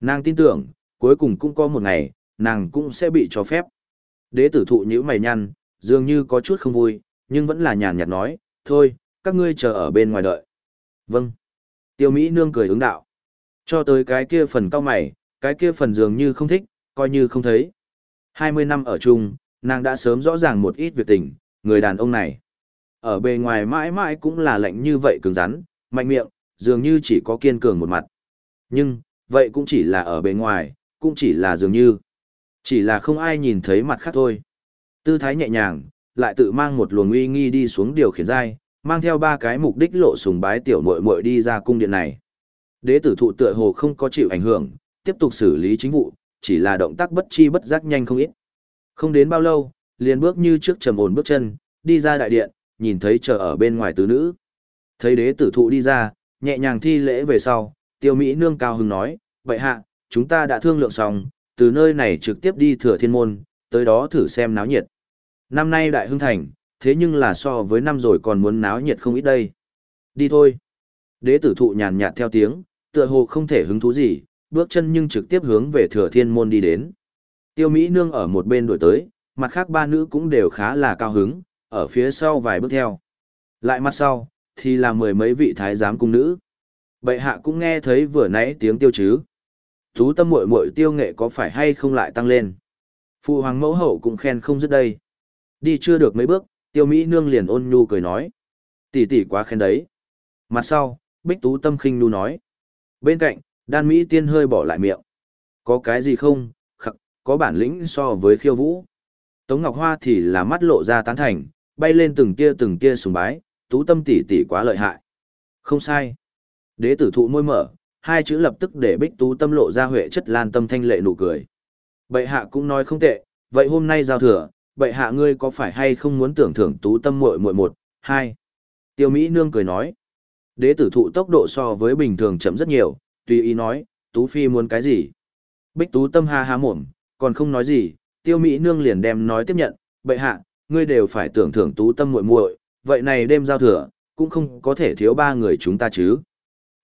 Nàng tin tưởng, cuối cùng cũng có một ngày, nàng cũng sẽ bị cho phép. Đế tử thụ nhữ mày nhăn, dường như có chút không vui, nhưng vẫn là nhàn nhạt nói, thôi, các ngươi chờ ở bên ngoài đợi. Vâng. Tiêu Mỹ nương cười ứng đạo. Cho tới cái kia phần cao mày, cái kia phần dường như không thích, coi như không thấy. 20 năm ở chung, nàng đã sớm rõ ràng một ít việc tình, người đàn ông này. Ở bề ngoài mãi mãi cũng là lạnh như vậy cứng rắn, mạnh miệng, dường như chỉ có kiên cường một mặt. Nhưng, vậy cũng chỉ là ở bề ngoài, cũng chỉ là dường như. Chỉ là không ai nhìn thấy mặt khác thôi. Tư thái nhẹ nhàng, lại tự mang một luồng uy nghi đi xuống điều khiển dai, mang theo ba cái mục đích lộ sùng bái tiểu muội muội đi ra cung điện này. Đế tử thụ tựa hồ không có chịu ảnh hưởng, tiếp tục xử lý chính vụ, chỉ là động tác bất chi bất giác nhanh không ít. Không đến bao lâu, liền bước như trước trầm ổn bước chân, đi ra đại điện, nhìn thấy chờ ở bên ngoài tứ nữ. Thấy đế tử thụ đi ra, nhẹ nhàng thi lễ về sau, tiêu Mỹ nương cao hứng nói, vậy hạ, chúng ta đã thương lượng xong, từ nơi này trực tiếp đi thừa thiên môn, tới đó thử xem náo nhiệt. Năm nay đại hưng thành, thế nhưng là so với năm rồi còn muốn náo nhiệt không ít đây. Đi thôi. Đế tử thụ nhàn nhạt theo tiếng, tựa hồ không thể hứng thú gì, bước chân nhưng trực tiếp hướng về thừa thiên môn đi đến. Tiêu Mỹ nương ở một bên đuổi tới, mặt khác ba nữ cũng đều khá là cao hứng, ở phía sau vài bước theo. Lại mặt sau, thì là mười mấy vị thái giám cung nữ. Bệ hạ cũng nghe thấy vừa nãy tiếng tiêu chứ. Tú tâm muội muội tiêu nghệ có phải hay không lại tăng lên. Phụ hoàng mẫu hậu cũng khen không dứt đây. Đi chưa được mấy bước, tiêu Mỹ nương liền ôn nhu cười nói. Tỷ tỷ quá khen đấy. Mặt sau, bích tú tâm khinh nu nói. Bên cạnh, đan Mỹ tiên hơi bỏ lại miệng. Có cái gì không, khắc, có bản lĩnh so với khiêu vũ. Tống Ngọc Hoa thì là mắt lộ ra tán thành, bay lên từng tia từng tia sùng bái, tú tâm tỷ tỷ quá lợi hại. Không sai. Đế tử thụ môi mở, hai chữ lập tức để bích tú tâm lộ ra huệ chất lan tâm thanh lệ nụ cười. Bệ hạ cũng nói không tệ, vậy hôm nay giao thừa, bệ hạ ngươi có phải hay không muốn tưởng thưởng tú tâm muội muội một, hai. Tiêu Mỹ nương cười nói. Đế tử thụ tốc độ so với bình thường chậm rất nhiều, tùy ý nói, tú phi muốn cái gì. Bích tú tâm ha ha mồm, còn không nói gì, tiêu Mỹ nương liền đem nói tiếp nhận, bệ hạ, ngươi đều phải tưởng thưởng tú tâm muội muội, vậy này đêm giao thừa, cũng không có thể thiếu ba người chúng ta chứ.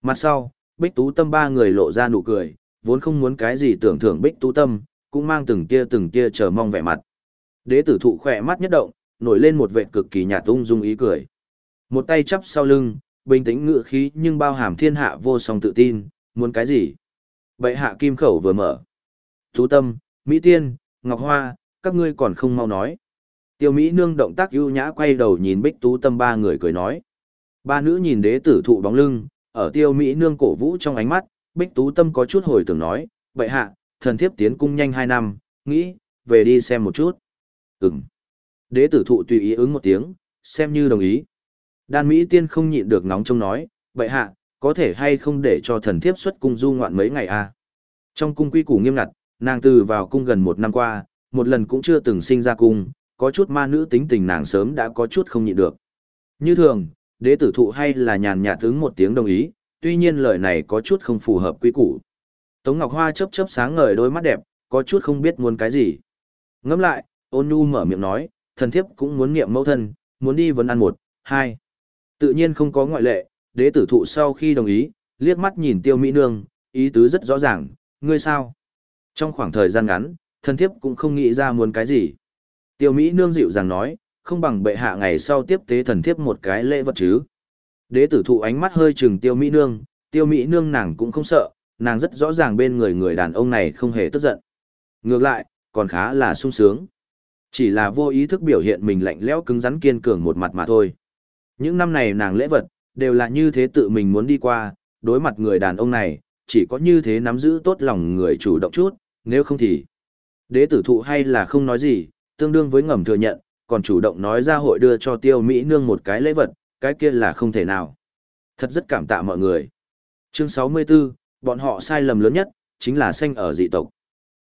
Mặt sau, bích tú tâm ba người lộ ra nụ cười, vốn không muốn cái gì tưởng thưởng bích tú tâm, cũng mang từng tia từng tia chờ mong vẻ mặt. Đế tử thụ khỏe mắt nhất động, nổi lên một vệ cực kỳ nhạt ung dung ý cười. Một tay chắp sau lưng, bình tĩnh ngựa khí nhưng bao hàm thiên hạ vô song tự tin, muốn cái gì? Bệ hạ kim khẩu vừa mở. Tú tâm, Mỹ tiên, Ngọc Hoa, các ngươi còn không mau nói. Tiêu Mỹ nương động tác ưu nhã quay đầu nhìn bích tú tâm ba người cười nói. Ba nữ nhìn đế tử thụ bóng lưng, ở tiêu Mỹ nương cổ vũ trong ánh mắt, bích tú tâm có chút hồi tưởng nói, vậy hạ, thần thiếp tiến cung nhanh hai năm, nghĩ, về đi xem một chút. Ừm. Đế tử thụ tùy ý ứng một tiếng, xem như đồng ý. Đan Mỹ tiên không nhịn được nóng trông nói, vậy hạ, có thể hay không để cho thần thiếp xuất cung du ngoạn mấy ngày à? Trong cung quy củ nghiêm ngặt, nàng từ vào cung gần một năm qua, một lần cũng chưa từng sinh ra cung, có chút ma nữ tính tình nàng sớm đã có chút không nhịn được. Như thường, đế tử thụ hay là nhàn nhạt ứng một tiếng đồng ý, tuy nhiên lời này có chút không phù hợp quy củ. Tống Ngọc Hoa chớp chớp sáng ngời đôi mắt đẹp, có chút không biết muốn cái gì. Ngẫm lại, ôn nhu mở miệng nói, thần thiếp cũng muốn niệm mẫu thân, muốn đi vấn ăn một, hai. Tự nhiên không có ngoại lệ, đế tử thụ sau khi đồng ý, liếc mắt nhìn tiêu mỹ nương, ý tứ rất rõ ràng, ngươi sao? Trong khoảng thời gian ngắn, thần thiếp cũng không nghĩ ra muốn cái gì. Tiêu mỹ nương dịu dàng nói, không bằng bệ hạ ngày sau tiếp tế thần thiếp một cái lễ vật chứ. Đế tử thụ ánh mắt hơi chừng tiêu mỹ nương, tiêu mỹ nương nàng cũng không sợ, nàng rất rõ ràng bên người người đàn ông này không hề tức giận. Ngược lại, còn khá là sung sướng. Chỉ là vô ý thức biểu hiện mình lạnh lẽo cứng rắn kiên cường một mặt mà thôi. Những năm này nàng lễ vật, đều là như thế tự mình muốn đi qua, đối mặt người đàn ông này, chỉ có như thế nắm giữ tốt lòng người chủ động chút, nếu không thì... Đế tử thụ hay là không nói gì, tương đương với ngầm thừa nhận, còn chủ động nói ra hội đưa cho tiêu Mỹ nương một cái lễ vật, cái kia là không thể nào. Thật rất cảm tạ mọi người. Chương 64, bọn họ sai lầm lớn nhất, chính là sanh ở dị tộc.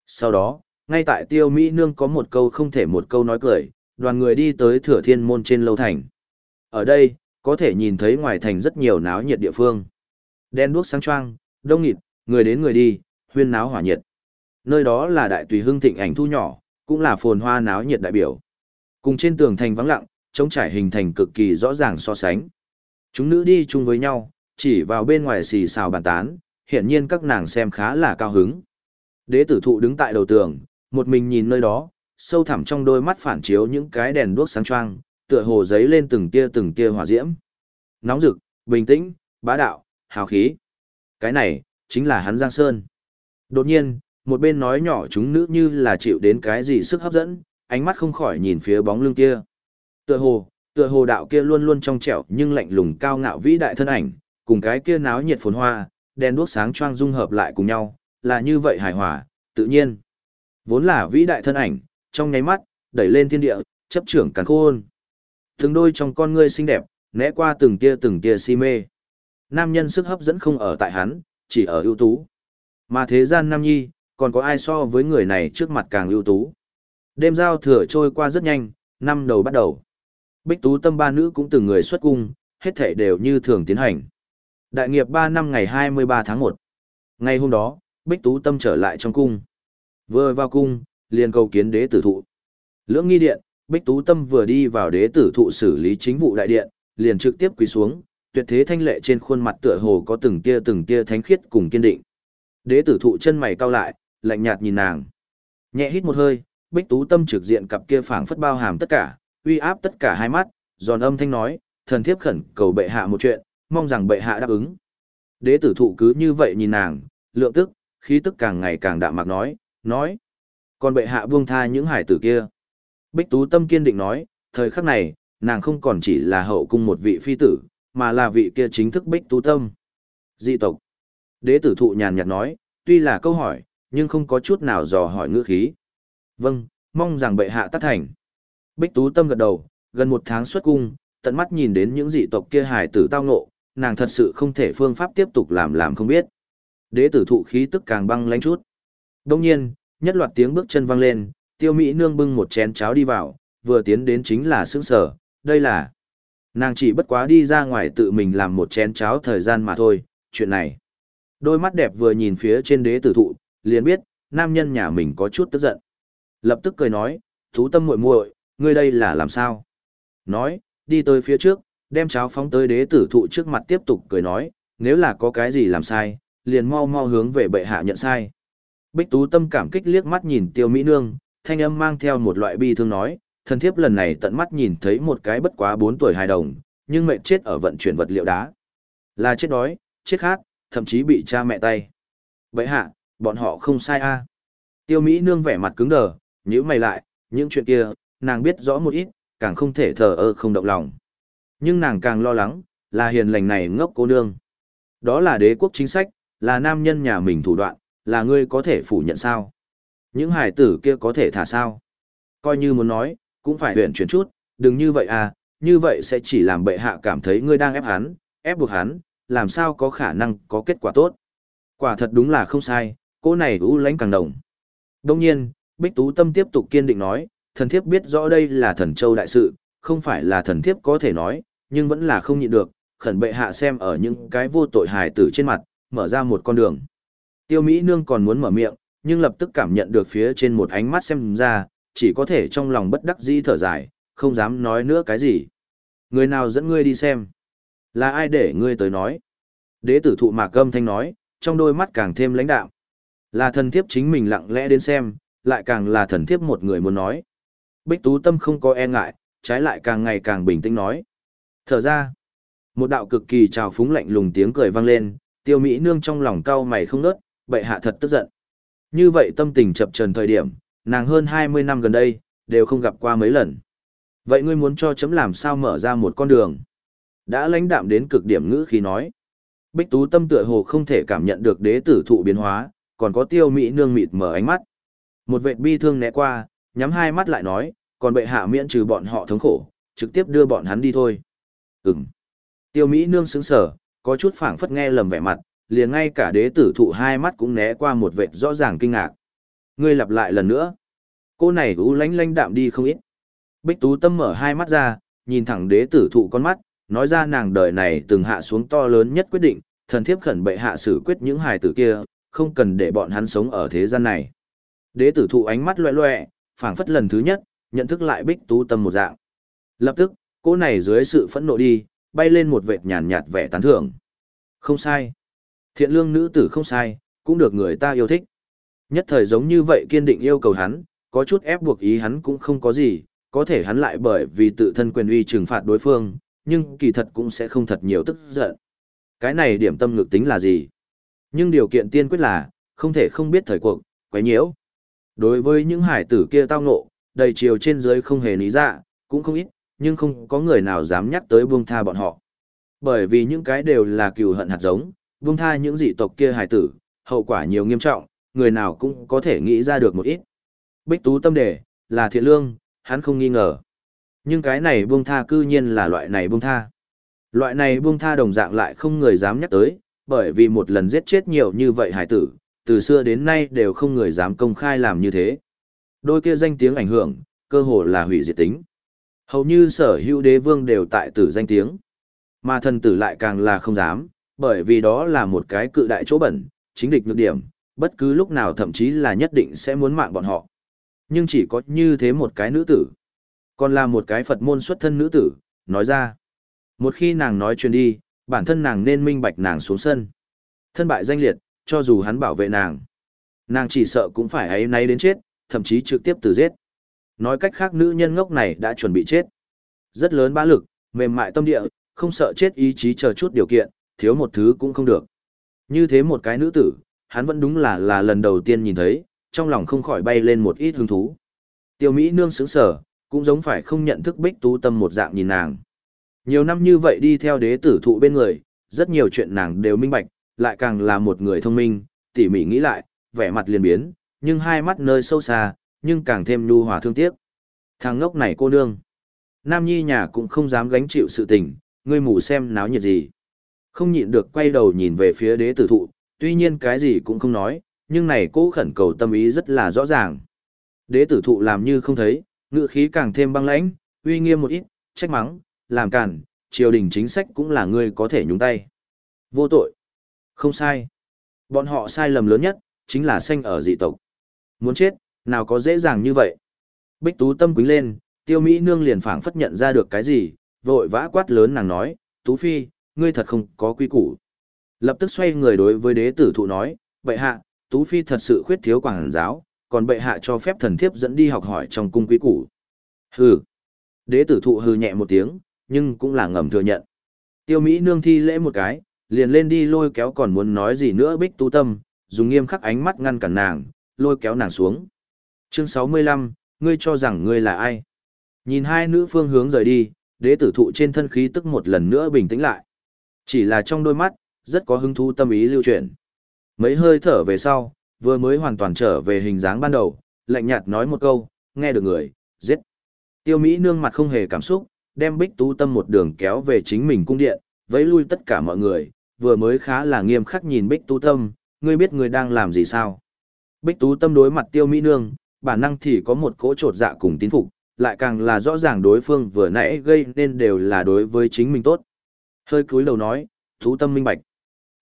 Sau đó, ngay tại tiêu Mỹ nương có một câu không thể một câu nói cười, đoàn người đi tới thừa thiên môn trên lâu thành. Ở đây, có thể nhìn thấy ngoài thành rất nhiều náo nhiệt địa phương. Đen đuốc sáng choang, đông nghịt, người đến người đi, huyên náo hỏa nhiệt. Nơi đó là đại tùy hưng thịnh ảnh thu nhỏ, cũng là phồn hoa náo nhiệt đại biểu. Cùng trên tường thành vắng lặng, trống trải hình thành cực kỳ rõ ràng so sánh. Chúng nữ đi chung với nhau, chỉ vào bên ngoài xì xào bàn tán, hiển nhiên các nàng xem khá là cao hứng. Đế tử thụ đứng tại đầu tường, một mình nhìn nơi đó, sâu thẳm trong đôi mắt phản chiếu những cái đèn đuốc sáng choang, tựa hồ giấy lên từng tia từng tia hỏa diễm. Nóng rực, bình tĩnh, bá đạo, hào khí. Cái này, chính là hắn Giang Sơn. Đột nhiên, một bên nói nhỏ chúng nữ như là chịu đến cái gì sức hấp dẫn, ánh mắt không khỏi nhìn phía bóng lưng kia. Tựa hồ, tựa hồ đạo kia luôn luôn trong trẻo nhưng lạnh lùng cao ngạo vĩ đại thân ảnh, cùng cái kia náo nhiệt phồn hoa, đèn đuốc sáng choang dung hợp lại cùng nhau, là như vậy hài hòa, tự nhiên. Vốn là vĩ đại thân ảnh, trong nháy mắt, đẩy lên thiên địa, chấp trưởng càn khôn. Từng đôi trong con ngươi xinh đẹp, né qua từng tia từng tia si mê. Nam nhân sức hấp dẫn không ở tại hắn, chỉ ở ưu tú. Mà thế gian nam nhi, còn có ai so với người này trước mặt càng ưu tú. Đêm giao thừa trôi qua rất nhanh, năm đầu bắt đầu. Bích tú tâm ba nữ cũng từng người xuất cung, hết thể đều như thường tiến hành. Đại nghiệp 3 năm ngày 23 tháng 1. Ngày hôm đó, Bích tú tâm trở lại trong cung. Vừa vào cung, liền cầu kiến đế tử thụ. Lưỡng nghi điện, Bích tú tâm vừa đi vào đế tử thụ xử lý chính vụ đại điện, liền trực tiếp quỳ xuống, tuyệt thế thanh lệ trên khuôn mặt tựa hồ có từng tia từng tia thánh khiết cùng kiên định. Đế tử thụ chân mày cau lại, lạnh nhạt nhìn nàng. Nhẹ hít một hơi, Bích Tú Tâm trực diện cặp kia phảng phất bao hàm tất cả, uy áp tất cả hai mắt, giòn âm thanh nói, thần thiếp khẩn cầu bệ hạ một chuyện, mong rằng bệ hạ đáp ứng. Đế tử thụ cứ như vậy nhìn nàng, lượng tức, khí tức càng ngày càng đạm mạc nói, nói. Còn bệ hạ buông tha những hải tử kia. Bích Tú Tâm kiên định nói, thời khắc này, nàng không còn chỉ là hậu cung một vị phi tử, mà là vị kia chính thức Bích Tú Tâm. Dị tộc. Đế tử thụ nhàn nhạt nói, tuy là câu hỏi, nhưng không có chút nào dò hỏi ngữ khí. Vâng, mong rằng bệ hạ tác thành. Bích Tú Tâm gật đầu, gần một tháng xuất cung, tận mắt nhìn đến những dị tộc kia hài tử tao ngộ, nàng thật sự không thể phương pháp tiếp tục làm làm không biết. Đế tử thụ khí tức càng băng lãnh chút. Đông nhiên, nhất loạt tiếng bước chân vang lên, tiêu mỹ nương bưng một chén cháo đi vào, vừa tiến đến chính là sững sở, đây là... Nàng chỉ bất quá đi ra ngoài tự mình làm một chén cháo thời gian mà thôi, chuyện này. Đôi mắt đẹp vừa nhìn phía trên đế tử thụ, liền biết, nam nhân nhà mình có chút tức giận. Lập tức cười nói, thú tâm muội muội, ngươi đây là làm sao? Nói, đi tới phía trước, đem cháo phóng tới đế tử thụ trước mặt tiếp tục cười nói, nếu là có cái gì làm sai, liền mau mau hướng về bệ hạ nhận sai. Bích tú tâm cảm kích liếc mắt nhìn tiêu mỹ nương, thanh âm mang theo một loại bi thương nói, thần thiếp lần này tận mắt nhìn thấy một cái bất quá 4 tuổi hài đồng, nhưng mẹ chết ở vận chuyển vật liệu đá. Là chết đói, chết khát, thậm chí bị cha mẹ tay. Vậy hạ, bọn họ không sai a. Tiêu Mỹ nương vẻ mặt cứng đờ, nhữ mày lại, những chuyện kia, nàng biết rõ một ít, càng không thể thờ ơ không động lòng. Nhưng nàng càng lo lắng, là hiền lành này ngốc cô nương. Đó là đế quốc chính sách, là nam nhân nhà mình thủ đoạn, là ngươi có thể phủ nhận sao? Những hải tử kia có thể thả sao? Coi như muốn nói, cũng phải huyện chuyển chút, đừng như vậy à, như vậy sẽ chỉ làm bệ hạ cảm thấy ngươi đang ép hắn, ép buộc hắn, làm sao có khả năng có kết quả tốt. Quả thật đúng là không sai, cô này ưu lãnh càng đồng. Đông nhiên, Bích Tú Tâm tiếp tục kiên định nói, thần thiếp biết rõ đây là thần châu đại sự, không phải là thần thiếp có thể nói, nhưng vẫn là không nhịn được, khẩn bệ hạ xem ở những cái vô tội hài tử trên mặt, mở ra một con đường. Tiêu Mỹ Nương còn muốn mở miệng, nhưng lập tức cảm nhận được phía trên một ánh mắt xem ra, chỉ có thể trong lòng bất đắc dĩ thở dài, không dám nói nữa cái gì. Người nào dẫn ngươi đi xem? Là ai để ngươi tới nói? Đế tử thụ mạc âm thanh nói, trong đôi mắt càng thêm lãnh đạo. Là thần thiếp chính mình lặng lẽ đến xem, lại càng là thần thiếp một người muốn nói. Bích tú tâm không có e ngại, trái lại càng ngày càng bình tĩnh nói. Thở ra, một đạo cực kỳ trào phúng lạnh lùng tiếng cười vang lên, tiêu mỹ nương trong lòng cau mày không nớt, bệ hạ thật tức giận. Như vậy tâm tình chập trần thời điểm, nàng hơn 20 năm gần đây, đều không gặp qua mấy lần. Vậy ngươi muốn cho chấm làm sao mở ra một con đường? Đã lãnh đạm đến cực điểm ngữ khi nói. Bích Tú Tâm tựa hồ không thể cảm nhận được đế tử thụ biến hóa, còn có tiêu mỹ nương mịt mở ánh mắt. Một vệ bi thương né qua, nhắm hai mắt lại nói, còn bệ hạ miễn trừ bọn họ thống khổ, trực tiếp đưa bọn hắn đi thôi. Ừm. Tiêu mỹ nương sững sở, có chút phảng phất nghe lầm vẻ mặt, liền ngay cả đế tử thụ hai mắt cũng né qua một vệt rõ ràng kinh ngạc. Ngươi lặp lại lần nữa. Cô này u lánh lánh đạm đi không ít. Bích Tú Tâm mở hai mắt ra, nhìn thẳng đế tử thụ con mắt, nói ra nàng đời này từng hạ xuống to lớn nhất quyết định, thần thiếp khẩn bệ hạ xử quyết những hài tử kia, không cần để bọn hắn sống ở thế gian này. Đế tử thụ ánh mắt loẹ loẹ, phảng phất lần thứ nhất, nhận thức lại bích tú tâm một dạng. Lập tức, cô này dưới sự phẫn nộ đi, bay lên một vệt nhàn nhạt vẻ tán thưởng. Không sai. Thiện lương nữ tử không sai, cũng được người ta yêu thích. Nhất thời giống như vậy kiên định yêu cầu hắn, có chút ép buộc ý hắn cũng không có gì, có thể hắn lại bởi vì tự thân quyền uy trừng phạt đối phương, nhưng kỳ thật cũng sẽ không thật nhiều tức giận. Cái này điểm tâm ngược tính là gì? Nhưng điều kiện tiên quyết là, không thể không biết thời cuộc, quấy nhiễu. Đối với những hải tử kia tao ngộ, đầy chiều trên dưới không hề lý dạ, cũng không ít, nhưng không có người nào dám nhắc tới buông tha bọn họ. Bởi vì những cái đều là cừu hận hạt giống, buông tha những dị tộc kia hải tử, hậu quả nhiều nghiêm trọng, người nào cũng có thể nghĩ ra được một ít. Bích Tú tâm đề, là thiện lương, hắn không nghi ngờ. Nhưng cái này buông tha cư nhiên là loại này buông tha. Loại này buông tha đồng dạng lại không người dám nhắc tới, bởi vì một lần giết chết nhiều như vậy hải tử, từ xưa đến nay đều không người dám công khai làm như thế. Đôi kia danh tiếng ảnh hưởng, cơ hồ là hủy diệt tính. Hầu như sở hữu đế vương đều tại tử danh tiếng. Mà thần tử lại càng là không dám, bởi vì đó là một cái cự đại chỗ bẩn, chính địch nhược điểm, bất cứ lúc nào thậm chí là nhất định sẽ muốn mạng bọn họ. Nhưng chỉ có như thế một cái nữ tử. Còn là một cái Phật môn xuất thân nữ tử, nói ra. Một khi nàng nói chuyện đi, bản thân nàng nên minh bạch nàng xuống sân. Thân bại danh liệt, cho dù hắn bảo vệ nàng. Nàng chỉ sợ cũng phải ấy nay đến chết, thậm chí trực tiếp từ giết. Nói cách khác nữ nhân ngốc này đã chuẩn bị chết. Rất lớn bá lực, mềm mại tâm địa, không sợ chết ý chí chờ chút điều kiện, thiếu một thứ cũng không được. Như thế một cái nữ tử, hắn vẫn đúng là là lần đầu tiên nhìn thấy, trong lòng không khỏi bay lên một ít hứng thú. Tiêu Mỹ nương sướng sở, cũng giống phải không nhận thức bích tú tâm một dạng nhìn nàng. Nhiều năm như vậy đi theo đế tử thụ bên người, rất nhiều chuyện nàng đều minh bạch, lại càng là một người thông minh, tỉ mỉ nghĩ lại, vẻ mặt liền biến, nhưng hai mắt nơi sâu xa, nhưng càng thêm nhu hòa thương tiếc. Thằng ngốc này cô nương. Nam Nhi nhà cũng không dám gánh chịu sự tình, ngươi mù xem náo nhiệt gì. Không nhịn được quay đầu nhìn về phía đế tử thụ, tuy nhiên cái gì cũng không nói, nhưng này cố khẩn cầu tâm ý rất là rõ ràng. Đế tử thụ làm như không thấy, ngựa khí càng thêm băng lãnh, uy nghiêm một ít, trách mắng, làm cản, triều đình chính sách cũng là ngươi có thể nhúng tay. Vô tội. Không sai. Bọn họ sai lầm lớn nhất, chính là sanh ở dị tộc. Muốn chết, nào có dễ dàng như vậy. Bích Tú tâm quính lên, tiêu Mỹ nương liền phảng phất nhận ra được cái gì, vội vã quát lớn nàng nói, Tú Phi, ngươi thật không có quy củ. Lập tức xoay người đối với đế tử thụ nói, bệ hạ, Tú Phi thật sự khuyết thiếu quảng giáo, còn bệ hạ cho phép thần thiếp dẫn đi học hỏi trong cung quý củ. Hừ. Đế tử thụ hừ nhẹ một tiếng, nhưng cũng là ngầm thừa nhận. Tiêu Mỹ nương thi lễ một cái, liền lên đi lôi kéo còn muốn nói gì nữa bích tu tâm, dùng nghiêm khắc ánh mắt ngăn cản nàng, lôi kéo nàng xuống. Chương 65, ngươi cho rằng ngươi là ai? Nhìn hai nữ phương hướng rời đi, đế tử thụ trên thân khí tức một lần nữa bình tĩnh lại. Chỉ là trong đôi mắt, rất có hứng thú tâm ý lưu chuyển. Mấy hơi thở về sau, vừa mới hoàn toàn trở về hình dáng ban đầu, lạnh nhạt nói một câu, nghe được người, giết. Tiêu Mỹ nương mặt không hề cảm xúc, đem bích tú tâm một đường kéo về chính mình cung điện, vẫy lui tất cả mọi người, vừa mới khá là nghiêm khắc nhìn bích tú tâm, ngươi biết người đang làm gì sao. Bích tú tâm đối mặt tiêu Mỹ nương, bản năng thì có một cỗ trột dạ cùng tín phục, lại càng là rõ ràng đối phương vừa nãy gây nên đều là đối với chính mình tốt. Hơi cúi đầu nói, tú tâm minh bạch.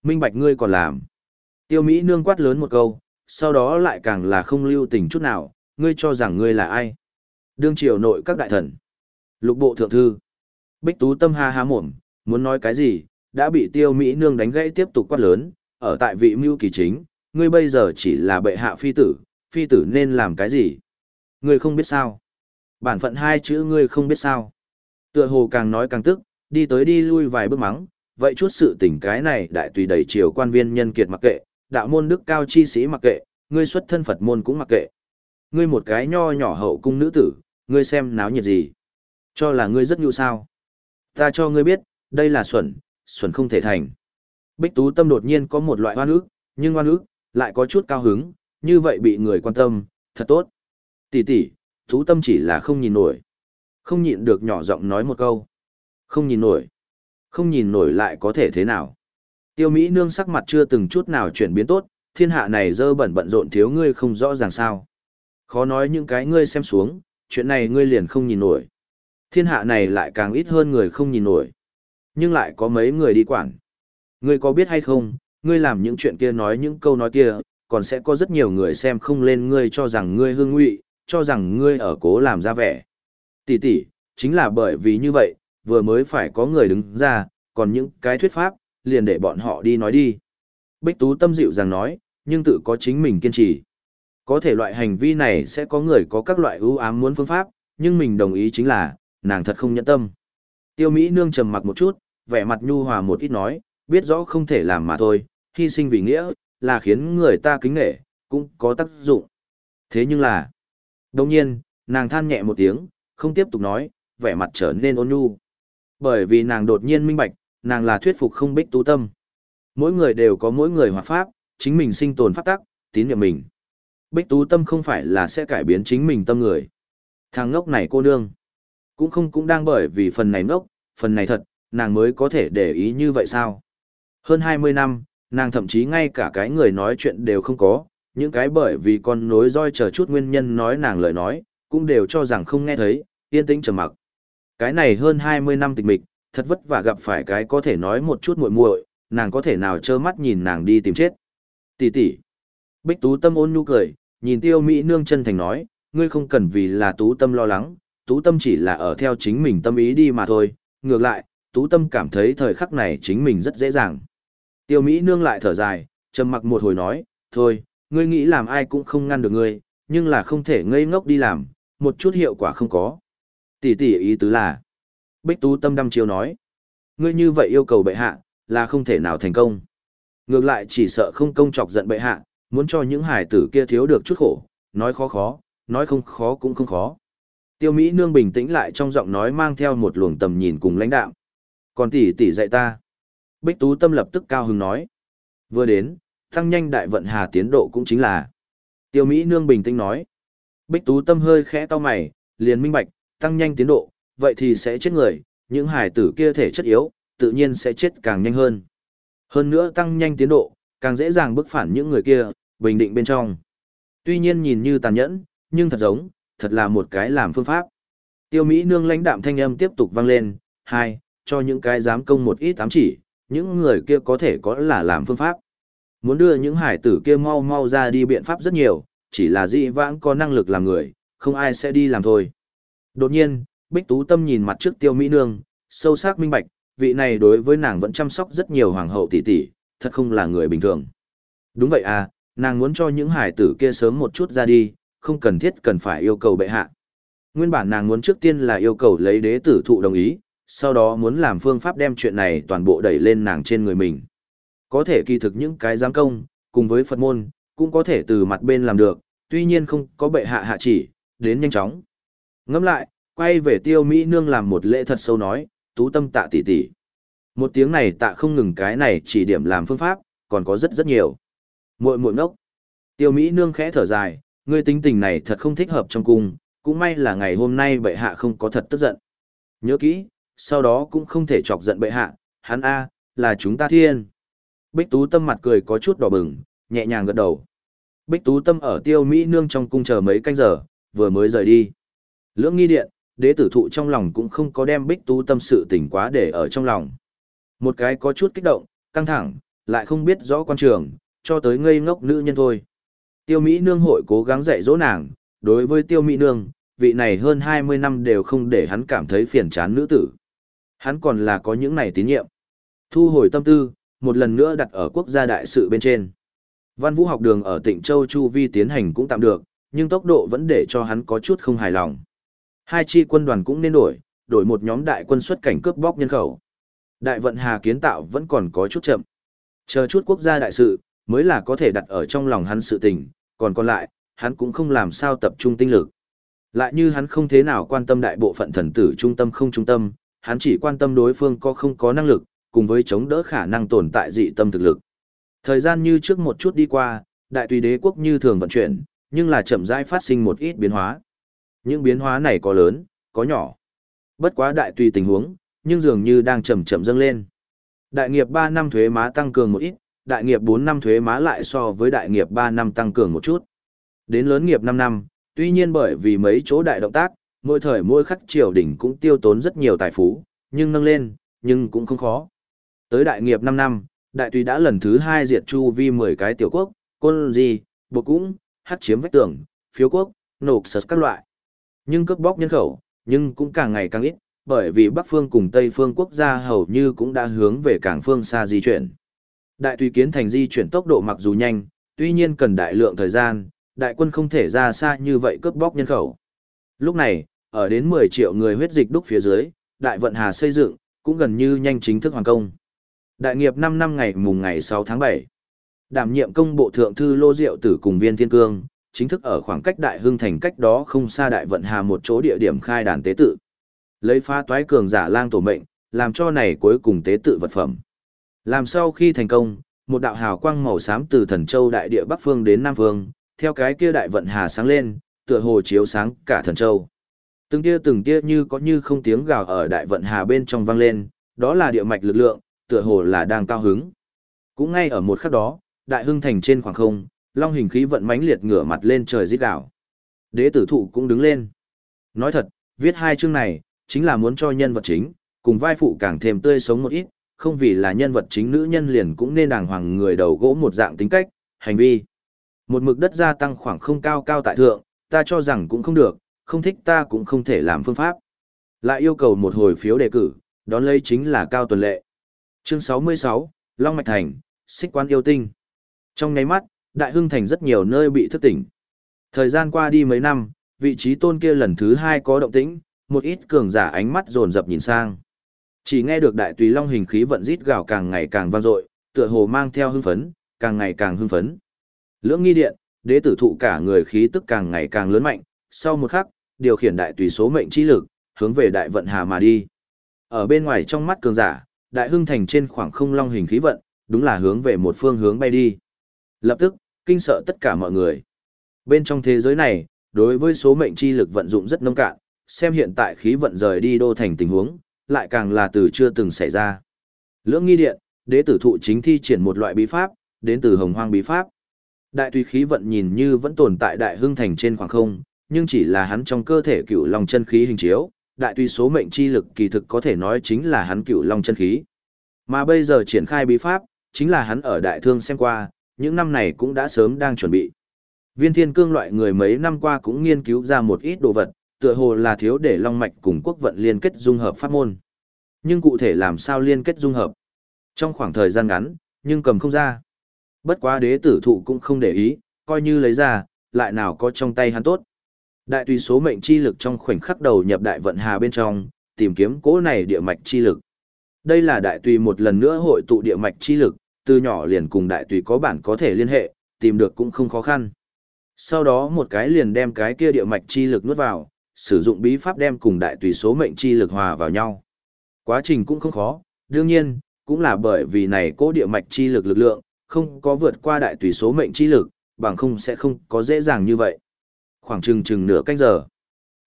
Minh bạch ngươi còn làm. Tiêu Mỹ nương quát lớn một câu, sau đó lại càng là không lưu tình chút nào, ngươi cho rằng ngươi là ai. Đương triều nội các đại thần. Lục bộ thượng thư. Bích tú tâm ha ha mồm, muốn nói cái gì, đã bị tiêu Mỹ nương đánh gãy tiếp tục quát lớn, ở tại vị mưu kỳ chính, ngươi bây giờ chỉ là bệ hạ phi tử, phi tử nên làm cái gì? Ngươi không biết sao? Bản phận hai chữ ngươi không biết sao? Tựa hồ càng nói càng tức, đi tới đi lui vài bước mắng, vậy chút sự tình cái này đại tùy đầy triều quan viên nhân kiệt mặc kệ, đạo môn đức cao chi sĩ mặc kệ, ngươi xuất thân Phật môn cũng mặc kệ. Ngươi một cái nho nhỏ hậu cung nữ tử, ngươi xem náo nhiệt gì? Cho là ngươi rất nhu sao? Ta cho ngươi biết, đây là xuẩn, xuẩn không thể thành. Bích Tú Tâm đột nhiên có một loại hoan ức, nhưng hoan ức lại có chút cao hứng, như vậy bị người quan tâm, thật tốt. Tỷ tỷ, Tú Tâm chỉ là không nhìn nổi. Không nhịn được nhỏ giọng nói một câu. Không nhìn nổi. Không nhìn nổi lại có thể thế nào? Tiêu Mỹ nương sắc mặt chưa từng chút nào chuyển biến tốt, thiên hạ này dơ bẩn bận rộn thiếu ngươi không rõ ràng sao. Khó nói những cái ngươi xem xuống, chuyện này ngươi liền không nhìn nổi. Thiên hạ này lại càng ít hơn người không nhìn nổi. Nhưng lại có mấy người đi quản. Ngươi có biết hay không, ngươi làm những chuyện kia nói những câu nói kia, còn sẽ có rất nhiều người xem không lên ngươi cho rằng ngươi hương ngụy, cho rằng ngươi ở cố làm ra vẻ. Tỷ tỷ, chính là bởi vì như vậy, vừa mới phải có người đứng ra, còn những cái thuyết pháp, liền để bọn họ đi nói đi. Bích Tú tâm dịu rằng nói, nhưng tự có chính mình kiên trì. Có thể loại hành vi này sẽ có người có các loại ưu ám muốn phương pháp, nhưng mình đồng ý chính là, nàng thật không nhẫn tâm. Tiêu Mỹ nương trầm mặc một chút, vẻ mặt nhu hòa một ít nói, biết rõ không thể làm mà thôi, hy sinh vì nghĩa, là khiến người ta kính nể, cũng có tác dụng. Thế nhưng là, đồng nhiên, nàng than nhẹ một tiếng, không tiếp tục nói, vẻ mặt trở nên ôn nhu. Bởi vì nàng đột nhiên minh bạch, nàng là thuyết phục không bích tú tâm. Mỗi người đều có mỗi người hòa pháp, chính mình sinh tồn pháp tắc, tín nhiệm mình. Bích tú tâm không phải là sẽ cải biến chính mình tâm người. Thằng ngốc này cô nương, cũng không cũng đang bởi vì phần này ngốc, phần này thật, nàng mới có thể để ý như vậy sao? Hơn 20 năm, nàng thậm chí ngay cả cái người nói chuyện đều không có, những cái bởi vì con nối roi chờ chút nguyên nhân nói nàng lời nói, cũng đều cho rằng không nghe thấy, yên tĩnh trầm mặc. Cái này hơn 20 năm tịch mịch, thật vất vả gặp phải cái có thể nói một chút muội muội, nàng có thể nào trơ mắt nhìn nàng đi tìm chết. Tỷ tỷ. Bích Tú Tâm ôn nhu cười, nhìn Tiêu Mỹ nương chân thành nói, ngươi không cần vì là Tú Tâm lo lắng, Tú Tâm chỉ là ở theo chính mình tâm ý đi mà thôi, ngược lại, Tú Tâm cảm thấy thời khắc này chính mình rất dễ dàng. Tiêu Mỹ nương lại thở dài, trầm mặc một hồi nói, thôi, ngươi nghĩ làm ai cũng không ngăn được ngươi, nhưng là không thể ngây ngốc đi làm, một chút hiệu quả không có. Tỷ tỷ ý tứ là, Bích Tú Tâm đăm chiêu nói, ngươi như vậy yêu cầu bệ hạ, là không thể nào thành công. Ngược lại chỉ sợ không công chọc giận bệ hạ, muốn cho những hải tử kia thiếu được chút khổ, nói khó khó, nói không khó cũng không khó. Tiêu Mỹ nương bình tĩnh lại trong giọng nói mang theo một luồng tầm nhìn cùng lãnh đạo. Còn tỷ tỷ dạy ta. Bích Tú Tâm lập tức cao hứng nói. Vừa đến, tăng nhanh đại vận hà tiến độ cũng chính là. Tiêu Mỹ nương bình tĩnh nói. Bích Tú Tâm hơi khẽ to mày, liền minh bạch, tăng nhanh tiến độ, vậy thì sẽ chết người, những hải tử kia thể chất yếu, tự nhiên sẽ chết càng nhanh hơn. Hơn nữa tăng nhanh tiến độ, càng dễ dàng bức phản những người kia, bình định bên trong. Tuy nhiên nhìn như tàn nhẫn, nhưng thật giống, thật là một cái làm phương pháp. Tiêu Mỹ nương lãnh đạm thanh âm tiếp tục vang lên, hai, cho những cái dám công một ít ám chỉ, những người kia có thể có là làm phương pháp. Muốn đưa những hải tử kia mau mau ra đi biện pháp rất nhiều, chỉ là dị vãng có năng lực làm người, không ai sẽ đi làm thôi. Đột nhiên, Bích Tú Tâm nhìn mặt trước Tiêu Mỹ Nương, sâu sắc minh bạch, vị này đối với nàng vẫn chăm sóc rất nhiều hoàng hậu tỷ tỷ, thật không là người bình thường. Đúng vậy à, nàng muốn cho những hải tử kia sớm một chút ra đi, không cần thiết cần phải yêu cầu bệ hạ. Nguyên bản nàng muốn trước tiên là yêu cầu lấy đế tử thụ đồng ý, sau đó muốn làm phương pháp đem chuyện này toàn bộ đẩy lên nàng trên người mình. Có thể kỳ thực những cái giám công, cùng với Phật môn, cũng có thể từ mặt bên làm được, tuy nhiên không có bệ hạ hạ chỉ, đến nhanh chóng. Ngẫm lại, quay về tiêu Mỹ nương làm một lễ thật sâu nói, tú tâm tạ tỷ tỷ. Một tiếng này tạ không ngừng cái này chỉ điểm làm phương pháp, còn có rất rất nhiều. Muội muội ngốc. Tiêu Mỹ nương khẽ thở dài, ngươi tính tình này thật không thích hợp trong cung, cũng may là ngày hôm nay bệ hạ không có thật tức giận. Nhớ kỹ, sau đó cũng không thể chọc giận bệ hạ, hắn A, là chúng ta thiên. Bích Tú Tâm mặt cười có chút đỏ bừng, nhẹ nhàng gật đầu. Bích Tú Tâm ở tiêu Mỹ nương trong cung chờ mấy canh giờ, vừa mới rời đi. Lưỡng nghi điện, đế tử thụ trong lòng cũng không có đem Bích Tú Tâm sự tỉnh quá để ở trong lòng. Một cái có chút kích động, căng thẳng, lại không biết rõ quan trường, cho tới ngây ngốc nữ nhân thôi. Tiêu Mỹ nương hội cố gắng dạy dỗ nàng, đối với tiêu Mỹ nương, vị này hơn 20 năm đều không để hắn cảm thấy phiền chán nữ tử. Hắn còn là có những này tín nhiệm. Thu hồi tâm tư, một lần nữa đặt ở quốc gia đại sự bên trên. Văn vũ học đường ở tỉnh Châu Chu Vi tiến hành cũng tạm được, nhưng tốc độ vẫn để cho hắn có chút không hài lòng. Hai chi quân đoàn cũng nên đổi, đổi một nhóm đại quân xuất cảnh cướp bóc nhân khẩu. Đại vận hà kiến tạo vẫn còn có chút chậm. Chờ chút quốc gia đại sự, mới là có thể đặt ở trong lòng hắn sự tình, còn còn lại, hắn cũng không làm sao tập trung tinh lực. Lại như hắn không thế nào quan tâm đại bộ phận thần tử trung tâm không trung tâm, hắn chỉ quan tâm đối phương có không có năng lực, cùng với chống đỡ khả năng tồn tại dị tâm thực lực. Thời gian như trước một chút đi qua, đại tùy đế quốc như thường vận chuyển, nhưng là chậm rãi phát sinh một ít biến hóa. Những biến hóa này có lớn, có nhỏ. Bất quá đại tùy tình huống, nhưng dường như đang chậm chậm dâng lên. Đại nghiệp 3 năm thuế má tăng cường một ít, đại nghiệp 4 năm thuế má lại so với đại nghiệp 3 năm tăng cường một chút. Đến lớn nghiệp 5 năm, tuy nhiên bởi vì mấy chỗ đại động tác, mỗi thời mỗi khắc triều đình cũng tiêu tốn rất nhiều tài phú, nhưng nâng lên, nhưng cũng không khó. Tới đại nghiệp 5 năm, đại tùy đã lần thứ 2 diệt chu vi 10 cái tiểu quốc, côn gì, bộ cũng, hát chiếm vách tường, phiếu quốc, nộp sật các loại. Nhưng cướp bóc nhân khẩu, nhưng cũng càng ngày càng ít, bởi vì Bắc phương cùng Tây phương quốc gia hầu như cũng đã hướng về cảng phương xa di chuyển. Đại tùy kiến thành di chuyển tốc độ mặc dù nhanh, tuy nhiên cần đại lượng thời gian, đại quân không thể ra xa như vậy cướp bóc nhân khẩu. Lúc này, ở đến 10 triệu người huyết dịch đúc phía dưới, đại vận hà xây dựng, cũng gần như nhanh chính thức hoàn công. Đại nghiệp 5 năm ngày mùng ngày 6 tháng 7. Đảm nhiệm công bộ thượng thư Lô Diệu Tử cùng Viên Thiên Cương, chính thức ở khoảng cách Đại Hưng thành cách đó không xa Đại Vận Hà một chỗ địa điểm khai đàn tế tự. Lấy phá toái cường giả lang tổ mệnh, làm cho này cuối cùng tế tự vật phẩm. Làm sau khi thành công, một đạo hào quang màu xám từ thần châu đại địa bắc phương đến nam phương, theo cái kia đại vận hà sáng lên, tựa hồ chiếu sáng cả thần châu. Từng tia từng tia như có như không tiếng gào ở đại vận hà bên trong vang lên, đó là địa mạch lực lượng, tựa hồ là đang cao hứng. Cũng ngay ở một khắc đó, đại hưng thành trên khoảng không, long hình khí vận mãnh liệt ngửa mặt lên trời rít đảo. Đế tử thụ cũng đứng lên. Nói thật, viết hai chương này, chính là muốn cho nhân vật chính, cùng vai phụ càng thêm tươi sống một ít, không vì là nhân vật chính nữ nhân liền cũng nên đàng hoàng người đầu gỗ một dạng tính cách, hành vi. Một mực đất gia tăng khoảng không cao cao tại thượng, ta cho rằng cũng không được, không thích ta cũng không thể làm phương pháp. Lại yêu cầu một hồi phiếu đề cử, đón lấy chính là cao tuần lệ. Chương 66, Long Mạch Thành, xích quan yêu tinh. Trong nháy mắt, Đại Hưng Thành rất nhiều nơi bị thức tỉnh. Thời gian qua đi mấy năm, vị trí tôn kia lần thứ hai có động tĩnh, một ít cường giả ánh mắt dồn dập nhìn sang. Chỉ nghe được đại tùy long hình khí vận rít gào càng ngày càng vang dội, tựa hồ mang theo hưng phấn, càng ngày càng hưng phấn. Lưỡng nghi điện, đế tử thụ cả người khí tức càng ngày càng lớn mạnh, sau một khắc, điều khiển đại tùy số mệnh chi lực, hướng về đại vận hà mà đi. Ở bên ngoài trong mắt cường giả, đại hưng thành trên khoảng không long hình khí vận, đúng là hướng về một phương hướng bay đi. Lập tức, kinh sợ tất cả mọi người. Bên trong thế giới này, đối với số mệnh chi lực vận dụng rất nông cạn, xem hiện tại khí vận rời đi đô thành tình huống, lại càng là từ chưa từng xảy ra. Lưỡng nghi điện, đế tử thụ chính thi triển một loại bí pháp, đến từ hồng hoang bí pháp. Đại tùy khí vận nhìn như vẫn tồn tại đại hưng thành trên khoảng không, nhưng chỉ là hắn trong cơ thể cựu long chân khí hình chiếu, đại tùy số mệnh chi lực kỳ thực có thể nói chính là hắn cựu long chân khí. Mà bây giờ triển khai bí pháp, chính là hắn ở đại thương xem qua, những năm này cũng đã sớm đang chuẩn bị. Viên thiên cương loại người mấy năm qua cũng nghiên cứu ra một ít đồ vật, tựa hồ là thiếu để long mạch cùng quốc vận liên kết dung hợp pháp môn. Nhưng cụ thể làm sao liên kết dung hợp? Trong khoảng thời gian ngắn, nhưng cầm không ra. Bất quá đế tử thụ cũng không để ý, coi như lấy ra, lại nào có trong tay hắn tốt. Đại tùy số mệnh chi lực trong khoảnh khắc đầu nhập đại vận hà bên trong, tìm kiếm cố này địa mạch chi lực. Đây là đại tùy một lần nữa hội tụ địa mạch chi lực, từ nhỏ liền cùng đại tùy có bản có thể liên hệ, tìm được cũng không khó khăn. Sau đó một cái liền đem cái kia địa mạch chi lực nuốt vào, sử dụng bí pháp đem cùng đại tùy số mệnh chi lực hòa vào nhau. Quá trình cũng không khó, đương nhiên, cũng là bởi vì này cố địa mạch chi lực lực lượng, không có vượt qua đại tùy số mệnh chi lực, bằng không sẽ không có dễ dàng như vậy. Khoảng chừng chừng nửa canh giờ.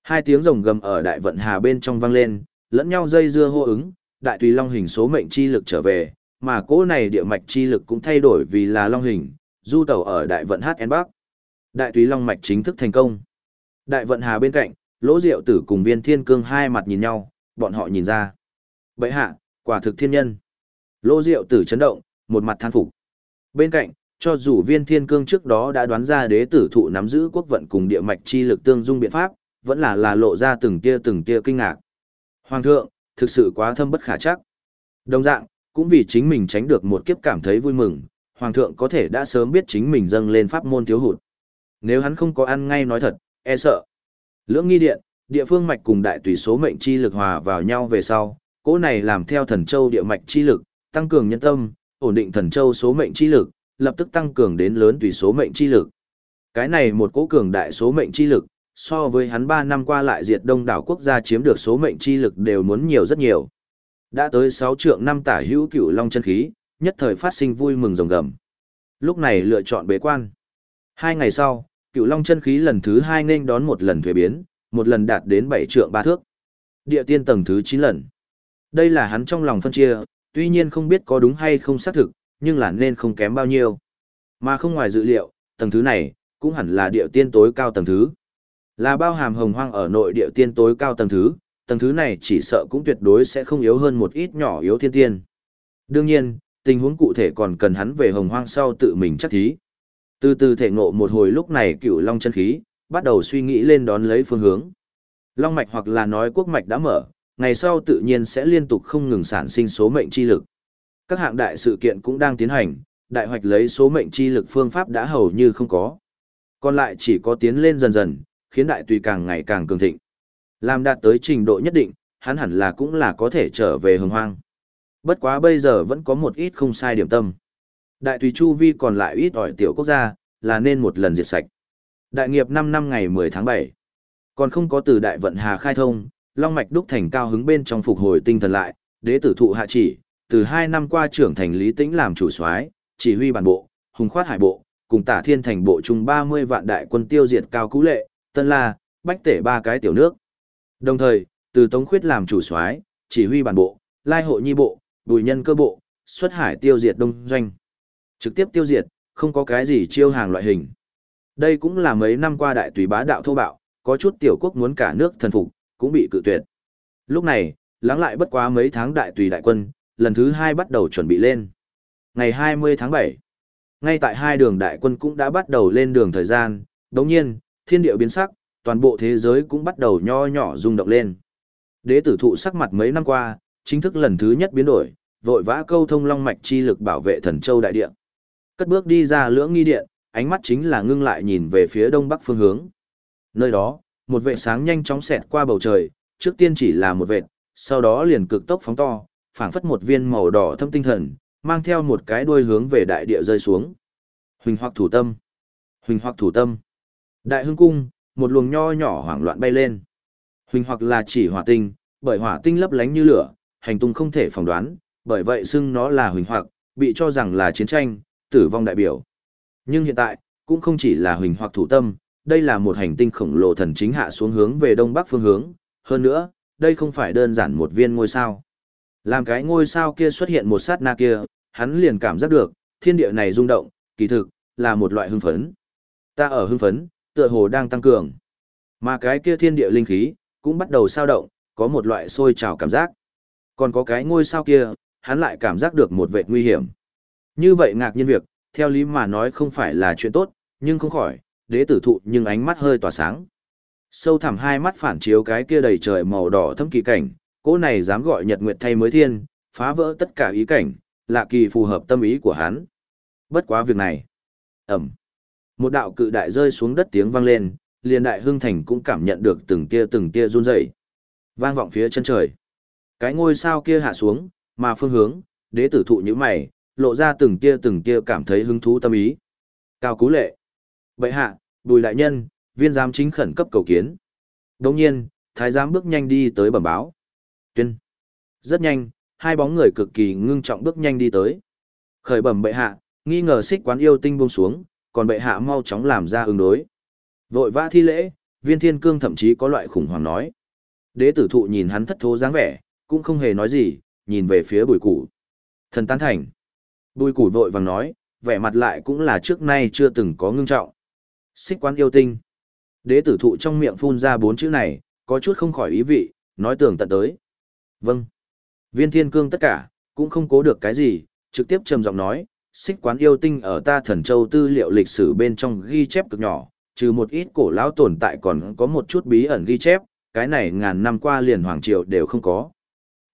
Hai tiếng rồng gầm ở đại vận hà bên trong vang lên, lẫn nhau dây dưa hô ứng, đại tùy long hình số mệnh chi lực trở về, mà cố này địa mạch chi lực cũng thay đổi vì là long hình, du tàu ở đại vận HN Bắc. Đại tùy long mạch chính thức thành công. Đại vận hà bên cạnh, lỗ diệu tử cùng viên thiên cương hai mặt nhìn nhau, bọn họ nhìn ra. Bậy hạ, quả thực thiên nhân. Lỗ diệu tử chấn động, một mặt than phục. Bên cạnh, cho dù viên thiên cương trước đó đã đoán ra đế tử thụ nắm giữ quốc vận cùng địa mạch chi lực tương dung biện pháp, vẫn là là lộ ra từng tia từng tia kinh ngạc. Hoàng thượng, thực sự quá thâm bất khả chắc. Đồng dạng, cũng vì chính mình tránh được một kiếp cảm thấy vui mừng, Hoàng thượng có thể đã sớm biết chính mình dâng lên pháp môn thiếu hụt. Nếu hắn không có ăn ngay nói thật, e sợ. Lưỡng nghi điện, địa phương mạch cùng đại tùy số mệnh chi lực hòa vào nhau về sau, cỗ này làm theo thần châu địa mạch chi lực, tăng cường nhân tâm, ổn định thần châu số mệnh chi lực, lập tức tăng cường đến lớn tùy số mệnh chi lực. Cái này một cỗ cường đại số mệnh chi lực, so với hắn 3 năm qua lại diệt đông đảo quốc gia chiếm được số mệnh chi lực đều muốn nhiều rất nhiều. Đã tới 6 trượng năm tả hữu cửu long chân khí, nhất thời phát sinh vui mừng rồng gầm. Lúc này lựa chọn bế quan. Hai ngày sau, cửu long chân khí lần thứ hai nên đón một lần thuế biến, một lần đạt đến 7 trượng ba thước. Địa tiên tầng thứ 9 lần. Đây là hắn trong lòng phân chia, tuy nhiên không biết có đúng hay không xác thực, nhưng là nên không kém bao nhiêu. Mà không ngoài dự liệu, tầng thứ này, cũng hẳn là địa tiên tối cao tầng thứ. Là bao hàm hồng hoang ở nội địa tiên tối cao tầng thứ, tầng thứ này chỉ sợ cũng tuyệt đối sẽ không yếu hơn một ít nhỏ yếu thiên tiên. Đương nhiên, tình huống cụ thể còn cần hắn về hồng hoang sau tự mình chắc thí. Từ từ thể ngộ một hồi lúc này cựu long chân khí, bắt đầu suy nghĩ lên đón lấy phương hướng. Long mạch hoặc là nói quốc mạch đã mở, ngày sau tự nhiên sẽ liên tục không ngừng sản sinh số mệnh chi lực. Các hạng đại sự kiện cũng đang tiến hành, đại hoạch lấy số mệnh chi lực phương pháp đã hầu như không có. Còn lại chỉ có tiến lên dần dần, khiến đại tùy càng ngày càng cường thịnh. Làm đạt tới trình độ nhất định, hắn hẳn là cũng là có thể trở về hồng hoang. Bất quá bây giờ vẫn có một ít không sai điểm tâm. Đại tùy chu vi còn lại ít ỏi tiểu quốc gia, là nên một lần diệt sạch. Đại nghiệp 5 năm ngày 10 tháng 7. Còn không có từ đại vận hà khai thông, Long Mạch đúc thành cao hứng bên trong phục hồi tinh thần lại, đế tử thụ hạ chỉ, từ hai năm qua trưởng thành Lý Tĩnh làm chủ soái, chỉ huy bản bộ, hùng khoát hải bộ, cùng tả thiên thành bộ chung 30 vạn đại quân tiêu diệt cao cú lệ, tân la, bách tể ba cái tiểu nước. Đồng thời, từ Tống Khuyết làm chủ soái, chỉ huy bản bộ, lai hộ nhi bộ, bùi nhân cơ bộ, xuất hải tiêu diệt đông doanh. Trực tiếp tiêu diệt, không có cái gì chiêu hàng loại hình. Đây cũng là mấy năm qua đại tùy bá đạo thô bạo, có chút tiểu quốc muốn cả nước thần phục, cũng bị cự tuyệt. Lúc này, lắng lại bất quá mấy tháng đại tùy đại quân, lần thứ hai bắt đầu chuẩn bị lên. Ngày 20 tháng 7, ngay tại hai đường đại quân cũng đã bắt đầu lên đường thời gian, đồng nhiên, thiên địa biến sắc, toàn bộ thế giới cũng bắt đầu nho nhỏ rung động lên. Đế tử thụ sắc mặt mấy năm qua, chính thức lần thứ nhất biến đổi, vội vã câu thông long mạch chi lực bảo vệ thần châu đại địa. Cất bước đi ra lưỡng nghi điện, ánh mắt chính là ngưng lại nhìn về phía đông bắc phương hướng. Nơi đó, một vệ sáng nhanh chóng xẹt qua bầu trời, trước tiên chỉ là một vệt sau đó liền cực tốc phóng to, phảng phất một viên màu đỏ thâm tinh thần, mang theo một cái đuôi hướng về đại địa rơi xuống. Huỳnh hoặc thủ tâm. Huỳnh hoặc thủ tâm. Đại hưng cung, một luồng nho nhỏ hoảng loạn bay lên. Huỳnh hoặc là chỉ hỏa tinh, bởi hỏa tinh lấp lánh như lửa, hành tung không thể phỏng đoán, bởi vậy xưng nó là huỳnh hoặc, bị cho rằng là chiến tranh, tử vong đại biểu. Nhưng hiện tại, cũng không chỉ là huỳnh hoặc thủ tâm, đây là một hành tinh khổng lồ thần chính hạ xuống hướng về đông bắc phương hướng, hơn nữa, đây không phải đơn giản một viên ngôi sao. Làm cái ngôi sao kia xuất hiện một sát na kia, hắn liền cảm giác được, thiên địa này rung động, kỳ thực, là một loại hưng phấn. Ta ở hưng phấn, tựa hồ đang tăng cường. Mà cái kia thiên địa linh khí, cũng bắt đầu sao động, có một loại sôi trào cảm giác. Còn có cái ngôi sao kia, hắn lại cảm giác được một vệ nguy hiểm. Như vậy ngạc nhiên việc, theo lý mà nói không phải là chuyện tốt, nhưng không khỏi, đế tử thụ nhưng ánh mắt hơi tỏa sáng. Sâu thẳm hai mắt phản chiếu cái kia đầy trời màu đỏ thâm kỳ cảnh, cỗ này dám gọi nhật nguyệt thay mới thiên, phá vỡ tất cả ý cảnh, lạ kỳ phù hợp tâm ý của hắn. Bất quá việc này. Ẩm. Một đạo cự đại rơi xuống đất tiếng vang lên, liền đại hưng thành cũng cảm nhận được từng tia từng tia run rẩy. Vang vọng phía chân trời. Cái ngôi sao kia hạ xuống, mà phương hướng, đế tử thụ như mày, lộ ra từng tia từng tia cảm thấy hứng thú tâm ý. Cao Cú Lệ. Bệ hạ, Bùi đại nhân, viên giám chính khẩn cấp cầu kiến. Đồng nhiên, thái giám bước nhanh đi tới bẩm báo. Tuyên. Rất nhanh, hai bóng người cực kỳ ngưng trọng bước nhanh đi tới. Khởi bẩm bệ hạ, nghi ngờ xích quán yêu tinh buông xuống, còn bệ hạ mau chóng làm ra ứng đối. Vội vã thi lễ, viên thiên cương thậm chí có loại khủng hoảng nói. Đế tử thụ nhìn hắn thất thố dáng vẻ, cũng không hề nói gì, nhìn về phía bùi củ. Thần tán thành. Bùi củ vội vàng nói, vẻ mặt lại cũng là trước nay chưa từng có ngưng trọng. Xích quán yêu tinh. Đế tử thụ trong miệng phun ra bốn chữ này, có chút không khỏi ý vị, nói tưởng tận tới. Vâng. Viên thiên cương tất cả, cũng không cố được cái gì, trực tiếp trầm giọng nói, xích quán yêu tinh ở ta thần châu tư liệu lịch sử bên trong ghi chép cực nhỏ, trừ một ít cổ lão tồn tại còn có một chút bí ẩn ghi chép, cái này ngàn năm qua liền hoàng triều đều không có.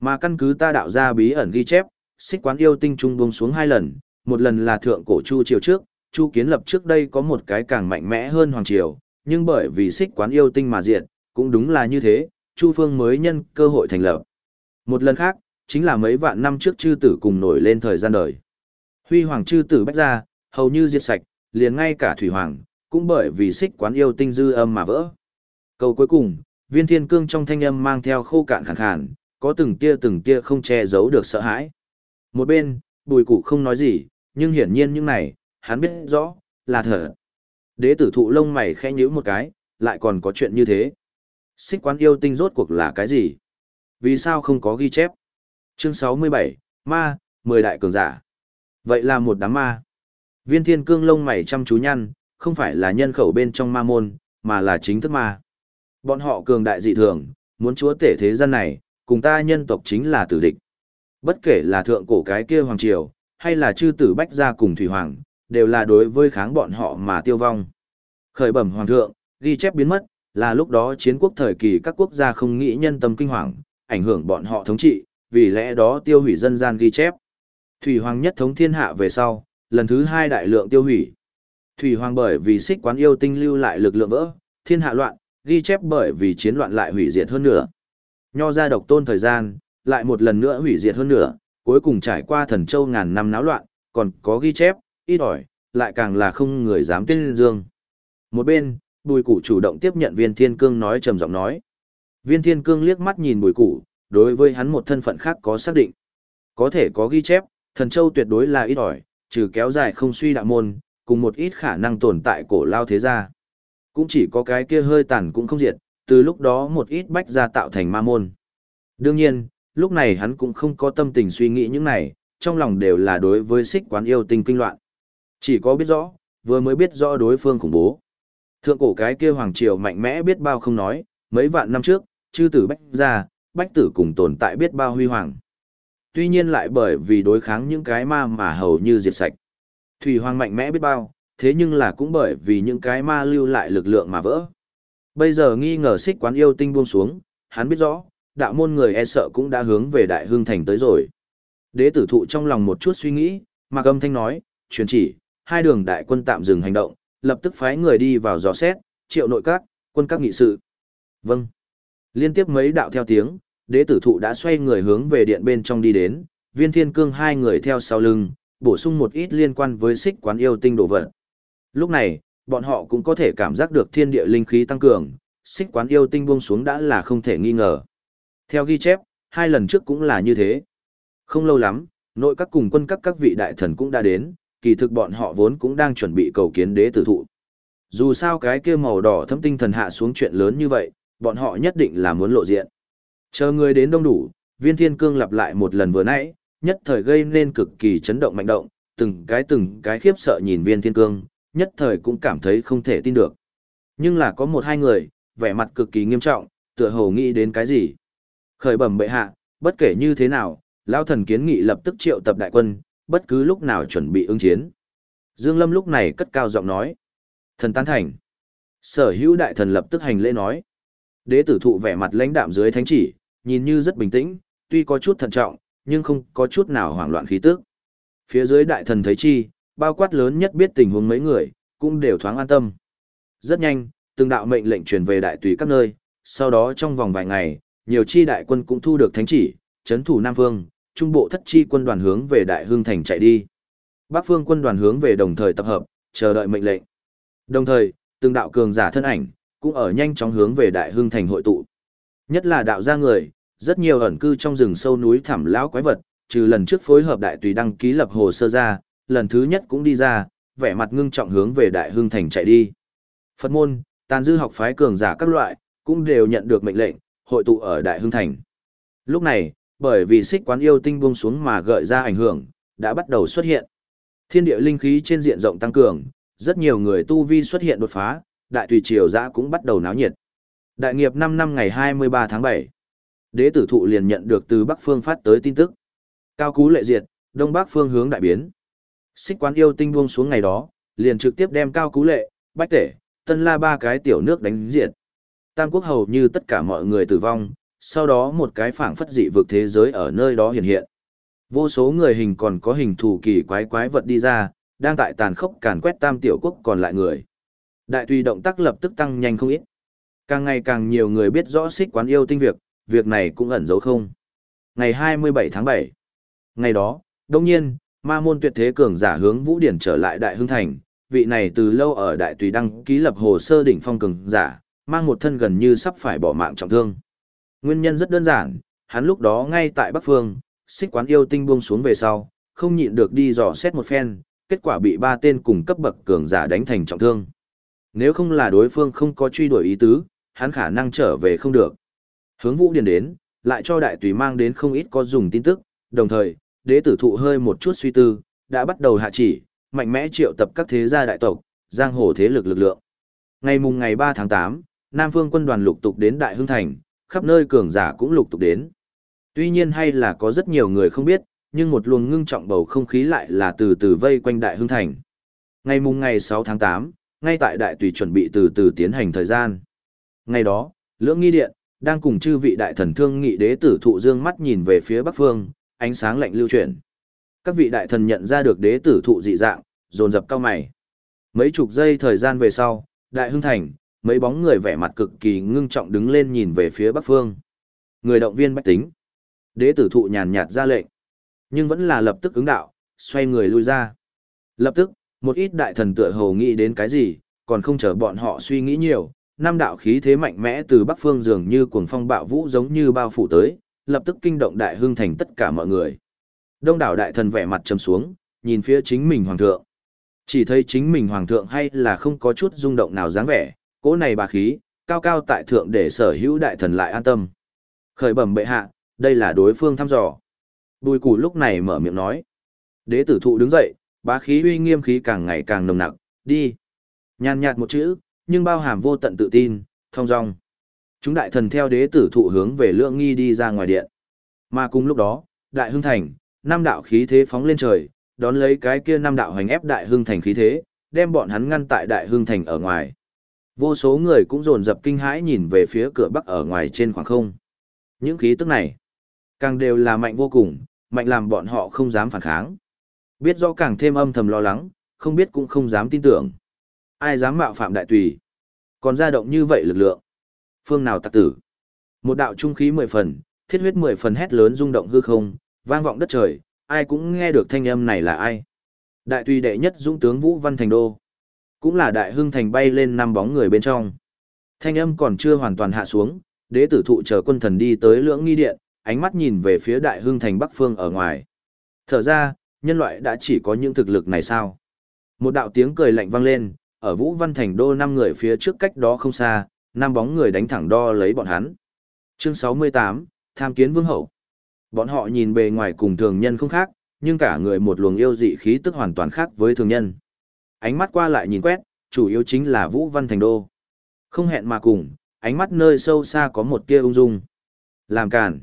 Mà căn cứ ta đạo ra bí ẩn ghi chép, xích quán yêu tinh trung buông xuống hai lần, một lần là thượng cổ chu triều trước, chu kiến lập trước đây có một cái càng mạnh mẽ hơn hoàng triều, nhưng bởi vì xích quán yêu tinh mà diệt, cũng đúng là như thế, chu phương mới nhân cơ hội thành lập. Một lần khác, chính là mấy vạn năm trước chư tử cùng nổi lên thời gian đời. Huy hoàng chư tử bách ra, hầu như diệt sạch, liền ngay cả thủy hoàng, cũng bởi vì xích quán yêu tinh dư âm mà vỡ. Câu cuối cùng, viên thiên cương trong thanh âm mang theo khô cạn khàn khàn, có từng tia từng tia không che giấu được sợ hãi. Một bên, bùi cụ không nói gì, nhưng hiển nhiên những này, hắn biết rõ, là thở. Đế tử thụ lông mày khẽ nhíu một cái, lại còn có chuyện như thế. Xích quán yêu tinh rốt cuộc là cái gì? Vì sao không có ghi chép? Chương 67, Ma, 10 đại cường giả. Vậy là một đám ma. Viên thiên cương lông mày chăm chú nhăn, không phải là nhân khẩu bên trong ma môn, mà là chính thức ma. Bọn họ cường đại dị thường, muốn chúa tể thế gian này, cùng ta nhân tộc chính là tử địch. Bất kể là thượng cổ cái kia hoàng triều, hay là chư tử bách gia cùng thủy hoàng, đều là đối với kháng bọn họ mà tiêu vong. Khởi bẩm hoàng thượng, ghi chép biến mất, là lúc đó chiến quốc thời kỳ các quốc gia không nghĩ nhân tâm kinh hoàng, ảnh hưởng bọn họ thống trị, vì lẽ đó tiêu hủy dân gian ghi chép. Thủy Hoàng nhất thống thiên hạ về sau, lần thứ hai đại lượng tiêu hủy. Thủy Hoàng bởi vì xích quán yêu tinh lưu lại lực lượng vỡ, thiên hạ loạn, ghi chép bởi vì chiến loạn lại hủy diệt hơn nữa. Nho ra độc tôn thời gian, lại một lần nữa hủy diệt hơn nữa, cuối cùng trải qua thần châu ngàn năm náo loạn, còn có ghi chép, ít ỏi, lại càng là không người dám tên dương. Một bên, bùi củ chủ động tiếp nhận viên thiên cương nói trầm giọng nói. Viên thiên cương liếc mắt nhìn bùi củ, đối với hắn một thân phận khác có xác định. Có thể có ghi chép, thần châu tuyệt đối là ít ỏi, trừ kéo dài không suy đạo môn, cùng một ít khả năng tồn tại cổ lao thế gia. Cũng chỉ có cái kia hơi tàn cũng không diệt, từ lúc đó một ít bách gia tạo thành ma môn. Đương nhiên, lúc này hắn cũng không có tâm tình suy nghĩ những này, trong lòng đều là đối với xích quán yêu tinh kinh loạn. Chỉ có biết rõ, vừa mới biết rõ đối phương khủng bố. Thượng cổ cái kia hoàng triều mạnh mẽ biết bao không nói, mấy vạn năm trước, chư tử bách ra, bách tử cùng tồn tại biết bao huy hoàng. Tuy nhiên lại bởi vì đối kháng những cái ma mà hầu như diệt sạch. Thủy hoàng mạnh mẽ biết bao, thế nhưng là cũng bởi vì những cái ma lưu lại lực lượng mà vỡ. Bây giờ nghi ngờ xích quán yêu tinh buông xuống, hắn biết rõ, đạo môn người e sợ cũng đã hướng về đại hương thành tới rồi. Đế tử thụ trong lòng một chút suy nghĩ, mà âm thanh nói, truyền chỉ, hai đường đại quân tạm dừng hành động, lập tức phái người đi vào dò xét, triệu nội các, quân các nghị sự. Vâng. Liên tiếp mấy đạo theo tiếng, đế tử thụ đã xoay người hướng về điện bên trong đi đến, viên thiên cương hai người theo sau lưng, bổ sung một ít liên quan với xích quán yêu tinh đồ vật. Lúc này, bọn họ cũng có thể cảm giác được thiên địa linh khí tăng cường, xích quán yêu tinh buông xuống đã là không thể nghi ngờ. Theo ghi chép, hai lần trước cũng là như thế. Không lâu lắm, nội các cùng quân các các vị đại thần cũng đã đến, kỳ thực bọn họ vốn cũng đang chuẩn bị cầu kiến đế tử thụ. Dù sao cái kia màu đỏ thâm tinh thần hạ xuống chuyện lớn như vậy, bọn họ nhất định là muốn lộ diện. Chờ người đến đông đủ, viên thiên cương lặp lại một lần vừa nãy, nhất thời gây nên cực kỳ chấn động mạnh động, từng cái từng cái khiếp sợ nhìn viên thiên cương, nhất thời cũng cảm thấy không thể tin được. Nhưng là có một hai người, vẻ mặt cực kỳ nghiêm trọng, tựa hồ nghĩ đến cái gì. Khởi bẩm bệ hạ, bất kể như thế nào, lão thần kiến nghị lập tức triệu tập đại quân, bất cứ lúc nào chuẩn bị ứng chiến. Dương Lâm lúc này cất cao giọng nói. Thần tán thành. Sở hữu đại thần lập tức hành lễ nói. Đế tử thụ vẻ mặt lãnh đạm dưới thánh chỉ, nhìn như rất bình tĩnh, tuy có chút thận trọng, nhưng không có chút nào hoảng loạn khí tức. Phía dưới đại thần thấy chi, bao quát lớn nhất biết tình huống mấy người, cũng đều thoáng an tâm. Rất nhanh, từng đạo mệnh lệnh truyền về đại tùy các nơi, sau đó trong vòng vài ngày, nhiều chi đại quân cũng thu được thánh chỉ, chấn thủ Nam vương, trung bộ thất chi quân đoàn hướng về Đại Hương Thành chạy đi. Bắc phương quân đoàn hướng về đồng thời tập hợp, chờ đợi mệnh lệnh. Đồng thời, từng đạo cường giả thân ảnh, cũng ở nhanh chóng hướng về Đại Hương Thành hội tụ. Nhất là đạo gia người, rất nhiều ẩn cư trong rừng sâu núi thẳm lão quái vật, trừ lần trước phối hợp đại tùy đăng ký lập hồ sơ ra, lần thứ nhất cũng đi ra, vẻ mặt ngưng trọng hướng về Đại Hương Thành chạy đi. Phật môn, tàn dư học phái cường giả các loại, cũng đều nhận được mệnh lệnh, hội tụ ở Đại Hương Thành. Lúc này, bởi vì xích quán yêu tinh buông xuống mà gợi ra ảnh hưởng, đã bắt đầu xuất hiện. Thiên địa linh khí trên diện rộng tăng cường, rất nhiều người tu vi xuất hiện đột phá, đại tùy triều giã cũng bắt đầu náo nhiệt. Đại nghiệp 5 năm ngày 23 tháng 7. Đế tử thụ liền nhận được từ Bắc Phương phát tới tin tức. Cao cú lệ diệt, Đông Bắc Phương hướng đại biến. Xích quán yêu tinh buông xuống ngày đó, liền trực tiếp đem Cao cú lệ, Bách Tể, Tân La ba cái tiểu nước đánh diệt. Tam quốc hầu như tất cả mọi người tử vong, sau đó một cái phảng phất dị vực thế giới ở nơi đó hiện hiện. Vô số người hình còn có hình thù kỳ quái quái vật đi ra, đang tại tàn khốc càn quét tam tiểu quốc còn lại người. Đại tùy động tác lập tức tăng nhanh không ít. Càng ngày càng nhiều người biết rõ xích quán yêu tinh việc, việc này cũng ẩn giấu không. Ngày 27 tháng 7. Ngày đó, đông nhiên, ma môn tuyệt thế cường giả hướng Vũ Điển trở lại Đại Hưng Thành, vị này từ lâu ở Đại Tùy đăng ký lập hồ sơ đỉnh phong cường giả, mang một thân gần như sắp phải bỏ mạng trọng thương. Nguyên nhân rất đơn giản, hắn lúc đó ngay tại Bắc Phương, xích quán yêu tinh buông xuống về sau, không nhịn được đi dò xét một phen, kết quả bị ba tên cùng cấp bậc cường giả đánh thành trọng thương. Nếu không là đối phương không có truy đuổi ý tứ, hắn khả năng trở về không được. Hướng Vũ Điền đến, lại cho đại tùy mang đến không ít có dùng tin tức, đồng thời, đế tử thụ hơi một chút suy tư, đã bắt đầu hạ chỉ, mạnh mẽ triệu tập các thế gia đại tộc, giang hồ thế lực lực lượng. Ngày mùng ngày 3 tháng 8, Nam Phương quân đoàn lục tục đến Đại Hưng Thành, khắp nơi cường giả cũng lục tục đến. Tuy nhiên hay là có rất nhiều người không biết, nhưng một luồng ngưng trọng bầu không khí lại là từ từ vây quanh Đại Hưng Thành. Ngày mùng ngày 6 tháng 8, ngay tại Đại Tùy chuẩn bị từ từ tiến hành thời gian. Ngày đó, Lưỡng Nghi Điện, đang cùng chư vị đại thần thương nghị đế tử thụ dương mắt nhìn về phía bắc phương, ánh sáng lạnh lưu chuyển. Các vị đại thần nhận ra được đế tử thụ dị dạng, dồn dập cao mày. Mấy chục giây thời gian về sau, đại hưng thành, mấy bóng người vẻ mặt cực kỳ ngưng trọng đứng lên nhìn về phía bắc phương. Người động viên bách tính. Đế tử thụ nhàn nhạt ra lệnh. Nhưng vẫn là lập tức ứng đạo, xoay người lui ra. Lập tức, một ít đại thần tựa hồ nghĩ đến cái gì, còn không chờ bọn họ suy nghĩ nhiều. Năm đạo khí thế mạnh mẽ từ bắc phương dường như cuồng phong bạo vũ giống như bao phủ tới, lập tức kinh động đại hưng thành tất cả mọi người. Đông đảo đại thần vẻ mặt trầm xuống, nhìn phía chính mình hoàng thượng. Chỉ thấy chính mình hoàng thượng hay là không có chút rung động nào dáng vẻ, cỗ này bà khí, cao cao tại thượng để sở hữu đại thần lại an tâm. Khởi bẩm bệ hạ, đây là đối phương thăm dò. Bùi củ lúc này mở miệng nói. Đế tử thụ đứng dậy, bá khí uy nghiêm khí càng ngày càng nồng nặc, đi. Nhàn nhạt một chữ, nhưng bao hàm vô tận tự tin, thông dong. Chúng đại thần theo đế tử thụ hướng về lượng nghi đi ra ngoài điện. Mà cùng lúc đó, đại hưng thành, năm đạo khí thế phóng lên trời, đón lấy cái kia năm đạo hành ép đại hưng thành khí thế, đem bọn hắn ngăn tại đại hưng thành ở ngoài. Vô số người cũng dồn dập kinh hãi nhìn về phía cửa bắc ở ngoài trên khoảng không. Những khí tức này, càng đều là mạnh vô cùng, mạnh làm bọn họ không dám phản kháng. Biết rõ càng thêm âm thầm lo lắng, không biết cũng không dám tin tưởng. Ai dám mạo phạm đại tùy. Còn ra động như vậy lực lượng. Phương nào tặc tử. Một đạo trung khí mười phần, thiết huyết mười phần hét lớn rung động hư không, vang vọng đất trời, ai cũng nghe được thanh âm này là ai. Đại tùy đệ nhất dũng tướng Vũ Văn Thành Đô. Cũng là đại hưng thành bay lên năm bóng người bên trong. Thanh âm còn chưa hoàn toàn hạ xuống, đế tử thụ chờ quân thần đi tới lưỡng nghi điện, ánh mắt nhìn về phía đại hưng thành bắc phương ở ngoài. Thở ra, nhân loại đã chỉ có những thực lực này sao? Một đạo tiếng cười lạnh vang lên, ở Vũ Văn Thành đô năm người phía trước cách đó không xa, năm bóng người đánh thẳng đo lấy bọn hắn. Chương 68, Tham kiến vương hậu. Bọn họ nhìn bề ngoài cùng thường nhân không khác, nhưng cả người một luồng yêu dị khí tức hoàn toàn khác với thường nhân. Ánh mắt qua lại nhìn quét, chủ yếu chính là Vũ Văn Thành đô. Không hẹn mà cùng, ánh mắt nơi sâu xa có một tia ung dung. Làm cản.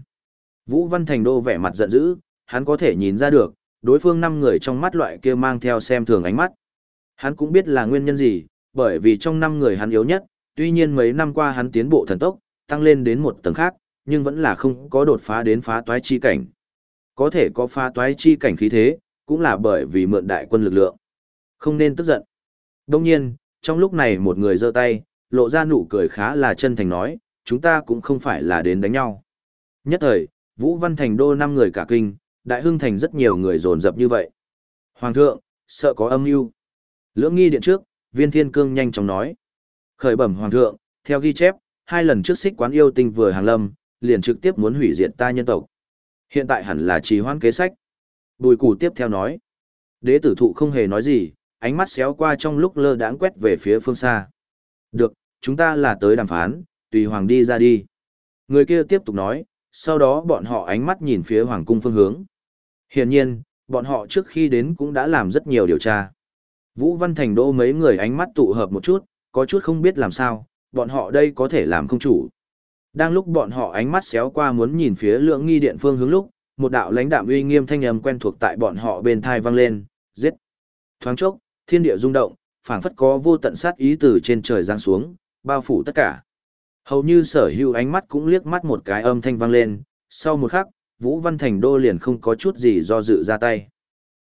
Vũ Văn Thành đô vẻ mặt giận dữ, hắn có thể nhìn ra được, đối phương năm người trong mắt loại kia mang theo xem thường ánh mắt. Hắn cũng biết là nguyên nhân gì, bởi vì trong năm người hắn yếu nhất, tuy nhiên mấy năm qua hắn tiến bộ thần tốc, tăng lên đến một tầng khác, nhưng vẫn là không có đột phá đến phá toái chi cảnh. Có thể có phá toái chi cảnh khí thế, cũng là bởi vì mượn đại quân lực lượng. Không nên tức giận. Đông nhiên, trong lúc này một người giơ tay, lộ ra nụ cười khá là chân thành nói, chúng ta cũng không phải là đến đánh nhau. Nhất thời, Vũ Văn Thành đô năm người cả kinh, Đại Hưng Thành rất nhiều người dồn dập như vậy. Hoàng thượng, sợ có âm mưu. Lưỡng nghi điện trước, viên thiên cương nhanh chóng nói. Khởi bẩm Hoàng thượng, theo ghi chép, hai lần trước xích quán yêu tinh vừa hàng lâm, liền trực tiếp muốn hủy diệt ta nhân tộc. Hiện tại hẳn là trì hoãn kế sách. Bùi củ tiếp theo nói. Đế tử thụ không hề nói gì, ánh mắt xéo qua trong lúc lơ đãng quét về phía phương xa. Được, chúng ta là tới đàm phán, tùy hoàng đi ra đi. Người kia tiếp tục nói, sau đó bọn họ ánh mắt nhìn phía hoàng cung phương hướng. Hiển nhiên, bọn họ trước khi đến cũng đã làm rất nhiều điều tra. Vũ Văn Thành Đô mấy người ánh mắt tụ hợp một chút, có chút không biết làm sao, bọn họ đây có thể làm không chủ. Đang lúc bọn họ ánh mắt xéo qua muốn nhìn phía lượng nghi điện phương hướng lúc, một đạo lãnh đạm uy nghiêm thanh âm quen thuộc tại bọn họ bên thai vang lên, giết. Thoáng chốc, thiên địa rung động, phảng phất có vô tận sát ý từ trên trời giáng xuống, bao phủ tất cả. Hầu như sở hữu ánh mắt cũng liếc mắt một cái âm thanh vang lên, sau một khắc, Vũ Văn Thành Đô liền không có chút gì do dự ra tay.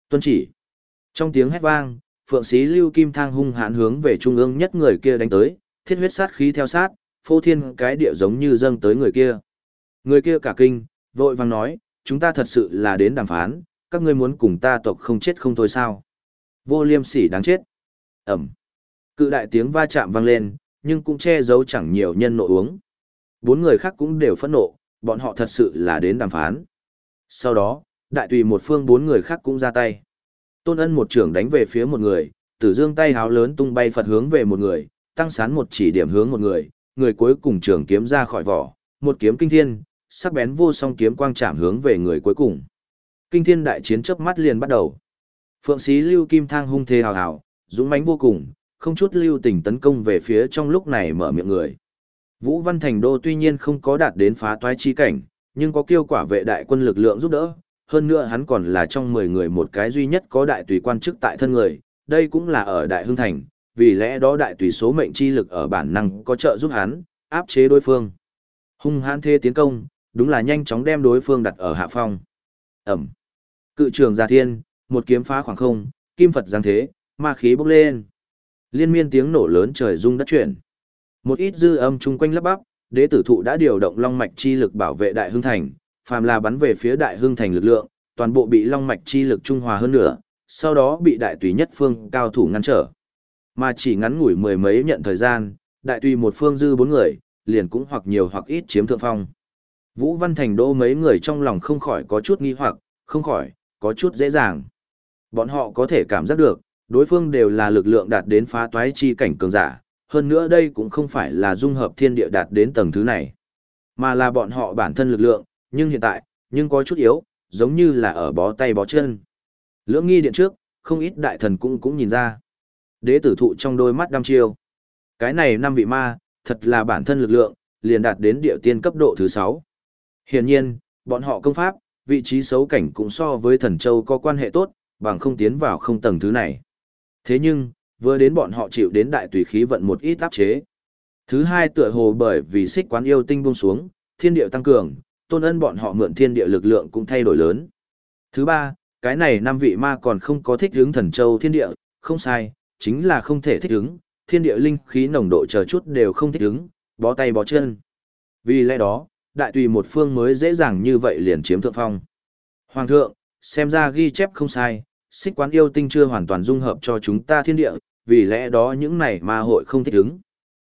Tuân chỉ. Trong tiếng hét vang, Phượng Sĩ Lưu Kim Thang hung hãn hướng về trung ương nhất người kia đánh tới, thiết huyết sát khí theo sát, phô thiên cái địa giống như dâng tới người kia. Người kia cả kinh, vội vàng nói, chúng ta thật sự là đến đàm phán, các ngươi muốn cùng ta tộc không chết không thôi sao. Vô liêm sỉ đáng chết. Ẩm. Cự đại tiếng va chạm vang lên, nhưng cũng che giấu chẳng nhiều nhân nộ uống. Bốn người khác cũng đều phẫn nộ, bọn họ thật sự là đến đàm phán. Sau đó, đại tùy một phương bốn người khác cũng ra tay. Tôn ân một trưởng đánh về phía một người, tử dương tay háo lớn tung bay Phật hướng về một người, tăng sán một chỉ điểm hướng một người, người cuối cùng trưởng kiếm ra khỏi vỏ, một kiếm kinh thiên, sắc bén vô song kiếm quang chạm hướng về người cuối cùng. Kinh thiên đại chiến chớp mắt liền bắt đầu. Phượng sĩ lưu kim thang hung thê hào hào, dũng mãnh vô cùng, không chút lưu tình tấn công về phía trong lúc này mở miệng người. Vũ Văn Thành Đô tuy nhiên không có đạt đến phá toái chi cảnh, nhưng có kiêu quả vệ đại quân lực lượng giúp đỡ, hơn nữa hắn còn là trong 10 người một cái duy nhất có đại tùy quan chức tại thân người, đây cũng là ở Đại Hưng Thành, vì lẽ đó đại tùy số mệnh chi lực ở bản năng có trợ giúp hắn, áp chế đối phương. Hung hãn thê tiến công, đúng là nhanh chóng đem đối phương đặt ở hạ phong. Ẩm. Cự trường gia thiên, một kiếm phá khoảng không, kim Phật giáng thế, ma khí bốc lên. Liên miên tiếng nổ lớn trời rung đất chuyển. Một ít dư âm chung quanh lấp bắp, đế tử thụ đã điều động long mạch chi lực bảo vệ đại hưng thành, phàm là bắn về phía đại hưng thành lực lượng, toàn bộ bị long mạch chi lực trung hòa hơn nữa, sau đó bị đại tùy nhất phương cao thủ ngăn trở. Mà chỉ ngắn ngủi mười mấy nhận thời gian, đại tùy một phương dư bốn người, liền cũng hoặc nhiều hoặc ít chiếm thượng phong. Vũ Văn Thành đô mấy người trong lòng không khỏi có chút nghi hoặc, không khỏi, có chút dễ dàng. Bọn họ có thể cảm giác được, đối phương đều là lực lượng đạt đến phá toái chi cảnh cường giả, hơn nữa đây cũng không phải là dung hợp thiên địa đạt đến tầng thứ này, mà là bọn họ bản thân lực lượng, nhưng hiện tại, nhưng có chút yếu, giống như là ở bó tay bó chân. Lưỡng nghi điện trước, không ít đại thần cũng cũng nhìn ra. Đế tử thụ trong đôi mắt đăm chiêu. Cái này năm vị ma, thật là bản thân lực lượng, liền đạt đến địa tiên cấp độ thứ 6. Hiển nhiên, bọn họ công pháp, vị trí xấu cảnh cũng so với thần châu có quan hệ tốt, bằng không tiến vào không tầng thứ này. Thế nhưng, vừa đến bọn họ chịu đến đại tùy khí vận một ít áp chế. Thứ hai tựa hồ bởi vì xích quán yêu tinh buông xuống, thiên địa tăng cường, tôn ân bọn họ mượn thiên địa lực lượng cũng thay đổi lớn. Thứ ba, cái này năm vị ma còn không có thích hướng thần châu thiên địa, không sai, chính là không thể thích ứng, thiên địa linh khí nồng độ chờ chút đều không thích ứng, bó tay bó chân. Vì lẽ đó, đại tùy một phương mới dễ dàng như vậy liền chiếm thượng phong. Hoàng thượng, xem ra ghi chép không sai, xích quán yêu tinh chưa hoàn toàn dung hợp cho chúng ta thiên địa, vì lẽ đó những này ma hội không thích ứng.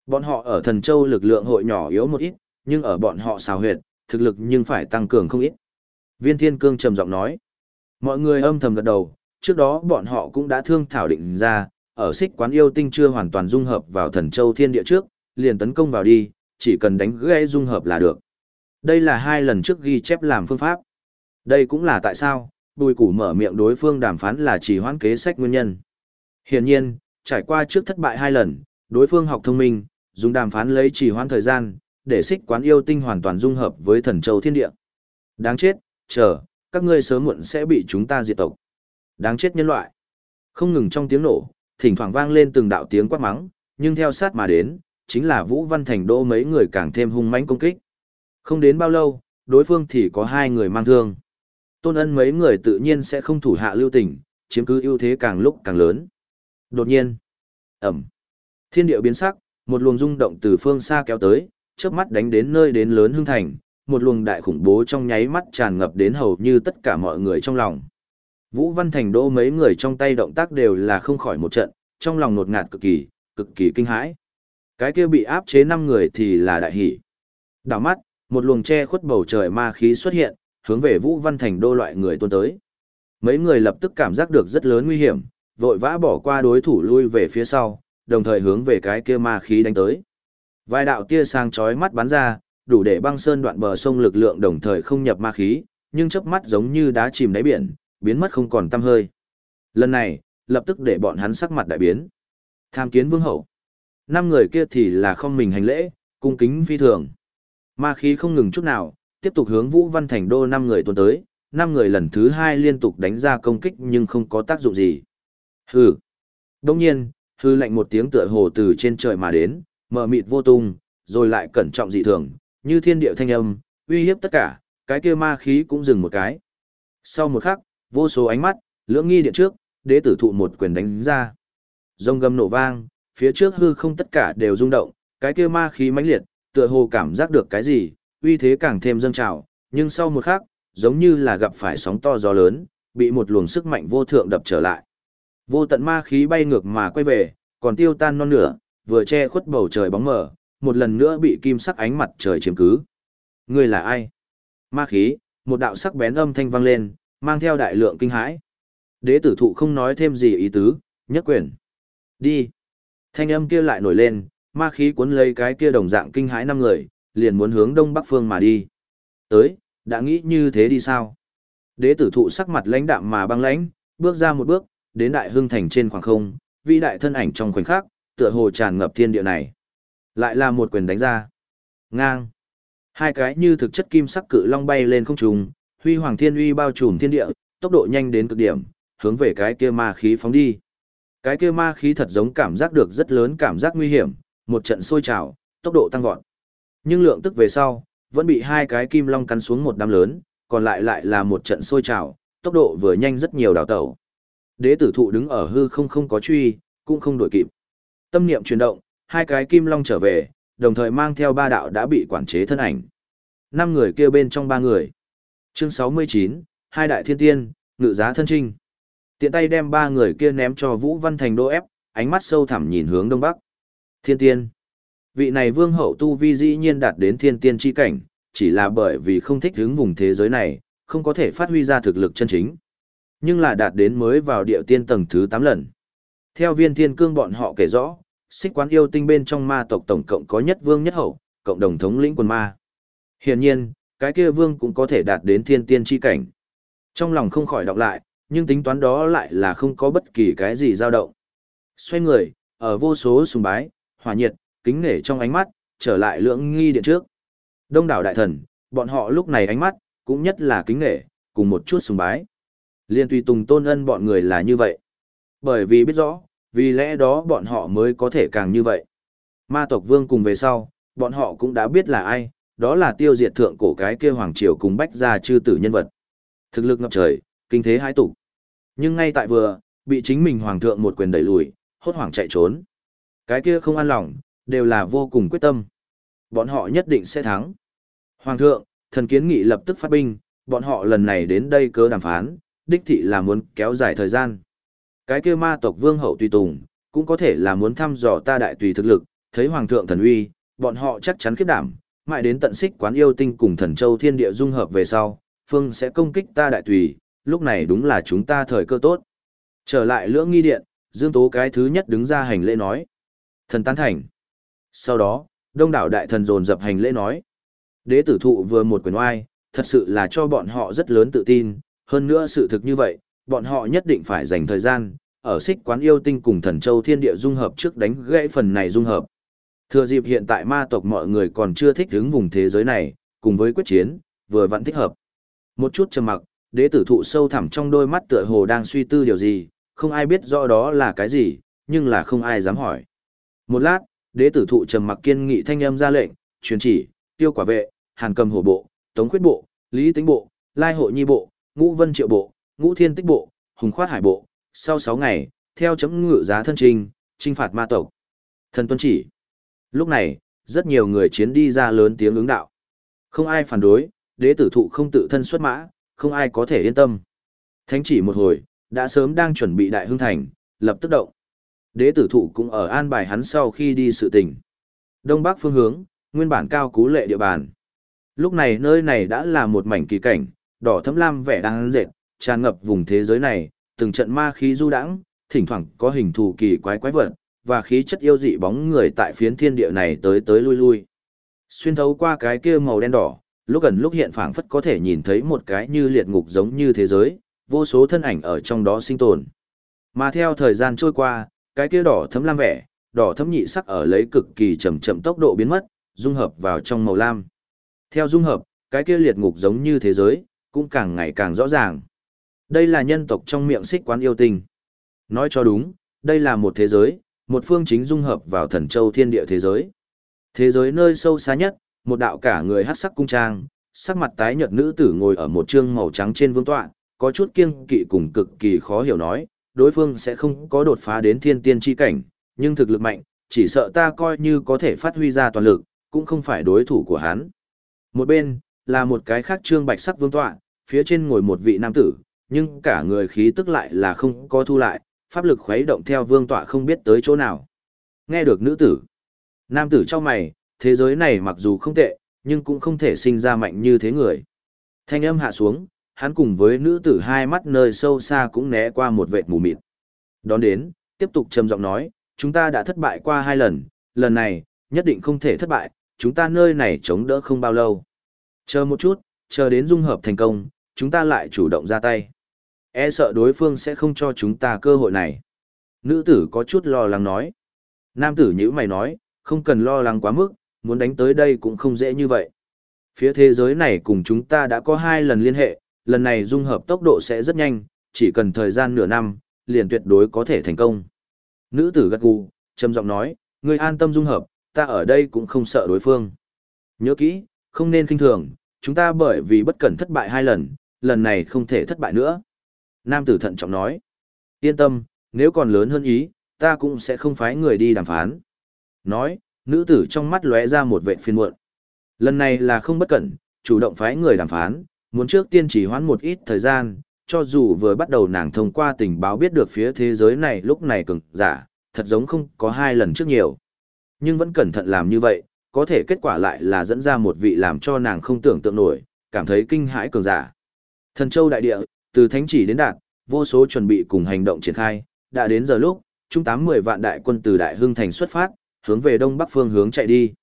Bọn họ ở thần châu lực lượng hội nhỏ yếu một ít, nhưng ở bọn họ xào huyệt, thực lực nhưng phải tăng cường không ít. Viên thiên cương trầm giọng nói. Mọi người âm thầm gật đầu, trước đó bọn họ cũng đã thương thảo định ra, ở xích quán yêu tinh chưa hoàn toàn dung hợp vào thần châu thiên địa trước, liền tấn công vào đi, chỉ cần đánh gãy dung hợp là được. Đây là hai lần trước ghi chép làm phương pháp. Đây cũng là tại sao, bùi củ mở miệng đối phương đàm phán là chỉ hoãn kế sách nguyên nhân. Hiển nhiên, trải qua trước thất bại hai lần, đối phương học thông minh, dùng đàm phán lấy chỉ hoãn thời gian, để xích quán yêu tinh hoàn toàn dung hợp với thần châu thiên địa. Đáng chết, chờ, các ngươi sớm muộn sẽ bị chúng ta diệt tộc. Đáng chết nhân loại. Không ngừng trong tiếng nổ, thỉnh thoảng vang lên từng đạo tiếng quát mắng, nhưng theo sát mà đến, chính là Vũ Văn Thành đô mấy người càng thêm hung mãnh công kích. Không đến bao lâu, đối phương thì có hai người mang thương. Tôn ân mấy người tự nhiên sẽ không thủ hạ lưu tình, chiếm cứ ưu thế càng lúc càng lớn. Đột nhiên, ẩm, thiên địa biến sắc, một luồng rung động từ phương xa kéo tới, chớp mắt đánh đến nơi đến lớn hưng thành, một luồng đại khủng bố trong nháy mắt tràn ngập đến hầu như tất cả mọi người trong lòng. Vũ Văn Thành đô mấy người trong tay động tác đều là không khỏi một trận, trong lòng nột ngạt cực kỳ, cực kỳ kinh hãi. Cái kia bị áp chế năm người thì là đại hỷ. Đảo mắt, một luồng che khuất bầu trời ma khí xuất hiện, hướng về Vũ Văn Thành đô loại người tuôn tới. Mấy người lập tức cảm giác được rất lớn nguy hiểm, vội vã bỏ qua đối thủ lui về phía sau, đồng thời hướng về cái kia ma khí đánh tới. Vài đạo tia sáng chói mắt bắn ra, đủ để băng sơn đoạn bờ sông lực lượng đồng thời không nhập ma khí, nhưng chớp mắt giống như đá chìm đáy biển, biến mất không còn tăm hơi. Lần này, lập tức để bọn hắn sắc mặt đại biến. Tham kiến vương hậu. Năm người kia thì là không mình hành lễ, cung kính phi thường. Ma khí không ngừng chút nào, tiếp tục hướng Vũ Văn Thành đô năm người tuần tới, năm người lần thứ hai liên tục đánh ra công kích nhưng không có tác dụng gì. Hừ. Đông nhiên, hư lạnh một tiếng tựa hồ từ trên trời mà đến, mờ mịt vô tung, rồi lại cẩn trọng dị thường, như thiên điệu thanh âm, uy hiếp tất cả, cái kia ma khí cũng dừng một cái. Sau một khắc, vô số ánh mắt, lưỡng nghi điện trước, đế tử thụ một quyền đánh ra. Rông gầm nổ vang, phía trước hư không tất cả đều rung động, cái kia ma khí mãnh liệt, tựa hồ cảm giác được cái gì, uy thế càng thêm dâng trào, nhưng sau một khắc, giống như là gặp phải sóng to gió lớn, bị một luồng sức mạnh vô thượng đập trở lại. Vô tận ma khí bay ngược mà quay về, còn tiêu tan non nửa, vừa che khuất bầu trời bóng mờ, một lần nữa bị kim sắc ánh mặt trời chiếm cứ. Ngươi là ai? Ma khí, một đạo sắc bén âm thanh vang lên, mang theo đại lượng kinh hãi. Đế tử thụ không nói thêm gì ý tứ, nhất quyền. Đi. Thanh âm kia lại nổi lên, ma khí cuốn lấy cái kia đồng dạng kinh hãi năm người, liền muốn hướng đông bắc phương mà đi. Tới, đã nghĩ như thế đi sao? Đế tử thụ sắc mặt lãnh đạm mà băng lãnh, bước ra một bước, đến đại hưng thành trên khoảng không, vĩ đại thân ảnh trong khoảnh khắc, tựa hồ tràn ngập thiên địa này. Lại là một quyền đánh ra. Ngang. Hai cái như thực chất kim sắc cự long bay lên không trung, huy hoàng thiên uy bao trùm thiên địa, tốc độ nhanh đến cực điểm, hướng về cái kia ma khí phóng đi. Cái kia ma khí thật giống cảm giác được rất lớn cảm giác nguy hiểm, một trận sôi trào, tốc độ tăng vọt. Nhưng lượng tức về sau, vẫn bị hai cái kim long cắn xuống một đám lớn, còn lại lại là một trận sôi trào, tốc độ vừa nhanh rất nhiều đào tẩu. Đế tử thụ đứng ở hư không không có truy, cũng không đổi kịp. Tâm niệm chuyển động, hai cái kim long trở về, đồng thời mang theo ba đạo đã bị quản chế thân ảnh. Năm người kia bên trong ba người. Chương 69, hai đại thiên tiên, ngự giá thân trinh. Tiện tay đem ba người kia ném cho Vũ Văn Thành đô ép, ánh mắt sâu thẳm nhìn hướng đông bắc. Thiên tiên. Vị này vương hậu tu vi dĩ nhiên đạt đến thiên tiên chi cảnh, chỉ là bởi vì không thích hướng vùng thế giới này, không có thể phát huy ra thực lực chân chính. Nhưng là đạt đến mới vào địa tiên tầng thứ 8 lần. Theo viên thiên cương bọn họ kể rõ, xích quán yêu tinh bên trong ma tộc tổng cộng có nhất vương nhất hậu, cộng đồng thống lĩnh quân ma. Hiển nhiên, cái kia vương cũng có thể đạt đến thiên tiên chi cảnh. Trong lòng không khỏi đọc lại, nhưng tính toán đó lại là không có bất kỳ cái gì dao động. Xoay người, ở vô số sùng bái, hỏa nhiệt, kính nể trong ánh mắt, trở lại lưỡng nghi điện trước. Đông đảo đại thần, bọn họ lúc này ánh mắt, cũng nhất là kính nể, cùng một chút sùng bái. Liên tùy tùng tôn ân bọn người là như vậy. Bởi vì biết rõ, vì lẽ đó bọn họ mới có thể càng như vậy. Ma tộc vương cùng về sau, bọn họ cũng đã biết là ai, đó là tiêu diệt thượng cổ cái kia hoàng triều cùng bách gia chư tử nhân vật. Thực lực ngập trời, kinh thế hai tục. Nhưng ngay tại vừa, bị chính mình hoàng thượng một quyền đẩy lùi, hốt hoảng chạy trốn. Cái kia không an lòng, đều là vô cùng quyết tâm. Bọn họ nhất định sẽ thắng. Hoàng thượng, thần kiến nghị lập tức phát binh, bọn họ lần này đến đây cớ đàm phán, đích thị là muốn kéo dài thời gian. Cái kia ma tộc vương hậu tùy tùng, cũng có thể là muốn thăm dò ta đại tùy thực lực, thấy hoàng thượng thần uy, bọn họ chắc chắn khiếp đảm, mãi đến tận xích quán yêu tinh cùng thần châu thiên địa dung hợp về sau, phương sẽ công kích ta đại tùy, lúc này đúng là chúng ta thời cơ tốt. Trở lại lưỡng nghi điện, Dương Tố cái thứ nhất đứng ra hành lễ nói. Thần tán thành. Sau đó, đông đảo đại thần dồn dập hành lễ nói. Đế tử thụ vừa một quyền oai, thật sự là cho bọn họ rất lớn tự tin, hơn nữa sự thực như vậy, bọn họ nhất định phải dành thời gian, ở xích quán yêu tinh cùng thần châu thiên địa dung hợp trước đánh gãy phần này dung hợp. Thừa dịp hiện tại ma tộc mọi người còn chưa thích hướng vùng thế giới này, cùng với quyết chiến, vừa vẫn thích hợp. Một chút trầm mặc, đế tử thụ sâu thẳm trong đôi mắt tựa hồ đang suy tư điều gì, không ai biết rõ đó là cái gì, nhưng là không ai dám hỏi. Một lát, đế tử thụ trầm mặc kiên nghị thanh âm ra lệnh, truyền chỉ, tiêu quả vệ, hàn cầm hổ bộ, tống khuyết bộ, lý tính bộ, lai hộ nhi bộ, ngũ vân triệu bộ, ngũ thiên tích bộ, hùng khoát hải bộ, sau 6 ngày, theo chấm ngự giá thân trình, trinh phạt ma tộc. Thần tuân chỉ. Lúc này, rất nhiều người chiến đi ra lớn tiếng ứng đạo. Không ai phản đối, đế tử thụ không tự thân xuất mã, không ai có thể yên tâm. Thánh chỉ một hồi, đã sớm đang chuẩn bị đại hưng thành, lập tức động. Đế tử thụ cũng ở an bài hắn sau khi đi sự tình. Đông Bắc phương hướng, nguyên bản cao cú lệ địa bàn. Lúc này nơi này đã là một mảnh kỳ cảnh, đỏ thấm lam vẻ đang dệt, tràn ngập vùng thế giới này, từng trận ma khí du đãng, thỉnh thoảng có hình thù kỳ quái quái vật, và khí chất yêu dị bóng người tại phiến thiên địa này tới tới lui lui. Xuyên thấu qua cái kia màu đen đỏ, lúc gần lúc hiện phảng phất có thể nhìn thấy một cái như liệt ngục giống như thế giới, vô số thân ảnh ở trong đó sinh tồn. Mà theo thời gian trôi qua, cái kia đỏ thấm lam vẻ, đỏ thấm nhị sắc ở lấy cực kỳ chậm chậm tốc độ biến mất, dung hợp vào trong màu lam. Theo dung hợp, cái kia liệt ngục giống như thế giới, cũng càng ngày càng rõ ràng. Đây là nhân tộc trong miệng xích quán yêu tình. Nói cho đúng, đây là một thế giới, một phương chính dung hợp vào thần châu thiên địa thế giới. Thế giới nơi sâu xa nhất, một đạo cả người hát sắc cung trang, sắc mặt tái nhợt nữ tử ngồi ở một trương màu trắng trên vương tọa, có chút kiêng kỵ cùng cực kỳ khó hiểu nói, đối phương sẽ không có đột phá đến thiên tiên chi cảnh, nhưng thực lực mạnh, chỉ sợ ta coi như có thể phát huy ra toàn lực, cũng không phải đối thủ của hắn. Một bên, là một cái khác trương bạch sắc vương tọa, phía trên ngồi một vị nam tử, nhưng cả người khí tức lại là không có thu lại, pháp lực khuấy động theo vương tọa không biết tới chỗ nào. Nghe được nữ tử. Nam tử cho mày, thế giới này mặc dù không tệ, nhưng cũng không thể sinh ra mạnh như thế người. Thanh âm hạ xuống, hắn cùng với nữ tử hai mắt nơi sâu xa cũng né qua một vệt mù mịt. Đón đến, tiếp tục trầm giọng nói, chúng ta đã thất bại qua hai lần, lần này, nhất định không thể thất bại, chúng ta nơi này chống đỡ không bao lâu. Chờ một chút, chờ đến dung hợp thành công, chúng ta lại chủ động ra tay. E sợ đối phương sẽ không cho chúng ta cơ hội này. Nữ tử có chút lo lắng nói. Nam tử nhữ mày nói, không cần lo lắng quá mức, muốn đánh tới đây cũng không dễ như vậy. Phía thế giới này cùng chúng ta đã có hai lần liên hệ, lần này dung hợp tốc độ sẽ rất nhanh, chỉ cần thời gian nửa năm, liền tuyệt đối có thể thành công. Nữ tử gật gù, trầm giọng nói, ngươi an tâm dung hợp, ta ở đây cũng không sợ đối phương. Nhớ kỹ, không nên kinh thường, chúng ta bởi vì bất cẩn thất bại hai lần, lần này không thể thất bại nữa. Nam tử thận trọng nói. Yên tâm, nếu còn lớn hơn ý, ta cũng sẽ không phái người đi đàm phán. Nói, nữ tử trong mắt lóe ra một vệ phiền muộn. Lần này là không bất cẩn, chủ động phái người đàm phán, muốn trước tiên chỉ hoãn một ít thời gian, cho dù vừa bắt đầu nàng thông qua tình báo biết được phía thế giới này lúc này cường giả, thật giống không có hai lần trước nhiều. Nhưng vẫn cẩn thận làm như vậy, có thể kết quả lại là dẫn ra một vị làm cho nàng không tưởng tượng nổi, cảm thấy kinh hãi cường giả. Thần châu đại địa, từ thánh chỉ đến đạt, vô số chuẩn bị cùng hành động triển khai, đã đến giờ lúc, trung tám mười vạn đại quân từ Đại Hưng Thành xuất phát, hướng về đông bắc phương hướng chạy đi.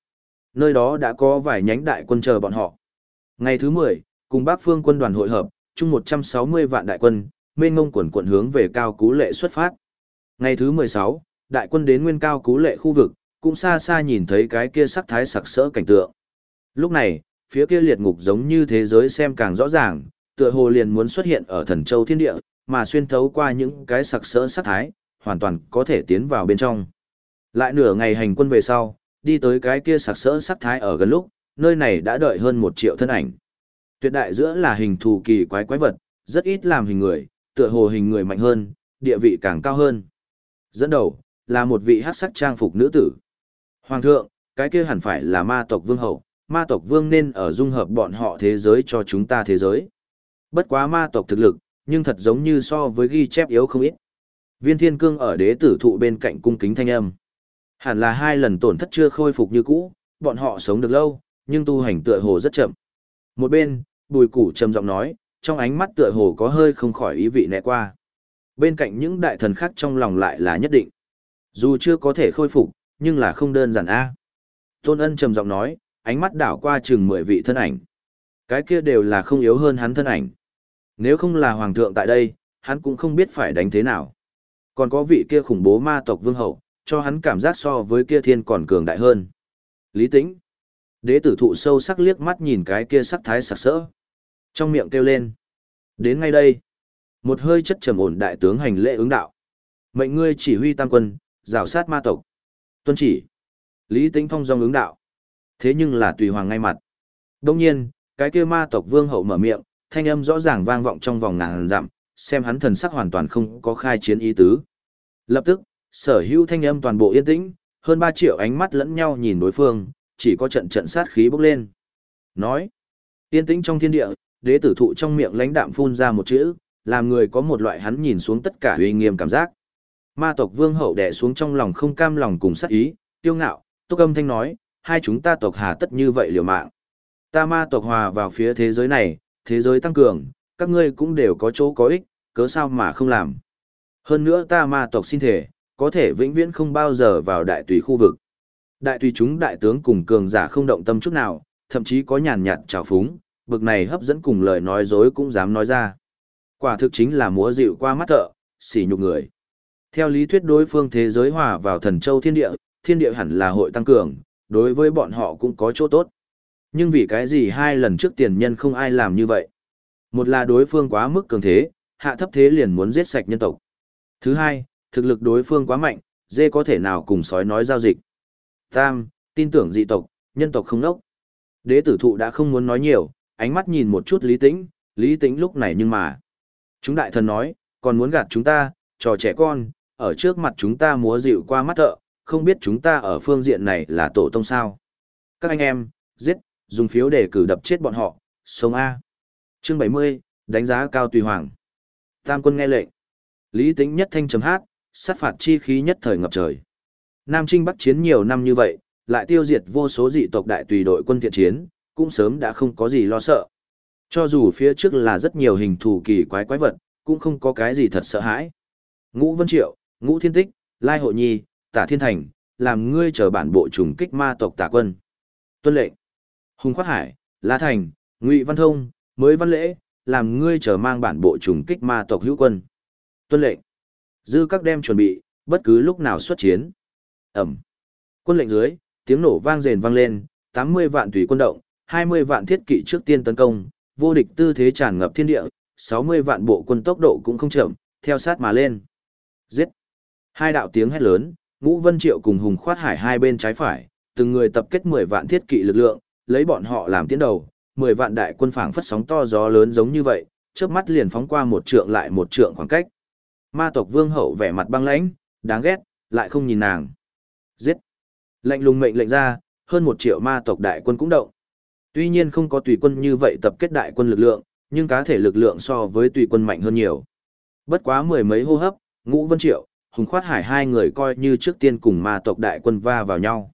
Nơi đó đã có vài nhánh đại quân chờ bọn họ. Ngày thứ mười, cùng Bắc phương quân đoàn hội hợp, chung một trăm sáu mươi vạn đại quân, mênh ngông quần quận hướng về cao cú lệ xuất phát. Ngày thứ mười sáu, đại quân đến nguyên cao cú lệ khu vực, cũng xa xa nhìn thấy cái kia sắc thái sặc sỡ cảnh tượng. Lúc này, phía kia liệt ngục giống như thế giới xem càng rõ ràng, tựa hồ liền muốn xuất hiện ở thần châu thiên địa, mà xuyên thấu qua những cái sặc sỡ sắc thái, hoàn toàn có thể tiến vào bên trong. Lại nửa ngày hành quân về sau, đi tới cái kia sặc sỡ sắc thái ở gần lúc, nơi này đã đợi hơn một triệu thân ảnh. Tuyệt đại giữa là hình thù kỳ quái quái vật, rất ít làm hình người, tựa hồ hình người mạnh hơn, địa vị càng cao hơn. Dẫn đầu, là một vị hát sắc trang phục nữ tử. Hoàng thượng, cái kia hẳn phải là ma tộc vương hậu, ma tộc vương nên ở dung hợp bọn họ thế giới cho chúng ta thế giới. Bất quá ma tộc thực lực, nhưng thật giống như so với ghi chép yếu không ít. Viên thiên cương ở đế tử thụ bên cạnh cung kính thanh âm. Hẳn là hai lần tổn thất chưa khôi phục như cũ, bọn họ sống được lâu, nhưng tu hành tựa hồ rất chậm. Một bên, bùi củ trầm giọng nói, trong ánh mắt tựa hồ có hơi không khỏi ý vị nẹ qua. Bên cạnh những đại thần khác trong lòng lại là nhất định. Dù chưa có thể khôi phục, nhưng là không đơn giản a. Tôn ân trầm giọng nói, ánh mắt đảo qua chừng mười vị thân ảnh. Cái kia đều là không yếu hơn hắn thân ảnh. Nếu không là hoàng thượng tại đây, hắn cũng không biết phải đánh thế nào. Còn có vị kia khủng bố ma tộc vương hậu, cho hắn cảm giác so với kia thiên còn cường đại hơn. Lý tĩnh. Đế tử thụ sâu sắc liếc mắt nhìn cái kia sắc thái sặc sỡ. Trong miệng kêu lên. Đến ngay đây. Một hơi chất trầm ổn đại tướng hành lễ ứng đạo. Mệnh ngươi chỉ huy tam quân, rào sát ma tộc. Tuân chỉ. Lý tĩnh phong dòng ứng đạo. Thế nhưng là tùy hoàng ngay mặt. Đông nhiên, cái kia ma tộc vương hậu mở miệng, thanh âm rõ ràng vang vọng trong vòng ngàn dặm, xem hắn thần sắc hoàn toàn không có khai chiến ý tứ. Lập tức, sở hữu thanh âm toàn bộ yên tĩnh, hơn 3 triệu ánh mắt lẫn nhau nhìn đối phương, chỉ có trận trận sát khí bốc lên. Nói, yên tĩnh trong thiên địa, đế tử thụ trong miệng lãnh đạm phun ra một chữ, làm người có một loại hắn nhìn xuống tất cả uy nghiêm cảm giác. Ma tộc vương hậu đè xuống trong lòng không cam lòng cùng sát ý, tiêu ngạo, túc âm thanh nói, hai chúng ta tộc hà tất như vậy liều mạng. Ta ma tộc hòa vào phía thế giới này, thế giới tăng cường, các ngươi cũng đều có chỗ có ích, cớ sao mà không làm. Hơn nữa ta ma tộc xin thể, có thể vĩnh viễn không bao giờ vào đại tùy khu vực. Đại tùy chúng đại tướng cùng cường giả không động tâm chút nào, thậm chí có nhàn nhạt trào phúng, bực này hấp dẫn cùng lời nói dối cũng dám nói ra. Quả thực chính là múa dịu qua mắt thợ, xỉ nhục người. Theo lý thuyết đối phương thế giới hòa vào thần châu thiên địa, thiên địa hẳn là hội tăng cường, đối với bọn họ cũng có chỗ tốt. Nhưng vì cái gì hai lần trước tiền nhân không ai làm như vậy? Một là đối phương quá mức cường thế, hạ thấp thế liền muốn giết sạch nhân tộc. Thứ hai, thực lực đối phương quá mạnh, dê có thể nào cùng sói nói giao dịch. Tam, tin tưởng dị tộc, nhân tộc không nốc. Đế tử thụ đã không muốn nói nhiều, ánh mắt nhìn một chút lý tĩnh, lý tĩnh lúc này nhưng mà. Chúng đại thần nói, còn muốn gạt chúng ta, trò trẻ con, ở trước mặt chúng ta múa dịu qua mắt thợ, không biết chúng ta ở phương diện này là tổ tông sao. Các anh em, giết, dùng phiếu để cử đập chết bọn họ, sống A. Chương 70, đánh giá cao tùy hoàng. Tam quân nghe lệnh. Lý tính nhất thanh chấm hát, sát phạt chi khí nhất thời ngập trời. Nam Trinh Bắc chiến nhiều năm như vậy, lại tiêu diệt vô số dị tộc đại tùy đội quân thiện chiến, cũng sớm đã không có gì lo sợ. Cho dù phía trước là rất nhiều hình thù kỳ quái quái vật, cũng không có cái gì thật sợ hãi. Ngũ Vân Triệu, Ngũ Thiên Tích, Lai Hộ Nhi, Tả Thiên Thành, làm ngươi chờ bản bộ trùng kích ma tộc tả quân. Tuân lệnh. Hùng Khoát Hải, La Thành, Ngụy Văn Thông, mới văn lễ, làm ngươi chờ mang bản bộ trùng kích ma tộc hữu quân. Tuân lệnh. Dư các đem chuẩn bị, bất cứ lúc nào xuất chiến. Ẩm. Quân lệnh dưới, tiếng nổ vang rền vang lên, 80 vạn tùy quân động, 20 vạn thiết kỵ trước tiên tấn công, vô địch tư thế tràn ngập thiên địa, 60 vạn bộ quân tốc độ cũng không chậm, theo sát mà lên. Giết. Hai đạo tiếng hét lớn, Ngũ Vân Triệu cùng Hùng Khoát Hải hai bên trái phải, từng người tập kết 10 vạn thiết kỵ lực lượng, lấy bọn họ làm tiến đầu, 10 vạn đại quân phảng phất sóng to gió lớn giống như vậy, chớp mắt liền phóng qua một trượng lại một trượng khoảng cách. Ma tộc vương hậu vẻ mặt băng lãnh, đáng ghét, lại không nhìn nàng. Giết! Lệnh lùng mệnh lệnh ra, hơn một triệu ma tộc đại quân cũng động. Tuy nhiên không có tùy quân như vậy tập kết đại quân lực lượng, nhưng cá thể lực lượng so với tùy quân mạnh hơn nhiều. Bất quá mười mấy hô hấp, ngũ vân triệu, hùng khoát hải hai người coi như trước tiên cùng ma tộc đại quân va vào nhau.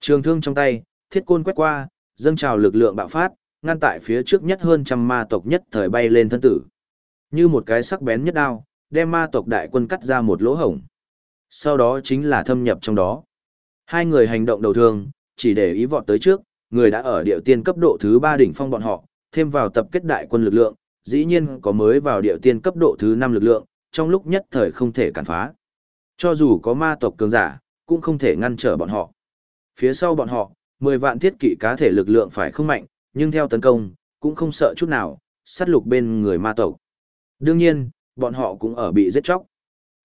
Trường thương trong tay, thiết côn quét qua, dâng trào lực lượng bạo phát, ngăn tại phía trước nhất hơn trăm ma tộc nhất thời bay lên thân tử. Như một cái sắc bén nhất đao, đem ma tộc đại quân cắt ra một lỗ hổng. Sau đó chính là thâm nhập trong đó. Hai người hành động đầu thường, chỉ để ý vọt tới trước, người đã ở địa tiên cấp độ thứ ba đỉnh phong bọn họ, thêm vào tập kết đại quân lực lượng, dĩ nhiên có mới vào địa tiên cấp độ thứ năm lực lượng, trong lúc nhất thời không thể cản phá. Cho dù có ma tộc cường giả, cũng không thể ngăn trở bọn họ. Phía sau bọn họ, 10 vạn thiết kỵ cá thể lực lượng phải không mạnh, nhưng theo tấn công, cũng không sợ chút nào, sát lục bên người ma tộc. Đương nhiên, bọn họ cũng ở bị giết chóc.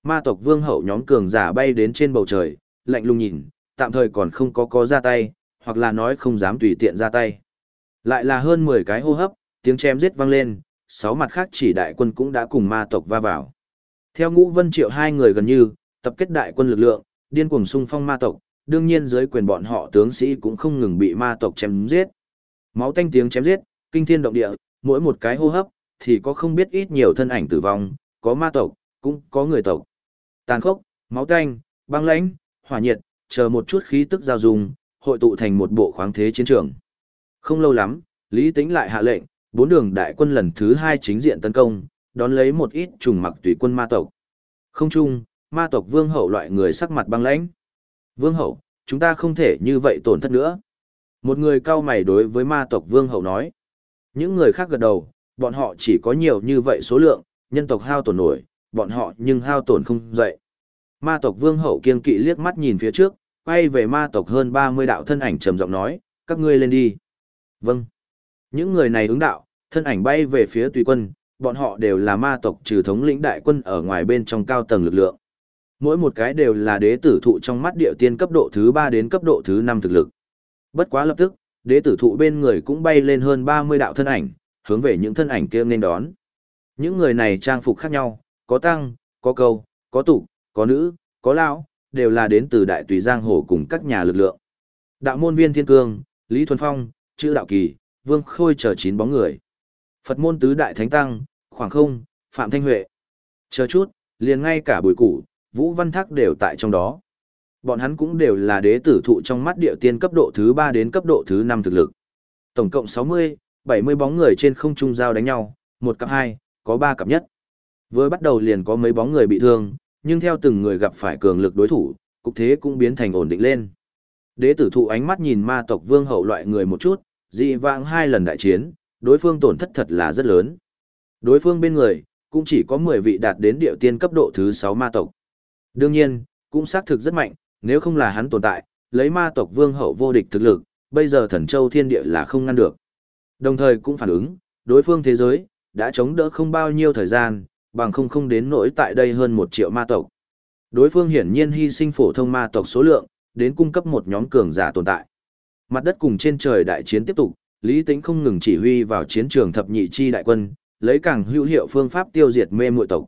Ma tộc vương hậu nhóm cường giả bay đến trên bầu trời, lạnh lùng nhìn, tạm thời còn không có có ra tay, hoặc là nói không dám tùy tiện ra tay. Lại là hơn 10 cái hô hấp, tiếng chém giết vang lên, sáu mặt khác chỉ đại quân cũng đã cùng ma tộc va vào. Theo ngũ vân triệu hai người gần như, tập kết đại quân lực lượng, điên cuồng xung phong ma tộc, đương nhiên dưới quyền bọn họ tướng sĩ cũng không ngừng bị ma tộc chém giết. Máu tanh tiếng chém giết, kinh thiên động địa, mỗi một cái hô hấp, thì có không biết ít nhiều thân ảnh tử vong, có ma tộc, cũng có người tộc. Tàn khốc, máu tanh, băng lãnh, hỏa nhiệt, chờ một chút khí tức giao dùng, hội tụ thành một bộ khoáng thế chiến trường. Không lâu lắm, Lý Tĩnh lại hạ lệnh, bốn đường đại quân lần thứ hai chính diện tấn công, đón lấy một ít trùng mặc tùy quân ma tộc. Không chung, ma tộc vương hậu loại người sắc mặt băng lãnh. Vương hậu, chúng ta không thể như vậy tổn thất nữa. Một người cao mày đối với ma tộc vương hậu nói. Những người khác gật đầu, bọn họ chỉ có nhiều như vậy số lượng, nhân tộc hao tổn nổi, bọn họ nhưng hao tổn không dậy. Ma tộc vương hậu kiên kỵ liếc mắt nhìn phía trước, quay về ma tộc hơn 30 đạo thân ảnh trầm giọng nói, các ngươi lên đi. Vâng. Những người này ứng đạo, thân ảnh bay về phía tùy quân, bọn họ đều là ma tộc trừ thống lĩnh đại quân ở ngoài bên trong cao tầng lực lượng. Mỗi một cái đều là đế tử thụ trong mắt địa tiên cấp độ thứ 3 đến cấp độ thứ 5 thực lực. Bất quá lập tức, đế tử thụ bên người cũng bay lên hơn 30 đạo thân ảnh, hướng về những thân ảnh kia nên đón. Những người này trang phục khác nhau, có tăng, có câu, có tụ, có nữ, có lão, đều là đến từ đại tùy giang hồ cùng các nhà lực lượng. Đạo môn viên thiên cương, Lý Thuần Phong, chữ đạo kỳ, vương khôi chờ chín bóng người. Phật môn tứ đại thánh tăng, khoảng không, phạm thanh huệ. Chờ chút, liền ngay cả bùi củ, vũ văn thác đều tại trong đó. Bọn hắn cũng đều là đế tử thụ trong mắt địa tiên cấp độ thứ 3 đến cấp độ thứ 5 thực lực. Tổng cộng 60, 70 bóng người trên không trung giao đánh nhau, một cặp hai, có ba cặp nhất. Vừa bắt đầu liền có mấy bóng người bị thương, nhưng theo từng người gặp phải cường lực đối thủ, cục thế cũng biến thành ổn định lên. Đế tử thụ ánh mắt nhìn ma tộc vương hậu loại người một chút, dị vãng hai lần đại chiến, đối phương tổn thất thật là rất lớn. Đối phương bên người, cũng chỉ có 10 vị đạt đến điệu tiên cấp độ thứ 6 ma tộc. Đương nhiên, cũng xác thực rất mạnh, nếu không là hắn tồn tại, lấy ma tộc vương hậu vô địch thực lực, bây giờ thần châu thiên địa là không ngăn được. Đồng thời cũng phản ứng, đối phương thế giới, đã chống đỡ không bao nhiêu thời gian, bằng không không đến nỗi tại đây hơn một triệu ma tộc. Đối phương hiển nhiên hy sinh phổ thông ma tộc số lượng, đến cung cấp một nhóm cường giả tồn tại. Mặt đất cùng trên trời đại chiến tiếp tục, Lý Tĩnh không ngừng chỉ huy vào chiến trường thập nhị chi đại quân, lấy càng hữu hiệu phương pháp tiêu diệt mê muội tộc.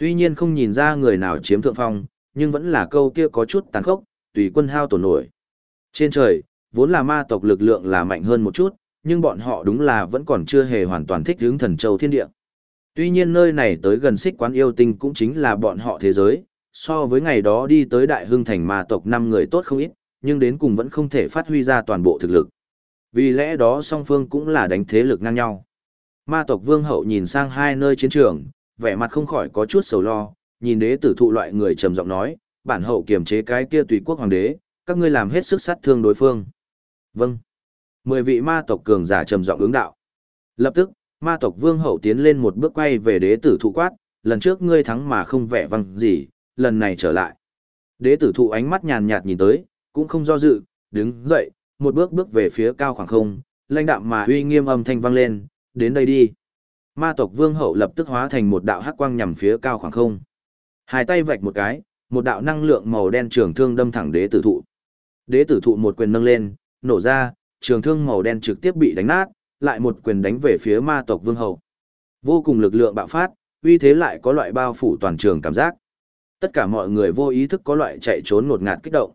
Tuy nhiên không nhìn ra người nào chiếm thượng phong, nhưng vẫn là câu kia có chút tàn khốc, tùy quân hao tổn nổi. Trên trời, vốn là ma tộc lực lượng là mạnh hơn một chút, nhưng bọn họ đúng là vẫn còn chưa hề hoàn toàn thích hướng thần châu thiên địa. Tuy nhiên nơi này tới gần xích quán yêu tinh cũng chính là bọn họ thế giới, so với ngày đó đi tới đại hưng thành ma tộc năm người tốt không ít, nhưng đến cùng vẫn không thể phát huy ra toàn bộ thực lực. Vì lẽ đó song phương cũng là đánh thế lực ngang nhau. Ma tộc vương hậu nhìn sang hai nơi chiến trường, vẻ mặt không khỏi có chút sầu lo, nhìn đế tử thụ loại người trầm giọng nói, bản hậu kiềm chế cái kia tùy quốc hoàng đế, các ngươi làm hết sức sát thương đối phương. Vâng. Mười vị ma tộc cường giả trầm giọng ứng đạo. Lập tức, ma tộc vương hậu tiến lên một bước quay về đế tử thụ quát, lần trước ngươi thắng mà không vẻ văng gì, lần này trở lại. Đế tử thụ ánh mắt nhàn nhạt nhìn tới, cũng không do dự, đứng dậy, một bước bước về phía cao khoảng không, lãnh đạm mà uy nghiêm âm thanh vang lên, đến đây đi. Ma tộc vương hậu lập tức hóa thành một đạo hắc quang nhằm phía cao khoảng không. Hai tay vạch một cái, một đạo năng lượng màu đen trường thương đâm thẳng đế tử thụ. Đế tử thụ một quyền nâng lên, nổ ra, trường thương màu đen trực tiếp bị đánh nát, lại một quyền đánh về phía ma tộc vương hậu. Vô cùng lực lượng bạo phát, uy thế lại có loại bao phủ toàn trường cảm giác. Tất cả mọi người vô ý thức có loại chạy trốn ngột ngạt kích động.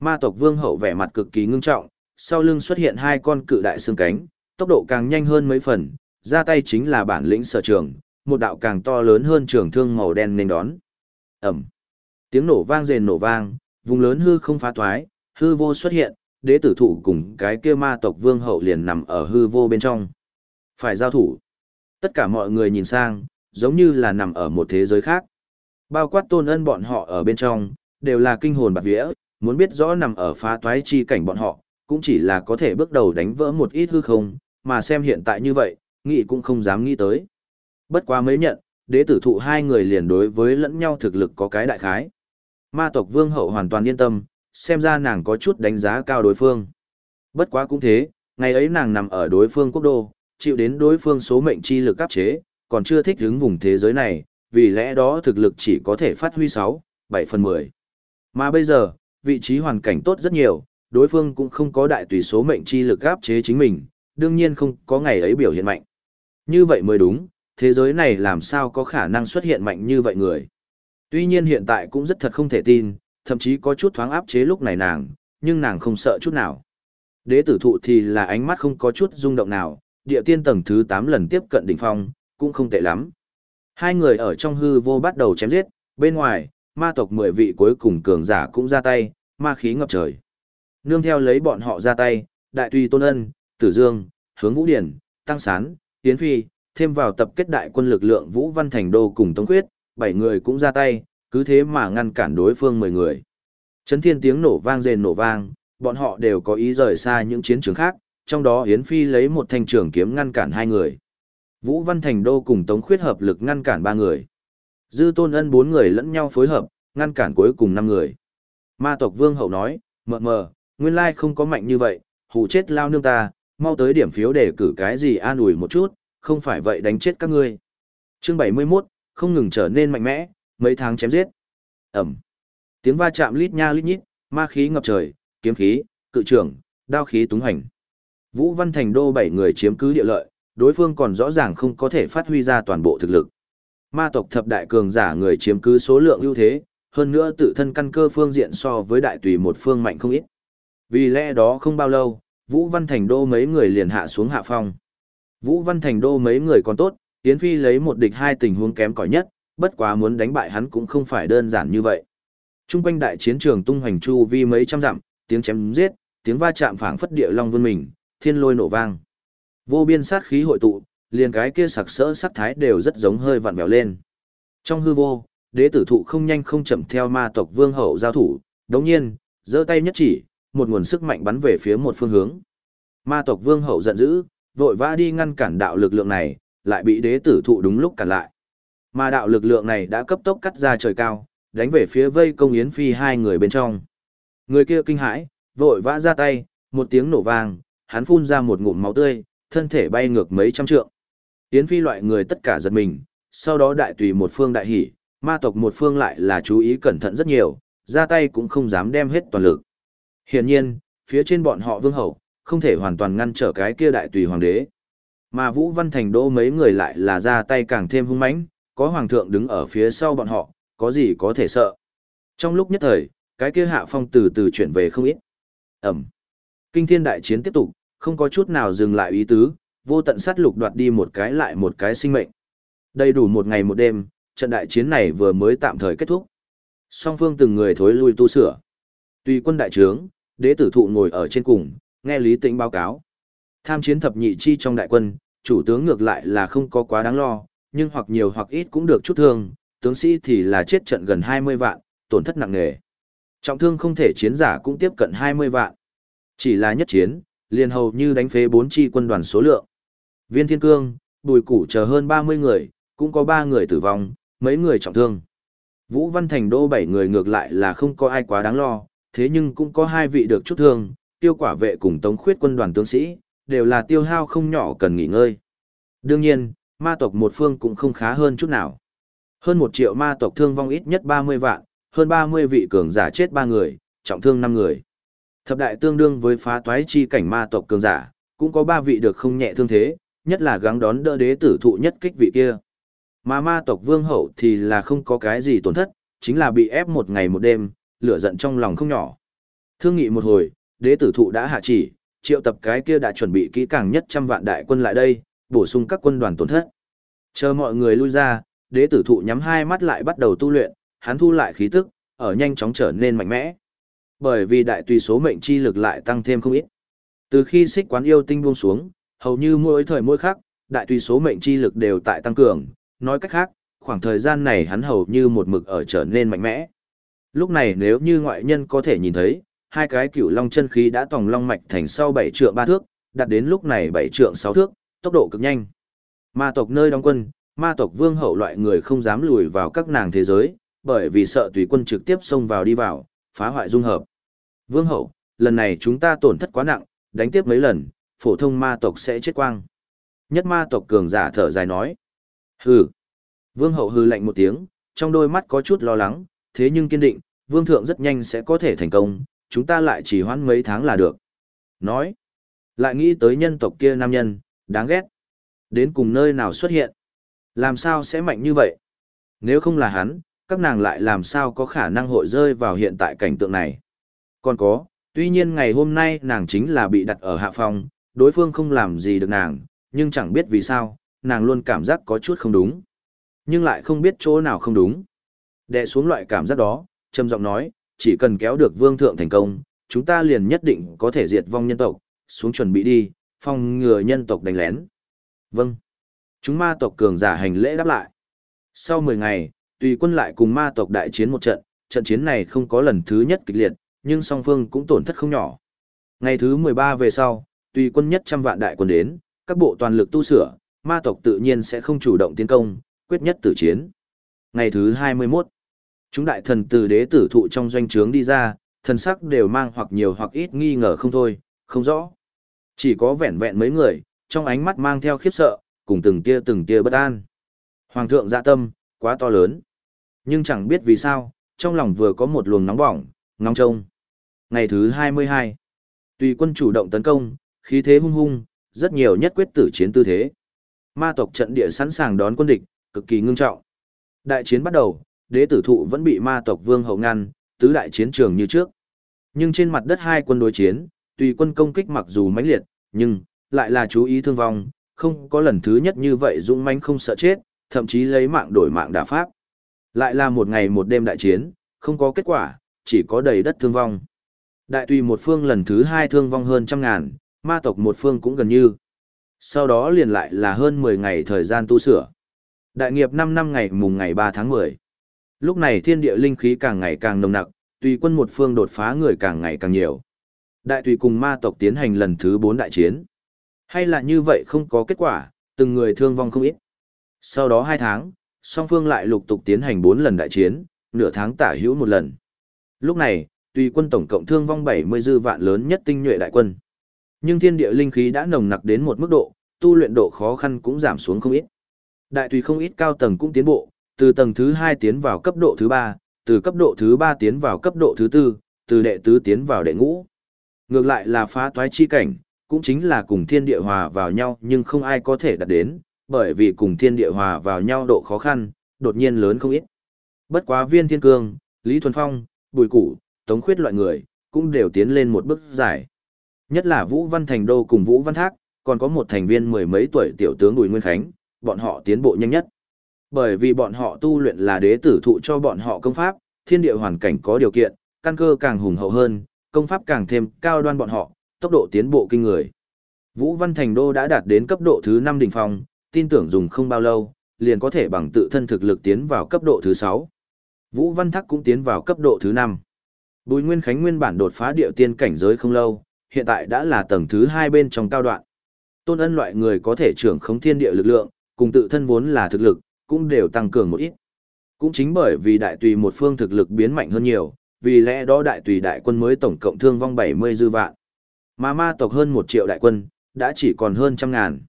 Ma tộc vương hậu vẻ mặt cực kỳ ngưng trọng, sau lưng xuất hiện hai con cự đại xương cánh, tốc độ càng nhanh hơn mấy phần, ra tay chính là bản lĩnh sở trường, một đạo càng to lớn hơn trường thương màu đen nên đón. Ẩm. Tiếng nổ vang rền nổ vang, vùng lớn hư không phá thoái, hư vô xuất hiện, đế tử thủ cùng cái kia ma tộc vương hậu liền nằm ở hư vô bên trong. Phải giao thủ. Tất cả mọi người nhìn sang, giống như là nằm ở một thế giới khác. Bao quát tôn ân bọn họ ở bên trong, đều là kinh hồn bạc vía, muốn biết rõ nằm ở phá toái chi cảnh bọn họ, cũng chỉ là có thể bước đầu đánh vỡ một ít hư không, mà xem hiện tại như vậy, nghĩ cũng không dám nghĩ tới. Bất quá mới nhận, đế tử thụ hai người liền đối với lẫn nhau thực lực có cái đại khái. Ma tộc vương hậu hoàn toàn yên tâm, xem ra nàng có chút đánh giá cao đối phương. Bất quá cũng thế, ngày ấy nàng nằm ở đối phương quốc đô, chịu đến đối phương số mệnh chi lực áp chế, còn chưa thích ứng vùng thế giới này, vì lẽ đó thực lực chỉ có thể phát huy 6, 7 phần 10. Mà bây giờ, vị trí hoàn cảnh tốt rất nhiều, đối phương cũng không có đại tùy số mệnh chi lực áp chế chính mình, đương nhiên không có ngày ấy biểu hiện mạnh. Như vậy mới đúng, thế giới này làm sao có khả năng xuất hiện mạnh như vậy người. Tuy nhiên hiện tại cũng rất thật không thể tin, thậm chí có chút thoáng áp chế lúc này nàng, nhưng nàng không sợ chút nào. Đế tử thụ thì là ánh mắt không có chút rung động nào, địa tiên tầng thứ 8 lần tiếp cận đỉnh phong, cũng không tệ lắm. Hai người ở trong hư vô bắt đầu chém giết, bên ngoài, ma tộc 10 vị cuối cùng cường giả cũng ra tay, ma khí ngập trời. Nương theo lấy bọn họ ra tay, đại tùy tôn ân, tử dương, hướng vũ điển, tăng sán, Yến phi, thêm vào tập kết đại quân lực lượng vũ văn thành đô cùng tống Khuyết bảy người cũng ra tay, cứ thế mà ngăn cản đối phương 10 người. Chấn thiên tiếng nổ vang rền nổ vang, bọn họ đều có ý rời xa những chiến trường khác, trong đó Yến Phi lấy một thanh trường kiếm ngăn cản hai người. Vũ Văn Thành Đô cùng Tống Khuyết hợp lực ngăn cản ba người. Dư Tôn Ân bốn người lẫn nhau phối hợp, ngăn cản cuối cùng năm người. Ma tộc Vương Hậu nói, mờ mờ, nguyên lai không có mạnh như vậy, hù chết lao nương ta, mau tới điểm phiếu để cử cái gì an ủi một chút, không phải vậy đánh chết các ngươi. Chương 71, không ngừng trở nên mạnh mẽ, mấy tháng chém giết. Ẩm. Tiếng va chạm lít nha lít nhít, ma khí ngập trời, kiếm khí, cự trưởng, đao khí túng hành. Vũ Văn Thành đô bảy người chiếm cứ địa lợi, đối phương còn rõ ràng không có thể phát huy ra toàn bộ thực lực. Ma tộc thập đại cường giả người chiếm cứ số lượng ưu thế, hơn nữa tự thân căn cơ phương diện so với đại tùy một phương mạnh không ít. Vì lẽ đó không bao lâu, Vũ Văn Thành đô mấy người liền hạ xuống hạ phong. Vũ Văn Thành đô mấy người còn tốt, Yến Phi lấy một địch hai tình huống kém cỏi nhất, bất quá muốn đánh bại hắn cũng không phải đơn giản như vậy. Trung quanh đại chiến trường tung hoành chu vi mấy trăm dặm, tiếng chém giết, tiếng va chạm phảng phất địa long vân mình, thiên lôi nổ vang. Vô biên sát khí hội tụ, liền cái kia sặc sỡ sắc thái đều rất giống hơi vặn vẹo lên. Trong hư vô, đế tử thụ không nhanh không chậm theo ma tộc vương hậu giao thủ, đồng nhiên, giơ tay nhất chỉ, một nguồn sức mạnh bắn về phía một phương hướng. Ma tộc vương hậu giận dữ, vội vã đi ngăn cản đạo lực lượng này, lại bị đế tử thụ đúng lúc cản lại. Mà đạo lực lượng này đã cấp tốc cắt ra trời cao, đánh về phía vây công Yến Phi hai người bên trong. Người kia kinh hãi, vội vã ra tay, một tiếng nổ vang, hắn phun ra một ngụm máu tươi, thân thể bay ngược mấy trăm trượng. Yến Phi loại người tất cả giật mình, sau đó đại tùy một phương đại hỉ, ma tộc một phương lại là chú ý cẩn thận rất nhiều, ra tay cũng không dám đem hết toàn lực. Hiển nhiên, phía trên bọn họ vương hậu, không thể hoàn toàn ngăn trở cái kia đại tùy hoàng đế. Mà Vũ Văn Thành đô mấy người lại là ra tay càng thêm hung mãnh, có hoàng thượng đứng ở phía sau bọn họ, có gì có thể sợ. Trong lúc nhất thời, cái kia hạ phong từ từ chuyển về không ít. Ẩm. Kinh thiên đại chiến tiếp tục, không có chút nào dừng lại ý tứ, vô tận sát lục đoạt đi một cái lại một cái sinh mệnh. Đầy đủ một ngày một đêm, trận đại chiến này vừa mới tạm thời kết thúc. Song phương từng người thối lui tu sửa. Tùy quân đại trướng, đế tử thụ ngồi ở trên cùng, nghe Lý Tĩnh báo cáo. Tham chiến thập nhị chi trong đại quân, chủ tướng ngược lại là không có quá đáng lo, nhưng hoặc nhiều hoặc ít cũng được chút thương, tướng sĩ thì là chết trận gần 20 vạn, tổn thất nặng nề. Trọng thương không thể chiến giả cũng tiếp cận 20 vạn. Chỉ là nhất chiến, liền hầu như đánh phế bốn chi quân đoàn số lượng. Viên Thiên Cương, Bùi Củ chờ hơn 30 người, cũng có 3 người tử vong, mấy người trọng thương. Vũ Văn Thành đô 7 người ngược lại là không có ai quá đáng lo, thế nhưng cũng có hai vị được chút thương, tiêu quả vệ cùng tống khuyết quân đoàn tướng sĩ, đều là tiêu hao không nhỏ cần nghỉ ngơi. Đương nhiên, ma tộc một phương cũng không khá hơn chút nào. Hơn một triệu ma tộc thương vong ít nhất 30 vạn, hơn 30 vị cường giả chết 3 người, trọng thương 5 người. Thập đại tương đương với phá toái chi cảnh ma tộc cường giả, cũng có 3 vị được không nhẹ thương thế, nhất là gắng đón đỡ đế tử thụ nhất kích vị kia. Mà ma tộc vương hậu thì là không có cái gì tổn thất, chính là bị ép một ngày một đêm, lửa giận trong lòng không nhỏ. Thương nghị một hồi, đế tử thụ đã hạ chỉ, triệu tập cái kia đã chuẩn bị kỹ càng nhất trăm vạn đại quân lại đây, bổ sung các quân đoàn tổn thất. Chờ mọi người lui ra, đế tử thụ nhắm hai mắt lại bắt đầu tu luyện, hắn thu lại khí tức, ở nhanh chóng trở nên mạnh mẽ. Bởi vì đại tùy số mệnh chi lực lại tăng thêm không ít. Từ khi xích quán yêu tinh buông xuống, hầu như mỗi thời mỗi khác, đại tùy số mệnh chi lực đều tại tăng cường, nói cách khác, khoảng thời gian này hắn hầu như một mực ở trở nên mạnh mẽ. Lúc này nếu như ngoại nhân có thể nhìn thấy, hai cái cửu long chân khí đã tòng long mạch thành sau bảy trượng ba thước, đạt đến lúc này bảy trượng sáu thước, tốc độ cực nhanh. Ma tộc nơi đóng quân, ma tộc vương hậu loại người không dám lùi vào các nàng thế giới, bởi vì sợ tùy quân trực tiếp xông vào đi vào, phá hoại dung hợp. Vương hậu, lần này chúng ta tổn thất quá nặng, đánh tiếp mấy lần, phổ thông ma tộc sẽ chết quang. Nhất ma tộc cường giả thở dài nói. Hừ. Vương hậu hừ lạnh một tiếng, trong đôi mắt có chút lo lắng, thế nhưng kiên định, vương thượng rất nhanh sẽ có thể thành công, chúng ta lại chỉ hoãn mấy tháng là được. Nói. Lại nghĩ tới nhân tộc kia nam nhân, đáng ghét. Đến cùng nơi nào xuất hiện. Làm sao sẽ mạnh như vậy? Nếu không là hắn, các nàng lại làm sao có khả năng hội rơi vào hiện tại cảnh tượng này. Còn có, tuy nhiên ngày hôm nay nàng chính là bị đặt ở hạ phòng, đối phương không làm gì được nàng, nhưng chẳng biết vì sao, nàng luôn cảm giác có chút không đúng. Nhưng lại không biết chỗ nào không đúng. Đệ xuống loại cảm giác đó, trầm giọng nói, chỉ cần kéo được vương thượng thành công, chúng ta liền nhất định có thể diệt vong nhân tộc, xuống chuẩn bị đi, phòng ngừa nhân tộc đánh lén. Vâng. Chúng ma tộc cường giả hành lễ đáp lại. Sau 10 ngày, tùy quân lại cùng ma tộc đại chiến một trận, trận chiến này không có lần thứ nhất kịch liệt, nhưng song phương cũng tổn thất không nhỏ. Ngày thứ 13 về sau, tùy quân nhất trăm vạn đại quân đến, các bộ toàn lực tu sửa, ma tộc tự nhiên sẽ không chủ động tiến công, quyết nhất tử chiến. Ngày thứ 21, chúng đại thần từ đế tử thụ trong doanh trướng đi ra, thần sắc đều mang hoặc nhiều hoặc ít nghi ngờ không thôi, không rõ. Chỉ có vẹn vẹn mấy người, trong ánh mắt mang theo khiếp sợ, cùng từng tia từng tia bất an. Hoàng thượng dạ tâm, quá to lớn. Nhưng chẳng biết vì sao, trong lòng vừa có một luồng nóng bỏng, ngóng trông. Ngày thứ 22, tùy quân chủ động tấn công, khí thế hung hung, rất nhiều nhất quyết tử chiến tư thế. Ma tộc trận địa sẵn sàng đón quân địch, cực kỳ ngưng trọng. Đại chiến bắt đầu, đế tử thụ vẫn bị ma tộc vương hậu ngăn, tứ đại chiến trường như trước. Nhưng trên mặt đất hai quân đối chiến, tùy quân công kích mặc dù mãnh liệt, nhưng lại là chú ý thương vong, không có lần thứ nhất như vậy dũng mãnh không sợ chết, thậm chí lấy mạng đổi mạng đả pháp. Lại là một ngày một đêm đại chiến, không có kết quả, chỉ có đầy đất thương vong. Đại tùy một phương lần thứ hai thương vong hơn trăm ngàn, ma tộc một phương cũng gần như. Sau đó liền lại là hơn 10 ngày thời gian tu sửa. Đại nghiệp 5 năm ngày mùng ngày 3 tháng 10. Lúc này thiên địa linh khí càng ngày càng nồng nặc, tùy quân một phương đột phá người càng ngày càng nhiều. Đại tùy cùng ma tộc tiến hành lần thứ 4 đại chiến. Hay là như vậy không có kết quả, từng người thương vong không ít. Sau đó 2 tháng, song phương lại lục tục tiến hành 4 lần đại chiến, nửa tháng tả hữu một lần. Lúc này, tùy quân tổng cộng thương vong 70 dư vạn lớn nhất tinh nhuệ đại quân. Nhưng thiên địa linh khí đã nồng nặc đến một mức độ, tu luyện độ khó khăn cũng giảm xuống không ít. Đại tùy không ít cao tầng cũng tiến bộ, từ tầng thứ 2 tiến vào cấp độ thứ 3, từ cấp độ thứ 3 tiến vào cấp độ thứ 4, từ đệ tứ tiến vào đệ ngũ. Ngược lại là phá toái chi cảnh, cũng chính là cùng thiên địa hòa vào nhau nhưng không ai có thể đạt đến, bởi vì cùng thiên địa hòa vào nhau độ khó khăn, đột nhiên lớn không ít. Bất quá viên thiên cương, Lý Thuần Phong, Bùi Củ, Tống Khuyết loại người, cũng đều tiến lên một bước giải. Nhất là Vũ Văn Thành Đô cùng Vũ Văn Thác, còn có một thành viên mười mấy tuổi tiểu tướng Bùi Nguyên Khánh, bọn họ tiến bộ nhanh nhất. Bởi vì bọn họ tu luyện là đế tử thụ cho bọn họ công pháp, thiên địa hoàn cảnh có điều kiện, căn cơ càng hùng hậu hơn, công pháp càng thêm cao đoan bọn họ, tốc độ tiến bộ kinh người. Vũ Văn Thành Đô đã đạt đến cấp độ thứ 5 đỉnh phong, tin tưởng dùng không bao lâu, liền có thể bằng tự thân thực lực tiến vào cấp độ thứ 6. Vũ Văn Thác cũng tiến vào cấp độ thứ 5. Bùi Nguyên Khánh nguyên bản đột phá điệu tiên cảnh giới không lâu, hiện tại đã là tầng thứ 2 bên trong cao đoạn. Tôn ân loại người có thể trưởng khống thiên địa lực lượng, cùng tự thân vốn là thực lực, cũng đều tăng cường một ít. Cũng chính bởi vì đại tùy một phương thực lực biến mạnh hơn nhiều, vì lẽ đó đại tùy đại quân mới tổng cộng thương vong 70 dư vạn. Mà ma tộc hơn 1 triệu đại quân, đã chỉ còn hơn trăm ngàn.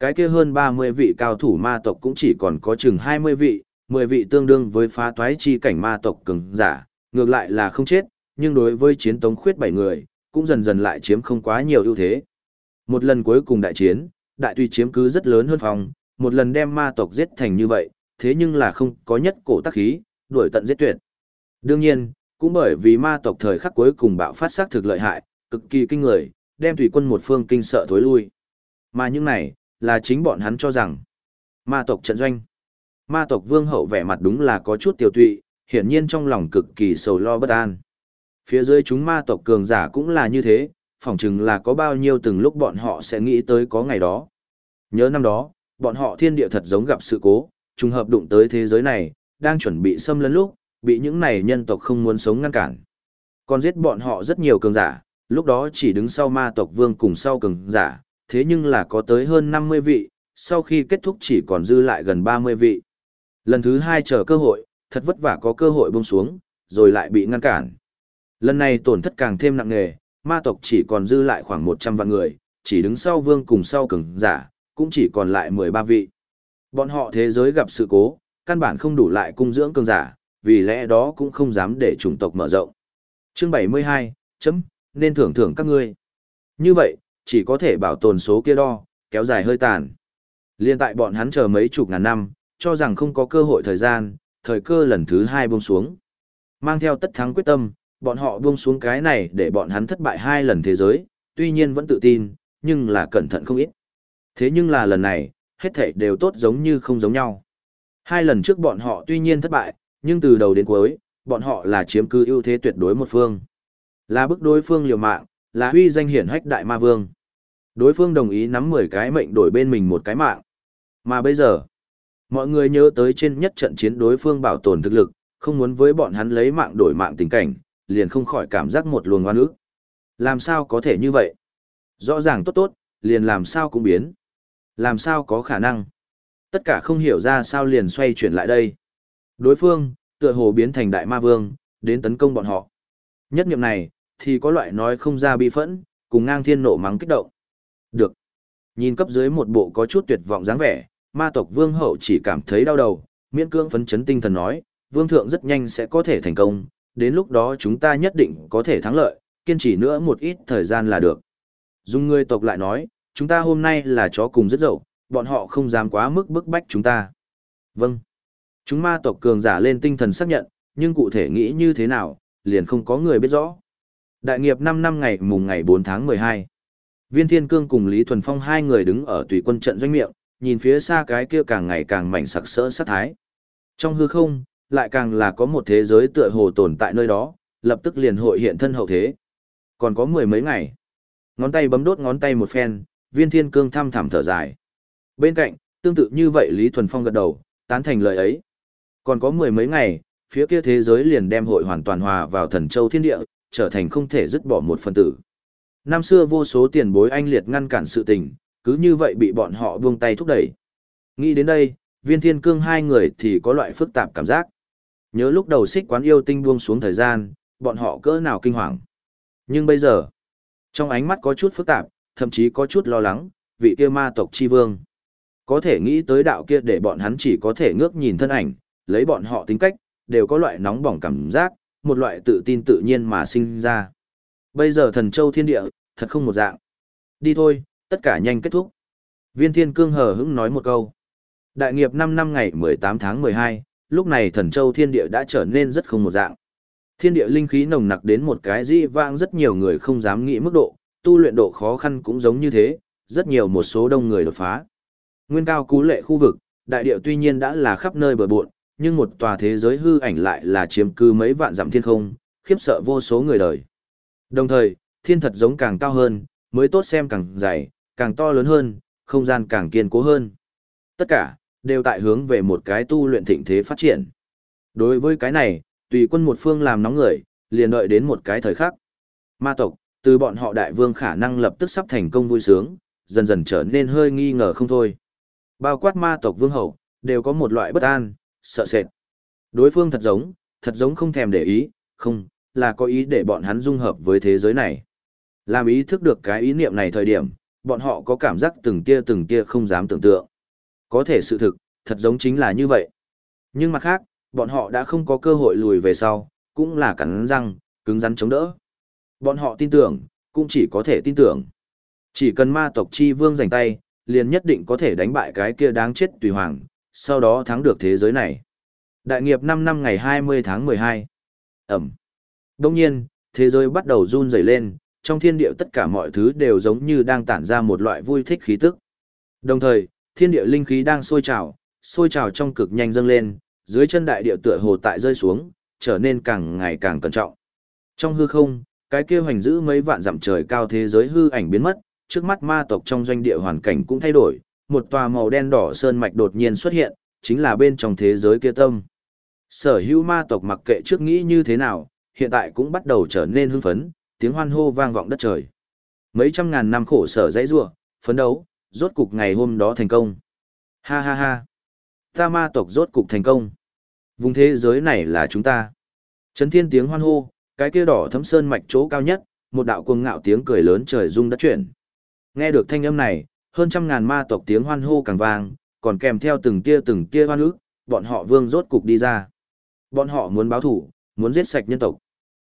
Cái kia hơn 30 vị cao thủ ma tộc cũng chỉ còn có chừng 20 vị, 10 vị tương đương với phá toái chi cảnh ma tộc cường giả, ngược lại là không chết, nhưng đối với chiến tống khuyết 7 người, cũng dần dần lại chiếm không quá nhiều ưu thế. Một lần cuối cùng đại chiến, đại tùy chiếm cứ rất lớn hơn phòng, một lần đem ma tộc giết thành như vậy, thế nhưng là không có nhất cổ tác khí, đuổi tận giết tuyệt. Đương nhiên, cũng bởi vì ma tộc thời khắc cuối cùng bạo phát sát thực lợi hại, cực kỳ kinh người, đem thủy quân một phương kinh sợ thối lui. Mà những này, là chính bọn hắn cho rằng ma tộc trận doanh. Ma tộc vương hậu vẻ mặt đúng là có chút tiểu tụy, hiển nhiên trong lòng cực kỳ sầu lo bất an. Phía dưới chúng ma tộc cường giả cũng là như thế, phỏng chừng là có bao nhiêu từng lúc bọn họ sẽ nghĩ tới có ngày đó. Nhớ năm đó, bọn họ thiên địa thật giống gặp sự cố, trùng hợp đụng tới thế giới này, đang chuẩn bị xâm lấn lúc, bị những này nhân tộc không muốn sống ngăn cản. Còn giết bọn họ rất nhiều cường giả, lúc đó chỉ đứng sau ma tộc vương cùng sau cường giả, thế nhưng là có tới hơn 50 vị, sau khi kết thúc chỉ còn dư lại gần 30 vị. Lần thứ hai chờ cơ hội, thật vất vả có cơ hội buông xuống, rồi lại bị ngăn cản. Lần này tổn thất càng thêm nặng nề, ma tộc chỉ còn dư lại khoảng 100 vạn người, chỉ đứng sau vương cùng sau cường giả, cũng chỉ còn lại 13 vị. Bọn họ thế giới gặp sự cố, căn bản không đủ lại cung dưỡng cường giả, vì lẽ đó cũng không dám để chủng tộc mở rộng. Chương 72, chấm, nên thưởng thưởng các ngươi. Như vậy, chỉ có thể bảo tồn số kia đo, kéo dài hơi tàn. Liên tại bọn hắn chờ mấy chục ngàn năm, cho rằng không có cơ hội thời gian, thời cơ lần thứ hai buông xuống. Mang theo tất thắng quyết tâm, bọn họ buông xuống cái này để bọn hắn thất bại hai lần thế giới, tuy nhiên vẫn tự tin, nhưng là cẩn thận không ít. Thế nhưng là lần này, hết thảy đều tốt giống như không giống nhau. Hai lần trước bọn họ tuy nhiên thất bại, nhưng từ đầu đến cuối, bọn họ là chiếm cứ ưu thế tuyệt đối một phương. Là bức đối phương liều mạng, là huy danh hiển hách đại ma vương. Đối phương đồng ý nắm 10 cái mệnh đổi bên mình một cái mạng. Mà bây giờ, mọi người nhớ tới trên nhất trận chiến đối phương bảo tồn thực lực, không muốn với bọn hắn lấy mạng đổi mạng tình cảnh, liền không khỏi cảm giác một luồng oan ức. Làm sao có thể như vậy? Rõ ràng tốt tốt, liền làm sao cũng biến. Làm sao có khả năng? Tất cả không hiểu ra sao liền xoay chuyển lại đây. Đối phương, tựa hồ biến thành đại ma vương, đến tấn công bọn họ. Nhất niệm này, thì có loại nói không ra bi phẫn, cùng ngang thiên nộ mắng kích động. Được. Nhìn cấp dưới một bộ có chút tuyệt vọng dáng vẻ, ma tộc vương hậu chỉ cảm thấy đau đầu, miễn cưỡng phấn chấn tinh thần nói, vương thượng rất nhanh sẽ có thể thành công, đến lúc đó chúng ta nhất định có thể thắng lợi, kiên trì nữa một ít thời gian là được. Dung người tộc lại nói, chúng ta hôm nay là chó cùng rất dậu, bọn họ không dám quá mức bức bách chúng ta. Vâng. Chúng ma tộc cường giả lên tinh thần xác nhận, nhưng cụ thể nghĩ như thế nào, liền không có người biết rõ. Đại nghiệp 5 năm ngày mùng ngày 4 tháng 12. Viên Thiên Cương cùng Lý Thuần Phong hai người đứng ở tùy quân trận doanh miệng, nhìn phía xa cái kia càng ngày càng mảnh sặc sỡ sát thái. Trong hư không, lại càng là có một thế giới tựa hồ tồn tại nơi đó, lập tức liền hội hiện thân hậu thế. Còn có mười mấy ngày. Ngón tay bấm đốt ngón tay một phen, Viên Thiên Cương thăm thẳm thở dài. Bên cạnh, tương tự như vậy Lý Thuần Phong gật đầu, tán thành lời ấy. Còn có mười mấy ngày, phía kia thế giới liền đem hội hoàn toàn hòa vào thần châu thiên địa, trở thành không thể dứt bỏ một phần tử. Năm xưa vô số tiền bối anh liệt ngăn cản sự tình, cứ như vậy bị bọn họ buông tay thúc đẩy. Nghĩ đến đây, viên thiên cương hai người thì có loại phức tạp cảm giác. Nhớ lúc đầu xích quán yêu tinh buông xuống thời gian, bọn họ cỡ nào kinh hoàng. Nhưng bây giờ, trong ánh mắt có chút phức tạp, thậm chí có chút lo lắng, vị kia ma tộc chi vương. Có thể nghĩ tới đạo kia để bọn hắn chỉ có thể ngước nhìn thân ảnh, lấy bọn họ tính cách, đều có loại nóng bỏng cảm giác, một loại tự tin tự nhiên mà sinh ra. Bây giờ thần châu thiên địa, thật không một dạng. Đi thôi, tất cả nhanh kết thúc. Viên thiên cương hờ hững nói một câu. Đại nghiệp 5 năm ngày 18 tháng 12, lúc này thần châu thiên địa đã trở nên rất không một dạng. Thiên địa linh khí nồng nặc đến một cái dĩ vãng rất nhiều người không dám nghĩ mức độ, tu luyện độ khó khăn cũng giống như thế, rất nhiều một số đông người đột phá. Nguyên cao cú lệ khu vực, đại địa tuy nhiên đã là khắp nơi bờ bộn, nhưng một tòa thế giới hư ảnh lại là chiếm cư mấy vạn dặm thiên không, khiếp sợ vô số người đời. Đồng thời, thiên thật giống càng cao hơn, mới tốt xem càng dày, càng to lớn hơn, không gian càng kiên cố hơn. Tất cả, đều tại hướng về một cái tu luyện thịnh thế phát triển. Đối với cái này, tùy quân một phương làm nóng người, liền đợi đến một cái thời khắc. Ma tộc, từ bọn họ đại vương khả năng lập tức sắp thành công vui sướng, dần dần trở nên hơi nghi ngờ không thôi. Bao quát ma tộc vương hậu, đều có một loại bất an, sợ sệt. Đối phương thật giống, thật giống không thèm để ý, không, là có ý để bọn hắn dung hợp với thế giới này. Làm ý thức được cái ý niệm này thời điểm, bọn họ có cảm giác từng tia từng tia không dám tưởng tượng. Có thể sự thực, thật giống chính là như vậy. Nhưng mặt khác, bọn họ đã không có cơ hội lùi về sau, cũng là cắn răng, cứng rắn chống đỡ. Bọn họ tin tưởng, cũng chỉ có thể tin tưởng. Chỉ cần ma tộc chi vương giành tay, liền nhất định có thể đánh bại cái kia đáng chết tùy hoàng, sau đó thắng được thế giới này. Đại nghiệp 5 năm ngày 20 tháng 12. Ẩm. Đông nhiên, thế giới bắt đầu run rẩy lên, trong thiên địa tất cả mọi thứ đều giống như đang tản ra một loại vui thích khí tức. Đồng thời, thiên địa linh khí đang sôi trào, sôi trào trong cực nhanh dâng lên, dưới chân đại địa tựa hồ tại rơi xuống, trở nên càng ngày càng cẩn trọng. Trong hư không, cái kia hoành giữ mấy vạn dặm trời cao thế giới hư ảnh biến mất, trước mắt ma tộc trong doanh địa hoàn cảnh cũng thay đổi, một tòa màu đen đỏ sơn mạch đột nhiên xuất hiện, chính là bên trong thế giới kia tâm. Sở hữu ma tộc mặc kệ trước nghĩ như thế nào, hiện tại cũng bắt đầu trở nên hưng phấn, tiếng hoan hô vang vọng đất trời. Mấy trăm ngàn năm khổ sở dãy rủa, phấn đấu, rốt cục ngày hôm đó thành công. Ha ha ha. Ta ma tộc rốt cục thành công. Vùng thế giới này là chúng ta. Chấn thiên tiếng hoan hô, cái kia đỏ thấm sơn mạch chỗ cao nhất, một đạo cuồng ngạo tiếng cười lớn trời rung đất chuyển. Nghe được thanh âm này, hơn trăm ngàn ma tộc tiếng hoan hô càng vang, còn kèm theo từng tia từng tia hoan ức, bọn họ vương rốt cục đi ra. Bọn họ muốn báo thủ, muốn giết sạch nhân tộc.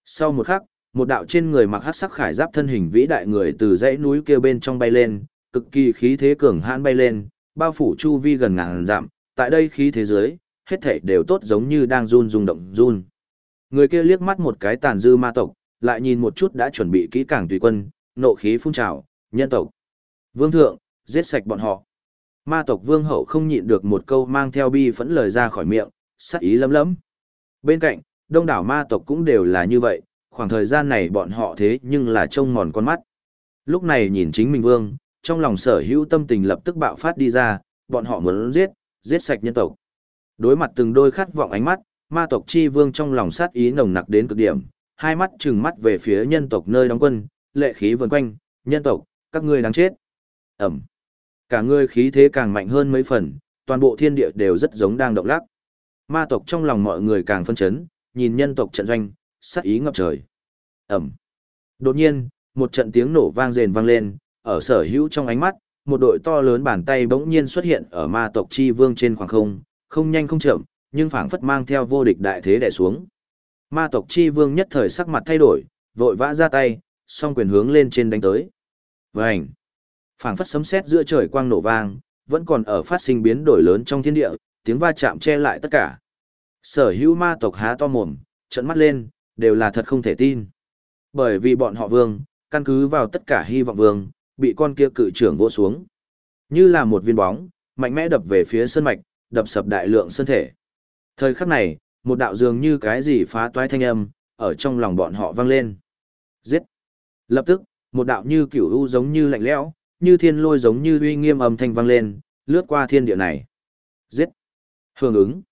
Sau một khắc, một đạo trên người mặc hắc sắc khải giáp thân hình vĩ đại người từ dãy núi kia bên trong bay lên, cực kỳ khí thế cường hãn bay lên, bao phủ chu vi gần ngàn dặm, tại đây khí thế giới, hết thảy đều tốt giống như đang run rung động run. Người kia liếc mắt một cái tàn dư ma tộc, lại nhìn một chút đã chuẩn bị kỹ càng tùy quân, nộ khí phun trào, nhân tộc. Vương thượng, giết sạch bọn họ. Ma tộc vương hậu không nhịn được một câu mang theo bi phẫn lời ra khỏi miệng, sắc ý lấm lấm. Bên cạnh, đông đảo ma tộc cũng đều là như vậy, khoảng thời gian này bọn họ thế nhưng là trông mòn con mắt. Lúc này nhìn chính mình vương, trong lòng sở hữu tâm tình lập tức bạo phát đi ra, bọn họ muốn giết, giết sạch nhân tộc. Đối mặt từng đôi khát vọng ánh mắt, ma tộc chi vương trong lòng sát ý nồng nặc đến cực điểm, hai mắt trừng mắt về phía nhân tộc nơi đóng quân, lệ khí vần quanh, nhân tộc, các ngươi đáng chết. Ẩm. Cả ngươi khí thế càng mạnh hơn mấy phần, toàn bộ thiên địa đều rất giống đang động lắc. Ma tộc trong lòng mọi người càng phân chấn, nhìn nhân tộc trận doanh, sát ý ngập trời. Ẩm. Đột nhiên, một trận tiếng nổ vang rền vang lên, ở sở hữu trong ánh mắt, một đội to lớn bàn tay bỗng nhiên xuất hiện ở ma tộc chi vương trên khoảng không, không nhanh không chậm, nhưng phảng phất mang theo vô địch đại thế đè xuống. Ma tộc chi vương nhất thời sắc mặt thay đổi, vội vã ra tay, song quyền hướng lên trên đánh tới. Vành! phảng phất sấm sét giữa trời quang nổ vang, vẫn còn ở phát sinh biến đổi lớn trong thiên địa, tiếng va chạm che lại tất cả. Sở hữu ma tộc há to mồm, trợn mắt lên, đều là thật không thể tin. Bởi vì bọn họ vương, căn cứ vào tất cả hy vọng vương, bị con kia cự trưởng vỗ xuống. Như là một viên bóng, mạnh mẽ đập về phía sơn mạch, đập sập đại lượng sơn thể. Thời khắc này, một đạo dường như cái gì phá toái thanh âm, ở trong lòng bọn họ vang lên. Giết! Lập tức, một đạo như kiểu u giống như lạnh lẽo, như thiên lôi giống như uy nghiêm âm thanh vang lên, lướt qua thiên địa này. Giết! Hưởng ứng!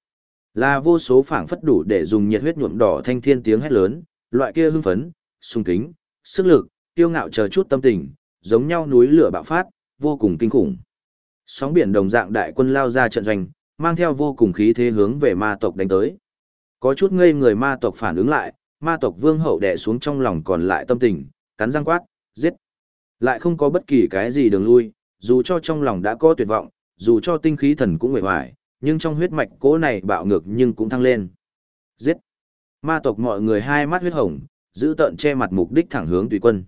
Là vô số phảng phất đủ để dùng nhiệt huyết nhuộm đỏ thanh thiên tiếng hét lớn, loại kia hưng phấn, sung kính, sức lực, tiêu ngạo chờ chút tâm tình, giống nhau núi lửa bạo phát, vô cùng kinh khủng. Sóng biển đồng dạng đại quân lao ra trận doanh, mang theo vô cùng khí thế hướng về ma tộc đánh tới. Có chút ngây người ma tộc phản ứng lại, ma tộc vương hậu đè xuống trong lòng còn lại tâm tình, cắn răng quát, giết. Lại không có bất kỳ cái gì đường lui, dù cho trong lòng đã có tuyệt vọng, dù cho tinh khí thần cũng mệt hoài, nhưng trong huyết mạch cố này bạo ngược nhưng cũng thăng lên. Giết. Ma tộc mọi người hai mắt huyết hồng, giữ tận che mặt mục đích thẳng hướng tùy quân.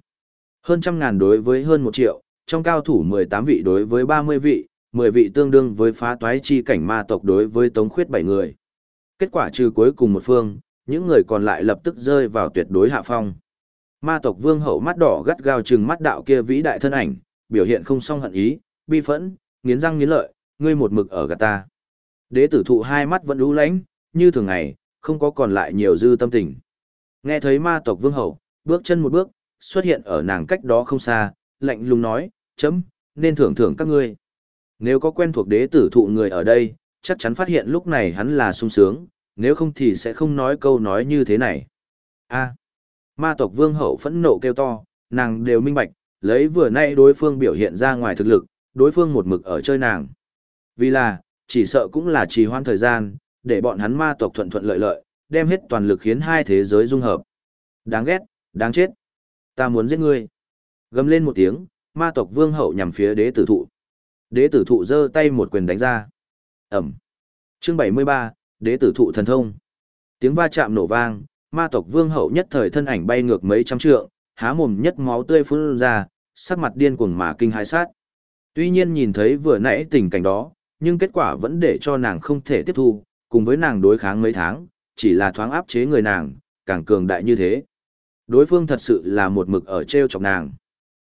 Hơn trăm ngàn đối với hơn một triệu, trong cao thủ 18 vị đối với 30 vị, 10 vị tương đương với phá toái chi cảnh ma tộc đối với tống khuyết 7 người. Kết quả trừ cuối cùng một phương, những người còn lại lập tức rơi vào tuyệt đối hạ phong. Ma tộc vương hậu mắt đỏ gắt gao trừng mắt đạo kia vĩ đại thân ảnh, biểu hiện không song hận ý, bi phẫn, nghiến răng nghiến lợi, ngươi một mực ở gạt ta. Đế tử thụ hai mắt vẫn lũ lánh, như thường ngày, không có còn lại nhiều dư tâm tình. Nghe thấy ma tộc vương hậu, bước chân một bước, xuất hiện ở nàng cách đó không xa, lạnh lùng nói, chấm, nên thưởng thưởng các ngươi. Nếu có quen thuộc đế tử thụ người ở đây, chắc chắn phát hiện lúc này hắn là sung sướng, nếu không thì sẽ không nói câu nói như thế này. a ma tộc vương hậu phẫn nộ kêu to, nàng đều minh bạch, lấy vừa nay đối phương biểu hiện ra ngoài thực lực, đối phương một mực ở chơi nàng. Vì là, chỉ sợ cũng là trì hoãn thời gian, để bọn hắn ma tộc thuận thuận lợi lợi, đem hết toàn lực khiến hai thế giới dung hợp. Đáng ghét, đáng chết. Ta muốn giết ngươi. Gầm lên một tiếng, ma tộc vương hậu nhằm phía đế tử thụ. Đế tử thụ giơ tay một quyền đánh ra. Ẩm. Chương 73, đế tử thụ thần thông. Tiếng va chạm nổ vang, ma tộc vương hậu nhất thời thân ảnh bay ngược mấy trăm trượng, há mồm nhất máu tươi phun ra, sắc mặt điên cuồng mà kinh hãi sát. Tuy nhiên nhìn thấy vừa nãy tình cảnh đó, nhưng kết quả vẫn để cho nàng không thể tiếp thu, cùng với nàng đối kháng mấy tháng, chỉ là thoáng áp chế người nàng, càng cường đại như thế. Đối phương thật sự là một mực ở treo chọc nàng.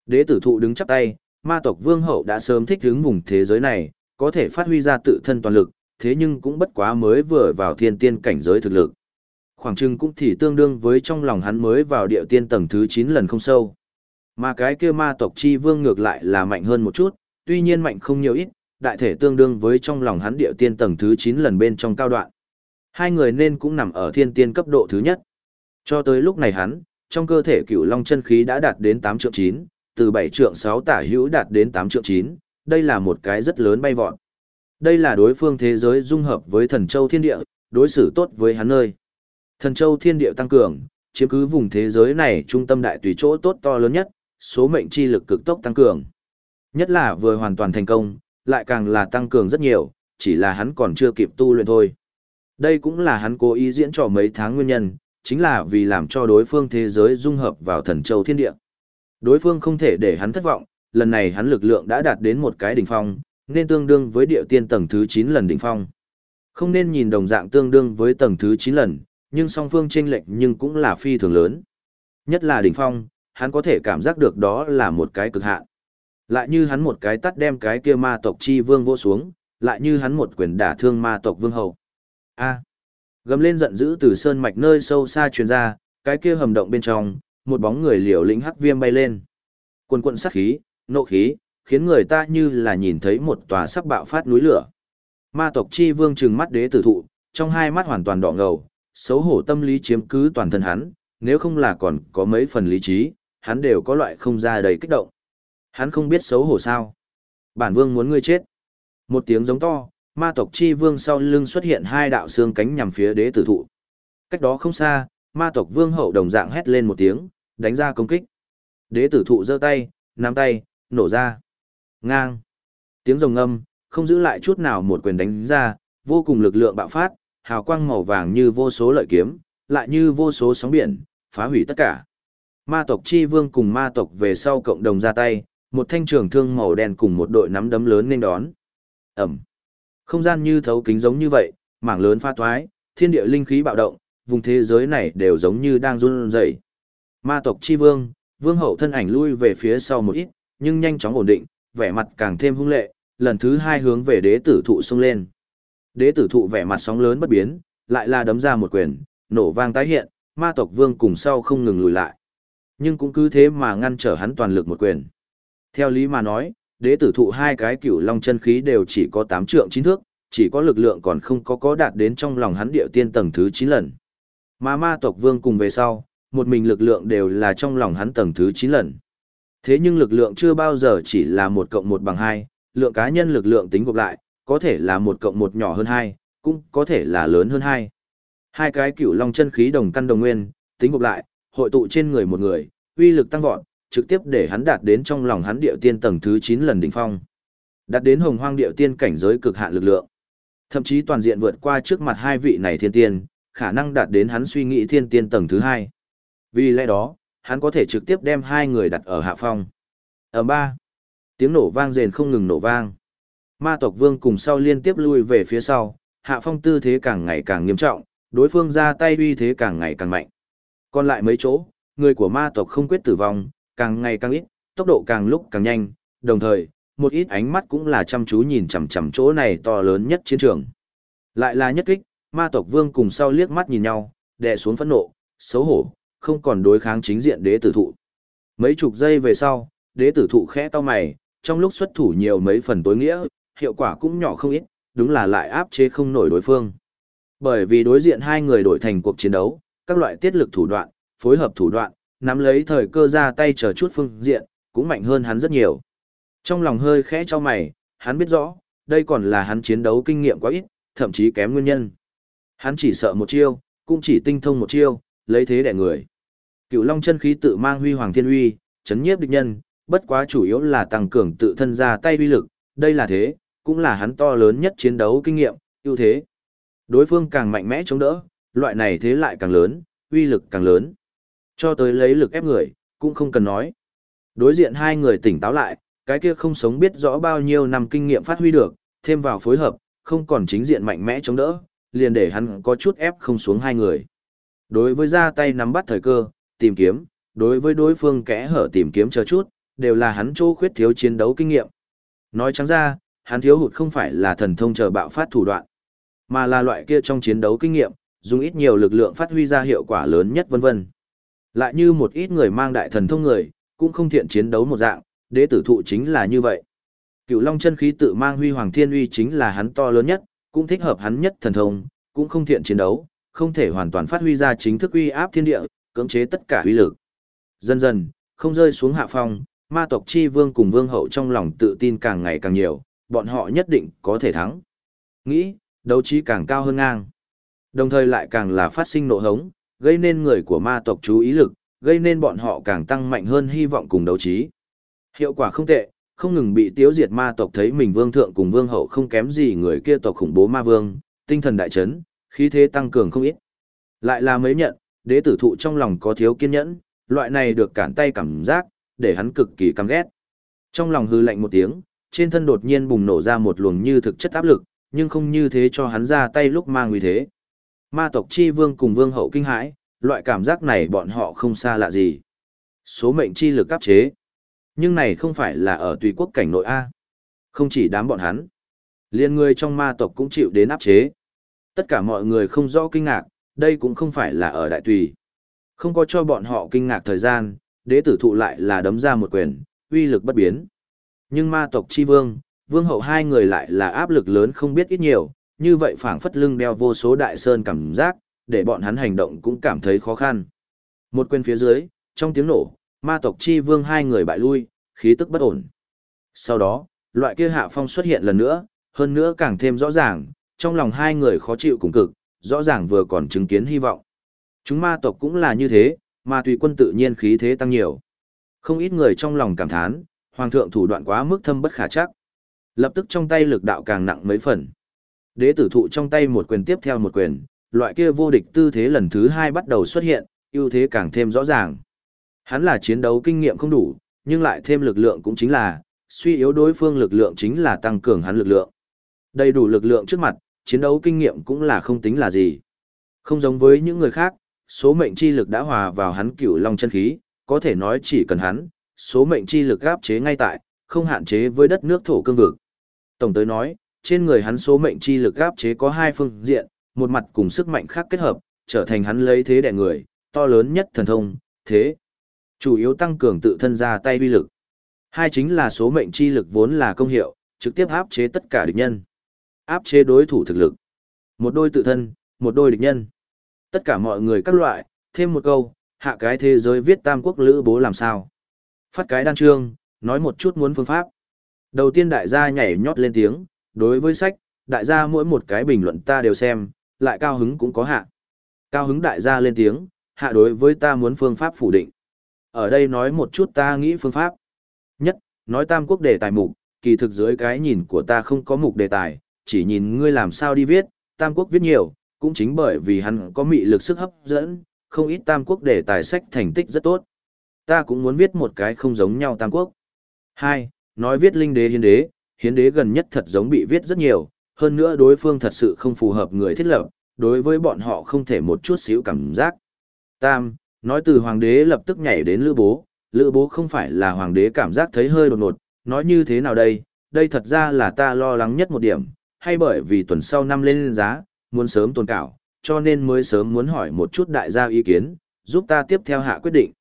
Đế tử thụ đứng chắp tay, ma tộc vương hậu đã sớm thích hướng vùng thế giới này, có thể phát huy ra tự thân toàn lực, thế nhưng cũng bất quá mới vừa vào thiên tiên cảnh giới thực lực. Khoảng chừng cũng thì tương đương với trong lòng hắn mới vào địa tiên tầng thứ 9 lần không sâu. Mà cái kia ma tộc chi vương ngược lại là mạnh hơn một chút, tuy nhiên mạnh không nhiều ít, đại thể tương đương với trong lòng hắn địa tiên tầng thứ 9 lần bên trong cao đoạn. Hai người nên cũng nằm ở thiên tiên cấp độ thứ nhất. Cho tới lúc này hắn, trong cơ thể cửu long chân khí đã đạt đến 8 triệu 9, từ 7 trượng 6 tả hữu đạt đến 8 trượng 9, đây là một cái rất lớn bay vọt. Đây là đối phương thế giới dung hợp với thần châu thiên địa, đối xử tốt với hắn nơi. Thần châu thiên địa tăng cường, chiếm cứ vùng thế giới này trung tâm đại tùy chỗ tốt to lớn nhất, số mệnh chi lực cực tốc tăng cường. Nhất là vừa hoàn toàn thành công, lại càng là tăng cường rất nhiều, chỉ là hắn còn chưa kịp tu luyện thôi. Đây cũng là hắn cố ý diễn trò mấy tháng nguyên nhân, chính là vì làm cho đối phương thế giới dung hợp vào thần châu thiên địa. Đối phương không thể để hắn thất vọng, lần này hắn lực lượng đã đạt đến một cái đỉnh phong, nên tương đương với địa tiên tầng thứ 9 lần đỉnh phong. Không nên nhìn đồng dạng tương đương với tầng thứ 9 lần, nhưng song phương chênh lệch nhưng cũng là phi thường lớn. Nhất là đỉnh phong, hắn có thể cảm giác được đó là một cái cực hạn. Lại như hắn một cái tắt đem cái kia ma tộc chi vương vô xuống, lại như hắn một quyền đả thương ma tộc vương hầu. A. Gầm lên giận dữ từ sơn mạch nơi sâu xa truyền ra, cái kia hầm động bên trong, một bóng người liều lĩnh hắc viêm bay lên. Quần quận sát khí, nộ khí, khiến người ta như là nhìn thấy một tòa sắp bạo phát núi lửa. Ma tộc chi vương trừng mắt đế tử thụ, trong hai mắt hoàn toàn đỏ ngầu, xấu hổ tâm lý chiếm cứ toàn thân hắn, nếu không là còn có mấy phần lý trí, hắn đều có loại không ra đầy kích động. Hắn không biết xấu hổ sao. Bản vương muốn ngươi chết. Một tiếng giống to, ma tộc chi vương sau lưng xuất hiện hai đạo xương cánh nhằm phía đế tử thụ. Cách đó không xa, ma tộc vương hậu đồng dạng hét lên một tiếng, đánh ra công kích. Đế tử thụ giơ tay, nắm tay, nổ ra. Ngang. Tiếng rồng ngâm, không giữ lại chút nào một quyền đánh ra, vô cùng lực lượng bạo phát, hào quang màu vàng như vô số lợi kiếm, lại như vô số sóng biển, phá hủy tất cả. Ma tộc chi vương cùng ma tộc về sau cộng đồng ra tay, một thanh trường thương màu đen cùng một đội nắm đấm lớn nên đón. Ẩm. Không gian như thấu kính giống như vậy, mảng lớn pha toái, thiên địa linh khí bạo động, vùng thế giới này đều giống như đang run rẩy. Ma tộc chi vương, vương hậu thân ảnh lui về phía sau một ít, nhưng nhanh chóng ổn định, vẻ mặt càng thêm hung lệ, lần thứ hai hướng về đế tử thụ xông lên. Đế tử thụ vẻ mặt sóng lớn bất biến, lại là đấm ra một quyền, nổ vang tái hiện, ma tộc vương cùng sau không ngừng lùi lại. Nhưng cũng cứ thế mà ngăn trở hắn toàn lực một quyền. Theo lý mà nói, đế tử thụ hai cái cửu long chân khí đều chỉ có 8 trượng chín thước, chỉ có lực lượng còn không có có đạt đến trong lòng hắn địa tiên tầng thứ 9 lần. Mà ma tộc vương cùng về sau, một mình lực lượng đều là trong lòng hắn tầng thứ 9 lần. Thế nhưng lực lượng chưa bao giờ chỉ là một cộng một bằng hai, lượng cá nhân lực lượng tính gộp lại, có thể là một cộng một nhỏ hơn hai, cũng có thể là lớn hơn hai. Hai cái cửu long chân khí đồng căn đồng nguyên, tính gộp lại, hội tụ trên người một người, uy lực tăng vọt, trực tiếp để hắn đạt đến trong lòng hắn địa tiên tầng thứ 9 lần đỉnh phong. Đạt đến hồng hoang địa tiên cảnh giới cực hạn lực lượng. Thậm chí toàn diện vượt qua trước mặt hai vị này thiên tiên, khả năng đạt đến hắn suy nghĩ thiên tiên tầng thứ 2. Vì lẽ đó, hắn có thể trực tiếp đem hai người đặt ở hạ phong. Ở ba, tiếng nổ vang rền không ngừng nổ vang. Ma tộc vương cùng sau liên tiếp lui về phía sau, hạ phong tư thế càng ngày càng nghiêm trọng, đối phương ra tay uy thế càng ngày càng mạnh. Còn lại mấy chỗ, người của ma tộc không quyết tử vong, càng ngày càng ít, tốc độ càng lúc càng nhanh, đồng thời, một ít ánh mắt cũng là chăm chú nhìn chằm chằm chỗ này to lớn nhất chiến trường. Lại là nhất kích, ma tộc vương cùng sau liếc mắt nhìn nhau, đè xuống phẫn nộ, xấu hổ, không còn đối kháng chính diện đế tử thụ. Mấy chục giây về sau, đế tử thụ khẽ to mày, trong lúc xuất thủ nhiều mấy phần tối nghĩa, hiệu quả cũng nhỏ không ít, đúng là lại áp chế không nổi đối phương. Bởi vì đối diện hai người đổi thành cuộc chiến đấu, các loại tiết lực thủ đoạn, phối hợp thủ đoạn, nắm lấy thời cơ ra tay chờ chút phương diện, cũng mạnh hơn hắn rất nhiều. Trong lòng hơi khẽ cho mày, hắn biết rõ, đây còn là hắn chiến đấu kinh nghiệm quá ít, thậm chí kém nguyên nhân. Hắn chỉ sợ một chiêu, cũng chỉ tinh thông một chiêu, lấy thế đẻ người. Cựu Long chân khí tự mang huy hoàng thiên uy, chấn nhiếp địch nhân, bất quá chủ yếu là tăng cường tự thân ra tay uy lực, đây là thế, cũng là hắn to lớn nhất chiến đấu kinh nghiệm, ưu thế. Đối phương càng mạnh mẽ chống đỡ, loại này thế lại càng lớn, uy lực càng lớn. Cho tới lấy lực ép người, cũng không cần nói. Đối diện hai người tỉnh táo lại, cái kia không sống biết rõ bao nhiêu năm kinh nghiệm phát huy được, thêm vào phối hợp, không còn chính diện mạnh mẽ chống đỡ, liền để hắn có chút ép không xuống hai người. Đối với ra tay nắm bắt thời cơ, tìm kiếm, đối với đối phương kẽ hở tìm kiếm chờ chút, đều là hắn chỗ khuyết thiếu chiến đấu kinh nghiệm. Nói trắng ra, hắn thiếu hụt không phải là thần thông chờ bạo phát thủ đoạn, mà là loại kia trong chiến đấu kinh nghiệm, dùng ít nhiều lực lượng phát huy ra hiệu quả lớn nhất vân vân. Lại như một ít người mang đại thần thông người, cũng không thiện chiến đấu một dạng, đế tử thụ chính là như vậy. Cựu Long chân khí tự mang huy hoàng thiên uy chính là hắn to lớn nhất, cũng thích hợp hắn nhất thần thông, cũng không thiện chiến đấu, không thể hoàn toàn phát huy ra chính thức uy áp thiên địa, cưỡng chế tất cả uy lực. Dần dần, không rơi xuống hạ phong, ma tộc chi vương cùng vương hậu trong lòng tự tin càng ngày càng nhiều, bọn họ nhất định có thể thắng. Nghĩ, đấu trí càng cao hơn ngang. Đồng thời lại càng là phát sinh nộ hống, gây nên người của ma tộc chú ý lực, gây nên bọn họ càng tăng mạnh hơn hy vọng cùng đấu trí. Hiệu quả không tệ, không ngừng bị tiêu diệt ma tộc thấy mình vương thượng cùng vương hậu không kém gì người kia tộc khủng bố ma vương, tinh thần đại chấn, khí thế tăng cường không ít. Lại là mấy nhận, đế tử thụ trong lòng có thiếu kiên nhẫn, loại này được cản tay cảm giác, để hắn cực kỳ căm ghét. Trong lòng hư lạnh một tiếng, trên thân đột nhiên bùng nổ ra một luồng như thực chất áp lực, nhưng không như thế cho hắn ra tay lúc mang uy thế. Ma tộc chi vương cùng vương hậu kinh hãi, loại cảm giác này bọn họ không xa lạ gì. Số mệnh chi lực áp chế. Nhưng này không phải là ở tùy quốc cảnh nội A. Không chỉ đám bọn hắn. Liên người trong ma tộc cũng chịu đến áp chế. Tất cả mọi người không rõ kinh ngạc, đây cũng không phải là ở đại tùy. Không có cho bọn họ kinh ngạc thời gian, đế tử thụ lại là đấm ra một quyền, uy lực bất biến. Nhưng ma tộc chi vương, vương hậu hai người lại là áp lực lớn không biết ít nhiều, như vậy phảng phất lưng đeo vô số đại sơn cảm giác, để bọn hắn hành động cũng cảm thấy khó khăn. Một quyền phía dưới, trong tiếng nổ, ma tộc chi vương hai người bại lui, khí tức bất ổn. Sau đó, loại kia hạ phong xuất hiện lần nữa, hơn nữa càng thêm rõ ràng, trong lòng hai người khó chịu cùng cực, rõ ràng vừa còn chứng kiến hy vọng. Chúng ma tộc cũng là như thế, mà tùy quân tự nhiên khí thế tăng nhiều. Không ít người trong lòng cảm thán, hoàng thượng thủ đoạn quá mức thâm bất khả chắc. Lập tức trong tay lực đạo càng nặng mấy phần. Đế tử thụ trong tay một quyền tiếp theo một quyền, loại kia vô địch tư thế lần thứ hai bắt đầu xuất hiện, ưu thế càng thêm rõ ràng. Hắn là chiến đấu kinh nghiệm không đủ, nhưng lại thêm lực lượng cũng chính là, suy yếu đối phương lực lượng chính là tăng cường hắn lực lượng. Đầy đủ lực lượng trước mặt, chiến đấu kinh nghiệm cũng là không tính là gì. Không giống với những người khác, số mệnh chi lực đã hòa vào hắn cửu long chân khí, có thể nói chỉ cần hắn, số mệnh chi lực áp chế ngay tại, không hạn chế với đất nước thổ cương vực. Tổng tới nói, trên người hắn số mệnh chi lực áp chế có hai phương diện, một mặt cùng sức mạnh khác kết hợp, trở thành hắn lấy thế đè người, to lớn nhất thần thông, thế. Chủ yếu tăng cường tự thân ra tay uy lực. Hai chính là số mệnh chi lực vốn là công hiệu, trực tiếp áp chế tất cả địch nhân. Áp chế đối thủ thực lực. Một đôi tự thân, một đôi địch nhân. Tất cả mọi người các loại, thêm một câu, hạ cái thế giới viết tam quốc lữ bố làm sao. Phát cái đan trương, nói một chút muốn phương pháp. Đầu tiên đại gia nhảy nhót lên tiếng, đối với sách, đại gia mỗi một cái bình luận ta đều xem, lại cao hứng cũng có hạ. Cao hứng đại gia lên tiếng, hạ đối với ta muốn phương pháp phủ định. Ở đây nói một chút ta nghĩ phương pháp. Nhất, nói tam quốc đề tài mục, kỳ thực dưới cái nhìn của ta không có mục đề tài, chỉ nhìn ngươi làm sao đi viết, tam quốc viết nhiều, cũng chính bởi vì hắn có mị lực sức hấp dẫn, không ít tam quốc để tài sách thành tích rất tốt. Ta cũng muốn viết một cái không giống nhau tam quốc. Hai, nói viết linh đế hiến đế, hiến đế gần nhất thật giống bị viết rất nhiều, hơn nữa đối phương thật sự không phù hợp người thiết lập, đối với bọn họ không thể một chút xíu cảm giác. Tam, nói từ hoàng đế lập tức nhảy đến lữ bố, lữ bố không phải là hoàng đế cảm giác thấy hơi đột ngột, nói như thế nào đây, đây thật ra là ta lo lắng nhất một điểm, hay bởi vì tuần sau năm lên giá, muốn sớm tồn cảo, cho nên mới sớm muốn hỏi một chút đại gia ý kiến, giúp ta tiếp theo hạ quyết định.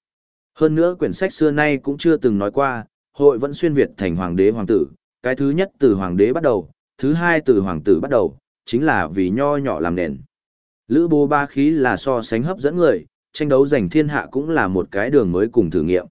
Hơn nữa quyển sách xưa nay cũng chưa từng nói qua, hội vẫn xuyên Việt thành hoàng đế hoàng tử, cái thứ nhất từ hoàng đế bắt đầu, thứ hai từ hoàng tử bắt đầu, chính là vì nho nhỏ làm nền. Lữ bố ba khí là so sánh hấp dẫn người, tranh đấu giành thiên hạ cũng là một cái đường mới cùng thử nghiệm.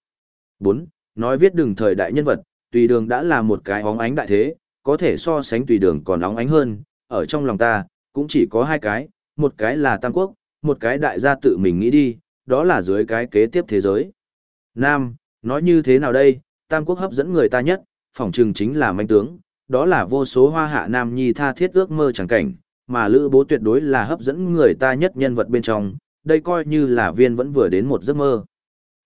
4. Nói viết đường thời đại nhân vật, tùy đường đã là một cái óng ánh đại thế, có thể so sánh tùy đường còn óng ánh hơn, ở trong lòng ta, cũng chỉ có hai cái, một cái là Tam Quốc, một cái đại gia tự mình nghĩ đi, đó là dưới cái kế tiếp thế giới. Nam, nói như thế nào đây, Tam Quốc hấp dẫn người ta nhất, phỏng chừng chính là manh tướng, đó là vô số hoa hạ nam nhi tha thiết ước mơ chẳng cảnh, mà lữ bố tuyệt đối là hấp dẫn người ta nhất nhân vật bên trong, đây coi như là viên vẫn vừa đến một giấc mơ.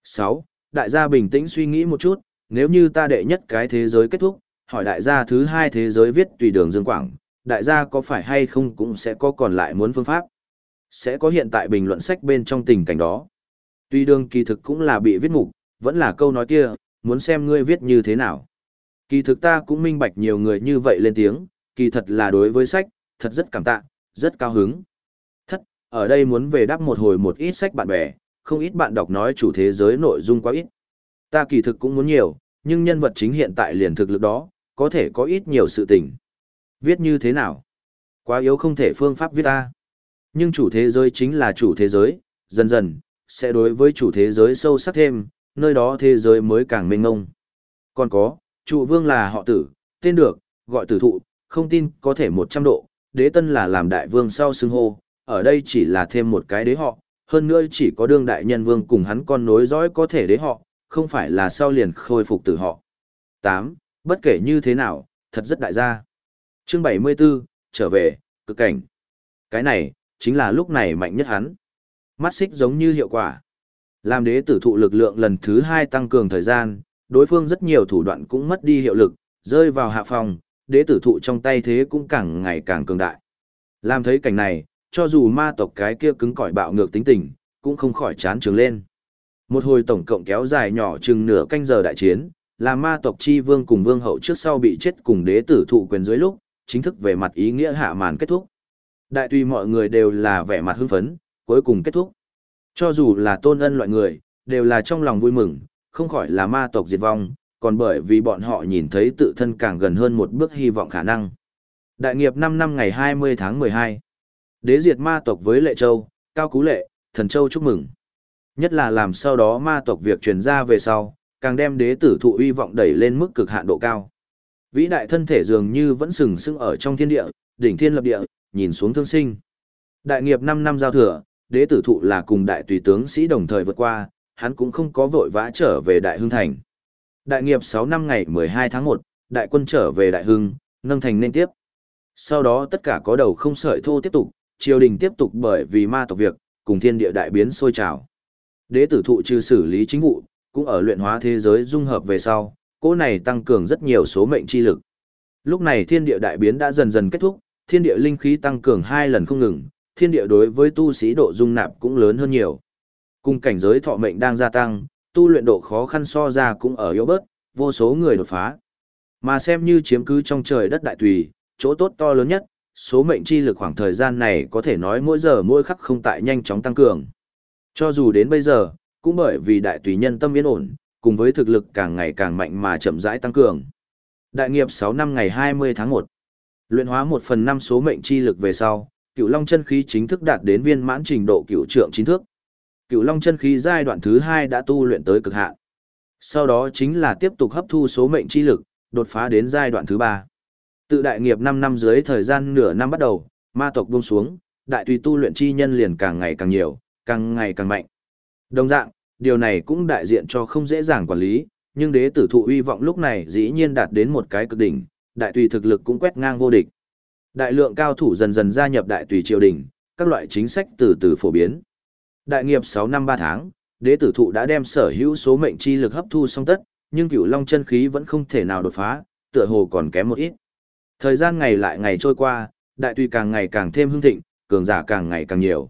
6. Đại gia bình tĩnh suy nghĩ một chút, nếu như ta đệ nhất cái thế giới kết thúc, hỏi đại gia thứ hai thế giới viết tùy đường Dương Quảng, đại gia có phải hay không cũng sẽ có còn lại muốn phương pháp. Sẽ có hiện tại bình luận sách bên trong tình cảnh đó. Tuy đường kỳ thực cũng là bị viết mục, vẫn là câu nói kia, muốn xem ngươi viết như thế nào. Kỳ thực ta cũng minh bạch nhiều người như vậy lên tiếng, kỳ thật là đối với sách, thật rất cảm tạ, rất cao hứng. Thất, ở đây muốn về đáp một hồi một ít sách bạn bè, không ít bạn đọc nói chủ thế giới nội dung quá ít. Ta kỳ thực cũng muốn nhiều, nhưng nhân vật chính hiện tại liền thực lực đó, có thể có ít nhiều sự tình. Viết như thế nào? Quá yếu không thể phương pháp viết ta. Nhưng chủ thế giới chính là chủ thế giới, dần dần, sẽ đối với chủ thế giới sâu sắc thêm, nơi đó thế giới mới càng mênh ngông. Còn có, trụ vương là họ tử, tên được, gọi tử thụ, không tin có thể 100 độ, đế tân là làm đại vương sau xưng hô, ở đây chỉ là thêm một cái đế họ, hơn nữa chỉ có đương đại nhân vương cùng hắn con nối dõi có thể đế họ, không phải là sau liền khôi phục tử họ. 8. Bất kể như thế nào, thật rất đại gia. Chương 74, trở về, cực cảnh. Cái này, chính là lúc này mạnh nhất hắn. Mắt xích giống như hiệu quả. Làm đế tử thụ lực lượng lần thứ hai tăng cường thời gian, đối phương rất nhiều thủ đoạn cũng mất đi hiệu lực, rơi vào hạ phòng, đế tử thụ trong tay thế cũng càng ngày càng cường đại. Làm thấy cảnh này, cho dù ma tộc cái kia cứng cỏi bạo ngược tính tình, cũng không khỏi chán trường lên. Một hồi tổng cộng kéo dài nhỏ chừng nửa canh giờ đại chiến, là ma tộc chi vương cùng vương hậu trước sau bị chết cùng đế tử thụ quyền dưới lúc, chính thức về mặt ý nghĩa hạ màn kết thúc. Đại tùy mọi người đều là vẻ mặt hưng phấn, cuối cùng kết thúc. Cho dù là tôn ân loại người, đều là trong lòng vui mừng, không khỏi là ma tộc diệt vong, còn bởi vì bọn họ nhìn thấy tự thân càng gần hơn một bước hy vọng khả năng. Đại nghiệp 5 năm ngày 20 tháng 12. Đế diệt ma tộc với Lệ Châu, Cao Cú Lệ, Thần Châu chúc mừng. Nhất là làm sau đó ma tộc việc truyền ra về sau, càng đem đế tử thụ uy vọng đẩy lên mức cực hạn độ cao. Vĩ đại thân thể dường như vẫn sừng sững ở trong thiên địa, đỉnh thiên lập địa, nhìn xuống thương sinh. Đại nghiệp 5 năm giao thừa, đế tử thụ là cùng đại tùy tướng sĩ đồng thời vượt qua, hắn cũng không có vội vã trở về đại hưng thành. Đại nghiệp 6 năm ngày 12 tháng 1, đại quân trở về đại hưng, nâng thành nên tiếp. Sau đó tất cả có đầu không sợi thô tiếp tục, triều đình tiếp tục bởi vì ma tộc việc, cùng thiên địa đại biến sôi trào. Đế tử thụ trừ xử lý chính vụ, cũng ở luyện hóa thế giới dung hợp về sau, cỗ này tăng cường rất nhiều số mệnh chi lực. Lúc này thiên địa đại biến đã dần dần kết thúc, thiên địa linh khí tăng cường hai lần không ngừng, thiên địa đối với tu sĩ độ dung nạp cũng lớn hơn nhiều. Cùng cảnh giới thọ mệnh đang gia tăng, tu luyện độ khó khăn so ra cũng ở yếu bớt, vô số người đột phá. Mà xem như chiếm cứ trong trời đất đại tùy, chỗ tốt to lớn nhất, số mệnh chi lực khoảng thời gian này có thể nói mỗi giờ mỗi khắc không tại nhanh chóng tăng cường. Cho dù đến bây giờ, cũng bởi vì đại tùy nhân tâm yên ổn, cùng với thực lực càng ngày càng mạnh mà chậm rãi tăng cường. Đại nghiệp 6 năm ngày 20 tháng 1. Luyện hóa 1 phần 5 số mệnh chi lực về sau, cửu long chân khí chính thức đạt đến viên mãn trình độ cửu trượng chính thước. Cửu long chân khí giai đoạn thứ 2 đã tu luyện tới cực hạn. Sau đó chính là tiếp tục hấp thu số mệnh chi lực, đột phá đến giai đoạn thứ 3. Tự đại nghiệp 5 năm dưới thời gian nửa năm bắt đầu, ma tộc buông xuống, đại tùy tu luyện chi nhân liền càng ngày càng nhiều, càng ngày càng mạnh. Đồng dạng, điều này cũng đại diện cho không dễ dàng quản lý, nhưng đế tử thụ uy vọng lúc này dĩ nhiên đạt đến một cái cực đỉnh, đại tùy thực lực cũng quét ngang vô địch. Đại lượng cao thủ dần dần gia nhập đại tùy triều đình, các loại chính sách từ từ phổ biến. Đại nghiệp 6 năm 3 tháng, đế tử thụ đã đem sở hữu số mệnh chi lực hấp thu xong tất, nhưng cửu long chân khí vẫn không thể nào đột phá, tựa hồ còn kém một ít. Thời gian ngày lại ngày trôi qua, đại tùy càng ngày càng thêm hưng thịnh, cường giả càng ngày càng nhiều.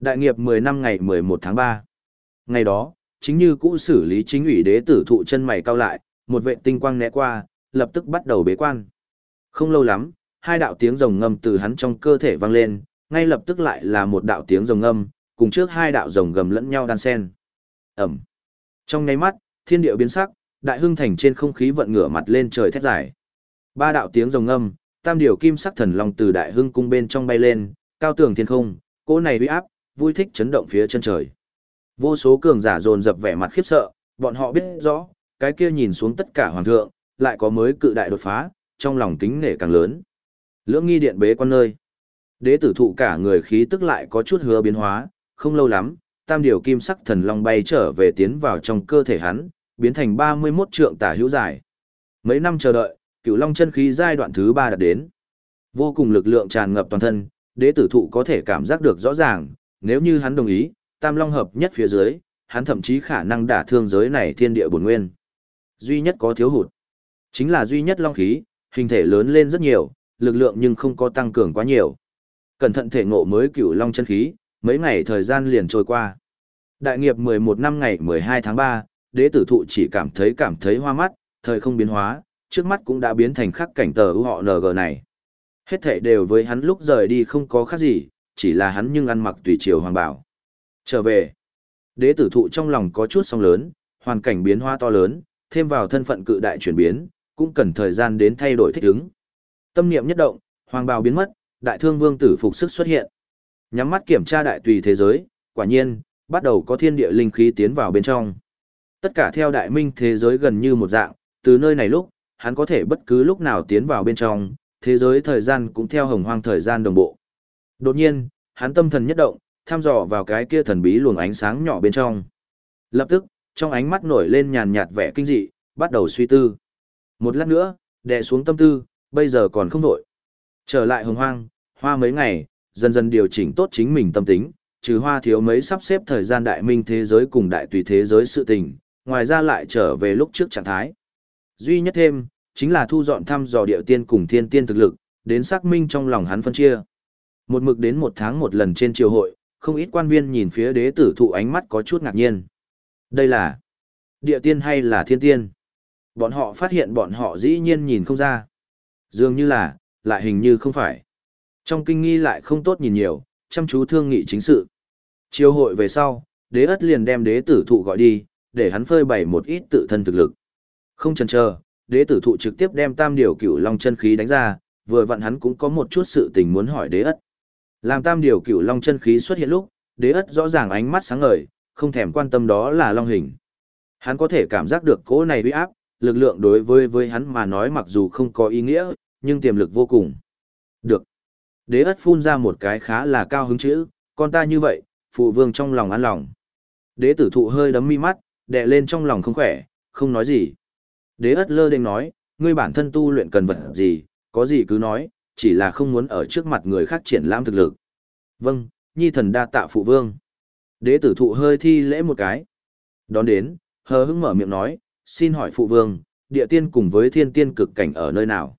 Đại nghiệp 10 năm ngày 11 tháng 3. Ngày đó, chính như cũ xử lý chính ủy đế tử thụ chân mày cao lại, một vệ tinh quang né qua, lập tức bắt đầu bế quan. Không lâu lắm, hai đạo tiếng rồng ngâm từ hắn trong cơ thể vang lên, ngay lập tức lại là một đạo tiếng rồng ngâm, cùng trước hai đạo rồng gầm lẫn nhau đan xen. Ẩm. Trong nháy mắt, thiên địa biến sắc, đại hưng thành trên không khí vận ngửa mặt lên trời thét dài. Ba đạo tiếng rồng ngâm, tam điều kim sắc thần long từ đại hưng cung bên trong bay lên, cao tường thiên không, cỗ này uy áp, vui thích chấn động phía chân trời. Vô số cường giả dồn dập vẻ mặt khiếp sợ, bọn họ biết rõ, cái kia nhìn xuống tất cả hoàng thượng, lại có mới cự đại đột phá, trong lòng kính nể càng lớn. Lưỡng nghi điện bế quan nơi. Đế tử thụ cả người khí tức lại có chút hứa biến hóa, không lâu lắm, tam điều kim sắc thần long bay trở về tiến vào trong cơ thể hắn, biến thành 31 trượng tả hữu dài. Mấy năm chờ đợi, cửu long chân khí giai đoạn thứ 3 đã đến. Vô cùng lực lượng tràn ngập toàn thân, đế tử thụ có thể cảm giác được rõ ràng, nếu như hắn đồng ý, tam long hợp nhất phía dưới, hắn thậm chí khả năng đả thương giới này thiên địa bổn nguyên. Duy nhất có thiếu hụt, Chính là duy nhất long khí, hình thể lớn lên rất nhiều, lực lượng nhưng không có tăng cường quá nhiều. Cẩn thận thể ngộ mới cửu long chân khí, mấy ngày thời gian liền trôi qua. Đại nghiệp 11 năm ngày 12 tháng 3, đế tử thụ chỉ cảm thấy cảm thấy hoa mắt, thời không biến hóa, trước mắt cũng đã biến thành khắc cảnh tờ ưu họ NG này. Hết thể đều với hắn lúc rời đi không có khác gì, chỉ là hắn nhưng ăn mặc tùy chiều hoàng bảo. Trở về, đế tử thụ trong lòng có chút song lớn, hoàn cảnh biến hóa to lớn, thêm vào thân phận cự đại chuyển biến, cũng cần thời gian đến thay đổi thích ứng. Tâm niệm nhất động, hoàng bào biến mất, đại thương vương tử phục sức xuất hiện. Nhắm mắt kiểm tra đại tùy thế giới, quả nhiên, bắt đầu có thiên địa linh khí tiến vào bên trong. Tất cả theo đại minh thế giới gần như một dạng, từ nơi này lúc, hắn có thể bất cứ lúc nào tiến vào bên trong, thế giới thời gian cũng theo hồng hoang thời gian đồng bộ. Đột nhiên, hắn tâm thần nhất động, tham dò vào cái kia thần bí luồng ánh sáng nhỏ bên trong. Lập tức, trong ánh mắt nổi lên nhàn nhạt vẻ kinh dị, bắt đầu suy tư. Một lát nữa, đè xuống tâm tư, bây giờ còn không nổi. Trở lại hồng hoang, hoa mấy ngày, dần dần điều chỉnh tốt chính mình tâm tính, trừ hoa thiếu mấy sắp xếp thời gian đại minh thế giới cùng đại tùy thế giới sự tình, ngoài ra lại trở về lúc trước trạng thái. Duy nhất thêm, chính là thu dọn thăm dò địa tiên cùng thiên tiên thực lực, đến xác minh trong lòng hắn phân chia. Một mực đến một tháng một lần trên triều hội, không ít quan viên nhìn phía đế tử thụ ánh mắt có chút ngạc nhiên. Đây là địa tiên hay là thiên tiên? Bọn họ phát hiện bọn họ dĩ nhiên nhìn không ra. Dường như là, lại hình như không phải. Trong kinh nghi lại không tốt nhìn nhiều, chăm chú thương nghị chính sự. Chiều hội về sau, đế ất liền đem đế tử thụ gọi đi, để hắn phơi bày một ít tự thân thực lực. Không chần chờ, đế tử thụ trực tiếp đem tam điều cửu long chân khí đánh ra, vừa vặn hắn cũng có một chút sự tình muốn hỏi đế ất. Làm tam điều cửu long chân khí xuất hiện lúc, đế ất rõ ràng ánh mắt sáng ngời, không thèm quan tâm đó là long hình. Hắn có thể cảm giác được cỗ này uy áp, lực lượng đối với với hắn mà nói mặc dù không có ý nghĩa, nhưng tiềm lực vô cùng. Được. Đế ất phun ra một cái khá là cao hứng chữ, con ta như vậy, phụ vương trong lòng an lòng. Đế tử thụ hơi đấm mi mắt, đè lên trong lòng không khỏe, không nói gì. Đế ất lơ đênh nói, ngươi bản thân tu luyện cần vật gì, có gì cứ nói, chỉ là không muốn ở trước mặt người khác triển lãm thực lực. Vâng, nhi thần đa tạ phụ vương. Đế tử thụ hơi thi lễ một cái. Đón đến, hờ hững mở miệng nói, xin hỏi phụ vương, địa tiên cùng với thiên tiên cực cảnh ở nơi nào?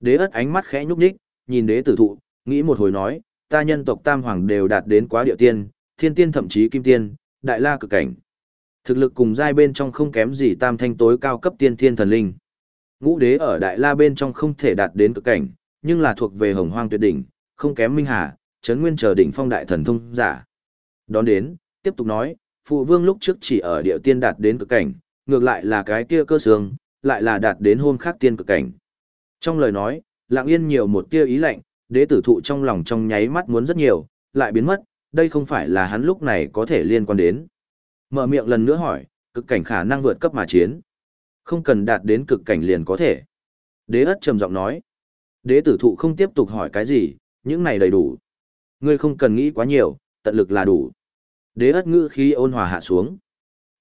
Đế ất ánh mắt khẽ nhúc nhích, nhìn đế tử thụ, nghĩ một hồi nói, ta nhân tộc tam hoàng đều đạt đến quá địa tiên, thiên tiên thậm chí kim tiên, đại la cực cảnh. Thực lực cùng giai bên trong không kém gì tam thanh tối cao cấp tiên thiên thần linh. Ngũ đế ở đại la bên trong không thể đạt đến cực cảnh, nhưng là thuộc về hồng hoang tuyệt đỉnh, không kém minh hà, chấn nguyên chờ đỉnh phong đại thần thông giả. Đón đến, tiếp tục nói, phụ vương lúc trước chỉ ở địa tiên đạt đến cực cảnh, ngược lại là cái kia cơ sương, lại là đạt đến hôn khác tiên cực cảnh. Trong lời nói, lặng yên nhiều một tia ý lạnh, đế tử thụ trong lòng trong nháy mắt muốn rất nhiều, lại biến mất, đây không phải là hắn lúc này có thể liên quan đến. Mở miệng lần nữa hỏi, cực cảnh khả năng vượt cấp mà chiến. Không cần đạt đến cực cảnh liền có thể. Đế ất trầm giọng nói. Đế tử thụ không tiếp tục hỏi cái gì, những này đầy đủ. Ngươi không cần nghĩ quá nhiều, tận lực là đủ. Đế ất ngữ khí ôn hòa hạ xuống.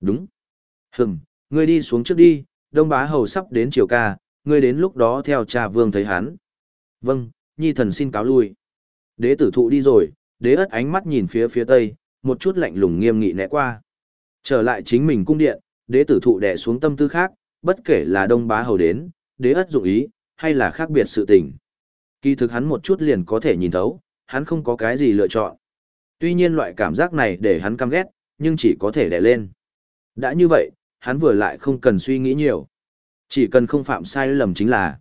Đúng. Hừm, ngươi đi xuống trước đi, đông bá hầu sắp đến chiều ca, ngươi đến lúc đó theo cha vương thấy hắn. Vâng, nhi thần xin cáo lui. Đế tử thụ đi rồi, đế ất ánh mắt nhìn phía phía tây, một chút lạnh lùng nghiêm nghị né qua. Trở lại chính mình cung điện, đế tử thụ đè xuống tâm tư khác, bất kể là đông bá hầu đến, đế ất dụng ý, hay là khác biệt sự tình. Kỳ thực hắn một chút liền có thể nhìn thấu, hắn không có cái gì lựa chọn. Tuy nhiên loại cảm giác này để hắn căm ghét, nhưng chỉ có thể đè lên. Đã như vậy, hắn vừa lại không cần suy nghĩ nhiều. Chỉ cần không phạm sai lầm chính là.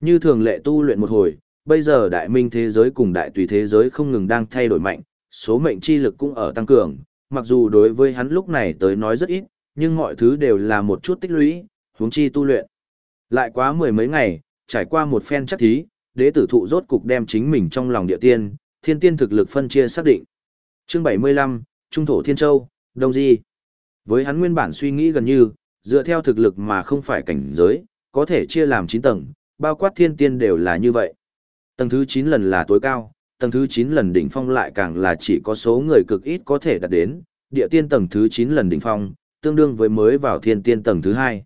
Như thường lệ tu luyện một hồi, bây giờ đại minh thế giới cùng đại tùy thế giới không ngừng đang thay đổi mạnh, số mệnh chi lực cũng ở tăng cường, mặc dù đối với hắn lúc này tới nói rất ít, nhưng mọi thứ đều là một chút tích lũy, huống chi tu luyện. Lại quá mười mấy ngày, trải qua một phen chắc thí, đế tử thụ rốt cục đem chính mình trong lòng địa tiên, thiên tiên thực lực phân chia xác định. Chương 75, Trung thổ Thiên Châu, Đông Di. Với hắn nguyên bản suy nghĩ gần như, dựa theo thực lực mà không phải cảnh giới, có thể chia làm 9 tầng, bao quát thiên tiên đều là như vậy. Tầng thứ 9 lần là tối cao, tầng thứ 9 lần đỉnh phong lại càng là chỉ có số người cực ít có thể đạt đến, địa tiên tầng thứ 9 lần đỉnh phong, tương đương với mới vào thiên tiên tầng thứ 2.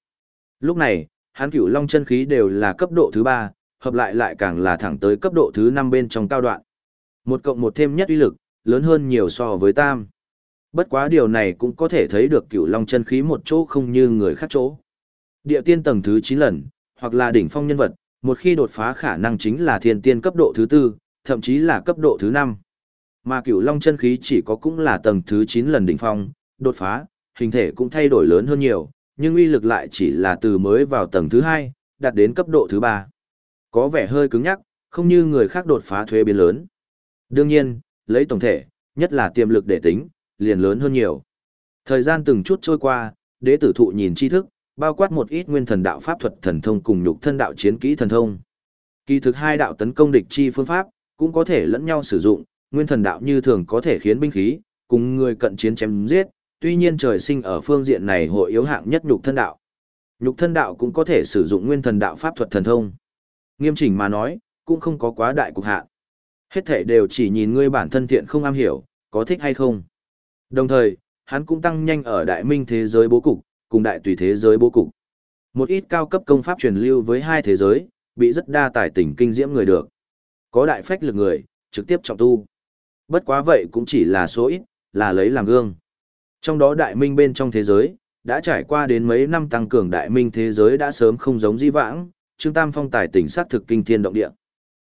Lúc này, hắn cửu long chân khí đều là cấp độ thứ ba, hợp lại lại càng là thẳng tới cấp độ thứ năm bên trong cao đoạn. Một cộng một thêm nhất uy lực, lớn hơn nhiều so với tam. Bất quá điều này cũng có thể thấy được cửu long chân khí một chỗ không như người khác chỗ. Địa tiên tầng thứ chín lần, hoặc là đỉnh phong nhân vật, một khi đột phá khả năng chính là thiên tiên cấp độ thứ tư, thậm chí là cấp độ thứ năm. Mà cửu long chân khí chỉ có cũng là tầng thứ chín lần đỉnh phong, đột phá, hình thể cũng thay đổi lớn hơn nhiều, nhưng uy lực lại chỉ là từ mới vào tầng thứ hai, đạt đến cấp độ thứ ba, Có vẻ hơi cứng nhắc, không như người khác đột phá thuế biến lớn. Đương nhiên, lấy tổng thể, nhất là tiềm lực để tính, liền lớn hơn nhiều. Thời gian từng chút trôi qua, đế tử thụ nhìn tri thức, bao quát một ít nguyên thần đạo pháp thuật thần thông cùng nhục thân đạo chiến kỹ thần thông. Kỳ thực hai đạo tấn công địch chi phương pháp, cũng có thể lẫn nhau sử dụng, nguyên thần đạo như thường có thể khiến binh khí, cùng người cận chiến chém giết, tuy nhiên trời sinh ở phương diện này hội yếu hạng nhất nhục thân đạo. Nhục thân đạo cũng có thể sử dụng nguyên thần đạo pháp thuật thần thông. Nghiêm chỉnh mà nói, cũng không có quá đại cục hạn. Hết thể đều chỉ nhìn ngươi bản thân thiện không am hiểu, có thích hay không. Đồng thời, hắn cũng tăng nhanh ở đại minh thế giới bố cục, cùng đại tùy thế giới bố cục. Một ít cao cấp công pháp truyền lưu với hai thế giới, bị rất đa tài tình kinh diễm người được. Có đại phách lực người, trực tiếp trọng tu. Bất quá vậy cũng chỉ là số ít, là lấy làm gương. Trong đó đại minh bên trong thế giới, đã trải qua đến mấy năm tăng cường đại minh thế giới đã sớm không giống di vãng, Trương Tam Phong tài tỉnh sát thực kinh thiên động địa.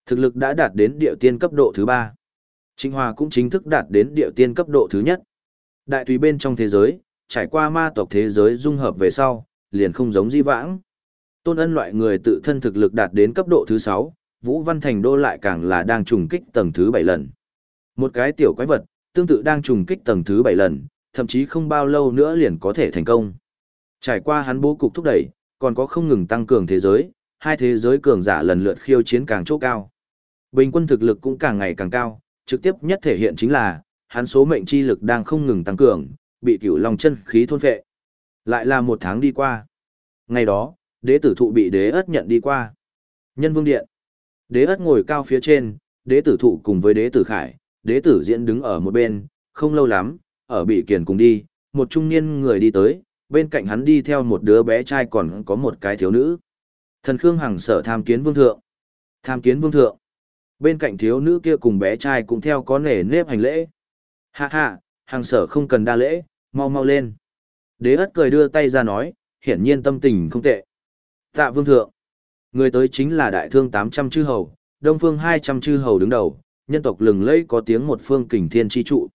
Thực lực đã đạt đến địa tiên cấp độ thứ ba. Trịnh Hòa cũng chính thức đạt đến địa tiên cấp độ thứ nhất. Đại tùy bên trong thế giới, trải qua ma tộc thế giới dung hợp về sau, liền không giống di vãng. Tôn ân loại người tự thân thực lực đạt đến cấp độ thứ 6, Vũ Văn Thành Đô lại càng là đang trùng kích tầng thứ 7 lần. Một cái tiểu quái vật, tương tự đang trùng kích tầng thứ 7 lần, thậm chí không bao lâu nữa liền có thể thành công. Trải qua hắn bố cục thúc đẩy, còn có không ngừng tăng cường thế giới, hai thế giới cường giả lần lượt khiêu chiến càng chỗ cao. Bình quân thực lực cũng càng ngày càng cao, trực tiếp nhất thể hiện chính là, hắn số mệnh chi lực đang không ngừng tăng cường, bị cửu long chân khí thôn phệ. Lại là một tháng đi qua. Ngày đó, đế tử thụ bị đế ất nhận đi qua. Nhân vương điện. Đế ất ngồi cao phía trên, đế tử thụ cùng với đế tử khải, đế tử diễn đứng ở một bên, không lâu lắm, ở bị kiền cùng đi, một trung niên người đi tới, bên cạnh hắn đi theo một đứa bé trai còn có một cái thiếu nữ. Thần Khương Hằng sở tham kiến vương thượng. Tham kiến vương thượng. Bên cạnh thiếu nữ kia cùng bé trai cũng theo có nể nếp hành lễ. Hạ hạ, hàng sở không cần đa lễ, mau mau lên. Đế ất cười đưa tay ra nói, hiển nhiên tâm tình không tệ. Tạ vương thượng. Người tới chính là đại thương 800 chư hầu, đông phương 200 chư hầu đứng đầu, nhân tộc lừng lẫy có tiếng một phương kình thiên chi trụ.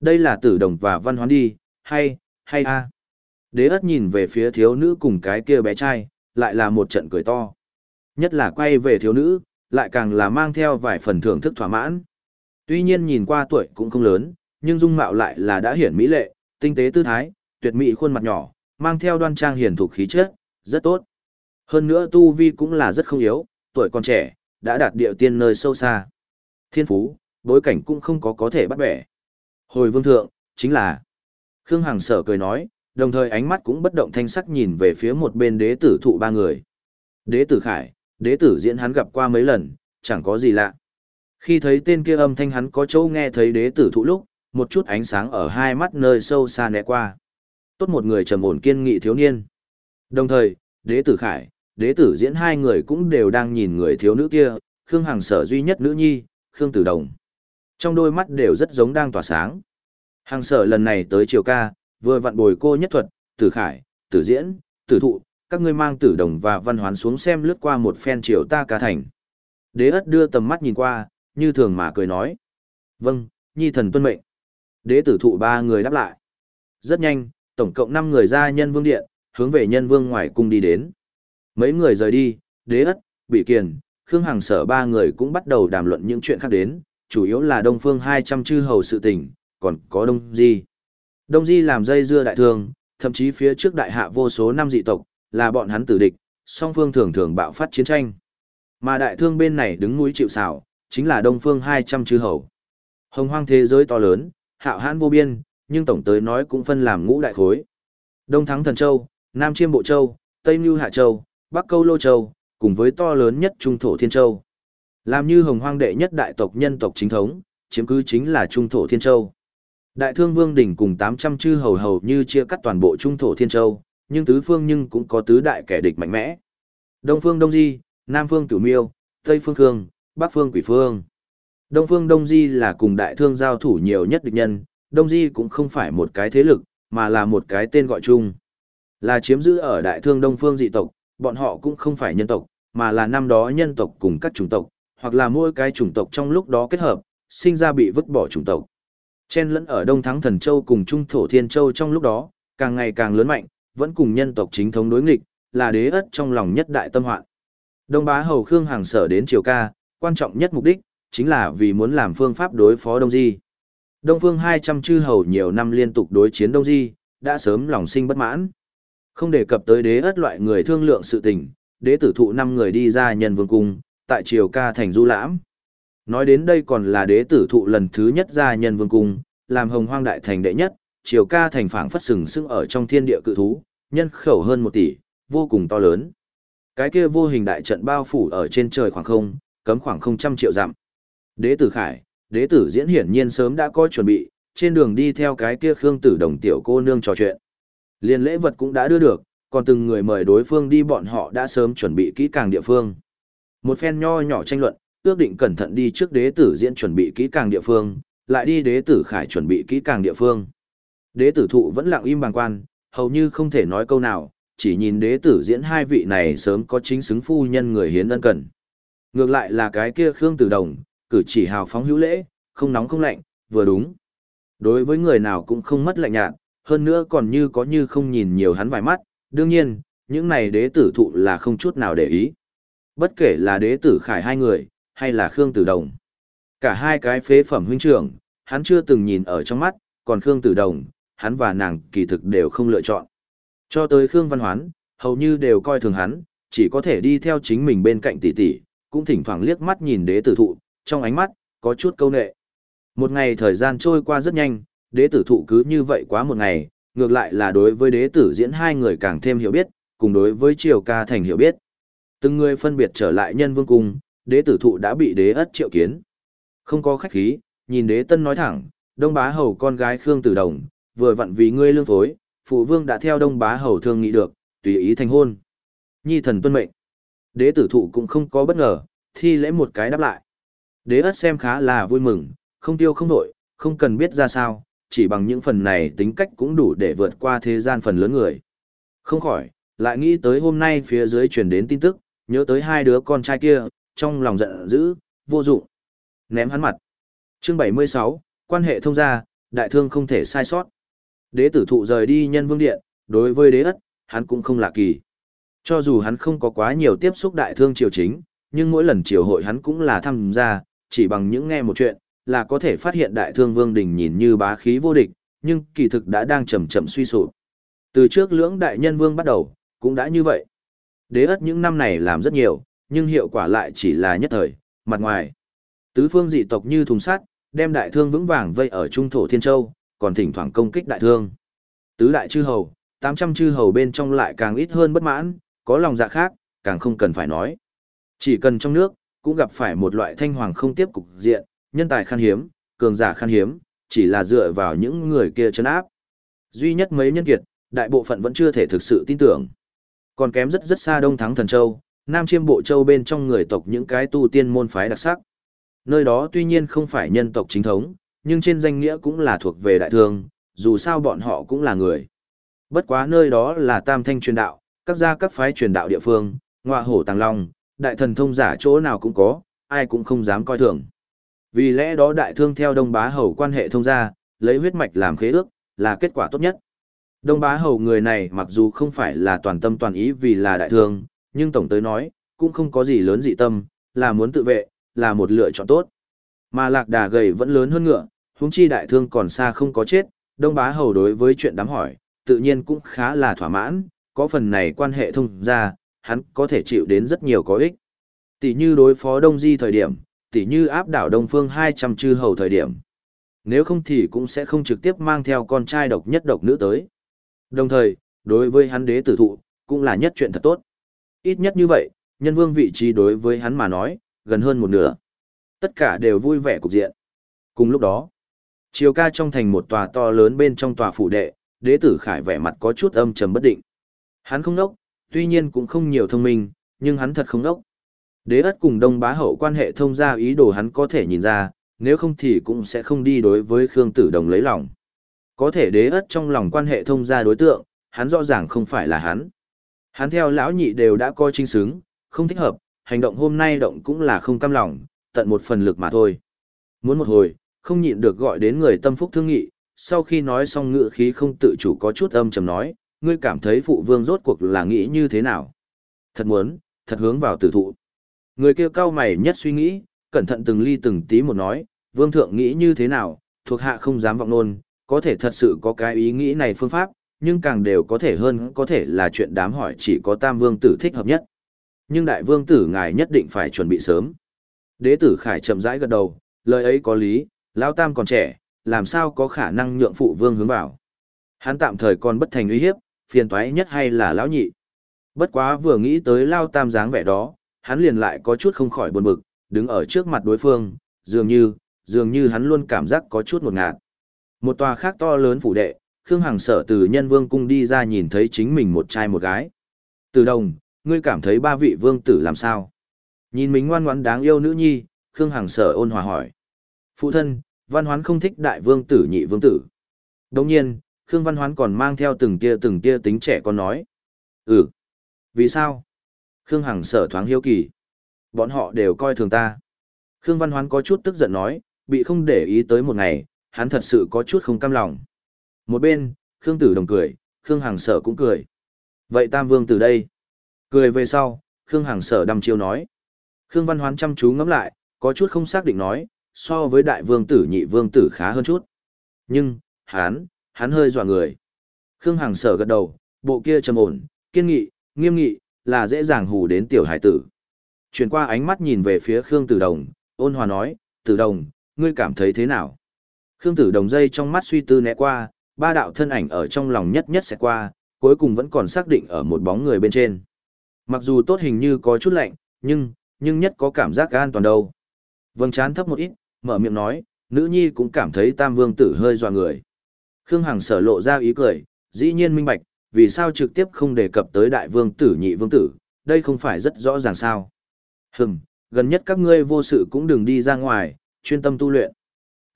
Đây là tử đồng và văn hoán đi, hay, hay a. Đế ất nhìn về phía thiếu nữ cùng cái kia bé trai, lại là một trận cười to. Nhất là quay về thiếu nữ, lại càng là mang theo vài phần thưởng thức thỏa mãn. Tuy nhiên nhìn qua tuổi cũng không lớn, nhưng dung mạo lại là đã hiển mỹ lệ, tinh tế tư thái, tuyệt mỹ khuôn mặt nhỏ, mang theo đoan trang hiền thục khí chất, rất tốt. Hơn nữa tu vi cũng là rất không yếu, tuổi còn trẻ, đã đạt địa tiên nơi sâu xa. Thiên phú, bối cảnh cũng không có có thể bắt bẻ. Hồi vương thượng, chính là Khương Hằng sở cười nói, đồng thời ánh mắt cũng bất động thanh sắc nhìn về phía một bên đế tử thụ ba người. Đế tử khải, đế tử diễn hắn gặp qua mấy lần, chẳng có gì lạ. Khi thấy tên kia âm thanh hắn có chỗ nghe thấy đế tử thụ lúc, một chút ánh sáng ở hai mắt nơi sâu xa né qua. Tốt một người trầm ổn kiên nghị thiếu niên. Đồng thời, đế tử khải, đế tử diễn hai người cũng đều đang nhìn người thiếu nữ kia, Khương Hằng sở duy nhất nữ nhi, Khương Tử Đồng. Trong đôi mắt đều rất giống đang tỏa sáng. hàng sở lần này tới triều ca, vừa vặn bồi cô nhất thuật, tử khải, tử diễn, tử thụ, các ngươi mang tử đồng và văn hoán xuống xem lướt qua một phen triều ta ca thành. Đế ất đưa tầm mắt nhìn qua, như thường mà cười nói. Vâng, nhi thần tuân mệnh. Đế tử thụ ba người đáp lại. Rất nhanh, tổng cộng 5 người ra nhân vương điện, hướng về nhân vương ngoài cung đi đến. Mấy người rời đi, đế ất, bị kiền, khương hàng sở ba người cũng bắt đầu đàm luận những chuyện khác đến, chủ yếu là đông phương 200 chư hầu sự tình, còn có đông di. Đông di làm dây dưa đại thương, thậm chí phía trước đại hạ vô số năm dị tộc, là bọn hắn tử địch, song phương thường thường bạo phát chiến tranh. Mà đại thương bên này đứng núi chịu xảo, chính là đông phương 200 chư hầu. Hồng hoang thế giới to lớn, hạo hãn vô biên, nhưng tổng tới nói cũng phân làm ngũ đại khối. Đông Thắng Thần Châu, Nam Chiêm Bộ Châu, Tây Mưu Hạ Châu, Bắc Câu Lô Châu, cùng với to lớn nhất Trung Thổ Thiên Châu. Làm như hồng hoang đệ nhất đại tộc nhân tộc chính thống, chiếm cứ chính là Trung Thổ Thiên Châu. Đại thương Vương Đỉnh cùng 800 chư hầu hầu như chia cắt toàn bộ Trung Thổ Thiên Châu, nhưng tứ phương nhưng cũng có tứ đại kẻ địch mạnh mẽ. Đông phương Đông Di, Nam phương Cửu Miêu, Tây phương Khương, Bắc phương Quỷ Phương. Đông phương Đông Di là cùng đại thương giao thủ nhiều nhất địch nhân, Đông Di cũng không phải một cái thế lực, mà là một cái tên gọi chung. Là chiếm giữ ở đại thương Đông phương dị tộc, bọn họ cũng không phải nhân tộc, mà là năm đó nhân tộc cùng các chủng tộc, hoặc là mỗi cái chủng tộc trong lúc đó kết hợp, sinh ra bị vứt bỏ chủng tộc. Chen lẫn ở Đông Thắng Thần Châu cùng Trung Thổ Thiên Châu trong lúc đó, càng ngày càng lớn mạnh, vẫn cùng nhân tộc chính thống đối nghịch, là đế ất trong lòng nhất đại tâm hoạn. Đông bá hầu Khương Hàng sở đến triều ca, quan trọng nhất mục đích, chính là vì muốn làm phương pháp đối phó Đông Di. Đông phương 200 chư hầu nhiều năm liên tục đối chiến Đông Di, đã sớm lòng sinh bất mãn. Không đề cập tới đế ất loại người thương lượng sự tình, đế tử thụ năm người đi ra nhân vương cung, tại triều ca thành du lãm. Nói đến đây còn là đế tử thụ lần thứ nhất ra nhân vương cung, làm hồng hoang đại thành đệ nhất, triều ca thành phảng phất sừng sững ở trong thiên địa cự thú, nhân khẩu hơn một tỷ, vô cùng to lớn. Cái kia vô hình đại trận bao phủ ở trên trời khoảng không, cấm khoảng không trăm triệu dặm. Đế tử Khải, đế tử diễn hiển nhiên sớm đã có chuẩn bị, trên đường đi theo cái kia Khương Tử Đồng tiểu cô nương trò chuyện. Liên lễ vật cũng đã đưa được, còn từng người mời đối phương đi bọn họ đã sớm chuẩn bị kỹ càng địa phương. Một phen nho nhỏ tranh luận, ước định cẩn thận đi trước đế tử diễn chuẩn bị kỹ càng địa phương, lại đi đế tử khải chuẩn bị kỹ càng địa phương. Đế tử thụ vẫn lặng im bàng quan, hầu như không thể nói câu nào, chỉ nhìn đế tử diễn hai vị này sớm có chính xứng phu nhân người hiến ân cần. Ngược lại là cái kia Khương Tử Đồng, cử chỉ hào phóng hữu lễ, không nóng không lạnh, vừa đúng. Đối với người nào cũng không mất lạnh nhạt, hơn nữa còn như có như không nhìn nhiều hắn vài mắt, đương nhiên, những này đế tử thụ là không chút nào để ý. Bất kể là đế tử khải hai người, hay là Khương Tử Đồng. Cả hai cái phế phẩm huynh trưởng, hắn chưa từng nhìn ở trong mắt, còn Khương Tử Đồng, hắn và nàng kỳ thực đều không lựa chọn. Cho tới Khương Văn Hoán, hầu như đều coi thường hắn, chỉ có thể đi theo chính mình bên cạnh tỷ tỷ, cũng thỉnh thoảng liếc mắt nhìn đế tử thụ, trong ánh mắt, có chút câu nệ. Một ngày thời gian trôi qua rất nhanh, đế tử thụ cứ như vậy quá một ngày, ngược lại là đối với đế tử diễn hai người càng thêm hiểu biết, cùng đối với triều ca thành hiểu biết. Từng người phân biệt trở lại nhân vương cung, đế tử thụ đã bị đế ất triệu kiến. Không có khách khí, nhìn đế tân nói thẳng, đông bá hầu con gái Khương Tử Đồng, vừa vặn vì ngươi lương phối, phụ vương đã theo đông bá hầu thương nghị được, tùy ý thành hôn. Nhi thần tuân mệnh. Đế tử thụ cũng không có bất ngờ, thi lễ một cái đáp lại. Đế ất xem khá là vui mừng, không tiêu không nổi, không cần biết ra sao, chỉ bằng những phần này tính cách cũng đủ để vượt qua thế gian phần lớn người. Không khỏi, lại nghĩ tới hôm nay phía dưới truyền đến tin tức, nhớ tới hai đứa con trai kia, trong lòng giận dữ, vô dụng. Ném hắn mặt. Chương 76, quan hệ thông gia, đại thương không thể sai sót. Đế tử thụ rời đi nhân vương điện, đối với đế ất, hắn cũng không lạ kỳ. Cho dù hắn không có quá nhiều tiếp xúc đại thương triều chính, nhưng mỗi lần triều hội hắn cũng là tham gia, chỉ bằng những nghe một chuyện, là có thể phát hiện đại thương vương đình nhìn như bá khí vô địch, nhưng kỳ thực đã đang chậm chậm suy sụp. Từ trước lưỡng đại nhân vương bắt đầu, cũng đã như vậy. Đế ất những năm này làm rất nhiều, nhưng hiệu quả lại chỉ là nhất thời, mặt ngoài. Tứ phương dị tộc như thùng sắt, đem đại thương vững vàng vây ở trung thổ thiên châu, còn thỉnh thoảng công kích đại thương. Tứ đại chư hầu, 800 chư hầu bên trong lại càng ít hơn bất mãn, có lòng dạ khác, càng không cần phải nói. Chỉ cần trong nước, cũng gặp phải một loại thanh hoàng không tiếp cục diện, nhân tài khan hiếm, cường giả khan hiếm, chỉ là dựa vào những người kia chấn áp. Duy nhất mấy nhân kiệt, đại bộ phận vẫn chưa thể thực sự tin tưởng. Còn kém rất rất xa Đông Thắng Thần Châu, Nam Chiêm Bộ Châu bên trong người tộc những cái tu tiên môn phái đặc sắc. Nơi đó tuy nhiên không phải nhân tộc chính thống, nhưng trên danh nghĩa cũng là thuộc về đại thương, dù sao bọn họ cũng là người. Bất quá nơi đó là tam thanh truyền đạo, các gia các phái truyền đạo địa phương, ngọa hổ tàng long, đại thần thông giả chỗ nào cũng có, ai cũng không dám coi thường. Vì lẽ đó đại thương theo Đông Bá Hầu quan hệ thông gia, lấy huyết mạch làm khế ước, là kết quả tốt nhất. Đông Bá Hầu người này mặc dù không phải là toàn tâm toàn ý vì là đại thương, nhưng tổng tới nói, cũng không có gì lớn dị tâm, là muốn tự vệ, là một lựa chọn tốt. Mà lạc đà gầy vẫn lớn hơn ngựa, huống chi đại thương còn xa không có chết, Đông Bá Hầu đối với chuyện đám hỏi, tự nhiên cũng khá là thỏa mãn, có phần này quan hệ thông ra, hắn có thể chịu đến rất nhiều có ích. Tỷ như đối phó Đông Di thời điểm, tỷ như áp đảo Đông Phương 200 chư hầu thời điểm. Nếu không thì cũng sẽ không trực tiếp mang theo con trai độc nhất độc nữ tới. Đồng thời, đối với hắn đế tử thụ, cũng là nhất chuyện thật tốt. Ít nhất như vậy, nhân vương vị trí đối với hắn mà nói, gần hơn một nửa. Tất cả đều vui vẻ cục diện. Cùng lúc đó, chiều ca trong thành một tòa to lớn bên trong tòa phủ đệ, đế tử khải vẻ mặt có chút âm trầm bất định. Hắn không nốc, tuy nhiên cũng không nhiều thông minh, nhưng hắn thật không nốc. Đế ất cùng đông bá hậu quan hệ thông ra ý đồ hắn có thể nhìn ra, nếu không thì cũng sẽ không đi đối với Khương Tử Đồng lấy lòng. Có thể đế ất trong lòng quan hệ thông gia đối tượng, hắn rõ ràng không phải là hắn. Hắn theo lão nhị đều đã coi trinh xứng, không thích hợp, hành động hôm nay động cũng là không cam lòng, tận một phần lực mà thôi. Muốn một hồi, không nhịn được gọi đến người tâm phúc thương nghị, sau khi nói xong ngựa khí không tự chủ có chút âm trầm nói, ngươi cảm thấy phụ vương rốt cuộc là nghĩ như thế nào? Thật muốn, thật hướng vào tử thụ. Người kia cao mày nhất suy nghĩ, cẩn thận từng ly từng tí một nói, vương thượng nghĩ như thế nào, thuộc hạ không dám vọng nôn, có thể thật sự có cái ý nghĩ này phương pháp, nhưng càng đều có thể hơn có thể là chuyện đám hỏi chỉ có tam vương tử thích hợp nhất. Nhưng đại vương tử ngài nhất định phải chuẩn bị sớm. Đế tử khải chậm rãi gật đầu, lời ấy có lý, lão tam còn trẻ, làm sao có khả năng nhượng phụ vương hướng vào. Hắn tạm thời còn bất thành uy hiếp, phiền toái nhất hay là lão nhị. Bất quá vừa nghĩ tới lao tam dáng vẻ đó, hắn liền lại có chút không khỏi buồn bực, đứng ở trước mặt đối phương, dường như, dường như hắn luôn cảm giác có chút ngột ngạt. Một tòa khác to lớn phủ đệ, Khương Hằng sở từ nhân vương cung đi ra nhìn thấy chính mình một trai một gái. Từ đồng, ngươi cảm thấy ba vị vương tử làm sao? Nhìn mình ngoan ngoãn đáng yêu nữ nhi, Khương Hằng sở ôn hòa hỏi. Phụ thân, văn hoán không thích đại vương tử nhị vương tử. Đồng nhiên, Khương Văn Hoán còn mang theo từng tia từng tia tính trẻ con nói. Ừ. Vì sao? Khương Hằng sở thoáng hiếu kỳ. Bọn họ đều coi thường ta. Khương Văn Hoán có chút tức giận nói, bị không để ý tới một ngày, hắn thật sự có chút không cam lòng. Một bên, Khương Tử Đồng cười, Khương hàng sở cũng cười. Vậy Tam Vương từ đây. Cười về sau, Khương hàng sở đăm chiêu nói. Khương Văn Hoán chăm chú ngẫm lại, có chút không xác định nói, so với đại vương tử nhị vương tử khá hơn chút. Nhưng, hắn, hắn hơi dọa người. Khương hàng sở gật đầu, bộ kia trầm ổn, kiên nghị, nghiêm nghị, là dễ dàng hù đến tiểu hải tử. Chuyển qua ánh mắt nhìn về phía Khương Tử Đồng, ôn hòa nói, Tử Đồng, ngươi cảm thấy thế nào? Khương Tử Đồng dây trong mắt suy tư né qua, ba đạo thân ảnh ở trong lòng nhất nhất sẽ qua, cuối cùng vẫn còn xác định ở một bóng người bên trên. Mặc dù tốt hình như có chút lạnh, nhưng, nhưng nhất có cảm giác an toàn đâu. Vâng chán thấp một ít, mở miệng nói, nữ nhi cũng cảm thấy tam vương tử hơi dò người. Khương Hằng sở lộ ra ý cười, dĩ nhiên minh bạch, vì sao trực tiếp không đề cập tới đại vương tử nhị vương tử, đây không phải rất rõ ràng sao. Hừm, gần nhất các ngươi vô sự cũng đừng đi ra ngoài, chuyên tâm tu luyện.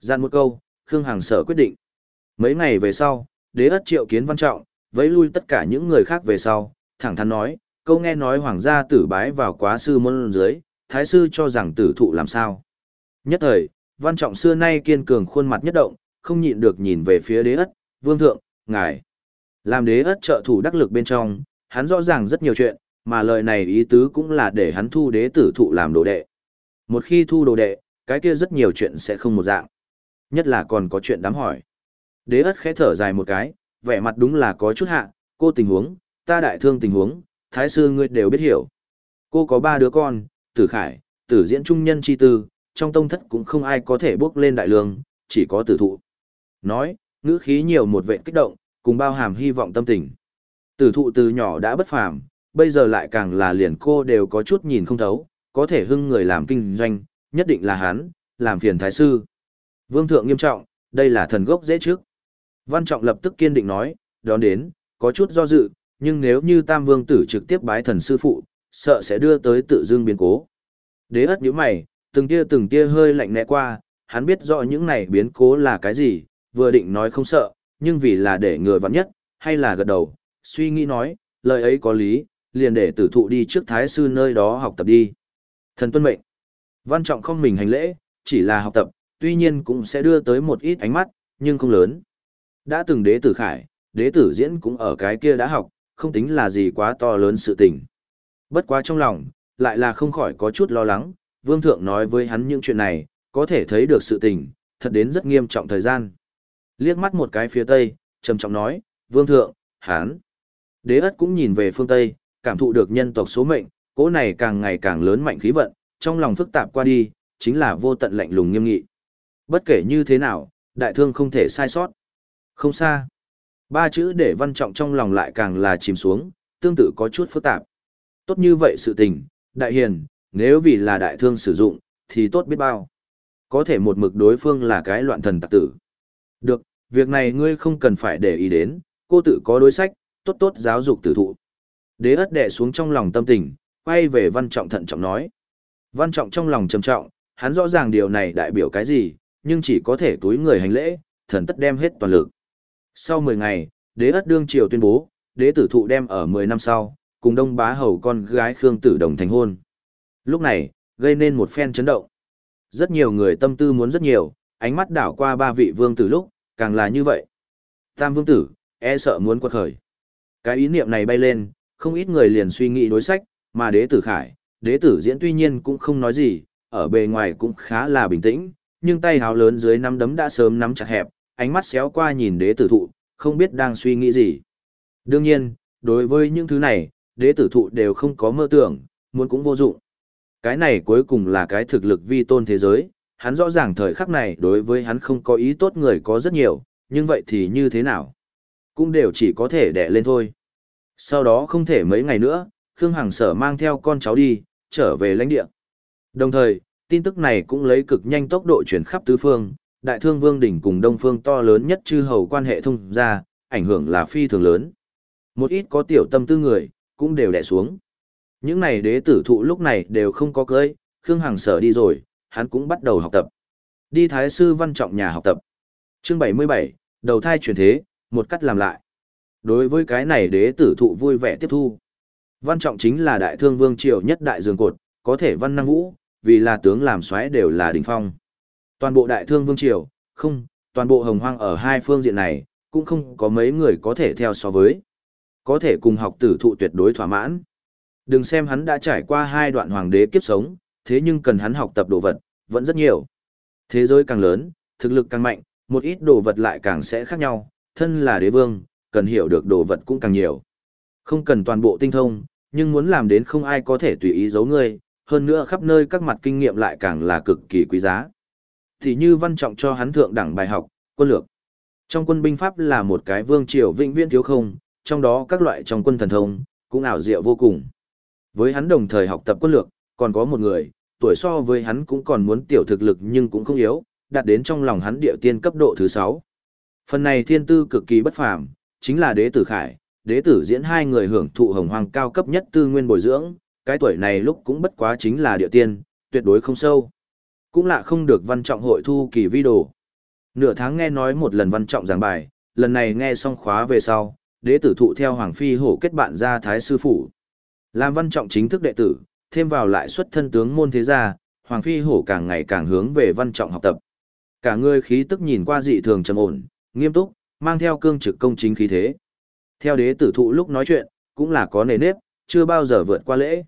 Gian một câu, Khương Hằng sở quyết định. Mấy ngày về sau, đế ất triệu kiến văn trọng, vẫy lui tất cả những người khác về sau, thẳng thắn nói, câu nghe nói hoàng gia tử bái vào quá sư môn dưới, thái sư cho rằng tử thụ làm sao. Nhất thời, văn trọng xưa nay kiên cường khuôn mặt nhất động, không nhịn được nhìn về phía đế ất, vương thượng, ngài. Làm đế ất trợ thủ đắc lực bên trong, hắn rõ ràng rất nhiều chuyện, mà lời này ý tứ cũng là để hắn thu đế tử thụ làm đồ đệ. Một khi thu đồ đệ, cái kia rất nhiều chuyện sẽ không một dạng. Nhất là còn có chuyện đám hỏi. Đế ất khẽ thở dài một cái, vẻ mặt đúng là có chút hạ, cô tình huống, ta đại thương tình huống, thái sư ngươi đều biết hiểu. Cô có ba đứa con, tử khải, tử diễn trung nhân chi tư, trong tông thất cũng không ai có thể bước lên đại lương, chỉ có tử thụ. Nói, ngữ khí nhiều một vệ kích động, cùng bao hàm hy vọng tâm tình. Tử thụ từ nhỏ đã bất phàm, bây giờ lại càng là liền cô đều có chút nhìn không thấu, có thể hưng người làm kinh doanh, nhất định là hắn, làm phiền thái sư. Vương thượng nghiêm trọng, đây là thần gốc dễ trước. Văn trọng lập tức kiên định nói, đón đến, có chút do dự, nhưng nếu như tam vương tử trực tiếp bái thần sư phụ, sợ sẽ đưa tới tự dương biến cố. Đế ất nhíu mày, từng tia từng tia hơi lạnh lẽ qua, hắn biết rõ những này biến cố là cái gì, vừa định nói không sợ, nhưng vì là để người vặn nhất, hay là gật đầu, suy nghĩ nói, lời ấy có lý, liền để tử thụ đi trước thái sư nơi đó học tập đi. Thần tuân mệnh. Văn trọng không mình hành lễ, chỉ là học tập, tuy nhiên cũng sẽ đưa tới một ít ánh mắt, nhưng không lớn. Đã từng đế tử khải, đế tử diễn cũng ở cái kia đã học, không tính là gì quá to lớn sự tình. Bất quá trong lòng, lại là không khỏi có chút lo lắng, vương thượng nói với hắn những chuyện này, có thể thấy được sự tình, thật đến rất nghiêm trọng thời gian. Liếc mắt một cái phía tây, trầm trọng nói, vương thượng, hán. Đế ất cũng nhìn về phương tây, cảm thụ được nhân tộc số mệnh, cỗ này càng ngày càng lớn mạnh khí vận, trong lòng phức tạp qua đi, chính là vô tận lạnh lùng nghiêm nghị. Bất kể như thế nào, đại thương không thể sai sót. Không xa. Ba chữ để văn trọng trong lòng lại càng là chìm xuống, tương tự có chút phức tạp. Tốt như vậy sự tình, đại hiền, nếu vì là đại thương sử dụng, thì tốt biết bao. Có thể một mực đối phương là cái loạn thần tặc tử. Được, việc này ngươi không cần phải để ý đến, cô tự có đối sách, tốt tốt giáo dục tử thụ. Đế ất đè xuống trong lòng tâm tình, quay về văn trọng thận trọng nói. Văn trọng trong lòng trầm trọng, hắn rõ ràng điều này đại biểu cái gì, nhưng chỉ có thể túi người hành lễ, thần tất đem hết toàn lực. Sau 10 ngày, đế ất đương triều tuyên bố, đế tử thụ đem ở 10 năm sau, cùng đông bá hầu con gái Khương Tử Đồng thành hôn. Lúc này, gây nên một phen chấn động. Rất nhiều người tâm tư muốn rất nhiều, ánh mắt đảo qua ba vị vương tử lúc, càng là như vậy. Tam vương tử, e sợ muốn quật khởi. Cái ý niệm này bay lên, không ít người liền suy nghĩ đối sách, mà đế tử khải, đế tử diễn tuy nhiên cũng không nói gì, ở bề ngoài cũng khá là bình tĩnh, nhưng tay háo lớn dưới nắm đấm đã sớm nắm chặt hẹp, ánh mắt xéo qua nhìn đế tử thụ, không biết đang suy nghĩ gì. Đương nhiên, đối với những thứ này, đế tử thụ đều không có mơ tưởng, muốn cũng vô dụng. Cái này cuối cùng là cái thực lực vi tôn thế giới, hắn rõ ràng thời khắc này đối với hắn không có ý tốt người có rất nhiều, nhưng vậy thì như thế nào? Cũng đều chỉ có thể đẻ lên thôi. Sau đó không thể mấy ngày nữa, Khương Hằng sở mang theo con cháu đi, trở về lãnh địa. Đồng thời, tin tức này cũng lấy cực nhanh tốc độ chuyển khắp tứ phương, đại thương vương đỉnh cùng đông phương to lớn nhất chư hầu quan hệ thông ra, ảnh hưởng là phi thường lớn. Một ít có tiểu tâm tư người, cũng đều đẻ xuống. Những này đế tử thụ lúc này đều không có cưới, Khương Hằng sở đi rồi, hắn cũng bắt đầu học tập. Đi thái sư văn trọng nhà học tập. Chương 77, đầu thai chuyển thế, một cách làm lại. Đối với cái này đế tử thụ vui vẻ tiếp thu. Văn trọng chính là đại thương vương triều nhất đại dương cột, có thể văn năng vũ, vì là tướng làm xoáy đều là đỉnh phong. Toàn bộ đại thương vương triều, không, toàn bộ hồng hoang ở hai phương diện này, cũng không có mấy người có thể theo so với. Có thể cùng học tử thụ tuyệt đối thỏa mãn. Đừng xem hắn đã trải qua hai đoạn hoàng đế kiếp sống, thế nhưng cần hắn học tập đồ vật, vẫn rất nhiều. Thế giới càng lớn, thực lực càng mạnh, một ít đồ vật lại càng sẽ khác nhau, thân là đế vương, cần hiểu được đồ vật cũng càng nhiều. Không cần toàn bộ tinh thông, nhưng muốn làm đến không ai có thể tùy ý giấu ngươi, hơn nữa khắp nơi các mặt kinh nghiệm lại càng là cực kỳ quý giá. Thì như văn trọng cho hắn thượng đẳng bài học, quân lược. Trong quân binh pháp là một cái vương triều vĩnh viễn thiếu không, trong đó các loại trong quân thần thông, cũng ảo diệu vô cùng. Với hắn đồng thời học tập quân lược, còn có một người, tuổi so với hắn cũng còn muốn tiểu thực lực nhưng cũng không yếu, đạt đến trong lòng hắn địa tiên cấp độ thứ 6. Phần này thiên tư cực kỳ bất phàm, chính là đế tử khải, đế tử diễn hai người hưởng thụ hồng hoàng cao cấp nhất tư nguyên bồi dưỡng, cái tuổi này lúc cũng bất quá chính là địa tiên, tuyệt đối không sâu. Cũng lạ không được văn trọng hội thu kỳ vi đồ. Nửa tháng nghe nói một lần văn trọng giảng bài, lần này nghe xong khóa về sau, đế tử thụ theo Hoàng Phi hổ kết bạn ra Thái Sư Phủ. Làm văn trọng chính thức đệ tử, thêm vào lại xuất thân tướng môn thế gia, Hoàng Phi hổ càng ngày càng hướng về văn trọng học tập. Cả người khí tức nhìn qua dị thường trầm ổn, nghiêm túc, mang theo cương trực công chính khí thế. Theo đế tử thụ lúc nói chuyện, cũng là có nề nếp, chưa bao giờ vượt qua lễ.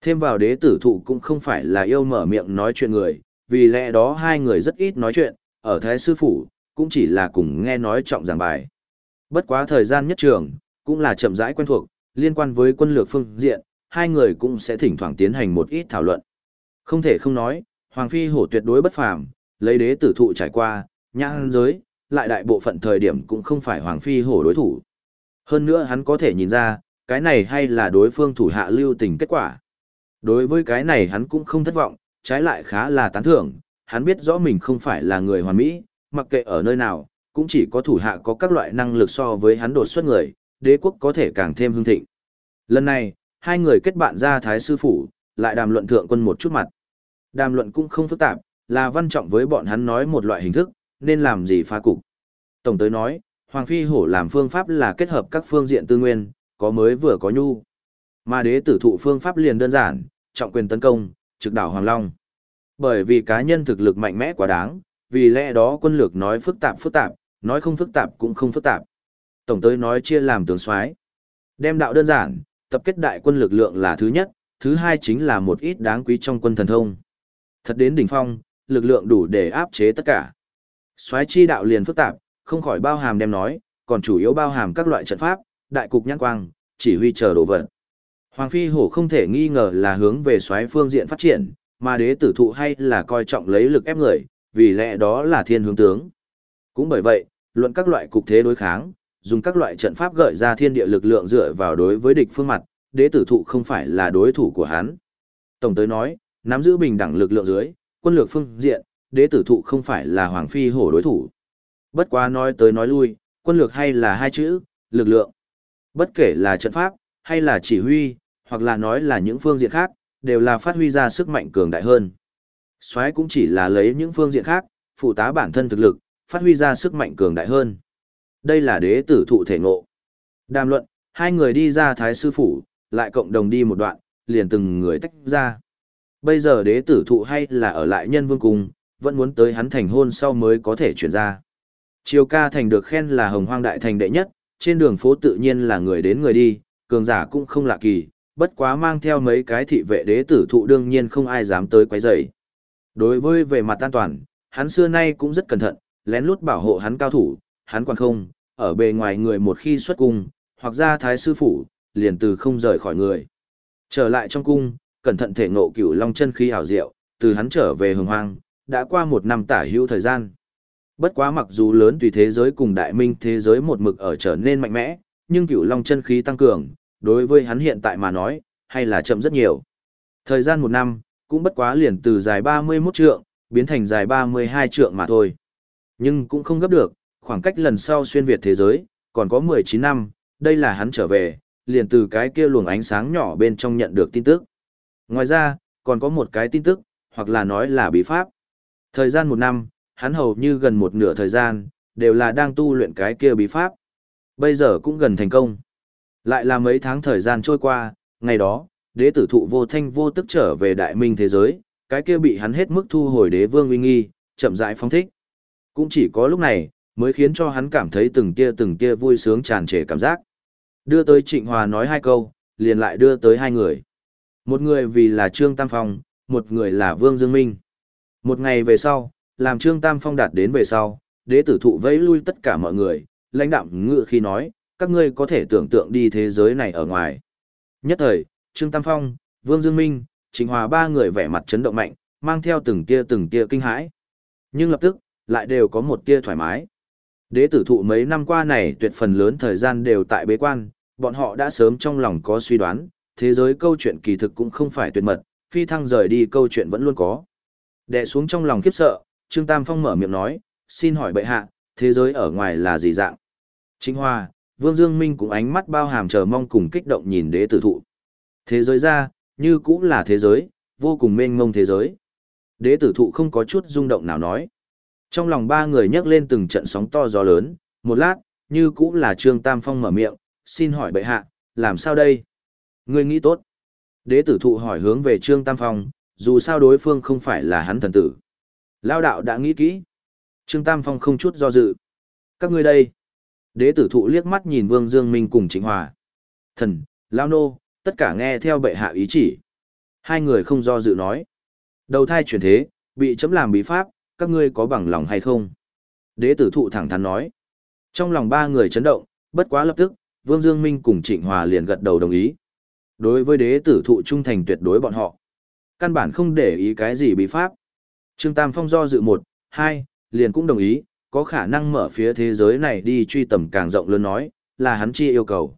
Thêm vào đế tử thụ cũng không phải là yêu mở miệng nói chuyện người, vì lẽ đó hai người rất ít nói chuyện, ở Thái Sư Phủ, cũng chỉ là cùng nghe nói trọng giảng bài. Bất quá thời gian nhất trường, cũng là chậm rãi quen thuộc, liên quan với quân lược phương diện, hai người cũng sẽ thỉnh thoảng tiến hành một ít thảo luận. Không thể không nói, Hoàng Phi hổ tuyệt đối bất phàm, lấy đế tử thụ trải qua, nhãn giới, lại đại bộ phận thời điểm cũng không phải Hoàng Phi hổ đối thủ. Hơn nữa hắn có thể nhìn ra, cái này hay là đối phương thủ hạ lưu tình kết quả. Đối với cái này hắn cũng không thất vọng, trái lại khá là tán thưởng, hắn biết rõ mình không phải là người hoàn mỹ, mặc kệ ở nơi nào, cũng chỉ có thủ hạ có các loại năng lực so với hắn đột xuất người, đế quốc có thể càng thêm hưng thịnh. Lần này, hai người kết bạn ra Thái Sư Phủ, lại đàm luận thượng quân một chút mặt. Đàm luận cũng không phức tạp, là văn trọng với bọn hắn nói một loại hình thức, nên làm gì phá cục. Tổng tới nói, Hoàng Phi Hổ làm phương pháp là kết hợp các phương diện tư nguyên, có mới vừa có nhu. Mà đế tử thụ phương pháp liền đơn giản, trọng quyền tấn công, trực đảo Hoàng Long. Bởi vì cá nhân thực lực mạnh mẽ quá đáng, vì lẽ đó quân lược nói phức tạp phức tạp, nói không phức tạp cũng không phức tạp. Tổng tới nói chia làm tướng soái Đem đạo đơn giản, tập kết đại quân lực lượng là thứ nhất, thứ hai chính là một ít đáng quý trong quân thần thông. Thật đến đỉnh phong, lực lượng đủ để áp chế tất cả. Soái chi đạo liền phức tạp, không khỏi bao hàm đem nói, còn chủ yếu bao hàm các loại trận pháp, đại cục nhãn quang, chỉ huy chờ đồ vật. Hoàng phi hổ không thể nghi ngờ là hướng về xoáy phương diện phát triển, mà đế tử thụ hay là coi trọng lấy lực ép người, vì lẽ đó là thiên hướng tướng. Cũng bởi vậy, luận các loại cục thế đối kháng, dùng các loại trận pháp gợi ra thiên địa lực lượng dựa vào đối với địch phương mặt, đế tử thụ không phải là đối thủ của hắn. Tổng tới nói, nắm giữ bình đẳng lực lượng dưới, quân lược phương diện, đế tử thụ không phải là hoàng phi hổ đối thủ. Bất quá nói tới nói lui, quân lược hay là hai chữ, lực lượng. Bất kể là trận pháp, hay là chỉ huy, hoặc là nói là những phương diện khác, đều là phát huy ra sức mạnh cường đại hơn. Soái cũng chỉ là lấy những phương diện khác, phụ tá bản thân thực lực, phát huy ra sức mạnh cường đại hơn. Đây là đế tử thụ thể ngộ. Đàm luận, hai người đi ra thái sư phủ, lại cộng đồng đi một đoạn, liền từng người tách ra. Bây giờ đế tử thụ hay là ở lại nhân vương cung, vẫn muốn tới hắn thành hôn sau mới có thể chuyển ra. Triều ca thành được khen là hồng hoang đại thành đệ nhất, trên đường phố tự nhiên là người đến người đi, cường giả cũng không lạ kỳ, bất quá mang theo mấy cái thị vệ đế tử thụ đương nhiên không ai dám tới quấy rầy. Đối với về mặt an toàn, hắn xưa nay cũng rất cẩn thận, lén lút bảo hộ hắn cao thủ, hắn quan không, ở bề ngoài người một khi xuất cung, hoặc ra thái sư phủ, liền từ không rời khỏi người. Trở lại trong cung, cẩn thận thể ngộ cửu long chân khí hảo diệu, từ hắn trở về hồng hoang, đã qua một năm tả hữu thời gian. Bất quá mặc dù lớn tùy thế giới cùng đại minh thế giới một mực ở trở nên mạnh mẽ, nhưng cửu long chân khí tăng cường, đối với hắn hiện tại mà nói, hay là chậm rất nhiều. Thời gian một năm, cũng bất quá liền từ dài 31 trượng, biến thành dài 32 trượng mà thôi. Nhưng cũng không gấp được, khoảng cách lần sau xuyên Việt thế giới, còn có 19 năm, đây là hắn trở về, liền từ cái kia luồng ánh sáng nhỏ bên trong nhận được tin tức. Ngoài ra, còn có một cái tin tức, hoặc là nói là bí pháp. Thời gian một năm, hắn hầu như gần một nửa thời gian, đều là đang tu luyện cái kia bí pháp. Bây giờ cũng gần thành công. Lại là mấy tháng thời gian trôi qua, ngày đó, đế tử thụ vô thanh vô tức trở về đại minh thế giới, cái kia bị hắn hết mức thu hồi đế vương uy nghi, chậm rãi phóng thích. Cũng chỉ có lúc này, mới khiến cho hắn cảm thấy từng tia từng tia vui sướng tràn trề cảm giác. Đưa tới Trịnh Hòa nói hai câu, liền lại đưa tới hai người. Một người vì là Trương Tam Phong, một người là Vương Dương Minh. Một ngày về sau, làm Trương Tam Phong đạt đến về sau, đế tử thụ vẫy lui tất cả mọi người, lãnh đạm ngự khi nói, các ngươi có thể tưởng tượng đi thế giới này ở ngoài. Nhất thời, Trương Tam Phong, Vương Dương Minh, Trịnh Hòa ba người vẻ mặt chấn động mạnh, mang theo từng tia từng tia kinh hãi. Nhưng lập tức, lại đều có một tia thoải mái. Đế tử thụ mấy năm qua này tuyệt phần lớn thời gian đều tại bế quan, bọn họ đã sớm trong lòng có suy đoán, thế giới câu chuyện kỳ thực cũng không phải tuyệt mật, phi thăng rời đi câu chuyện vẫn luôn có. Đệ xuống trong lòng khiếp sợ, Trương Tam Phong mở miệng nói, xin hỏi bệ hạ, thế giới ở ngoài là gì dạng? Chính Hoa, Vương Dương Minh cũng ánh mắt bao hàm chờ mong cùng kích động nhìn đế tử thụ. Thế giới ra, như cũng là thế giới, vô cùng mênh mông thế giới. Đế tử thụ không có chút rung động nào nói. Trong lòng ba người nhấc lên từng trận sóng to gió lớn, một lát, như cũng là Trương Tam Phong mở miệng, xin hỏi bệ hạ, làm sao đây? Ngươi nghĩ tốt. Đế tử thụ hỏi hướng về Trương Tam Phong, dù sao đối phương không phải là hắn thần tử. Lao đạo đã nghĩ kỹ. Trương Tam Phong không chút do dự. Các ngươi đây. Đế tử thụ liếc mắt nhìn Vương Dương Minh cùng Trịnh Hòa. Thần, Lao nô, tất cả nghe theo bệ hạ ý chỉ. Hai người không do dự nói. Đầu thai chuyển thế, bị chấm làm bí pháp, các ngươi có bằng lòng hay không? Đế tử thụ thẳng thắn nói. Trong lòng ba người chấn động, bất quá lập tức, Vương Dương Minh cùng Trịnh Hòa liền gật đầu đồng ý. Đối với đế tử thụ trung thành tuyệt đối bọn họ. Căn bản không để ý cái gì bí pháp. Trương Tam Phong do dự một, hai, liền cũng đồng ý, có khả năng mở phía thế giới này đi truy tầm càng rộng lớn nói, là hắn chi yêu cầu.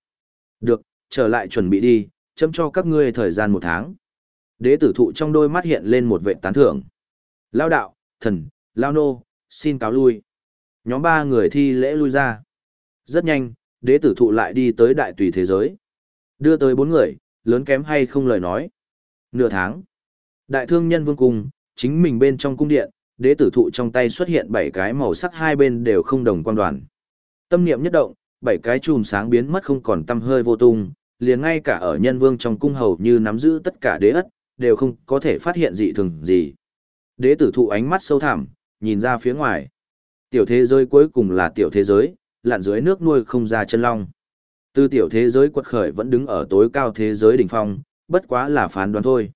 Được, trở lại chuẩn bị đi, chấm cho các ngươi thời gian một tháng. Đế tử thụ trong đôi mắt hiện lên một vệ tán thưởng. Lao đạo, thần, lao nô, xin cáo lui. Nhóm ba người thi lễ lui ra. Rất nhanh, đế tử thụ lại đi tới đại tùy thế giới. Đưa tới bốn người, lớn kém hay không lời nói. Nửa tháng. Đại thương nhân vương cung, chính mình bên trong cung điện, đế tử thụ trong tay xuất hiện bảy cái màu sắc hai bên đều không đồng quan đoàn. Tâm niệm nhất động, bảy cái chùm sáng biến mất không còn tâm hơi vô tung, liền ngay cả ở nhân vương trong cung hầu như nắm giữ tất cả đế ất, đều không có thể phát hiện dị thường gì. Đế tử thụ ánh mắt sâu thẳm, nhìn ra phía ngoài. Tiểu thế giới cuối cùng là tiểu thế giới, lặn dưới nước nuôi không ra chân long. Từ tiểu thế giới quật khởi vẫn đứng ở tối cao thế giới đỉnh phong, bất quá là phán đoán thôi.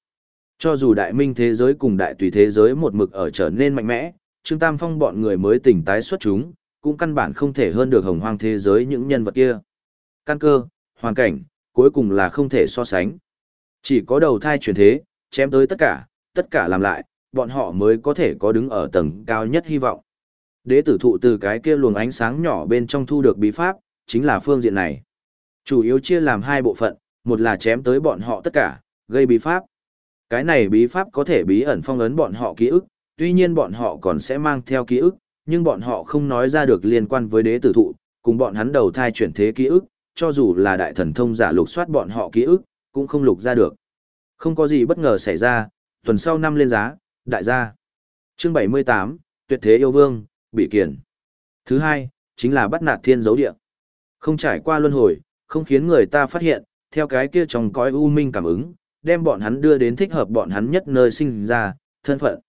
Cho dù đại minh thế giới cùng đại tùy thế giới một mực ở trở nên mạnh mẽ, Trương Tam Phong bọn người mới tỉnh tái xuất chúng, cũng căn bản không thể hơn được hồng hoang thế giới những nhân vật kia. Căn cơ, hoàn cảnh, cuối cùng là không thể so sánh. Chỉ có đầu thai chuyển thế, chém tới tất cả, tất cả làm lại, bọn họ mới có thể có đứng ở tầng cao nhất hy vọng. Đế tử thụ từ cái kia luồng ánh sáng nhỏ bên trong thu được bí pháp, chính là phương diện này. Chủ yếu chia làm hai bộ phận, một là chém tới bọn họ tất cả, gây bí pháp. Cái này bí pháp có thể bí ẩn phong ấn bọn họ ký ức, tuy nhiên bọn họ còn sẽ mang theo ký ức, nhưng bọn họ không nói ra được liên quan với đế tử thụ, cùng bọn hắn đầu thai chuyển thế ký ức, cho dù là đại thần thông giả lục soát bọn họ ký ức, cũng không lục ra được. Không có gì bất ngờ xảy ra, tuần sau năm lên giá, đại gia. Chương 78, Tuyệt thế yêu vương, bị kiển. Thứ hai, chính là bắt nạt thiên dấu địa. Không trải qua luân hồi, không khiến người ta phát hiện, theo cái kia trong cõi u minh cảm ứng, đem bọn hắn đưa đến thích hợp bọn hắn nhất nơi sinh ra, thân phận.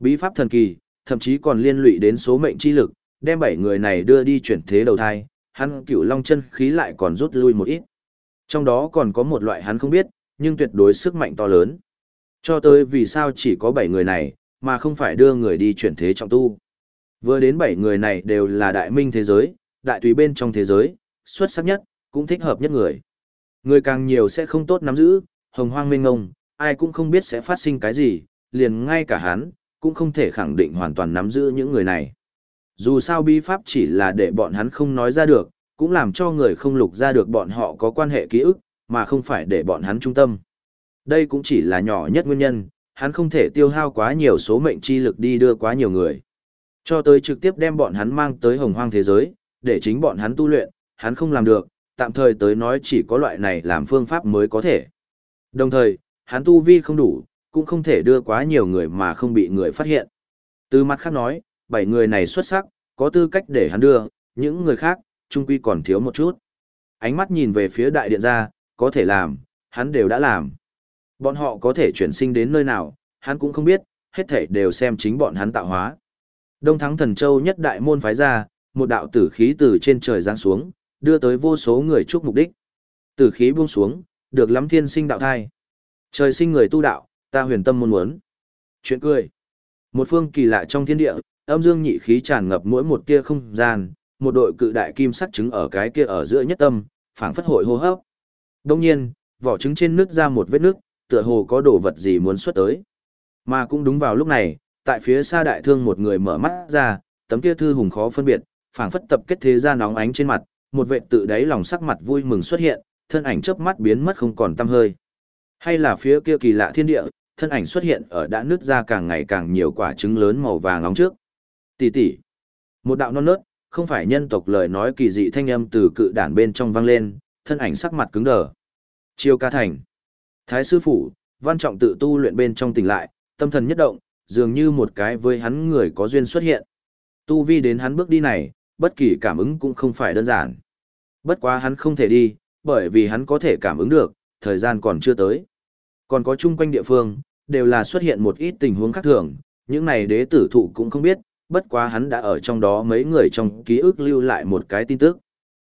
Bí pháp thần kỳ, thậm chí còn liên lụy đến số mệnh chi lực, đem bảy người này đưa đi chuyển thế đầu thai, hắn cửu long chân khí lại còn rút lui một ít. Trong đó còn có một loại hắn không biết, nhưng tuyệt đối sức mạnh to lớn. Cho tới vì sao chỉ có bảy người này, mà không phải đưa người đi chuyển thế trọng tu. Vừa đến bảy người này đều là đại minh thế giới, đại tùy bên trong thế giới, xuất sắc nhất, cũng thích hợp nhất người. Người càng nhiều sẽ không tốt nắm giữ, hồng hoang mênh ngông, ai cũng không biết sẽ phát sinh cái gì, liền ngay cả hắn, cũng không thể khẳng định hoàn toàn nắm giữ những người này. Dù sao bi pháp chỉ là để bọn hắn không nói ra được, cũng làm cho người không lục ra được bọn họ có quan hệ ký ức, mà không phải để bọn hắn trung tâm. Đây cũng chỉ là nhỏ nhất nguyên nhân, hắn không thể tiêu hao quá nhiều số mệnh chi lực đi đưa quá nhiều người. Cho tới trực tiếp đem bọn hắn mang tới hồng hoang thế giới, để chính bọn hắn tu luyện, hắn không làm được, tạm thời tới nói chỉ có loại này làm phương pháp mới có thể. Đồng thời, hắn tu vi không đủ, cũng không thể đưa quá nhiều người mà không bị người phát hiện. Từ mặt khác nói, bảy người này xuất sắc, có tư cách để hắn đưa, những người khác, trung quy còn thiếu một chút. Ánh mắt nhìn về phía đại điện ra, có thể làm, hắn đều đã làm. Bọn họ có thể chuyển sinh đến nơi nào, hắn cũng không biết, hết thể đều xem chính bọn hắn tạo hóa. Đông Thắng Thần Châu nhất đại môn phái ra, một đạo tử khí từ trên trời giáng xuống, đưa tới vô số người chúc mục đích. Tử khí buông xuống, được lắm thiên sinh đạo thai. Trời sinh người tu đạo, ta huyền tâm muốn muốn. Chuyện cười. Một phương kỳ lạ trong thiên địa, âm dương nhị khí tràn ngập mỗi một tia không gian, một đội cự đại kim sắc trứng ở cái kia ở giữa nhất tâm, phảng phất hội hô hấp. Đông nhiên, vỏ trứng trên nước ra một vết nước, tựa hồ có đồ vật gì muốn xuất tới. Mà cũng đúng vào lúc này, tại phía xa đại thương một người mở mắt ra, tấm kia thư hùng khó phân biệt, phảng phất tập kết thế ra nóng ánh trên mặt, một vệ tự đáy lòng sắc mặt vui mừng xuất hiện, thân ảnh chớp mắt biến mất không còn tăm hơi. Hay là phía kia kỳ lạ thiên địa, thân ảnh xuất hiện ở đã nứt ra càng ngày càng nhiều quả trứng lớn màu vàng nóng trước. Tỷ tỷ. Một đạo non nớt, không phải nhân tộc lời nói kỳ dị thanh âm từ cự đản bên trong vang lên, thân ảnh sắc mặt cứng đờ. Chiêu ca thành. Thái sư phụ, văn trọng tự tu luyện bên trong tỉnh lại, tâm thần nhất động, dường như một cái với hắn người có duyên xuất hiện. Tu vi đến hắn bước đi này, bất kỳ cảm ứng cũng không phải đơn giản. Bất quá hắn không thể đi, bởi vì hắn có thể cảm ứng được, thời gian còn chưa tới. Còn có chung quanh địa phương, đều là xuất hiện một ít tình huống khác thường, những này đế tử thụ cũng không biết, bất quá hắn đã ở trong đó mấy người trong ký ức lưu lại một cái tin tức.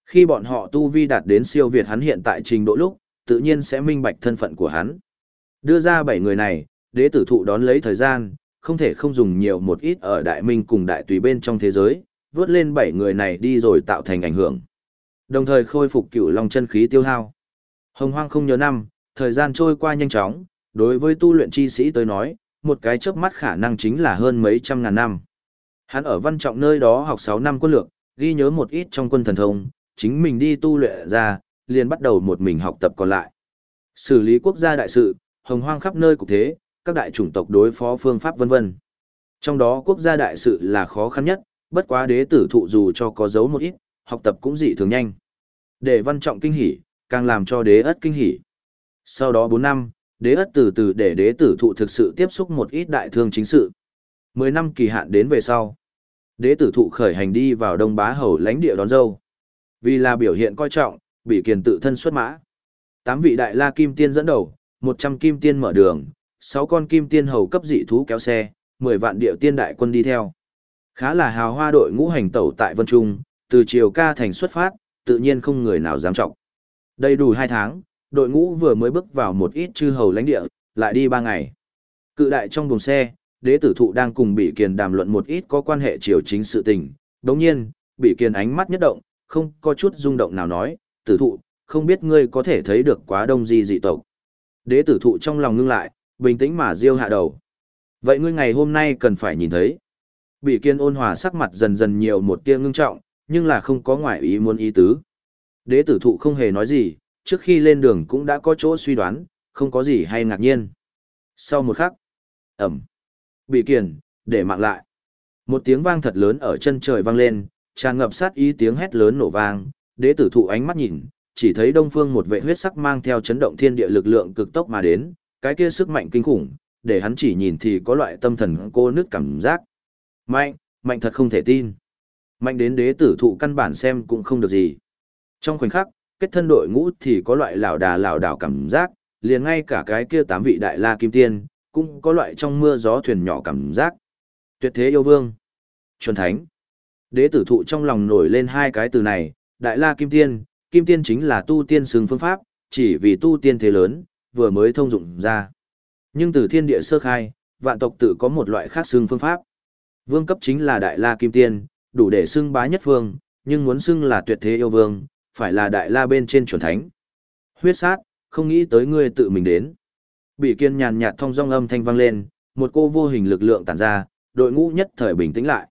Khi bọn họ tu vi đạt đến siêu việt hắn hiện tại trình độ lúc, tự nhiên sẽ minh bạch thân phận của hắn. Đưa ra bảy người này, đế tử thụ đón lấy thời gian, không thể không dùng nhiều một ít ở đại minh cùng đại tùy bên trong thế giới, vớt lên bảy người này đi rồi tạo thành ảnh hưởng. Đồng thời khôi phục cựu long chân khí tiêu hao. Hồng hoang không nhớ năm, thời gian trôi qua nhanh chóng, đối với tu luyện chi sĩ tới nói, một cái chớp mắt khả năng chính là hơn mấy trăm ngàn năm. Hắn ở văn trọng nơi đó học 6 năm quân lược, ghi nhớ một ít trong quân thần thông, chính mình đi tu luyện ra, liền bắt đầu một mình học tập còn lại. Xử lý quốc gia đại sự, hồng hoang khắp nơi cục thế, các đại chủng tộc đối phó phương pháp vân vân. Trong đó quốc gia đại sự là khó khăn nhất, bất quá đế tử thụ dù cho có dấu một ít, học tập cũng dị thường nhanh. Để văn trọng kinh hỉ, càng làm cho đế ất kinh hỉ. Sau đó 4 năm, đế ất từ từ để đế tử thụ thực sự tiếp xúc một ít đại thương chính sự. 10 năm kỳ hạn đến về sau. Đế tử thụ khởi hành đi vào đông bá hầu lãnh địa đón dâu. Vì là biểu hiện coi trọng, bị kiền tự thân xuất mã. Tám vị đại la kim tiên dẫn đầu, 100 kim tiên mở đường, 6 con kim tiên hầu cấp dị thú kéo xe, 10 vạn điệu tiên đại quân đi theo. Khá là hào hoa đội ngũ hành tẩu tại Vân Trung, từ chiều ca thành xuất phát, tự nhiên không người nào dám trọng. Đầy đủ 2 tháng, đội ngũ vừa mới bước vào một ít chư hầu lãnh địa, lại đi 3 ngày. Cự đại trong buồng xe, đế tử thụ đang cùng bị kiền đàm luận một ít có quan hệ triều chính sự tình. Đồng nhiên, bị kiền ánh mắt nhất động, không có chút rung động nào nói, tử thụ, không biết ngươi có thể thấy được quá đông di dị tộc. Đế tử thụ trong lòng ngưng lại, bình tĩnh mà diêu hạ đầu. Vậy ngươi ngày hôm nay cần phải nhìn thấy. Bị kiên ôn hòa sắc mặt dần dần nhiều một tia ngưng trọng, nhưng là không có ngoại ý muốn ý tứ. Đế tử thụ không hề nói gì, trước khi lên đường cũng đã có chỗ suy đoán, không có gì hay ngạc nhiên. Sau một khắc, ẩm, bị kiền, để mạng lại. Một tiếng vang thật lớn ở chân trời vang lên, tràn ngập sát ý tiếng hét lớn nổ vang, đế tử thụ ánh mắt nhìn, chỉ thấy đông phương một vệ huyết sắc mang theo chấn động thiên địa lực lượng cực tốc mà đến, cái kia sức mạnh kinh khủng, để hắn chỉ nhìn thì có loại tâm thần cô nước cảm giác. Mạnh, mạnh thật không thể tin. Mạnh đến đế tử thụ căn bản xem cũng không được gì. Trong khoảnh khắc, kết thân đội ngũ thì có loại lảo đà lảo đảo cảm giác, liền ngay cả cái kia tám vị đại la kim tiên, cũng có loại trong mưa gió thuyền nhỏ cảm giác. Tuyệt thế yêu vương, chuẩn thánh. Đế tử thụ trong lòng nổi lên hai cái từ này, đại la kim tiên, kim tiên chính là tu tiên xứng phương pháp, chỉ vì tu tiên thế lớn, vừa mới thông dụng ra. Nhưng từ thiên địa sơ khai, vạn tộc tự có một loại khác xương phương pháp. Vương cấp chính là đại la kim tiên, đủ để xưng bá nhất phương, nhưng muốn xưng là tuyệt thế yêu vương, phải là đại la bên trên chuẩn thánh. Huyết sát, không nghĩ tới ngươi tự mình đến. Bị kiên nhàn nhạt thông dong âm thanh vang lên, một cô vô hình lực lượng tản ra, đội ngũ nhất thời bình tĩnh lại.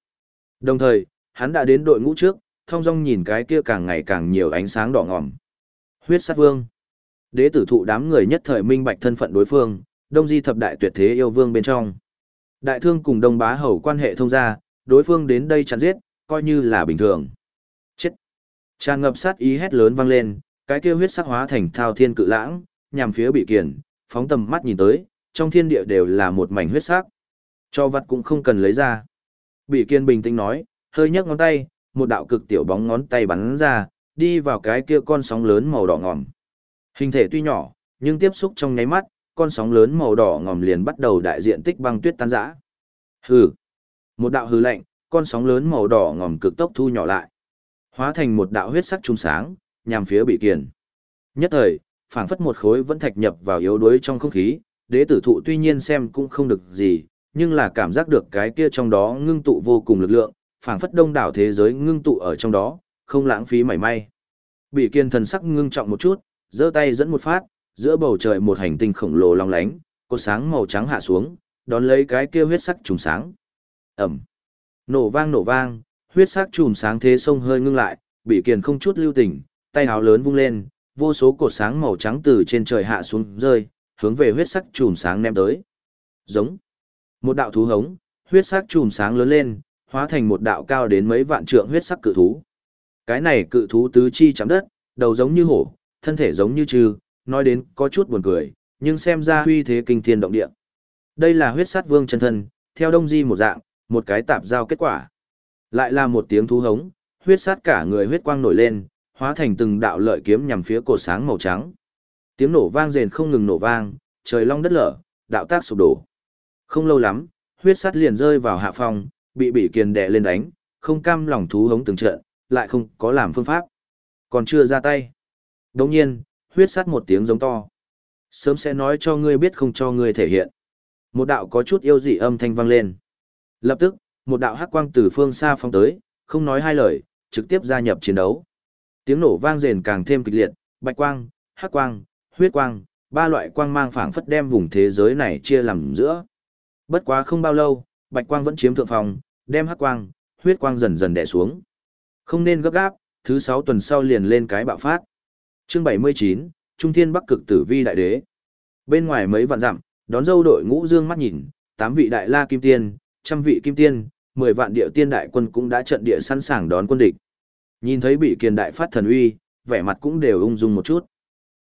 Đồng thời, hắn đã đến đội ngũ trước, thông dong nhìn cái kia càng ngày càng nhiều ánh sáng đỏ ngòm. Huyết sát vương. Đế tử thụ đám người nhất thời minh bạch thân phận đối phương, đông di thập đại tuyệt thế yêu vương bên trong. Đại thương cùng đông bá hầu quan hệ thông gia, đối phương đến đây chặn giết, coi như là bình thường. Chết! Tràn ngập sát ý hét lớn vang lên, cái kia huyết sắc hóa thành thao thiên cự lãng, nhằm phía bị kiền, phóng tầm mắt nhìn tới, trong thiên địa đều là một mảnh huyết sắc. Cho vật cũng không cần lấy ra. Bị kiên bình tĩnh nói, hơi nhấc ngón tay, một đạo cực tiểu bóng ngón tay bắn ra, đi vào cái kia con sóng lớn màu đỏ ngòm. Hình thể tuy nhỏ, nhưng tiếp xúc trong nháy mắt, con sóng lớn màu đỏ ngòm liền bắt đầu đại diện tích băng tuyết tan rã. Hừ. Một đạo hừ lạnh, con sóng lớn màu đỏ ngòm cực tốc thu nhỏ lại, hóa thành một đạo huyết sắc trung sáng, nhằm phía bị kiền. Nhất thời, phảng phất một khối vẫn thạch nhập vào yếu đuối trong không khí, đế tử thụ tuy nhiên xem cũng không được gì, nhưng là cảm giác được cái kia trong đó ngưng tụ vô cùng lực lượng, phảng phất đông đảo thế giới ngưng tụ ở trong đó, không lãng phí mảy may. Bị kiên thần sắc ngưng trọng một chút, giơ tay dẫn một phát, giữa bầu trời một hành tinh khổng lồ long lánh, cột sáng màu trắng hạ xuống, đón lấy cái kia huyết sắc trùng sáng. Ẩm. Nổ vang nổ vang, huyết sắc trùm sáng thế sông hơi ngưng lại, bị kiền không chút lưu tình, tay áo lớn vung lên, vô số cột sáng màu trắng từ trên trời hạ xuống rơi, hướng về huyết sắc trùm sáng ném tới. Giống. Một đạo thú hống, huyết sắc trùm sáng lớn lên, hóa thành một đạo cao đến mấy vạn trượng huyết sắc cự thú. Cái này cự thú tứ chi chạm đất, đầu giống như hổ, thân thể giống như trư, nói đến có chút buồn cười, nhưng xem ra huy thế kinh thiên động địa. Đây là huyết sát vương chân thân, theo đông di một dạng, một cái tạp giao kết quả. Lại là một tiếng thú hống, huyết sát cả người huyết quang nổi lên, hóa thành từng đạo lợi kiếm nhằm phía cổ sáng màu trắng. Tiếng nổ vang rền không ngừng nổ vang, trời long đất lở, đạo tác sụp đổ. Không lâu lắm, huyết sát liền rơi vào hạ phòng, bị bị kiền đè lên đánh, không cam lòng thú hống từng trận, lại không có làm phương pháp. Còn chưa ra tay. Đồng nhiên, huyết sát một tiếng giống to. Sớm sẽ nói cho ngươi biết không cho ngươi thể hiện. Một đạo có chút yêu dị âm thanh vang lên. Lập tức, một đạo hắc quang từ phương xa phong tới, không nói hai lời, trực tiếp gia nhập chiến đấu. Tiếng nổ vang rền càng thêm kịch liệt, bạch quang, hắc quang, huyết quang, ba loại quang mang phảng phất đem vùng thế giới này chia làm giữa. Bất quá không bao lâu, bạch quang vẫn chiếm thượng phòng, đem hắc quang, huyết quang dần dần đè xuống. Không nên gấp gáp, thứ sáu tuần sau liền lên cái bạo phát. Chương 79, Trung Thiên Bắc Cực Tử Vi Đại Đế. Bên ngoài mấy vạn dặm, đón dâu đội ngũ dương mắt nhìn, tám vị đại la kim tiên, trăm vị kim tiên, mười vạn địa tiên đại quân cũng đã trận địa sẵn sàng đón quân địch. Nhìn thấy bị kiền đại phát thần uy, vẻ mặt cũng đều ung dung một chút.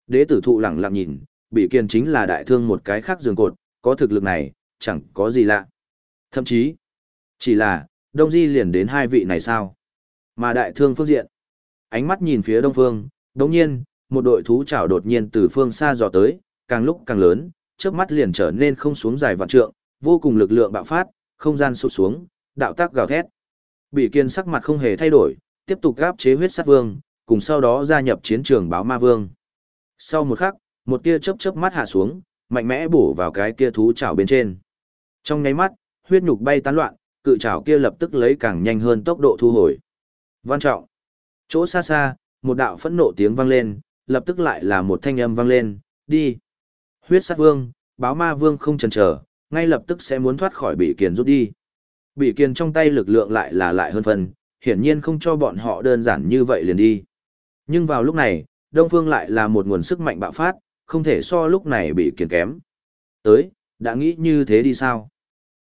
Đế tử thụ lẳng lặng nhìn, bị kiền chính là đại thương một cái khác giường cột, có thực lực này, chẳng có gì lạ. Thậm chí, chỉ là, đông di liền đến hai vị này sao? Mà đại thương phương diện, ánh mắt nhìn phía đông phương, đồng nhiên, một đội thú chảo đột nhiên từ phương xa dò tới, càng lúc càng lớn, chớp mắt liền trở nên không xuống dài vạn trượng, vô cùng lực lượng bạo phát, không gian sụt xuống, đạo tác gào thét. Bị kiên sắc mặt không hề thay đổi, tiếp tục gáp chế huyết sát vương, cùng sau đó gia nhập chiến trường báo ma vương. Sau một khắc, một tia chớp chớp mắt hạ xuống, mạnh mẽ bổ vào cái kia thú chảo bên trên. Trong nháy mắt, huyết nhục bay tán loạn, cự chảo kia lập tức lấy càng nhanh hơn tốc độ thu hồi. Văn trọng. Chỗ xa xa, một đạo phẫn nộ tiếng vang lên, lập tức lại là một thanh âm vang lên, đi. Huyết sát vương, báo ma vương không chần chờ, ngay lập tức sẽ muốn thoát khỏi bị kiền rút đi. Bị kiền trong tay lực lượng lại là lại hơn phần, hiển nhiên không cho bọn họ đơn giản như vậy liền đi. Nhưng vào lúc này, Đông Phương lại là một nguồn sức mạnh bạo phát, không thể so lúc này bị kiền kém. Tới, đã nghĩ như thế đi sao?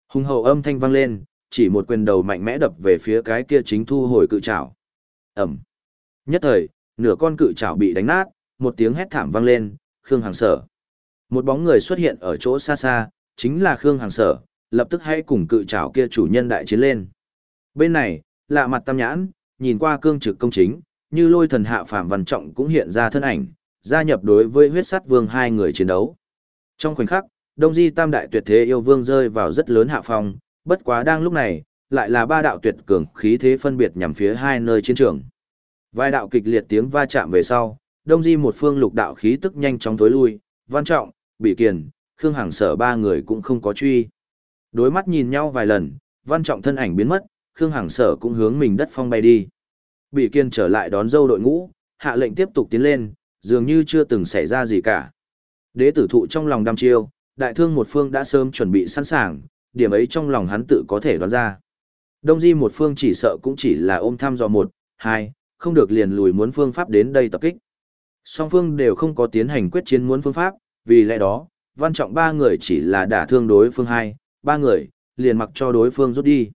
Hùng hậu âm thanh vang lên, chỉ một quyền đầu mạnh mẽ đập về phía cái kia chính thu hồi cự trảo. Ẩm. Nhất thời, nửa con cự trảo bị đánh nát, một tiếng hét thảm vang lên, Khương Hàng Sở. Một bóng người xuất hiện ở chỗ xa xa, chính là Khương Hàng Sở, lập tức hãy cùng cự trảo kia chủ nhân đại chiến lên. Bên này, lạ mặt tam nhãn, nhìn qua cương trực công chính, như lôi thần hạ phàm văn trọng cũng hiện ra thân ảnh, gia nhập đối với huyết sắt vương hai người chiến đấu. Trong khoảnh khắc, Đông Di Tam Đại Tuyệt Thế yêu vương rơi vào rất lớn hạ phong, bất quá đang lúc này, lại là ba đạo tuyệt cường khí thế phân biệt nhằm phía hai nơi chiến trường. Vài đạo kịch liệt tiếng va chạm về sau, Đông Di một phương lục đạo khí tức nhanh chóng tối lui, Văn Trọng, Bị Kiền, Khương Hằng Sở ba người cũng không có truy. Đối mắt nhìn nhau vài lần, Văn Trọng thân ảnh biến mất, Khương Hằng Sở cũng hướng mình đất phong bay đi. Bị Kiên trở lại đón dâu đội ngũ, hạ lệnh tiếp tục tiến lên, dường như chưa từng xảy ra gì cả. Đế tử thụ trong lòng đăm chiêu, đại thương một phương đã sớm chuẩn bị sẵn sàng, điểm ấy trong lòng hắn tự có thể đoán ra. Đông Di một phương chỉ sợ cũng chỉ là ôm thăm dò một, hai, không được liền lùi muốn phương pháp đến đây tập kích. Song phương đều không có tiến hành quyết chiến muốn phương pháp, vì lẽ đó, văn trọng ba người chỉ là đả thương đối phương hai, ba người, liền mặc cho đối phương rút đi.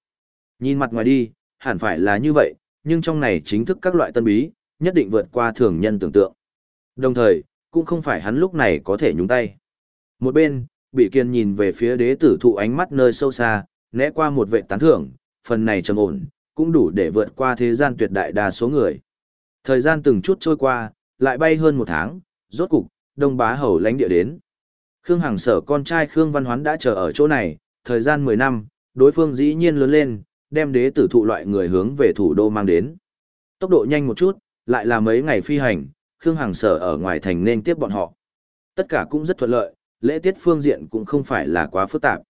Nhìn mặt ngoài đi, hẳn phải là như vậy, nhưng trong này chính thức các loại tân bí, nhất định vượt qua thường nhân tưởng tượng. Đồng thời, cũng không phải hắn lúc này có thể nhúng tay. Một bên, bị kiên nhìn về phía đế tử thụ ánh mắt nơi sâu xa, né qua một vệ tán thưởng, phần này trầm ổn, cũng đủ để vượt qua thế gian tuyệt đại đa số người. Thời gian từng chút trôi qua, lại bay hơn một tháng, rốt cục, đông bá hầu lãnh địa đến. Khương Hằng sở con trai Khương Văn Hoán đã chờ ở chỗ này, thời gian 10 năm, đối phương dĩ nhiên lớn lên, đem đế tử thụ loại người hướng về thủ đô mang đến. Tốc độ nhanh một chút, lại là mấy ngày phi hành, Khương Hằng sở ở ngoài thành nên tiếp bọn họ. Tất cả cũng rất thuận lợi, lễ tiết phương diện cũng không phải là quá phức tạp.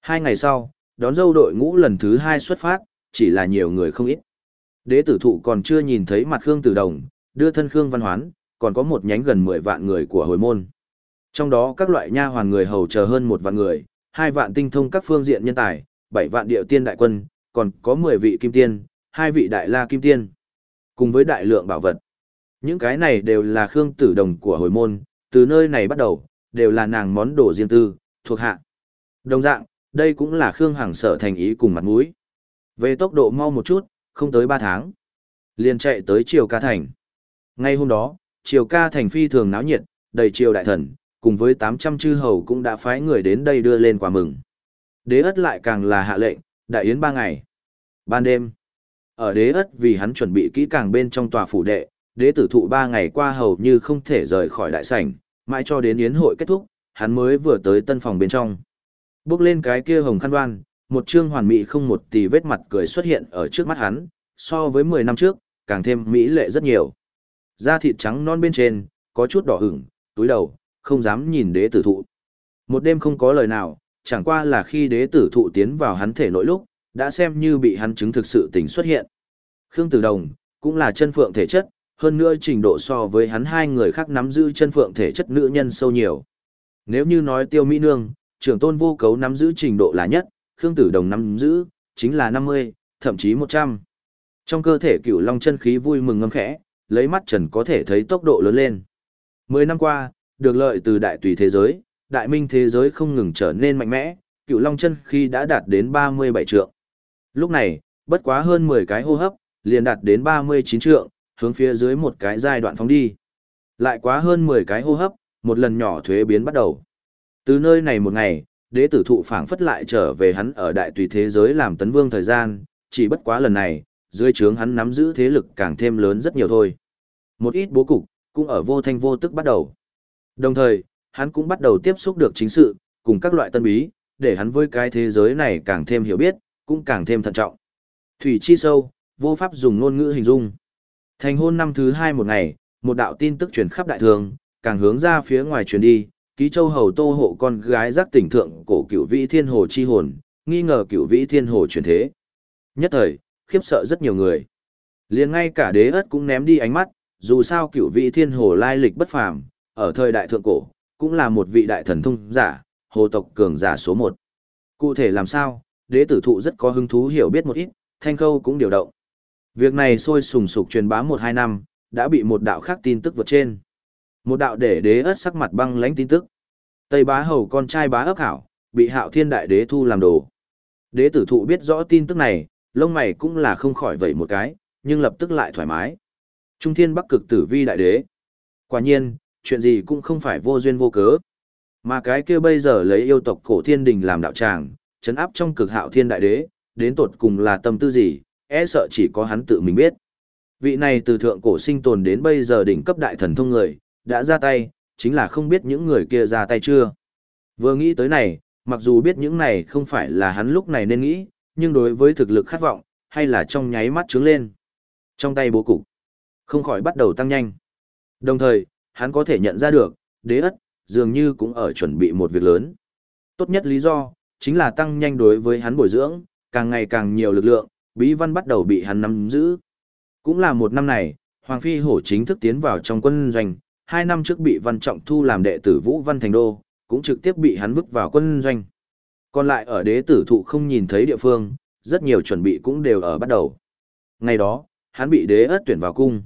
Hai ngày sau, đón dâu đội ngũ lần thứ hai xuất phát, chỉ là nhiều người không ít. Đế tử thụ còn chưa nhìn thấy mặt Khương Tử Đồng, đưa thân Khương Văn Hoán, còn có một nhánh gần 10 vạn người của hồi môn. Trong đó các loại nha hoàn người hầu chờ hơn một vạn người, hai vạn tinh thông các phương diện nhân tài, bảy vạn điệu tiên đại quân, còn có 10 vị kim tiên, hai vị đại la kim tiên, cùng với đại lượng bảo vật. Những cái này đều là Khương Tử Đồng của hồi môn, từ nơi này bắt đầu, đều là nàng món đồ riêng tư, thuộc hạ. Đồng dạng, đây cũng là Khương Hằng sở thành ý cùng mặt mũi. Về tốc độ mau một chút, không tới ba tháng. liền chạy tới Triều Ca Thành. Ngay hôm đó, Triều Ca Thành phi thường náo nhiệt, đầy triều đại thần, cùng với 800 chư hầu cũng đã phái người đến đây đưa lên quà mừng. Đế ất lại càng là hạ lệnh, đại yến 3 ngày. Ban đêm, ở đế ất vì hắn chuẩn bị kỹ càng bên trong tòa phủ đệ, đế tử thụ 3 ngày qua hầu như không thể rời khỏi đại sảnh, mãi cho đến yến hội kết thúc, hắn mới vừa tới tân phòng bên trong. Bước lên cái kia hồng khăn đoan, một trương hoàn mỹ không một tì vết mặt cười xuất hiện ở trước mắt hắn, so với 10 năm trước, càng thêm mỹ lệ rất nhiều. Da thịt trắng non bên trên, có chút đỏ ửng, túi đầu, không dám nhìn đế tử thụ. Một đêm không có lời nào, chẳng qua là khi đế tử thụ tiến vào hắn thể nội lúc, đã xem như bị hắn chứng thực sự tình xuất hiện. Khương Tử Đồng, cũng là chân phượng thể chất, hơn nữa trình độ so với hắn hai người khác nắm giữ chân phượng thể chất nữ nhân sâu nhiều. Nếu như nói tiêu mỹ nương, trưởng tôn vô cấu nắm giữ trình độ là nhất, Khương Tử Đồng nắm giữ, chính là 50, thậm chí 100. Trong cơ thể cửu long chân khí vui mừng ngâm khẽ, lấy mắt trần có thể thấy tốc độ lớn lên. Mười năm qua, được lợi từ đại tùy thế giới, đại minh thế giới không ngừng trở nên mạnh mẽ, Cựu long chân khi đã đạt đến 37 trượng. Lúc này, bất quá hơn 10 cái hô hấp, liền đạt đến 39 trượng, hướng phía dưới một cái giai đoạn phóng đi. Lại quá hơn 10 cái hô hấp, một lần nhỏ thuế biến bắt đầu. Từ nơi này một ngày, đế tử thụ phảng phất lại trở về hắn ở đại tùy thế giới làm tấn vương thời gian, chỉ bất quá lần này, dưới trướng hắn nắm giữ thế lực càng thêm lớn rất nhiều thôi. Một ít bố cục, cũng ở vô thanh vô tức bắt đầu. Đồng thời, hắn cũng bắt đầu tiếp xúc được chính sự, cùng các loại tân bí, để hắn với cái thế giới này càng thêm hiểu biết, cũng càng thêm thận trọng. Thủy chi sâu, vô pháp dùng ngôn ngữ hình dung. Thành hôn năm thứ hai một ngày, một đạo tin tức truyền khắp đại thường, càng hướng ra phía ngoài truyền đi, ký châu hầu tô hộ con gái giác tỉnh thượng cổ cửu vĩ thiên hồ chi hồn, nghi ngờ cửu vĩ thiên hồ truyền thế. Nhất thời, khiếp sợ rất nhiều người. liền ngay cả đế ất cũng ném đi ánh mắt, dù sao cửu vĩ thiên hồ lai lịch bất phàm, ở thời đại thượng cổ, cũng là một vị đại thần thông giả, hồ tộc cường giả số một. Cụ thể làm sao, đế tử thụ rất có hứng thú hiểu biết một ít, thanh khâu cũng điều động. Việc này sôi sùng sục truyền bá một hai năm, đã bị một đạo khác tin tức vượt trên. Một đạo để đế ớt sắc mặt băng lãnh tin tức. Tây bá hầu con trai bá ấp hảo, bị hạo thiên đại đế thu làm đồ. Đế tử thụ biết rõ tin tức này, lông mày cũng là không khỏi vậy một cái, nhưng lập tức lại thoải mái. Trung thiên bắc cực tử vi đại đế. Quả nhiên, chuyện gì cũng không phải vô duyên vô cớ. Mà cái kia bây giờ lấy yêu tộc cổ thiên đình làm đạo tràng, chấn áp trong cực hạo thiên đại đế, đến tột cùng là tâm tư gì, e sợ chỉ có hắn tự mình biết. Vị này từ thượng cổ sinh tồn đến bây giờ đỉnh cấp đại thần thông người, đã ra tay, chính là không biết những người kia ra tay chưa. Vừa nghĩ tới này, mặc dù biết những này không phải là hắn lúc này nên nghĩ, nhưng đối với thực lực khát vọng, hay là trong nháy mắt trướng lên. Trong tay bố cục, không khỏi bắt đầu tăng nhanh. Đồng thời, hắn có thể nhận ra được, đế ất, dường như cũng ở chuẩn bị một việc lớn. Tốt nhất lý do, chính là tăng nhanh đối với hắn bồi dưỡng, càng ngày càng nhiều lực lượng, bí văn bắt đầu bị hắn nắm giữ. Cũng là một năm này, Hoàng Phi Hổ chính thức tiến vào trong quân doanh, hai năm trước bị Văn Trọng Thu làm đệ tử Vũ Văn Thành Đô, cũng trực tiếp bị hắn vứt vào quân doanh. Còn lại ở đế tử thụ không nhìn thấy địa phương, rất nhiều chuẩn bị cũng đều ở bắt đầu. Ngày đó, hắn bị đế ất tuyển vào cung.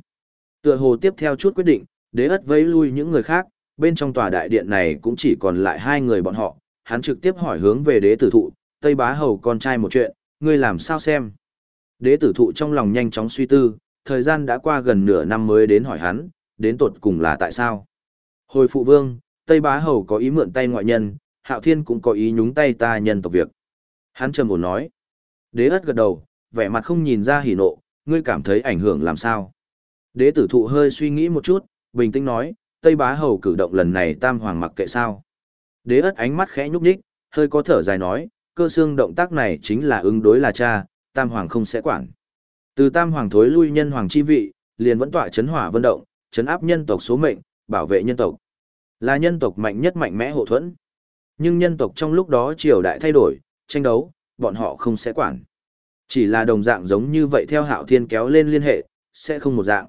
Tựa hồ tiếp theo chút quyết định, đế ất vẫy lui những người khác, bên trong tòa đại điện này cũng chỉ còn lại hai người bọn họ, hắn trực tiếp hỏi hướng về đế tử thụ, Tây Bá Hầu con trai một chuyện, ngươi làm sao xem. Đế tử thụ trong lòng nhanh chóng suy tư, thời gian đã qua gần nửa năm mới đến hỏi hắn, đến tột cùng là tại sao. Hồi phụ vương, Tây Bá Hầu có ý mượn tay ngoại nhân, Hạo Thiên cũng có ý nhúng tay ta nhân tộc việc. Hắn trầm ổn nói. Đế ất gật đầu, vẻ mặt không nhìn ra hỉ nộ, ngươi cảm thấy ảnh hưởng làm sao. Đế tử thụ hơi suy nghĩ một chút, bình tĩnh nói, Tây Bá Hầu cử động lần này tam hoàng mặc kệ sao. Đế ất ánh mắt khẽ nhúc nhích, hơi có thở dài nói, cơ xương động tác này chính là ứng đối là cha, tam hoàng không sẽ quản. Từ tam hoàng thối lui nhân hoàng chi vị, liền vẫn tỏa chấn hỏa vận động, chấn áp nhân tộc số mệnh, bảo vệ nhân tộc. Là nhân tộc mạnh nhất mạnh mẽ hộ thuẫn. Nhưng nhân tộc trong lúc đó triều đại thay đổi, tranh đấu, bọn họ không sẽ quản. Chỉ là đồng dạng giống như vậy theo hạo thiên kéo lên liên hệ, sẽ không một dạng.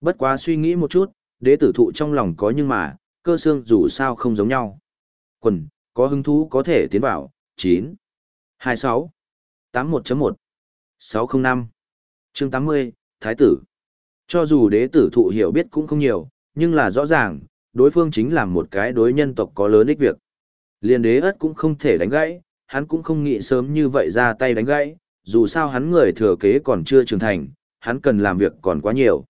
Bất quá suy nghĩ một chút, đế tử thụ trong lòng có nhưng mà, cơ xương dù sao không giống nhau. Quần, có hứng thú có thể tiến vào, 9, 26, 81.1, 605, chương 80, Thái tử. Cho dù đế tử thụ hiểu biết cũng không nhiều, nhưng là rõ ràng, đối phương chính là một cái đối nhân tộc có lớn ích việc. Liên đế ất cũng không thể đánh gãy, hắn cũng không nghĩ sớm như vậy ra tay đánh gãy, dù sao hắn người thừa kế còn chưa trưởng thành, hắn cần làm việc còn quá nhiều.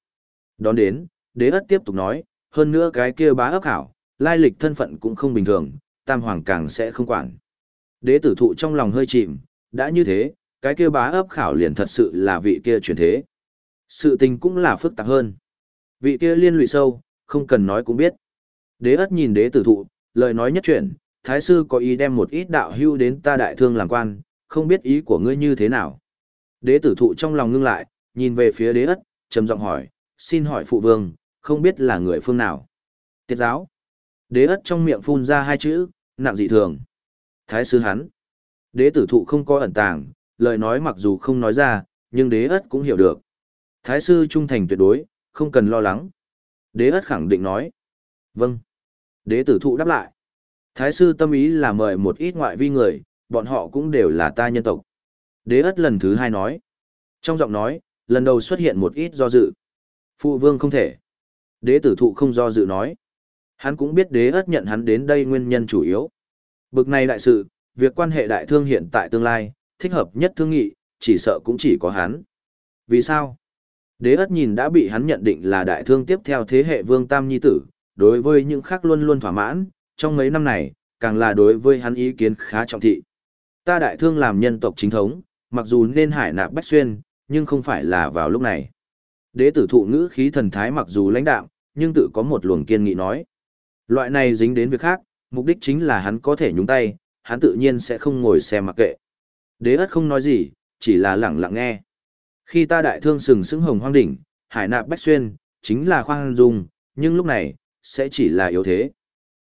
Đón đến, đế ất tiếp tục nói, hơn nữa cái kia bá ấp hảo, lai lịch thân phận cũng không bình thường, tam hoàng càng sẽ không quản. Đế tử thụ trong lòng hơi chìm, đã như thế, cái kia bá ấp khảo liền thật sự là vị kia chuyển thế. Sự tình cũng là phức tạp hơn. Vị kia liên lụy sâu, không cần nói cũng biết. Đế ất nhìn đế tử thụ, lời nói nhất chuyển, thái sư có ý đem một ít đạo hưu đến ta đại thương làm quan, không biết ý của ngươi như thế nào. Đế tử thụ trong lòng ngưng lại, nhìn về phía đế ất, trầm giọng hỏi, xin hỏi phụ vương, không biết là người phương nào. Tiết giáo. Đế ất trong miệng phun ra hai chữ, nặng dị thường. Thái sư hắn. Đế tử thụ không có ẩn tàng, lời nói mặc dù không nói ra, nhưng đế ất cũng hiểu được. Thái sư trung thành tuyệt đối, không cần lo lắng. Đế ất khẳng định nói. Vâng. Đế tử thụ đáp lại. Thái sư tâm ý là mời một ít ngoại vi người, bọn họ cũng đều là ta nhân tộc. Đế ất lần thứ hai nói. Trong giọng nói, lần đầu xuất hiện một ít do dự. Phụ vương không thể. Đế tử thụ không do dự nói. Hắn cũng biết đế ất nhận hắn đến đây nguyên nhân chủ yếu. Bực này đại sự, việc quan hệ đại thương hiện tại tương lai, thích hợp nhất thương nghị, chỉ sợ cũng chỉ có hắn. Vì sao? Đế ất nhìn đã bị hắn nhận định là đại thương tiếp theo thế hệ vương tam nhi tử, đối với những khác luôn luôn thỏa mãn, trong mấy năm này, càng là đối với hắn ý kiến khá trọng thị. Ta đại thương làm nhân tộc chính thống, mặc dù nên hải nạp bách xuyên, nhưng không phải là vào lúc này. Đế tử thụ ngữ khí thần thái mặc dù lãnh đạm nhưng tự có một luồng kiên nghị nói. Loại này dính đến việc khác, mục đích chính là hắn có thể nhúng tay, hắn tự nhiên sẽ không ngồi xem mặc kệ. Đế ất không nói gì, chỉ là lặng lặng nghe. Khi ta đại thương sừng sững hồng hoang đỉnh, hải nạp bách xuyên, chính là khoan dung, nhưng lúc này, sẽ chỉ là yếu thế.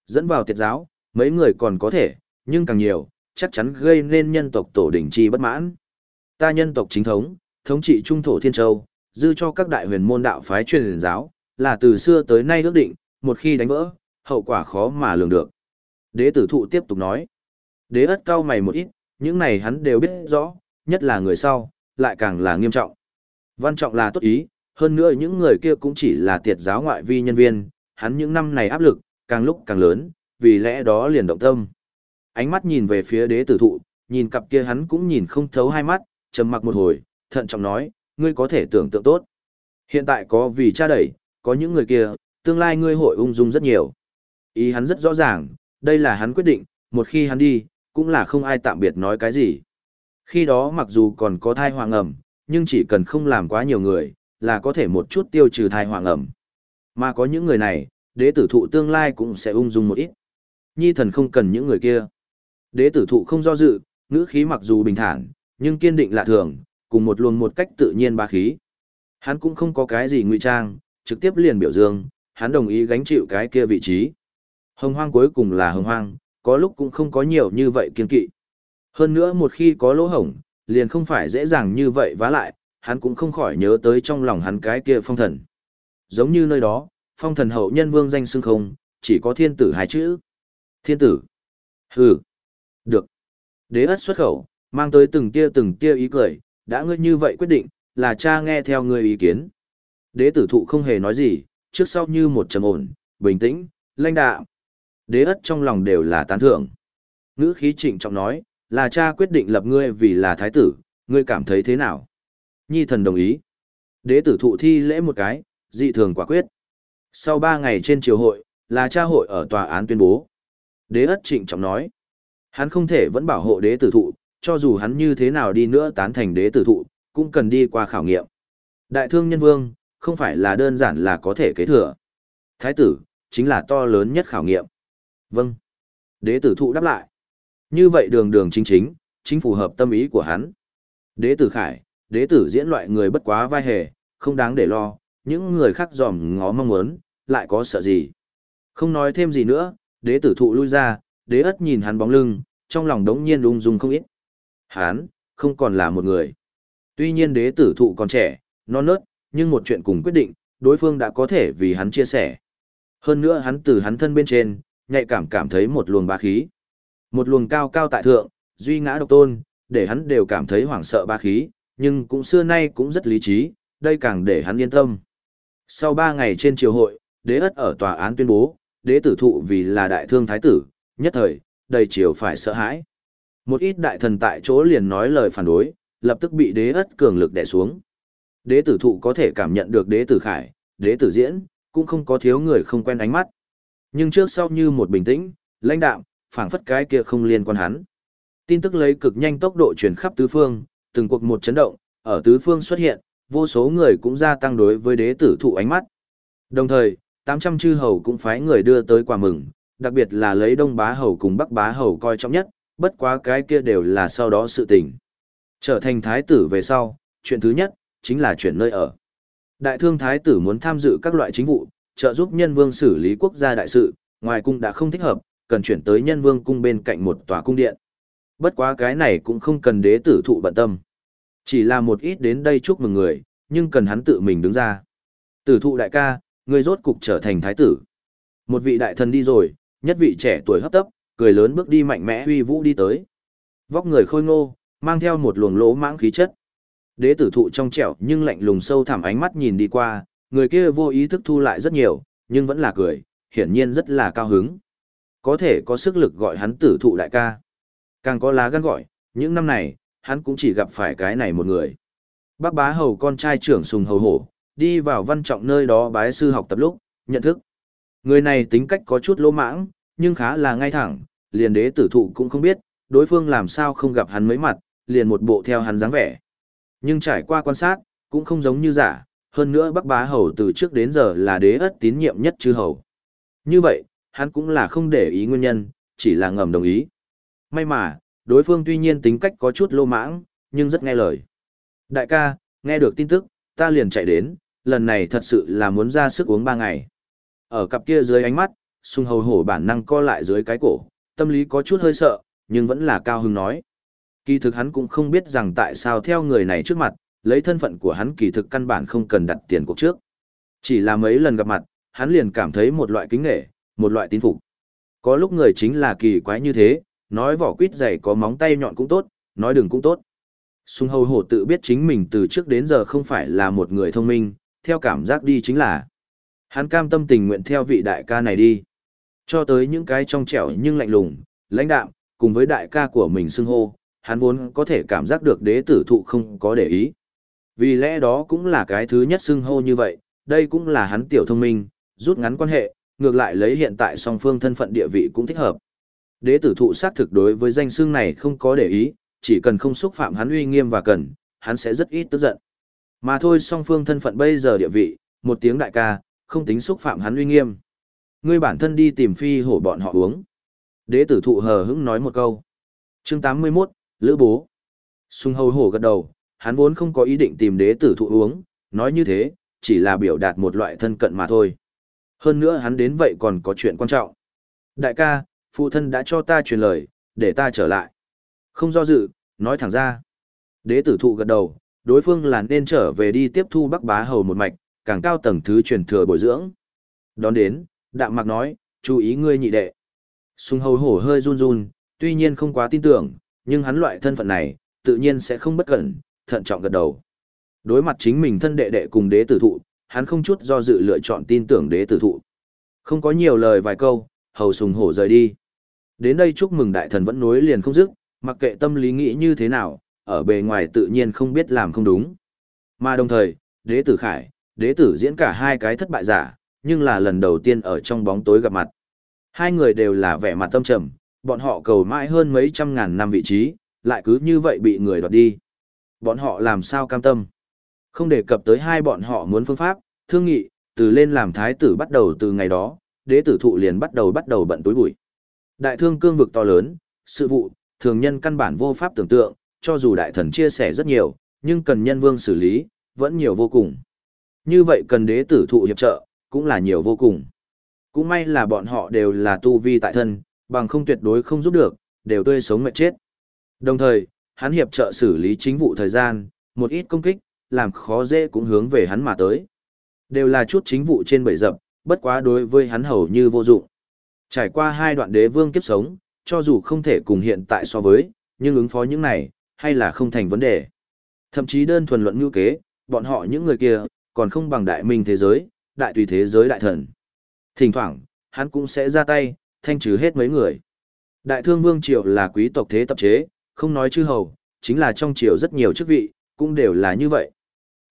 Dẫn vào tiệt giáo, mấy người còn có thể, nhưng càng nhiều, chắc chắn gây nên nhân tộc tổ đỉnh chi bất mãn. Ta nhân tộc chính thống, thống trị trung thổ thiên châu, dư cho các đại huyền môn đạo phái truyền giáo, là từ xưa tới nay ước định, một khi đánh vỡ, hậu quả khó mà lường được. Đế tử thụ tiếp tục nói. Đế ất cao mày một ít, những này hắn đều biết rõ, nhất là người sau, lại càng là nghiêm trọng. Văn trọng là tốt ý, hơn nữa những người kia cũng chỉ là tiệt giáo ngoại vi nhân viên, hắn những năm này áp lực, càng lúc càng lớn, vì lẽ đó liền động tâm. Ánh mắt nhìn về phía đế tử thụ, nhìn cặp kia hắn cũng nhìn không thấu hai mắt, trầm mặc một hồi, thận trọng nói, ngươi có thể tưởng tượng tốt. Hiện tại có vì cha đẩy, có những người kia, tương lai ngươi hội ung dung rất nhiều. Ý hắn rất rõ ràng, đây là hắn quyết định, một khi hắn đi, cũng là không ai tạm biệt nói cái gì. Khi đó mặc dù còn có thai hoàng ẩm, nhưng chỉ cần không làm quá nhiều người, là có thể một chút tiêu trừ thai hoàng ẩm. Mà có những người này, đế tử thụ tương lai cũng sẽ ung dung một ít. Nhi thần không cần những người kia. Đế tử thụ không do dự, ngữ khí mặc dù bình thản, nhưng kiên định lạ thường, cùng một luồng một cách tự nhiên ba khí. Hắn cũng không có cái gì ngụy trang, trực tiếp liền biểu dương, hắn đồng ý gánh chịu cái kia vị trí. Hồng hoang cuối cùng là hồng hoang, có lúc cũng không có nhiều như vậy kiên kỵ. Hơn nữa một khi có lỗ hổng, liền không phải dễ dàng như vậy vá lại, hắn cũng không khỏi nhớ tới trong lòng hắn cái kia phong thần. Giống như nơi đó, phong thần hậu nhân vương danh xưng không, chỉ có thiên tử hai chữ. Thiên tử. Hừ. Được. Đế ất xuất khẩu, mang tới từng tia từng tia ý cười, đã ngươi như vậy quyết định, là cha nghe theo ngươi ý kiến. Đế tử thụ không hề nói gì, trước sau như một trầm ổn, bình tĩnh, lãnh đạo. Đế ất trong lòng đều là tán thưởng. Ngữ khí trịnh trọng nói, là cha quyết định lập ngươi vì là thái tử, ngươi cảm thấy thế nào? Nhi thần đồng ý. Đế tử thụ thi lễ một cái, dị thường quả quyết. Sau ba ngày trên triều hội, là cha hội ở tòa án tuyên bố. Đế ất trịnh trọng nói, hắn không thể vẫn bảo hộ đế tử thụ, cho dù hắn như thế nào đi nữa tán thành đế tử thụ, cũng cần đi qua khảo nghiệm. Đại thương nhân vương, không phải là đơn giản là có thể kế thừa. Thái tử, chính là to lớn nhất khảo nghiệm. Vâng. Đế tử thụ đáp lại. Như vậy đường đường chính chính, chính phù hợp tâm ý của hắn. Đế tử khải, đế tử diễn loại người bất quá vai hề, không đáng để lo, những người khác dòm ngó mong muốn, lại có sợ gì. Không nói thêm gì nữa, đế tử thụ lui ra, đế ất nhìn hắn bóng lưng, trong lòng đống nhiên ung dung không ít. Hắn, không còn là một người. Tuy nhiên đế tử thụ còn trẻ, non nớt, nhưng một chuyện cùng quyết định, đối phương đã có thể vì hắn chia sẻ. Hơn nữa hắn từ hắn thân bên trên, nhạy cảm cảm thấy một luồng bá khí. Một luồng cao cao tại thượng, duy ngã độc tôn, để hắn đều cảm thấy hoảng sợ bá khí, nhưng cũng xưa nay cũng rất lý trí, đây càng để hắn yên tâm. Sau ba ngày trên triều hội, đế ất ở tòa án tuyên bố, đế tử thụ vì là đại thương thái tử, nhất thời, đầy triều phải sợ hãi. Một ít đại thần tại chỗ liền nói lời phản đối, lập tức bị đế ất cường lực đè xuống. Đế tử thụ có thể cảm nhận được đế tử khải, đế tử diễn, cũng không có thiếu người không quen ánh mắt. Nhưng trước sau như một bình tĩnh, lãnh đạm, phảng phất cái kia không liên quan hắn. Tin tức lấy cực nhanh tốc độ truyền khắp tứ phương, từng cuộc một chấn động, ở tứ phương xuất hiện, vô số người cũng gia tăng đối với đế tử thụ ánh mắt. Đồng thời, 800 chư hầu cũng phái người đưa tới quà mừng, đặc biệt là lấy đông bá hầu cùng bắc bá hầu coi trọng nhất, bất quá cái kia đều là sau đó sự tình. Trở thành thái tử về sau, chuyện thứ nhất, chính là chuyển nơi ở. Đại thương thái tử muốn tham dự các loại chính vụ, trợ giúp nhân vương xử lý quốc gia đại sự, ngoài cung đã không thích hợp, cần chuyển tới nhân vương cung bên cạnh một tòa cung điện. Bất quá cái này cũng không cần đế tử thụ bận tâm. Chỉ là một ít đến đây chúc mừng người, nhưng cần hắn tự mình đứng ra. Tử thụ đại ca, người rốt cục trở thành thái tử. Một vị đại thần đi rồi, nhất vị trẻ tuổi hấp tấp, cười lớn bước đi mạnh mẽ huy vũ đi tới. Vóc người khôi ngô, mang theo một luồng lỗ mãng khí chất. Đế tử thụ trong trẻo nhưng lạnh lùng sâu thẳm ánh mắt nhìn đi qua, người kia vô ý thức thu lại rất nhiều, nhưng vẫn là cười, hiển nhiên rất là cao hứng. Có thể có sức lực gọi hắn tử thụ đại ca. Càng có lá gan gọi, những năm này, hắn cũng chỉ gặp phải cái này một người. Bác bá hầu con trai trưởng sùng hầu hổ, đi vào văn trọng nơi đó bái sư học tập lúc, nhận thức. Người này tính cách có chút lỗ mãng, nhưng khá là ngay thẳng, liền đế tử thụ cũng không biết, đối phương làm sao không gặp hắn mấy mặt, liền một bộ theo hắn dáng vẻ. Nhưng trải qua quan sát, cũng không giống như giả, hơn nữa Bắc Bá Hầu từ trước đến giờ là đế ất tín nhiệm nhất chư hầu. Như vậy, hắn cũng là không để ý nguyên nhân, chỉ là ngầm đồng ý. May mà, đối phương tuy nhiên tính cách có chút lô mãng, nhưng rất nghe lời. Đại ca, nghe được tin tức, ta liền chạy đến, lần này thật sự là muốn ra sức uống ba ngày. Ở cặp kia dưới ánh mắt, sung hầu hổ bản năng co lại dưới cái cổ, tâm lý có chút hơi sợ, nhưng vẫn là cao hứng nói. Kỳ thực hắn cũng không biết rằng tại sao theo người này trước mặt, lấy thân phận của hắn kỳ thực căn bản không cần đặt tiền cuộc trước. Chỉ là mấy lần gặp mặt, hắn liền cảm thấy một loại kính nghệ, một loại tín phục. Có lúc người chính là kỳ quái như thế, nói vỏ quýt dày có móng tay nhọn cũng tốt, nói đừng cũng tốt. Sung hầu hổ tự biết chính mình từ trước đến giờ không phải là một người thông minh, theo cảm giác đi chính là. Hắn cam tâm tình nguyện theo vị đại ca này đi. Cho tới những cái trong trẻo nhưng lạnh lùng, lãnh đạm, cùng với đại ca của mình xưng hô, hắn vốn có thể cảm giác được đế tử thụ không có để ý. Vì lẽ đó cũng là cái thứ nhất xưng hô như vậy, đây cũng là hắn tiểu thông minh, rút ngắn quan hệ, ngược lại lấy hiện tại song phương thân phận địa vị cũng thích hợp. Đế tử thụ xác thực đối với danh xưng này không có để ý, chỉ cần không xúc phạm hắn uy nghiêm và cần, hắn sẽ rất ít tức giận. Mà thôi song phương thân phận bây giờ địa vị, một tiếng đại ca, không tính xúc phạm hắn uy nghiêm. Ngươi bản thân đi tìm phi hổ bọn họ uống. Đế tử thụ hờ hững nói một câu. chương 81, Lữ Bố. Sung hầu hổ gật đầu, hắn vốn không có ý định tìm đế tử thụ uống, nói như thế, chỉ là biểu đạt một loại thân cận mà thôi. Hơn nữa hắn đến vậy còn có chuyện quan trọng. Đại ca, phụ thân đã cho ta truyền lời, để ta trở lại. Không do dự, nói thẳng ra. Đế tử thụ gật đầu, đối phương là nên trở về đi tiếp thu bắc bá hầu một mạch, càng cao tầng thứ truyền thừa bồi dưỡng. Đón đến, đạm mạc nói, chú ý ngươi nhị đệ. Sung hầu hổ hơi run run, tuy nhiên không quá tin tưởng, nhưng hắn loại thân phận này, tự nhiên sẽ không bất cẩn, thận trọng gật đầu. Đối mặt chính mình thân đệ đệ cùng đế tử thụ, hắn không chút do dự lựa chọn tin tưởng đế tử thụ. Không có nhiều lời vài câu, hầu sùng hổ rời đi. Đến đây chúc mừng đại thần vẫn nối liền không dứt, mặc kệ tâm lý nghĩ như thế nào, ở bề ngoài tự nhiên không biết làm không đúng. Mà đồng thời, đế tử khải, đế tử diễn cả hai cái thất bại giả, nhưng là lần đầu tiên ở trong bóng tối gặp mặt. Hai người đều là vẻ mặt tâm trầm, bọn họ cầu mãi hơn mấy trăm ngàn năm vị trí, lại cứ như vậy bị người đoạt đi. Bọn họ làm sao cam tâm? Không đề cập tới hai bọn họ muốn phương pháp, thương nghị, từ lên làm thái tử bắt đầu từ ngày đó, đế tử thụ liền bắt đầu bắt đầu bận túi bụi. Đại thương cương vực to lớn, sự vụ, thường nhân căn bản vô pháp tưởng tượng, cho dù đại thần chia sẻ rất nhiều, nhưng cần nhân vương xử lý, vẫn nhiều vô cùng. Như vậy cần đế tử thụ hiệp trợ, cũng là nhiều vô cùng. Cũng may là bọn họ đều là tu vi tại thân, bằng không tuyệt đối không giúp được, đều tươi sống mệt chết. Đồng thời, hắn hiệp trợ xử lý chính vụ thời gian, một ít công kích, làm khó dễ cũng hướng về hắn mà tới. Đều là chút chính vụ trên bầy dập, bất quá đối với hắn hầu như vô dụng. Trải qua hai đoạn đế vương kiếp sống, cho dù không thể cùng hiện tại so với, nhưng ứng phó những này, hay là không thành vấn đề. Thậm chí đơn thuần luận ngữ kế, bọn họ những người kia, còn không bằng đại minh thế giới, đại tùy thế giới đại thần. Thỉnh thoảng, hắn cũng sẽ ra tay, thanh trừ hết mấy người. Đại thương vương triều là quý tộc thế tập chế, không nói chư hầu, chính là trong triều rất nhiều chức vị, cũng đều là như vậy.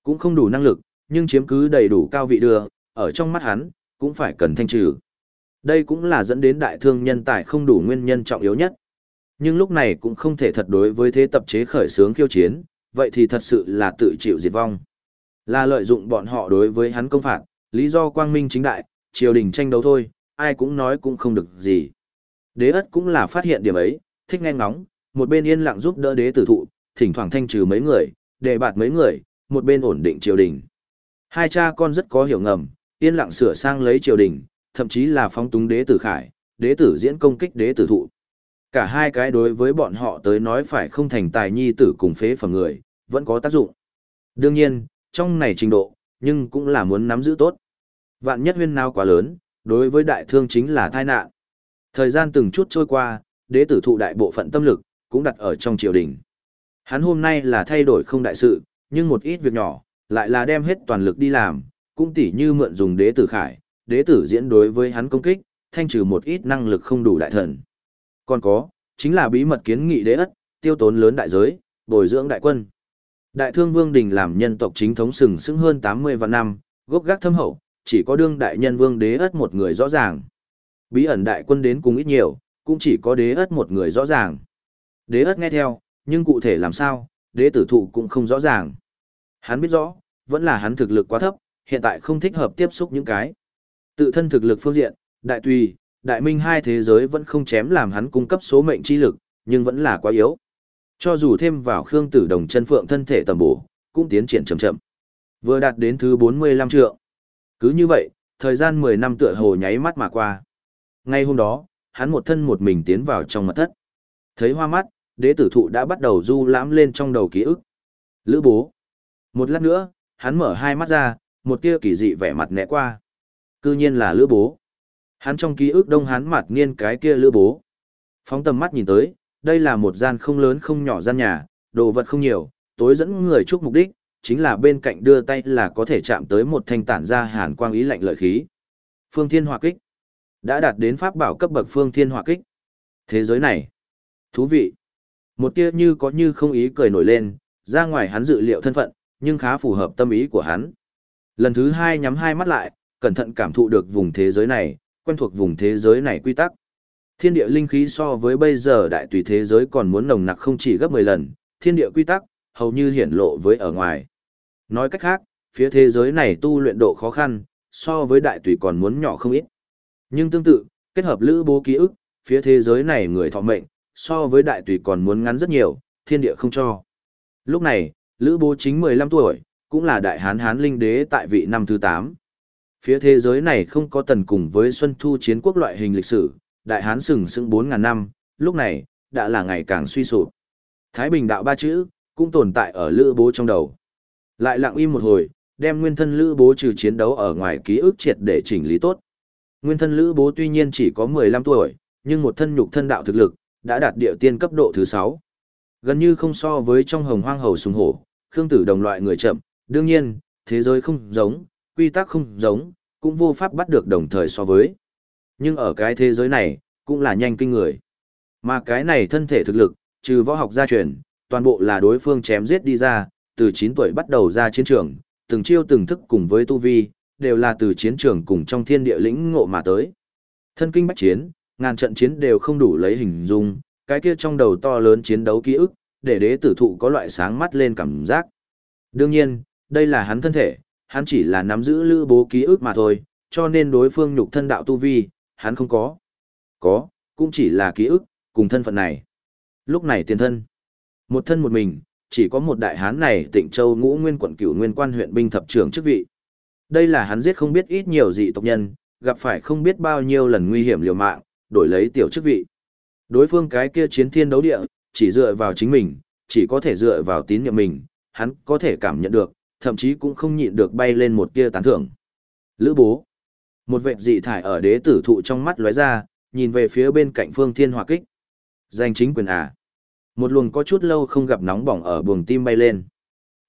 Cũng không đủ năng lực, nhưng chiếm cứ đầy đủ cao vị đưa, ở trong mắt hắn, cũng phải cần thanh trừ. Đây cũng là dẫn đến đại thương nhân tài không đủ nguyên nhân trọng yếu nhất. Nhưng lúc này cũng không thể thật đối với thế tập chế khởi sướng khiêu chiến, vậy thì thật sự là tự chịu diệt vong. Là lợi dụng bọn họ đối với hắn công phạt, lý do quang minh chính đại, triều đình tranh đấu thôi, ai cũng nói cũng không được gì. Đế ất cũng là phát hiện điểm ấy, thích nghe ngóng, một bên yên lặng giúp đỡ đế tử thụ, thỉnh thoảng thanh trừ mấy người, đề bạt mấy người, một bên ổn định triều đình. Hai cha con rất có hiểu ngầm, yên lặng sửa sang lấy triều đình, thậm chí là phóng túng đế tử khải, đế tử diễn công kích đế tử thụ. Cả hai cái đối với bọn họ tới nói phải không thành tài nhi tử cùng phế phẩm người, vẫn có tác dụng. Đương nhiên, trong này trình độ, nhưng cũng là muốn nắm giữ tốt. Vạn nhất huyên nào quá lớn, đối với đại thương chính là tai nạn. Thời gian từng chút trôi qua, đế tử thụ đại bộ phận tâm lực, cũng đặt ở trong triều đình. Hắn hôm nay là thay đổi không đại sự, nhưng một ít việc nhỏ, lại là đem hết toàn lực đi làm, cũng tỉ như mượn dùng đế tử khải, đế tử diễn đối với hắn công kích, thanh trừ một ít năng lực không đủ đại thần. Còn có, chính là bí mật kiến nghị đế ất, tiêu tốn lớn đại giới, bồi dưỡng đại quân. Đại thương vương đình làm nhân tộc chính thống sừng sững hơn 80 vạn năm, gốc gác thâm hậu, chỉ có đương đại nhân vương đế ất một người rõ ràng. Bí ẩn đại quân đến cùng ít nhiều, cũng chỉ có đế ất một người rõ ràng. Đế ất nghe theo, nhưng cụ thể làm sao, đế tử thụ cũng không rõ ràng. Hắn biết rõ, vẫn là hắn thực lực quá thấp, hiện tại không thích hợp tiếp xúc những cái. Tự thân thực lực phương diện, đại tùy, đại minh hai thế giới vẫn không chém làm hắn cung cấp số mệnh chi lực, nhưng vẫn là quá yếu. Cho dù thêm vào Khương Tử Đồng chân phượng thân thể tầm bổ, cũng tiến triển chậm chậm. Vừa đạt đến thứ 45 trượng. Cứ như vậy, thời gian 10 năm tựa hồ nháy mắt mà qua. Ngay hôm đó, hắn một thân một mình tiến vào trong mật thất. Thấy hoa mắt, đế tử thụ đã bắt đầu du lãm lên trong đầu ký ức. Lữ bố. Một lát nữa, hắn mở hai mắt ra, một tia kỳ dị vẻ mặt né qua. Cư nhiên là lữ bố. Hắn trong ký ức đông hắn mặt nghiên cái kia lữ bố. Phóng tầm mắt nhìn tới, đây là một gian không lớn không nhỏ gian nhà, đồ vật không nhiều, tối dẫn người chúc mục đích, chính là bên cạnh đưa tay là có thể chạm tới một thanh tản ra hàn quang ý lạnh lợi khí. Phương Thiên Hỏa Kích đã đạt đến pháp bảo cấp bậc Phương Thiên Hỏa Kích. Thế giới này, thú vị. Một tia như có như không ý cười nổi lên, ra ngoài hắn dự liệu thân phận, nhưng khá phù hợp tâm ý của hắn. Lần thứ hai nhắm hai mắt lại, cẩn thận cảm thụ được vùng thế giới này, quen thuộc vùng thế giới này quy tắc. Thiên địa linh khí so với bây giờ đại tùy thế giới còn muốn nồng nặc không chỉ gấp 10 lần, thiên địa quy tắc, hầu như hiển lộ với ở ngoài. Nói cách khác, phía thế giới này tu luyện độ khó khăn, so với đại tùy còn muốn nhỏ không ít. Nhưng tương tự, kết hợp lữ bố ký ức, phía thế giới này người thọ mệnh, so với đại tùy còn muốn ngắn rất nhiều, thiên địa không cho. Lúc này, lữ bố chính 15 tuổi, cũng là đại hán hán linh đế tại vị năm thứ 8. Phía thế giới này không có tần cùng với Xuân Thu chiến quốc loại hình lịch sử, đại hán sừng sững 4.000 năm, lúc này, đã là ngày càng suy sụp. Thái Bình đạo ba chữ, cũng tồn tại ở lữ bố trong đầu. Lại lặng im một hồi, đem nguyên thân lữ bố trừ chiến đấu ở ngoài ký ức triệt để chỉnh lý tốt. Nguyên thân lữ bố tuy nhiên chỉ có 15 tuổi, nhưng một thân nhục thân đạo thực lực, đã đạt địa tiên cấp độ thứ 6. Gần như không so với trong hồng hoang hầu sùng hổ, khương tử đồng loại người chậm, đương nhiên, thế giới không giống, quy tắc không giống, cũng vô pháp bắt được đồng thời so với. Nhưng ở cái thế giới này, cũng là nhanh kinh người. Mà cái này thân thể thực lực, trừ võ học gia truyền, toàn bộ là đối phương chém giết đi ra, từ 9 tuổi bắt đầu ra chiến trường, từng chiêu từng thức cùng với tu vi, đều là từ chiến trường cùng trong thiên địa lĩnh ngộ mà tới. Thân kinh bách chiến, ngàn trận chiến đều không đủ lấy hình dung, cái kia trong đầu to lớn chiến đấu ký ức, để đế tử thụ có loại sáng mắt lên cảm giác. Đương nhiên, đây là hắn thân thể, hắn chỉ là nắm giữ lữ bố ký ức mà thôi, cho nên đối phương nhục thân đạo tu vi, hắn không có. Có, cũng chỉ là ký ức, cùng thân phận này. Lúc này tiền thân. Một thân một mình, chỉ có một đại hán này tịnh châu ngũ nguyên quận cửu nguyên quan huyện binh thập trưởng chức vị. Đây là hắn giết không biết ít nhiều dị tộc nhân, gặp phải không biết bao nhiêu lần nguy hiểm liều mạng, đổi lấy tiểu chức vị. Đối phương cái kia chiến thiên đấu địa, chỉ dựa vào chính mình, chỉ có thể dựa vào tín nhiệm mình, hắn có thể cảm nhận được, thậm chí cũng không nhịn được bay lên một tia tán thưởng. Lữ bố. Một vệt dị thải ở đế tử thụ trong mắt lóe ra, nhìn về phía bên cạnh phương thiên hòa kích. Danh chính quyền à. Một luồng có chút lâu không gặp nóng bỏng ở buồng tim bay lên.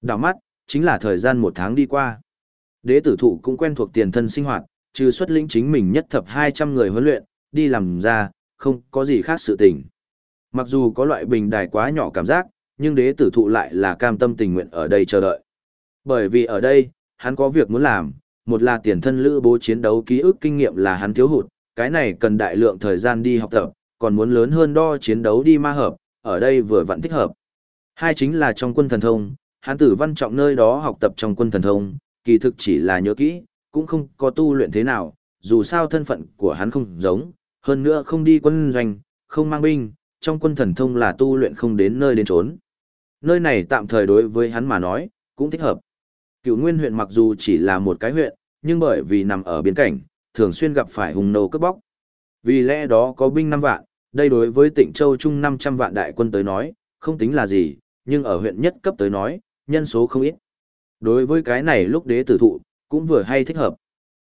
Đảo mắt, chính là thời gian một tháng đi qua. Đế tử thụ cũng quen thuộc tiền thân sinh hoạt, trừ xuất lĩnh chính mình nhất thập 200 người huấn luyện, đi làm ra, không có gì khác sự tình. Mặc dù có loại bình đài quá nhỏ cảm giác, nhưng đế tử thụ lại là cam tâm tình nguyện ở đây chờ đợi. Bởi vì ở đây, hắn có việc muốn làm, một là tiền thân lữ bố chiến đấu ký ức kinh nghiệm là hắn thiếu hụt, cái này cần đại lượng thời gian đi học tập, còn muốn lớn hơn đo chiến đấu đi ma hợp, ở đây vừa vặn thích hợp. Hai chính là trong quân thần thông, hắn tử văn trọng nơi đó học tập trong quân thần thông, kỳ thực chỉ là nhớ kỹ, cũng không có tu luyện thế nào, dù sao thân phận của hắn không giống, hơn nữa không đi quân doanh, không mang binh, trong quân thần thông là tu luyện không đến nơi đến trốn. Nơi này tạm thời đối với hắn mà nói, cũng thích hợp. Cựu Nguyên huyện mặc dù chỉ là một cái huyện, nhưng bởi vì nằm ở biên cảnh, thường xuyên gặp phải hùng nô cướp bóc. Vì lẽ đó có binh 5 vạn, đây đối với tỉnh Châu Trung 500 vạn đại quân tới nói, không tính là gì, nhưng ở huyện nhất cấp tới nói, nhân số không ít. Đối với cái này lúc đế tử thụ, cũng vừa hay thích hợp.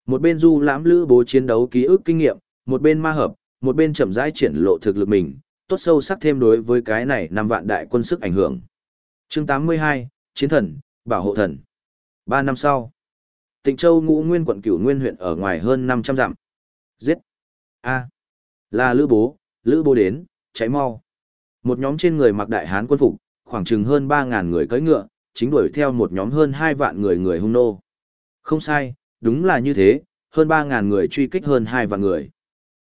Một bên du lãm lữ bố chiến đấu ký ức kinh nghiệm, một bên ma hợp, một bên chậm rãi triển lộ thực lực mình, tốt sâu sắc thêm đối với cái này năm vạn đại quân sức ảnh hưởng. Chương 82, Chiến thần, Bảo hộ thần. Ba năm sau, Tịnh Châu Ngũ Nguyên quận Cửu Nguyên huyện ở ngoài hơn 500 dặm. Giết. A. Là Lữ Bố, Lữ Bố đến, cháy mau. Một nhóm trên người mặc đại hán quân phục, khoảng chừng hơn ba ngàn người cưỡi ngựa, chính đuổi theo một nhóm hơn hai vạn người người hung nô. Không sai, đúng là như thế, hơn ba ngàn người truy kích hơn hai vạn người.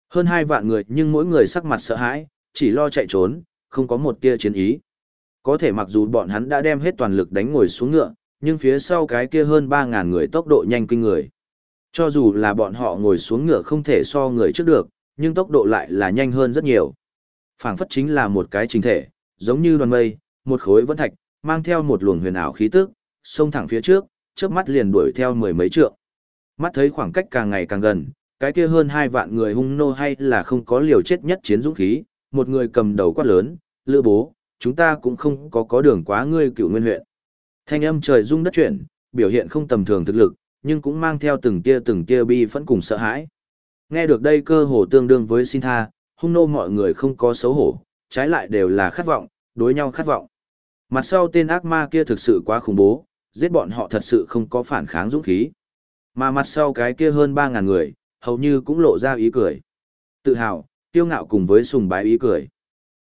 Hơn hai vạn người nhưng mỗi người sắc mặt sợ hãi, chỉ lo chạy trốn, không có một tia chiến ý. Có thể mặc dù bọn hắn đã đem hết toàn lực đánh ngồi xuống ngựa, nhưng phía sau cái kia hơn ba ngàn người tốc độ nhanh kinh người. Cho dù là bọn họ ngồi xuống ngựa không thể so người trước được, nhưng tốc độ lại là nhanh hơn rất nhiều. phảng phất chính là một cái chính thể, giống như đoàn mây, một khối vân thạch, mang theo một luồng huyền ảo khí tức, xông thẳng phía trước, chớp mắt liền đuổi theo mười mấy trượng. Mắt thấy khoảng cách càng ngày càng gần, cái kia hơn hai vạn người hung nô hay là không có liều chết nhất chiến dũng khí, một người cầm đầu quát lớn, lựa bố, chúng ta cũng không có có đường quá ngươi cựu nguyên huyện. Thanh âm trời rung đất chuyển, biểu hiện không tầm thường thực lực, nhưng cũng mang theo từng tia từng tia bi phẫn cùng sợ hãi. Nghe được đây cơ hồ tương đương với xin tha, hung nô mọi người không có xấu hổ, trái lại đều là khát vọng, đối nhau khát vọng. Mặt sau tên ác ma kia thực sự quá khủng bố, giết bọn họ thật sự không có phản kháng dũng khí. Mà mặt sau cái kia hơn 3.000 người, hầu như cũng lộ ra ý cười. Tự hào, tiêu ngạo cùng với sùng bái ý cười.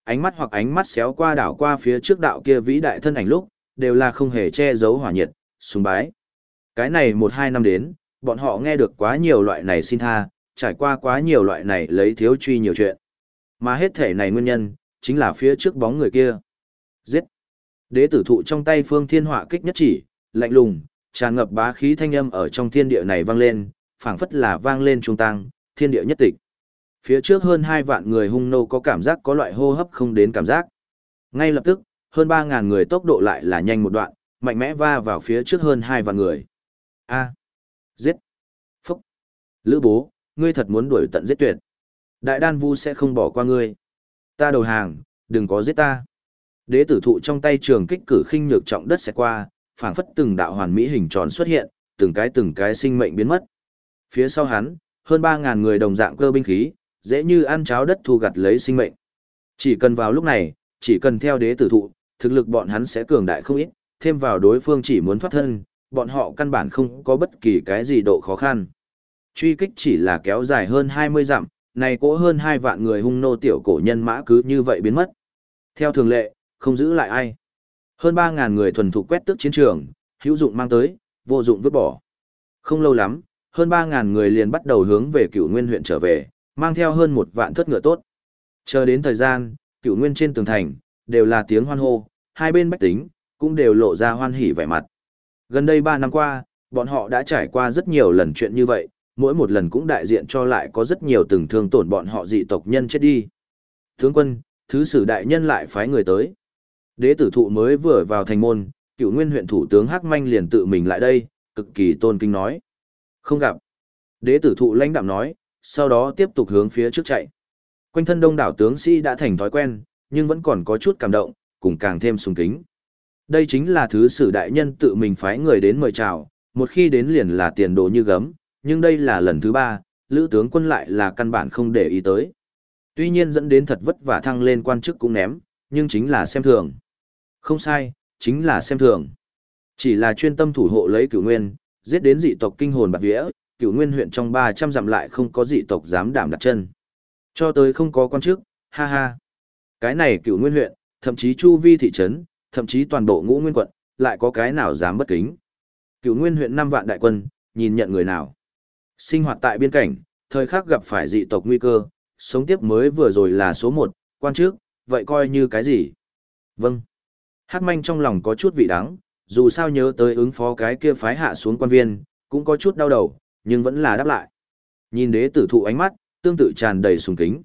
Ánh mắt hoặc ánh mắt xéo qua đảo qua phía trước đạo kia vĩ đại thân ảnh lúc, đều là không hề che giấu hỏa nhiệt, sùng bái. Cái này một hai năm đến, bọn họ nghe được quá nhiều loại này xin tha, trải qua quá nhiều loại này lấy thiếu truy nhiều chuyện. Mà hết thể này nguyên nhân, chính là phía trước bóng người kia. Giết! Đế tử thụ trong tay phương thiên hỏa kích nhất chỉ, lạnh lùng, tràn ngập bá khí thanh âm ở trong thiên địa này vang lên, phảng phất là vang lên trung tăng, thiên địa nhất tịch. Phía trước hơn hai vạn người hung nô có cảm giác có loại hô hấp không đến cảm giác. Ngay lập tức, hơn ba ngàn người tốc độ lại là nhanh một đoạn, mạnh mẽ va vào phía trước hơn hai vạn người. A. Giết. Phúc. Lữ bố, ngươi thật muốn đuổi tận giết tuyệt. Đại đan vu sẽ không bỏ qua ngươi. Ta đầu hàng, đừng có giết ta. Đế tử thụ trong tay trường kích cử khinh nhược trọng đất sẽ qua, phảng phất từng đạo hoàn mỹ hình tròn xuất hiện, từng cái từng cái sinh mệnh biến mất. Phía sau hắn, hơn 3.000 người đồng dạng cơ binh khí, dễ như ăn cháo đất thu gặt lấy sinh mệnh. Chỉ cần vào lúc này, chỉ cần theo đế tử thụ, thực lực bọn hắn sẽ cường đại không ít, thêm vào đối phương chỉ muốn thoát thân, bọn họ căn bản không có bất kỳ cái gì độ khó khăn. Truy kích chỉ là kéo dài hơn 20 dặm, này cỗ hơn 2 vạn người hung nô tiểu cổ nhân mã cứ như vậy biến mất. Theo thường lệ, không giữ lại ai. Hơn 3.000 người thuần thục quét tước chiến trường, hữu dụng mang tới, vô dụng vứt bỏ. Không lâu lắm, hơn 3.000 người liền bắt đầu hướng về cửu nguyên huyện trở về, mang theo hơn một vạn thất ngựa tốt. Chờ đến thời gian, cửu nguyên trên tường thành, đều là tiếng hoan hô, hai bên bách tính, cũng đều lộ ra hoan hỉ vẻ mặt. Gần đây 3 năm qua, bọn họ đã trải qua rất nhiều lần chuyện như vậy, mỗi một lần cũng đại diện cho lại có rất nhiều từng thương tổn bọn họ dị tộc nhân chết đi. Tướng quân, thứ sử đại nhân lại phái người tới. Đế tử thụ mới vừa vào thành môn, cựu nguyên huyện thủ tướng Hắc Manh liền tự mình lại đây, cực kỳ tôn kính nói. Không gặp. Đế tử thụ lãnh đạm nói, sau đó tiếp tục hướng phía trước chạy. Quanh thân đông đảo tướng sĩ đã thành thói quen, nhưng vẫn còn có chút cảm động, cùng càng thêm sùng kính. Đây chính là thứ sử đại nhân tự mình phái người đến mời chào, một khi đến liền là tiền đồ như gấm, nhưng đây là lần thứ ba, lữ tướng quân lại là căn bản không để ý tới. Tuy nhiên dẫn đến thật vất vả thăng lên quan chức cũng ném, nhưng chính là xem thường. Không sai, chính là xem thường. Chỉ là chuyên tâm thủ hộ lấy cửu nguyên, giết đến dị tộc kinh hồn bạc vía, cửu nguyên huyện trong 300 dặm lại không có dị tộc dám đảm đặt chân. Cho tới không có quan chức, ha ha. Cái này cửu nguyên huyện, thậm chí chu vi thị trấn, thậm chí toàn bộ ngũ nguyên quận, lại có cái nào dám bất kính. Cửu nguyên huyện 5 vạn đại quân, nhìn nhận người nào. Sinh hoạt tại biên cảnh, thời khắc gặp phải dị tộc nguy cơ, sống tiếp mới vừa rồi là số một quan trước, vậy coi như cái gì? Vâng. hát manh trong lòng có chút vị đắng, dù sao nhớ tới ứng phó cái kia phái hạ xuống quan viên, cũng có chút đau đầu, nhưng vẫn là đáp lại. Nhìn đế tử thụ ánh mắt, tương tự tràn đầy sùng kính.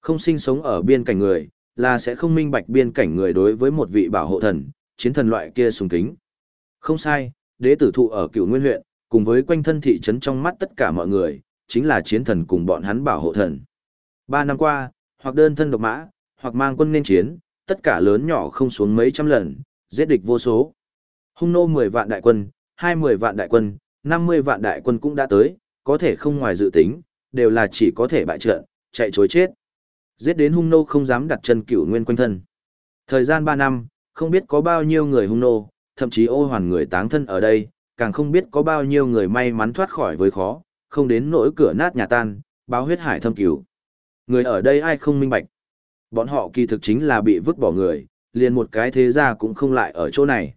Không sinh sống ở biên cảnh người, là sẽ không minh bạch biên cảnh người đối với một vị bảo hộ thần, chiến thần loại kia sùng kính. Không sai, đế tử thụ ở cựu nguyên huyện, cùng với quanh thân thị trấn trong mắt tất cả mọi người, chính là chiến thần cùng bọn hắn bảo hộ thần. Ba năm qua, hoặc đơn thân độc mã, hoặc mang quân nên chiến, tất cả lớn nhỏ không xuống mấy trăm lần, giết địch vô số. Hung nô 10 vạn đại quân, 20 vạn đại quân, 50 vạn đại quân cũng đã tới, có thể không ngoài dự tính, đều là chỉ có thể bại trận, chạy chối chết. Giết đến hung nô không dám đặt chân cửu nguyên quanh thân. Thời gian 3 năm, không biết có bao nhiêu người hung nô, thậm chí ô hoàn người táng thân ở đây, càng không biết có bao nhiêu người may mắn thoát khỏi với khó, không đến nỗi cửa nát nhà tan, báo huyết hải thâm cứu. Người ở đây ai không minh bạch. Bọn họ kỳ thực chính là bị vứt bỏ người, liền một cái thế gia cũng không lại ở chỗ này.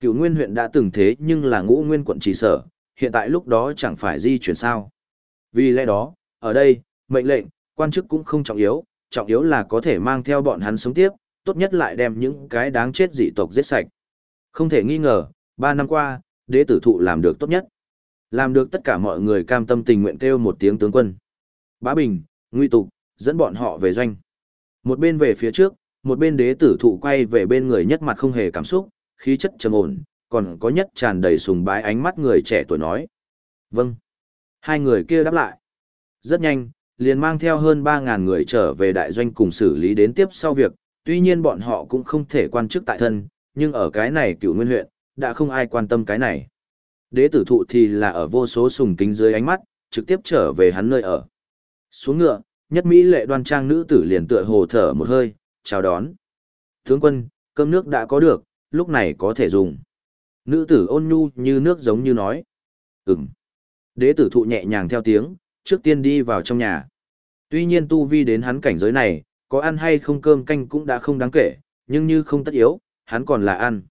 Cựu nguyên huyện đã từng thế nhưng là ngũ nguyên quận trì sở, hiện tại lúc đó chẳng phải di chuyển sao. Vì lẽ đó, ở đây, mệnh lệnh, quan chức cũng không trọng yếu, trọng yếu là có thể mang theo bọn hắn sống tiếp, tốt nhất lại đem những cái đáng chết dị tộc giết sạch. Không thể nghi ngờ, ba năm qua, đế tử thụ làm được tốt nhất. Làm được tất cả mọi người cam tâm tình nguyện kêu một tiếng tướng quân. Bá Bình, Nguy Tục, dẫn bọn họ về doanh. Một bên về phía trước, một bên đế tử thụ quay về bên người nhất mặt không hề cảm xúc, khí chất trầm ổn, còn có nhất tràn đầy sùng bái ánh mắt người trẻ tuổi nói. Vâng. Hai người kia đáp lại. Rất nhanh, liền mang theo hơn 3.000 người trở về đại doanh cùng xử lý đến tiếp sau việc, tuy nhiên bọn họ cũng không thể quan chức tại thân, nhưng ở cái này cựu nguyên huyện, đã không ai quan tâm cái này. Đế tử thụ thì là ở vô số sùng kính dưới ánh mắt, trực tiếp trở về hắn nơi ở. Xuống ngựa, nhất Mỹ lệ đoan trang nữ tử liền tựa hồ thở một hơi, chào đón. Tướng quân, cơm nước đã có được, lúc này có thể dùng. Nữ tử ôn nhu như nước giống như nói. Ừm. Đế tử thụ nhẹ nhàng theo tiếng, trước tiên đi vào trong nhà. Tuy nhiên tu vi đến hắn cảnh giới này, có ăn hay không cơm canh cũng đã không đáng kể, nhưng như không tất yếu, hắn còn là ăn.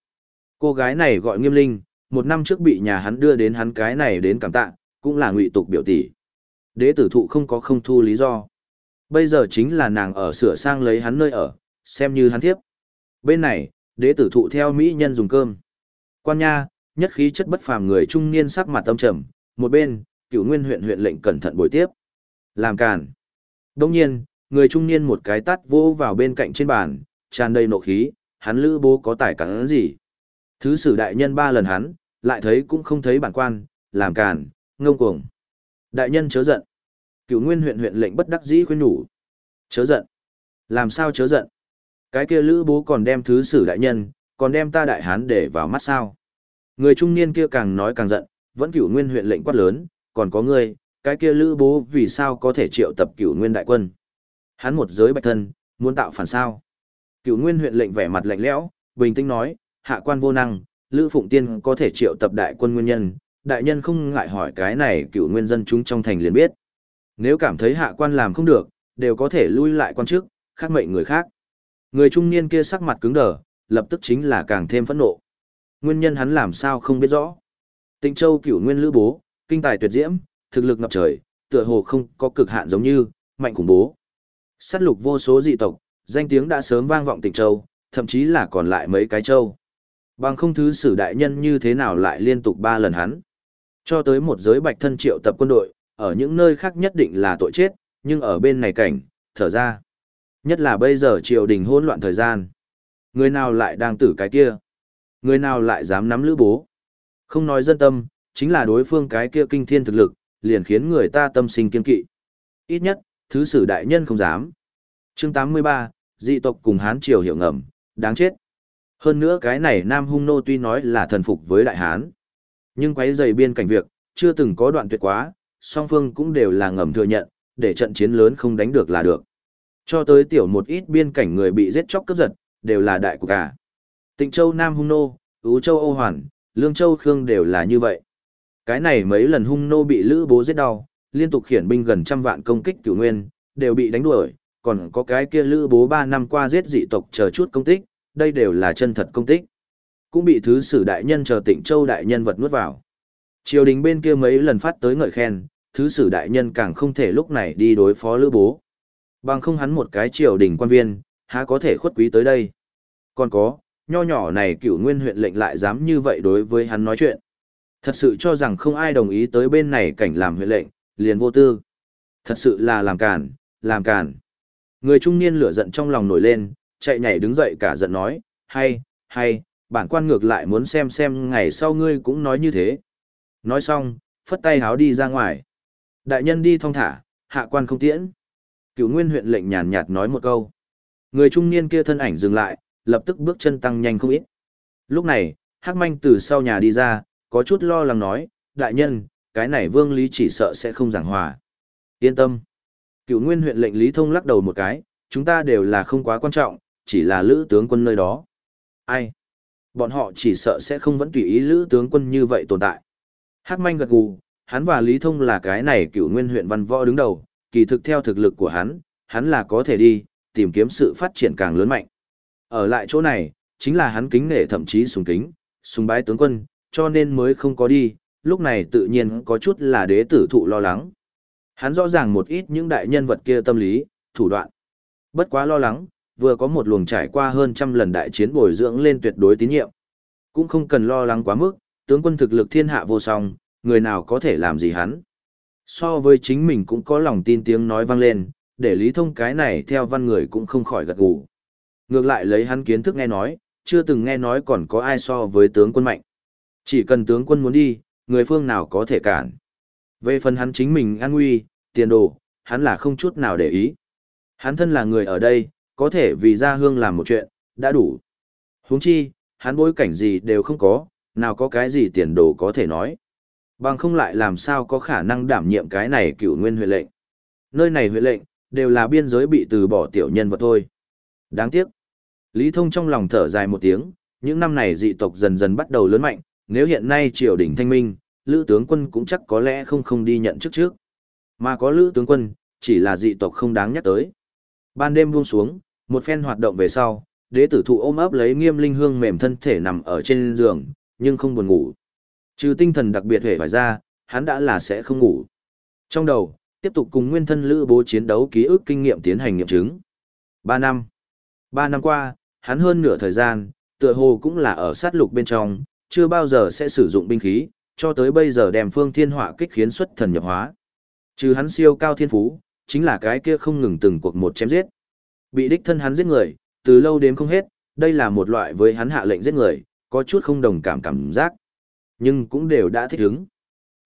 Cô gái này gọi nghiêm linh, một năm trước bị nhà hắn đưa đến hắn cái này đến cảm tạ, cũng là ngụy tục biểu tỷ. Đế tử thụ không có không thu lý do. Bây giờ chính là nàng ở sửa sang lấy hắn nơi ở, xem như hắn thiếp. Bên này, đế tử thụ theo mỹ nhân dùng cơm. Quan nha, nhất khí chất bất phàm người trung niên sắc mặt tâm trầm, một bên, cựu nguyên huyện huyện lệnh cẩn thận bồi tiếp. Làm càn. Đông nhiên, người trung niên một cái tát vô vào bên cạnh trên bàn, tràn đầy nộ khí, hắn lữ bố có tài cắn gì. Thứ sử đại nhân ba lần hắn, lại thấy cũng không thấy bản quan, làm càn, ngông cuồng. Đại nhân chớ giận. cửu nguyên huyện huyện lệnh bất đắc dĩ khuyên nhủ. Chớ giận. Làm sao chớ giận? Cái kia lữ bố còn đem thứ sử đại nhân, còn đem ta đại hán để vào mắt sao? Người trung niên kia càng nói càng giận, vẫn cửu nguyên huyện lệnh quát lớn, còn có ngươi, cái kia lữ bố vì sao có thể triệu tập cửu nguyên đại quân? Hắn một giới bạch thân, muốn tạo phản sao? Cửu nguyên huyện lệnh vẻ mặt lạnh lẽo, bình tĩnh nói, hạ quan vô năng, lữ phụng tiên có thể triệu tập đại quân nguyên nhân, đại nhân không ngại hỏi cái này cựu nguyên dân chúng trong thành liền biết. Nếu cảm thấy hạ quan làm không được, đều có thể lui lại quan chức, khác mệnh người khác. Người trung niên kia sắc mặt cứng đờ, lập tức chính là càng thêm phẫn nộ. Nguyên nhân hắn làm sao không biết rõ. Tịnh Châu cửu nguyên lữ bố, kinh tài tuyệt diễm, thực lực ngập trời, tựa hồ không có cực hạn giống như, mạnh khủng bố. Sát lục vô số dị tộc, danh tiếng đã sớm vang vọng Tịnh Châu, thậm chí là còn lại mấy cái châu. Bằng không thứ sử đại nhân như thế nào lại liên tục ba lần hắn. Cho tới một giới bạch thân triệu tập quân đội, ở những nơi khác nhất định là tội chết, nhưng ở bên này cảnh, thở ra. Nhất là bây giờ triều đình hỗn loạn thời gian. Người nào lại đang tử cái kia? Người nào lại dám nắm lữ bố? Không nói dân tâm, chính là đối phương cái kia kinh thiên thực lực, liền khiến người ta tâm sinh kiên kỵ. Ít nhất, thứ sử đại nhân không dám. chương 83, dị tộc cùng Hán triều hiểu ngầm, đáng chết. Hơn nữa cái này Nam Hung Nô tuy nói là thần phục với Đại Hán, nhưng quấy dày biên cảnh việc, chưa từng có đoạn tuyệt quá, song phương cũng đều là ngầm thừa nhận, để trận chiến lớn không đánh được là được. Cho tới tiểu một ít biên cảnh người bị giết chóc cướp giật, đều là đại của cả. À. Tịnh Châu Nam Hung Nô, Ú Châu Âu Hoàn, Lương Châu Khương đều là như vậy. Cái này mấy lần Hung Nô bị Lữ Bố giết đau, liên tục khiển binh gần trăm vạn công kích cửu nguyên, đều bị đánh đuổi, còn có cái kia Lữ Bố 3 năm qua giết dị tộc chờ chút công tích, đây đều là chân thật công tích. Cũng bị thứ sử đại nhân chờ tỉnh Châu đại nhân vật nuốt vào. Triều đình bên kia mấy lần phát tới ngợi khen, thứ sử đại nhân càng không thể lúc này đi đối phó Lữ Bố. Bằng không hắn một cái triều đình quan viên, há có thể khuất quý tới đây. Còn có, nho nhỏ này cửu nguyên huyện lệnh lại dám như vậy đối với hắn nói chuyện. Thật sự cho rằng không ai đồng ý tới bên này cảnh làm huyện lệnh, liền vô tư. Thật sự là làm cản, làm cản. Người trung niên lửa giận trong lòng nổi lên, chạy nhảy đứng dậy cả giận nói, hay, hay, bản quan ngược lại muốn xem xem ngày sau ngươi cũng nói như thế. Nói xong, phất tay háo đi ra ngoài. Đại nhân đi thong thả, hạ quan không tiễn. Cửu nguyên huyện lệnh nhàn nhạt nói một câu. Người trung niên kia thân ảnh dừng lại, lập tức bước chân tăng nhanh không ít. Lúc này, Hắc Manh từ sau nhà đi ra, có chút lo lắng nói, đại nhân, cái này vương lý chỉ sợ sẽ không giảng hòa. Yên tâm. Cựu nguyên huyện lệnh Lý Thông lắc đầu một cái, chúng ta đều là không quá quan trọng, chỉ là lữ tướng quân nơi đó. Ai? Bọn họ chỉ sợ sẽ không vẫn tùy ý lữ tướng quân như vậy tồn tại. Hắc Manh gật gù, hắn và Lý Thông là cái này cựu nguyên huyện văn võ đứng đầu, kỳ thực theo thực lực của hắn, hắn là có thể đi, tìm kiếm sự phát triển càng lớn mạnh. Ở lại chỗ này, chính là hắn kính nể thậm chí sùng kính, sùng bái tướng quân, cho nên mới không có đi, lúc này tự nhiên có chút là đế tử thụ lo lắng. Hắn rõ ràng một ít những đại nhân vật kia tâm lý, thủ đoạn. Bất quá lo lắng, vừa có một luồng trải qua hơn trăm lần đại chiến bồi dưỡng lên tuyệt đối tín nhiệm. Cũng không cần lo lắng quá mức, tướng quân thực lực thiên hạ vô song, người nào có thể làm gì hắn. So với chính mình cũng có lòng tin tiếng nói vang lên, để lý thông cái này theo văn người cũng không khỏi gật gù. Ngược lại lấy hắn kiến thức nghe nói, chưa từng nghe nói còn có ai so với tướng quân mạnh. Chỉ cần tướng quân muốn đi, người phương nào có thể cản. Về phần hắn chính mình an nguy, tiền đồ, hắn là không chút nào để ý. Hắn thân là người ở đây, có thể vì gia hương làm một chuyện, đã đủ. huống chi, hắn bối cảnh gì đều không có, nào có cái gì tiền đồ có thể nói. Bằng không lại làm sao có khả năng đảm nhiệm cái này cựu nguyên huyện lệnh. Nơi này huyện lệnh, đều là biên giới bị từ bỏ tiểu nhân vật thôi. Đáng tiếc. Lý Thông trong lòng thở dài một tiếng, những năm này dị tộc dần dần bắt đầu lớn mạnh, nếu hiện nay triều đình thanh minh, lữ tướng quân cũng chắc có lẽ không không đi nhận chức trước. Mà có lữ tướng quân, chỉ là dị tộc không đáng nhắc tới. Ban đêm buông xuống, một phen hoạt động về sau, đế tử thụ ôm ấp lấy nghiêm linh hương mềm thân thể nằm ở trên giường, nhưng không buồn ngủ. Trừ tinh thần đặc biệt hề phải ra, hắn đã là sẽ không ngủ. Trong đầu, tiếp tục cùng nguyên thân lữ bố chiến đấu ký ức kinh nghiệm tiến hành nghiệm chứng. Ba năm. Ba năm qua, hắn hơn nửa thời gian, tựa hồ cũng là ở sát lục bên trong, chưa bao giờ sẽ sử dụng binh khí, cho tới bây giờ đem phương thiên hỏa kích khiến xuất thần nhập hóa. Trừ hắn siêu cao thiên phú, chính là cái kia không ngừng từng cuộc một chém giết. Bị đích thân hắn giết người, từ lâu đến không hết, đây là một loại với hắn hạ lệnh giết người, có chút không đồng cảm cảm giác. Nhưng cũng đều đã thích ứng.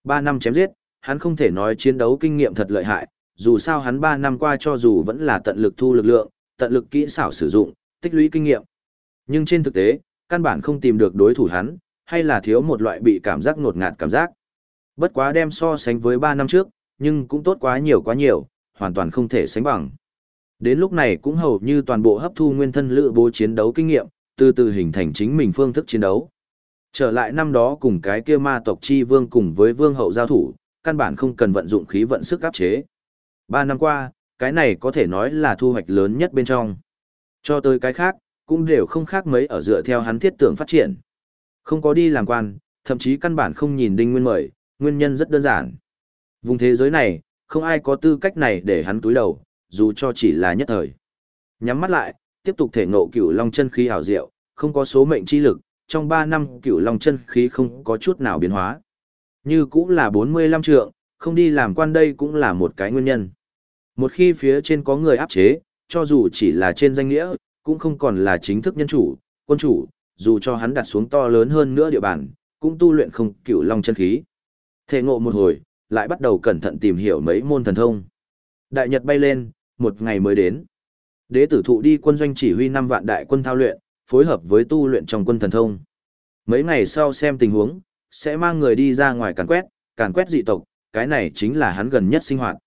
Ba năm chém giết, hắn không thể nói chiến đấu kinh nghiệm thật lợi hại, dù sao hắn ba năm qua cho dù vẫn là tận lực thu lực lượng, tận lực kỹ xảo sử dụng, tích lũy kinh nghiệm. Nhưng trên thực tế, căn bản không tìm được đối thủ hắn, hay là thiếu một loại bị cảm giác ngột ngạt cảm giác. Bất quá đem so sánh với 3 năm trước, nhưng cũng tốt quá nhiều quá nhiều, hoàn toàn không thể sánh bằng. Đến lúc này cũng hầu như toàn bộ hấp thu nguyên thân lựa bố chiến đấu kinh nghiệm, từ từ hình thành chính mình phương thức chiến đấu. Trở lại năm đó cùng cái kia ma tộc chi vương cùng với vương hậu giao thủ, căn bản không cần vận dụng khí vận sức áp chế. Ba năm qua, cái này có thể nói là thu hoạch lớn nhất bên trong. Cho tới cái khác, cũng đều không khác mấy ở dựa theo hắn thiết tưởng phát triển. Không có đi làm quan, thậm chí căn bản không nhìn đinh nguyên mời, nguyên nhân rất đơn giản. Vùng thế giới này, không ai có tư cách này để hắn túi đầu, dù cho chỉ là nhất thời. Nhắm mắt lại, tiếp tục thể ngộ cửu long chân khí hảo diệu, không có số mệnh chi lực, trong 3 năm cửu long chân khí không có chút nào biến hóa. Như cũng là 45 trượng, không đi làm quan đây cũng là một cái nguyên nhân. Một khi phía trên có người áp chế, cho dù chỉ là trên danh nghĩa, cũng không còn là chính thức nhân chủ, quân chủ, dù cho hắn đặt xuống to lớn hơn nữa địa bàn, cũng tu luyện không cửu long chân khí. Thể ngộ một hồi, lại bắt đầu cẩn thận tìm hiểu mấy môn thần thông. Đại Nhật bay lên, một ngày mới đến. Đế tử thụ đi quân doanh chỉ huy 5 vạn đại quân thao luyện, phối hợp với tu luyện trong quân thần thông. Mấy ngày sau xem tình huống, sẽ mang người đi ra ngoài càn quét, càn quét dị tộc, cái này chính là hắn gần nhất sinh hoạt.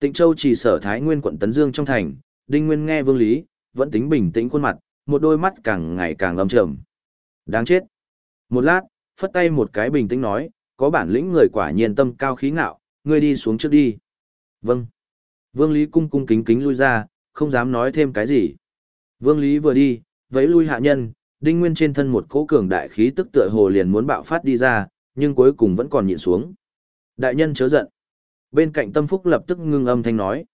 Tịnh Châu chỉ sở Thái Nguyên quận Tấn Dương trong thành, Đinh Nguyên nghe Vương Lý, vẫn tính bình tĩnh khuôn mặt, một đôi mắt càng ngày càng âm trầm. Đáng chết. Một lát, phất tay một cái bình tĩnh nói, có bản lĩnh người quả nhiên tâm cao khí ngạo, ngươi đi xuống trước đi. Vâng. Vương Lý cung cung kính kính lui ra, không dám nói thêm cái gì. Vương Lý vừa đi, vẫy lui hạ nhân, đinh nguyên trên thân một cỗ cường đại khí tức tựa hồ liền muốn bạo phát đi ra, nhưng cuối cùng vẫn còn nhịn xuống. Đại nhân chớ giận. Bên cạnh tâm phúc lập tức ngưng âm thanh nói.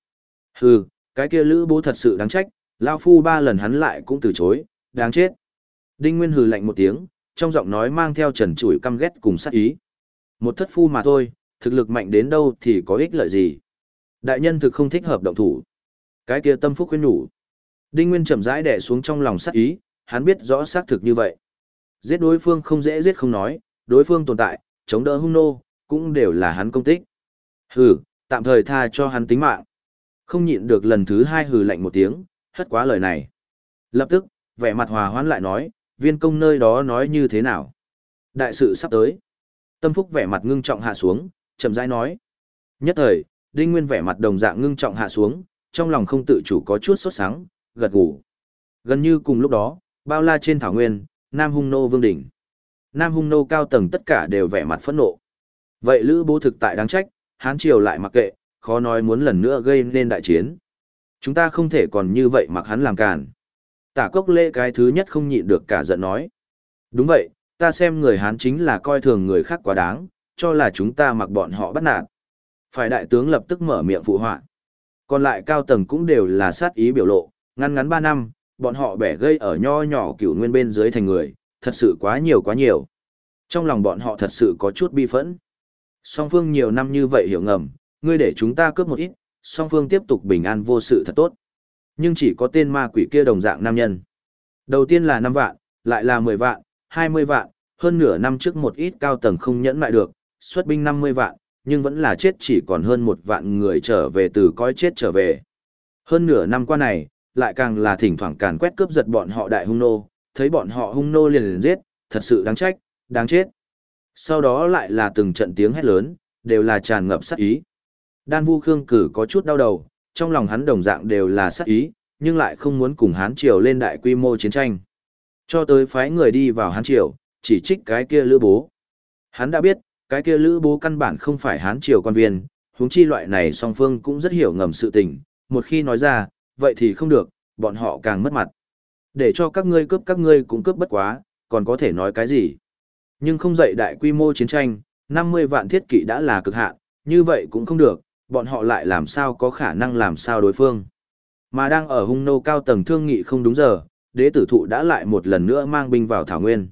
Hừ, cái kia lữ bố thật sự đáng trách, lao phu ba lần hắn lại cũng từ chối, đáng chết. Đinh Nguyên hừ lạnh một tiếng, trong giọng nói mang theo trần trụi căm ghét cùng sát ý. Một thất phu mà thôi, thực lực mạnh đến đâu thì có ích lợi gì. Đại nhân thực không thích hợp động thủ. Cái kia tâm phúc khuyên nhủ. Đinh Nguyên chậm rãi đè xuống trong lòng sát ý, hắn biết rõ xác thực như vậy. Giết đối phương không dễ giết không nói, đối phương tồn tại, chống đỡ hung nô, cũng đều là hắn công tích. Hừ, tạm thời tha cho hắn tính mạng. Không nhịn được lần thứ hai hừ lạnh một tiếng, hất quá lời này. Lập tức, vẻ mặt hòa hoãn lại nói, viên công nơi đó nói như thế nào. Đại sự sắp tới. Tâm Phúc vẻ mặt ngưng trọng hạ xuống, chậm rãi nói. Nhất thời, Đinh Nguyên vẻ mặt đồng dạng ngưng trọng hạ xuống, trong lòng không tự chủ có chút sốt sáng, gật gù. Gần như cùng lúc đó, bao la trên thảo nguyên, Nam Hung Nô Vương Đỉnh. Nam Hung Nô cao tầng tất cả đều vẻ mặt phẫn nộ. Vậy Lữ Bố thực tại đáng trách, Hán Triều lại mặc kệ, khó nói muốn lần nữa gây nên đại chiến. Chúng ta không thể còn như vậy mặc hắn làm càn. Tả cốc lễ cái thứ nhất không nhịn được cả giận nói. Đúng vậy, ta xem người Hán chính là coi thường người khác quá đáng, cho là chúng ta mặc bọn họ bắt nạt. Phải đại tướng lập tức mở miệng phụ họa. Còn lại cao tầng cũng đều là sát ý biểu lộ, ngăn ngắn 3 năm, bọn họ bẻ gây ở nho nhỏ cửu nguyên bên dưới thành người, thật sự quá nhiều quá nhiều. Trong lòng bọn họ thật sự có chút bi phẫn. Song phương nhiều năm như vậy hiểu ngầm, ngươi để chúng ta cướp một ít, song phương tiếp tục bình an vô sự thật tốt. Nhưng chỉ có tên ma quỷ kia đồng dạng nam nhân. Đầu tiên là 5 vạn, lại là 10 vạn, 20 vạn, hơn nửa năm trước một ít cao tầng không nhẫn lại được, xuất binh 50 vạn, nhưng vẫn là chết chỉ còn hơn một vạn người trở về từ coi chết trở về. Hơn nửa năm qua này, lại càng là thỉnh thoảng càn quét cướp giật bọn họ đại hung nô, thấy bọn họ hung nô liền liền giết, thật sự đáng trách, đáng chết. Sau đó lại là từng trận tiếng hét lớn, đều là tràn ngập sát ý. Đan Vu Khương Cử có chút đau đầu, trong lòng hắn đồng dạng đều là sát ý, nhưng lại không muốn cùng Hán Triều lên đại quy mô chiến tranh. Cho tới phái người đi vào Hán Triều, chỉ trích cái kia lữ bố. Hắn đã biết, cái kia lữ bố căn bản không phải Hán Triều quan viên, huống chi loại này song phương cũng rất hiểu ngầm sự tình, một khi nói ra, vậy thì không được, bọn họ càng mất mặt. Để cho các ngươi cướp các ngươi cũng cướp bất quá, còn có thể nói cái gì. Nhưng không dậy đại quy mô chiến tranh, 50 vạn thiết kỵ đã là cực hạn, như vậy cũng không được, bọn họ lại làm sao có khả năng làm sao đối phương. Mà đang ở hung nô cao tầng thương nghị không đúng giờ, đế tử thụ đã lại một lần nữa mang binh vào Thảo Nguyên.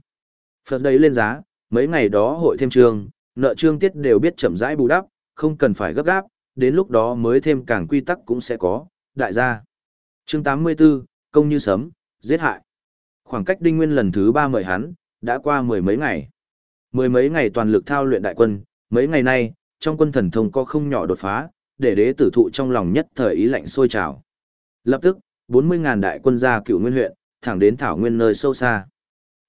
Phật đấy lên giá, mấy ngày đó hội thêm trường, nợ trương tiết đều biết chậm rãi bù đắp, không cần phải gấp gáp, đến lúc đó mới thêm càng quy tắc cũng sẽ có, đại gia. Chương 84, công như sấm, giết hại. Khoảng cách đinh nguyên lần thứ ba mời hắn, đã qua mười mấy ngày. Mười mấy ngày toàn lực thao luyện đại quân, mấy ngày nay, trong quân thần thông có không nhỏ đột phá, để đế tử thụ trong lòng nhất thời ý lạnh sôi trào. Lập tức, 40.000 đại quân ra cựu nguyên huyện, thẳng đến thảo nguyên nơi sâu xa.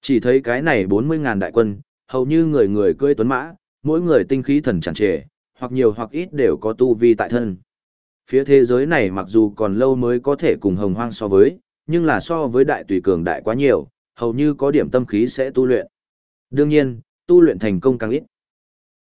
Chỉ thấy cái này 40.000 đại quân, hầu như người người cưỡi tuấn mã, mỗi người tinh khí thần tràn trề, hoặc nhiều hoặc ít đều có tu vi tại thân. Phía thế giới này mặc dù còn lâu mới có thể cùng hồng hoang so với, nhưng là so với đại tùy cường đại quá nhiều, hầu như có điểm tâm khí sẽ tu luyện. Đương nhiên, tu luyện thành công càng ít.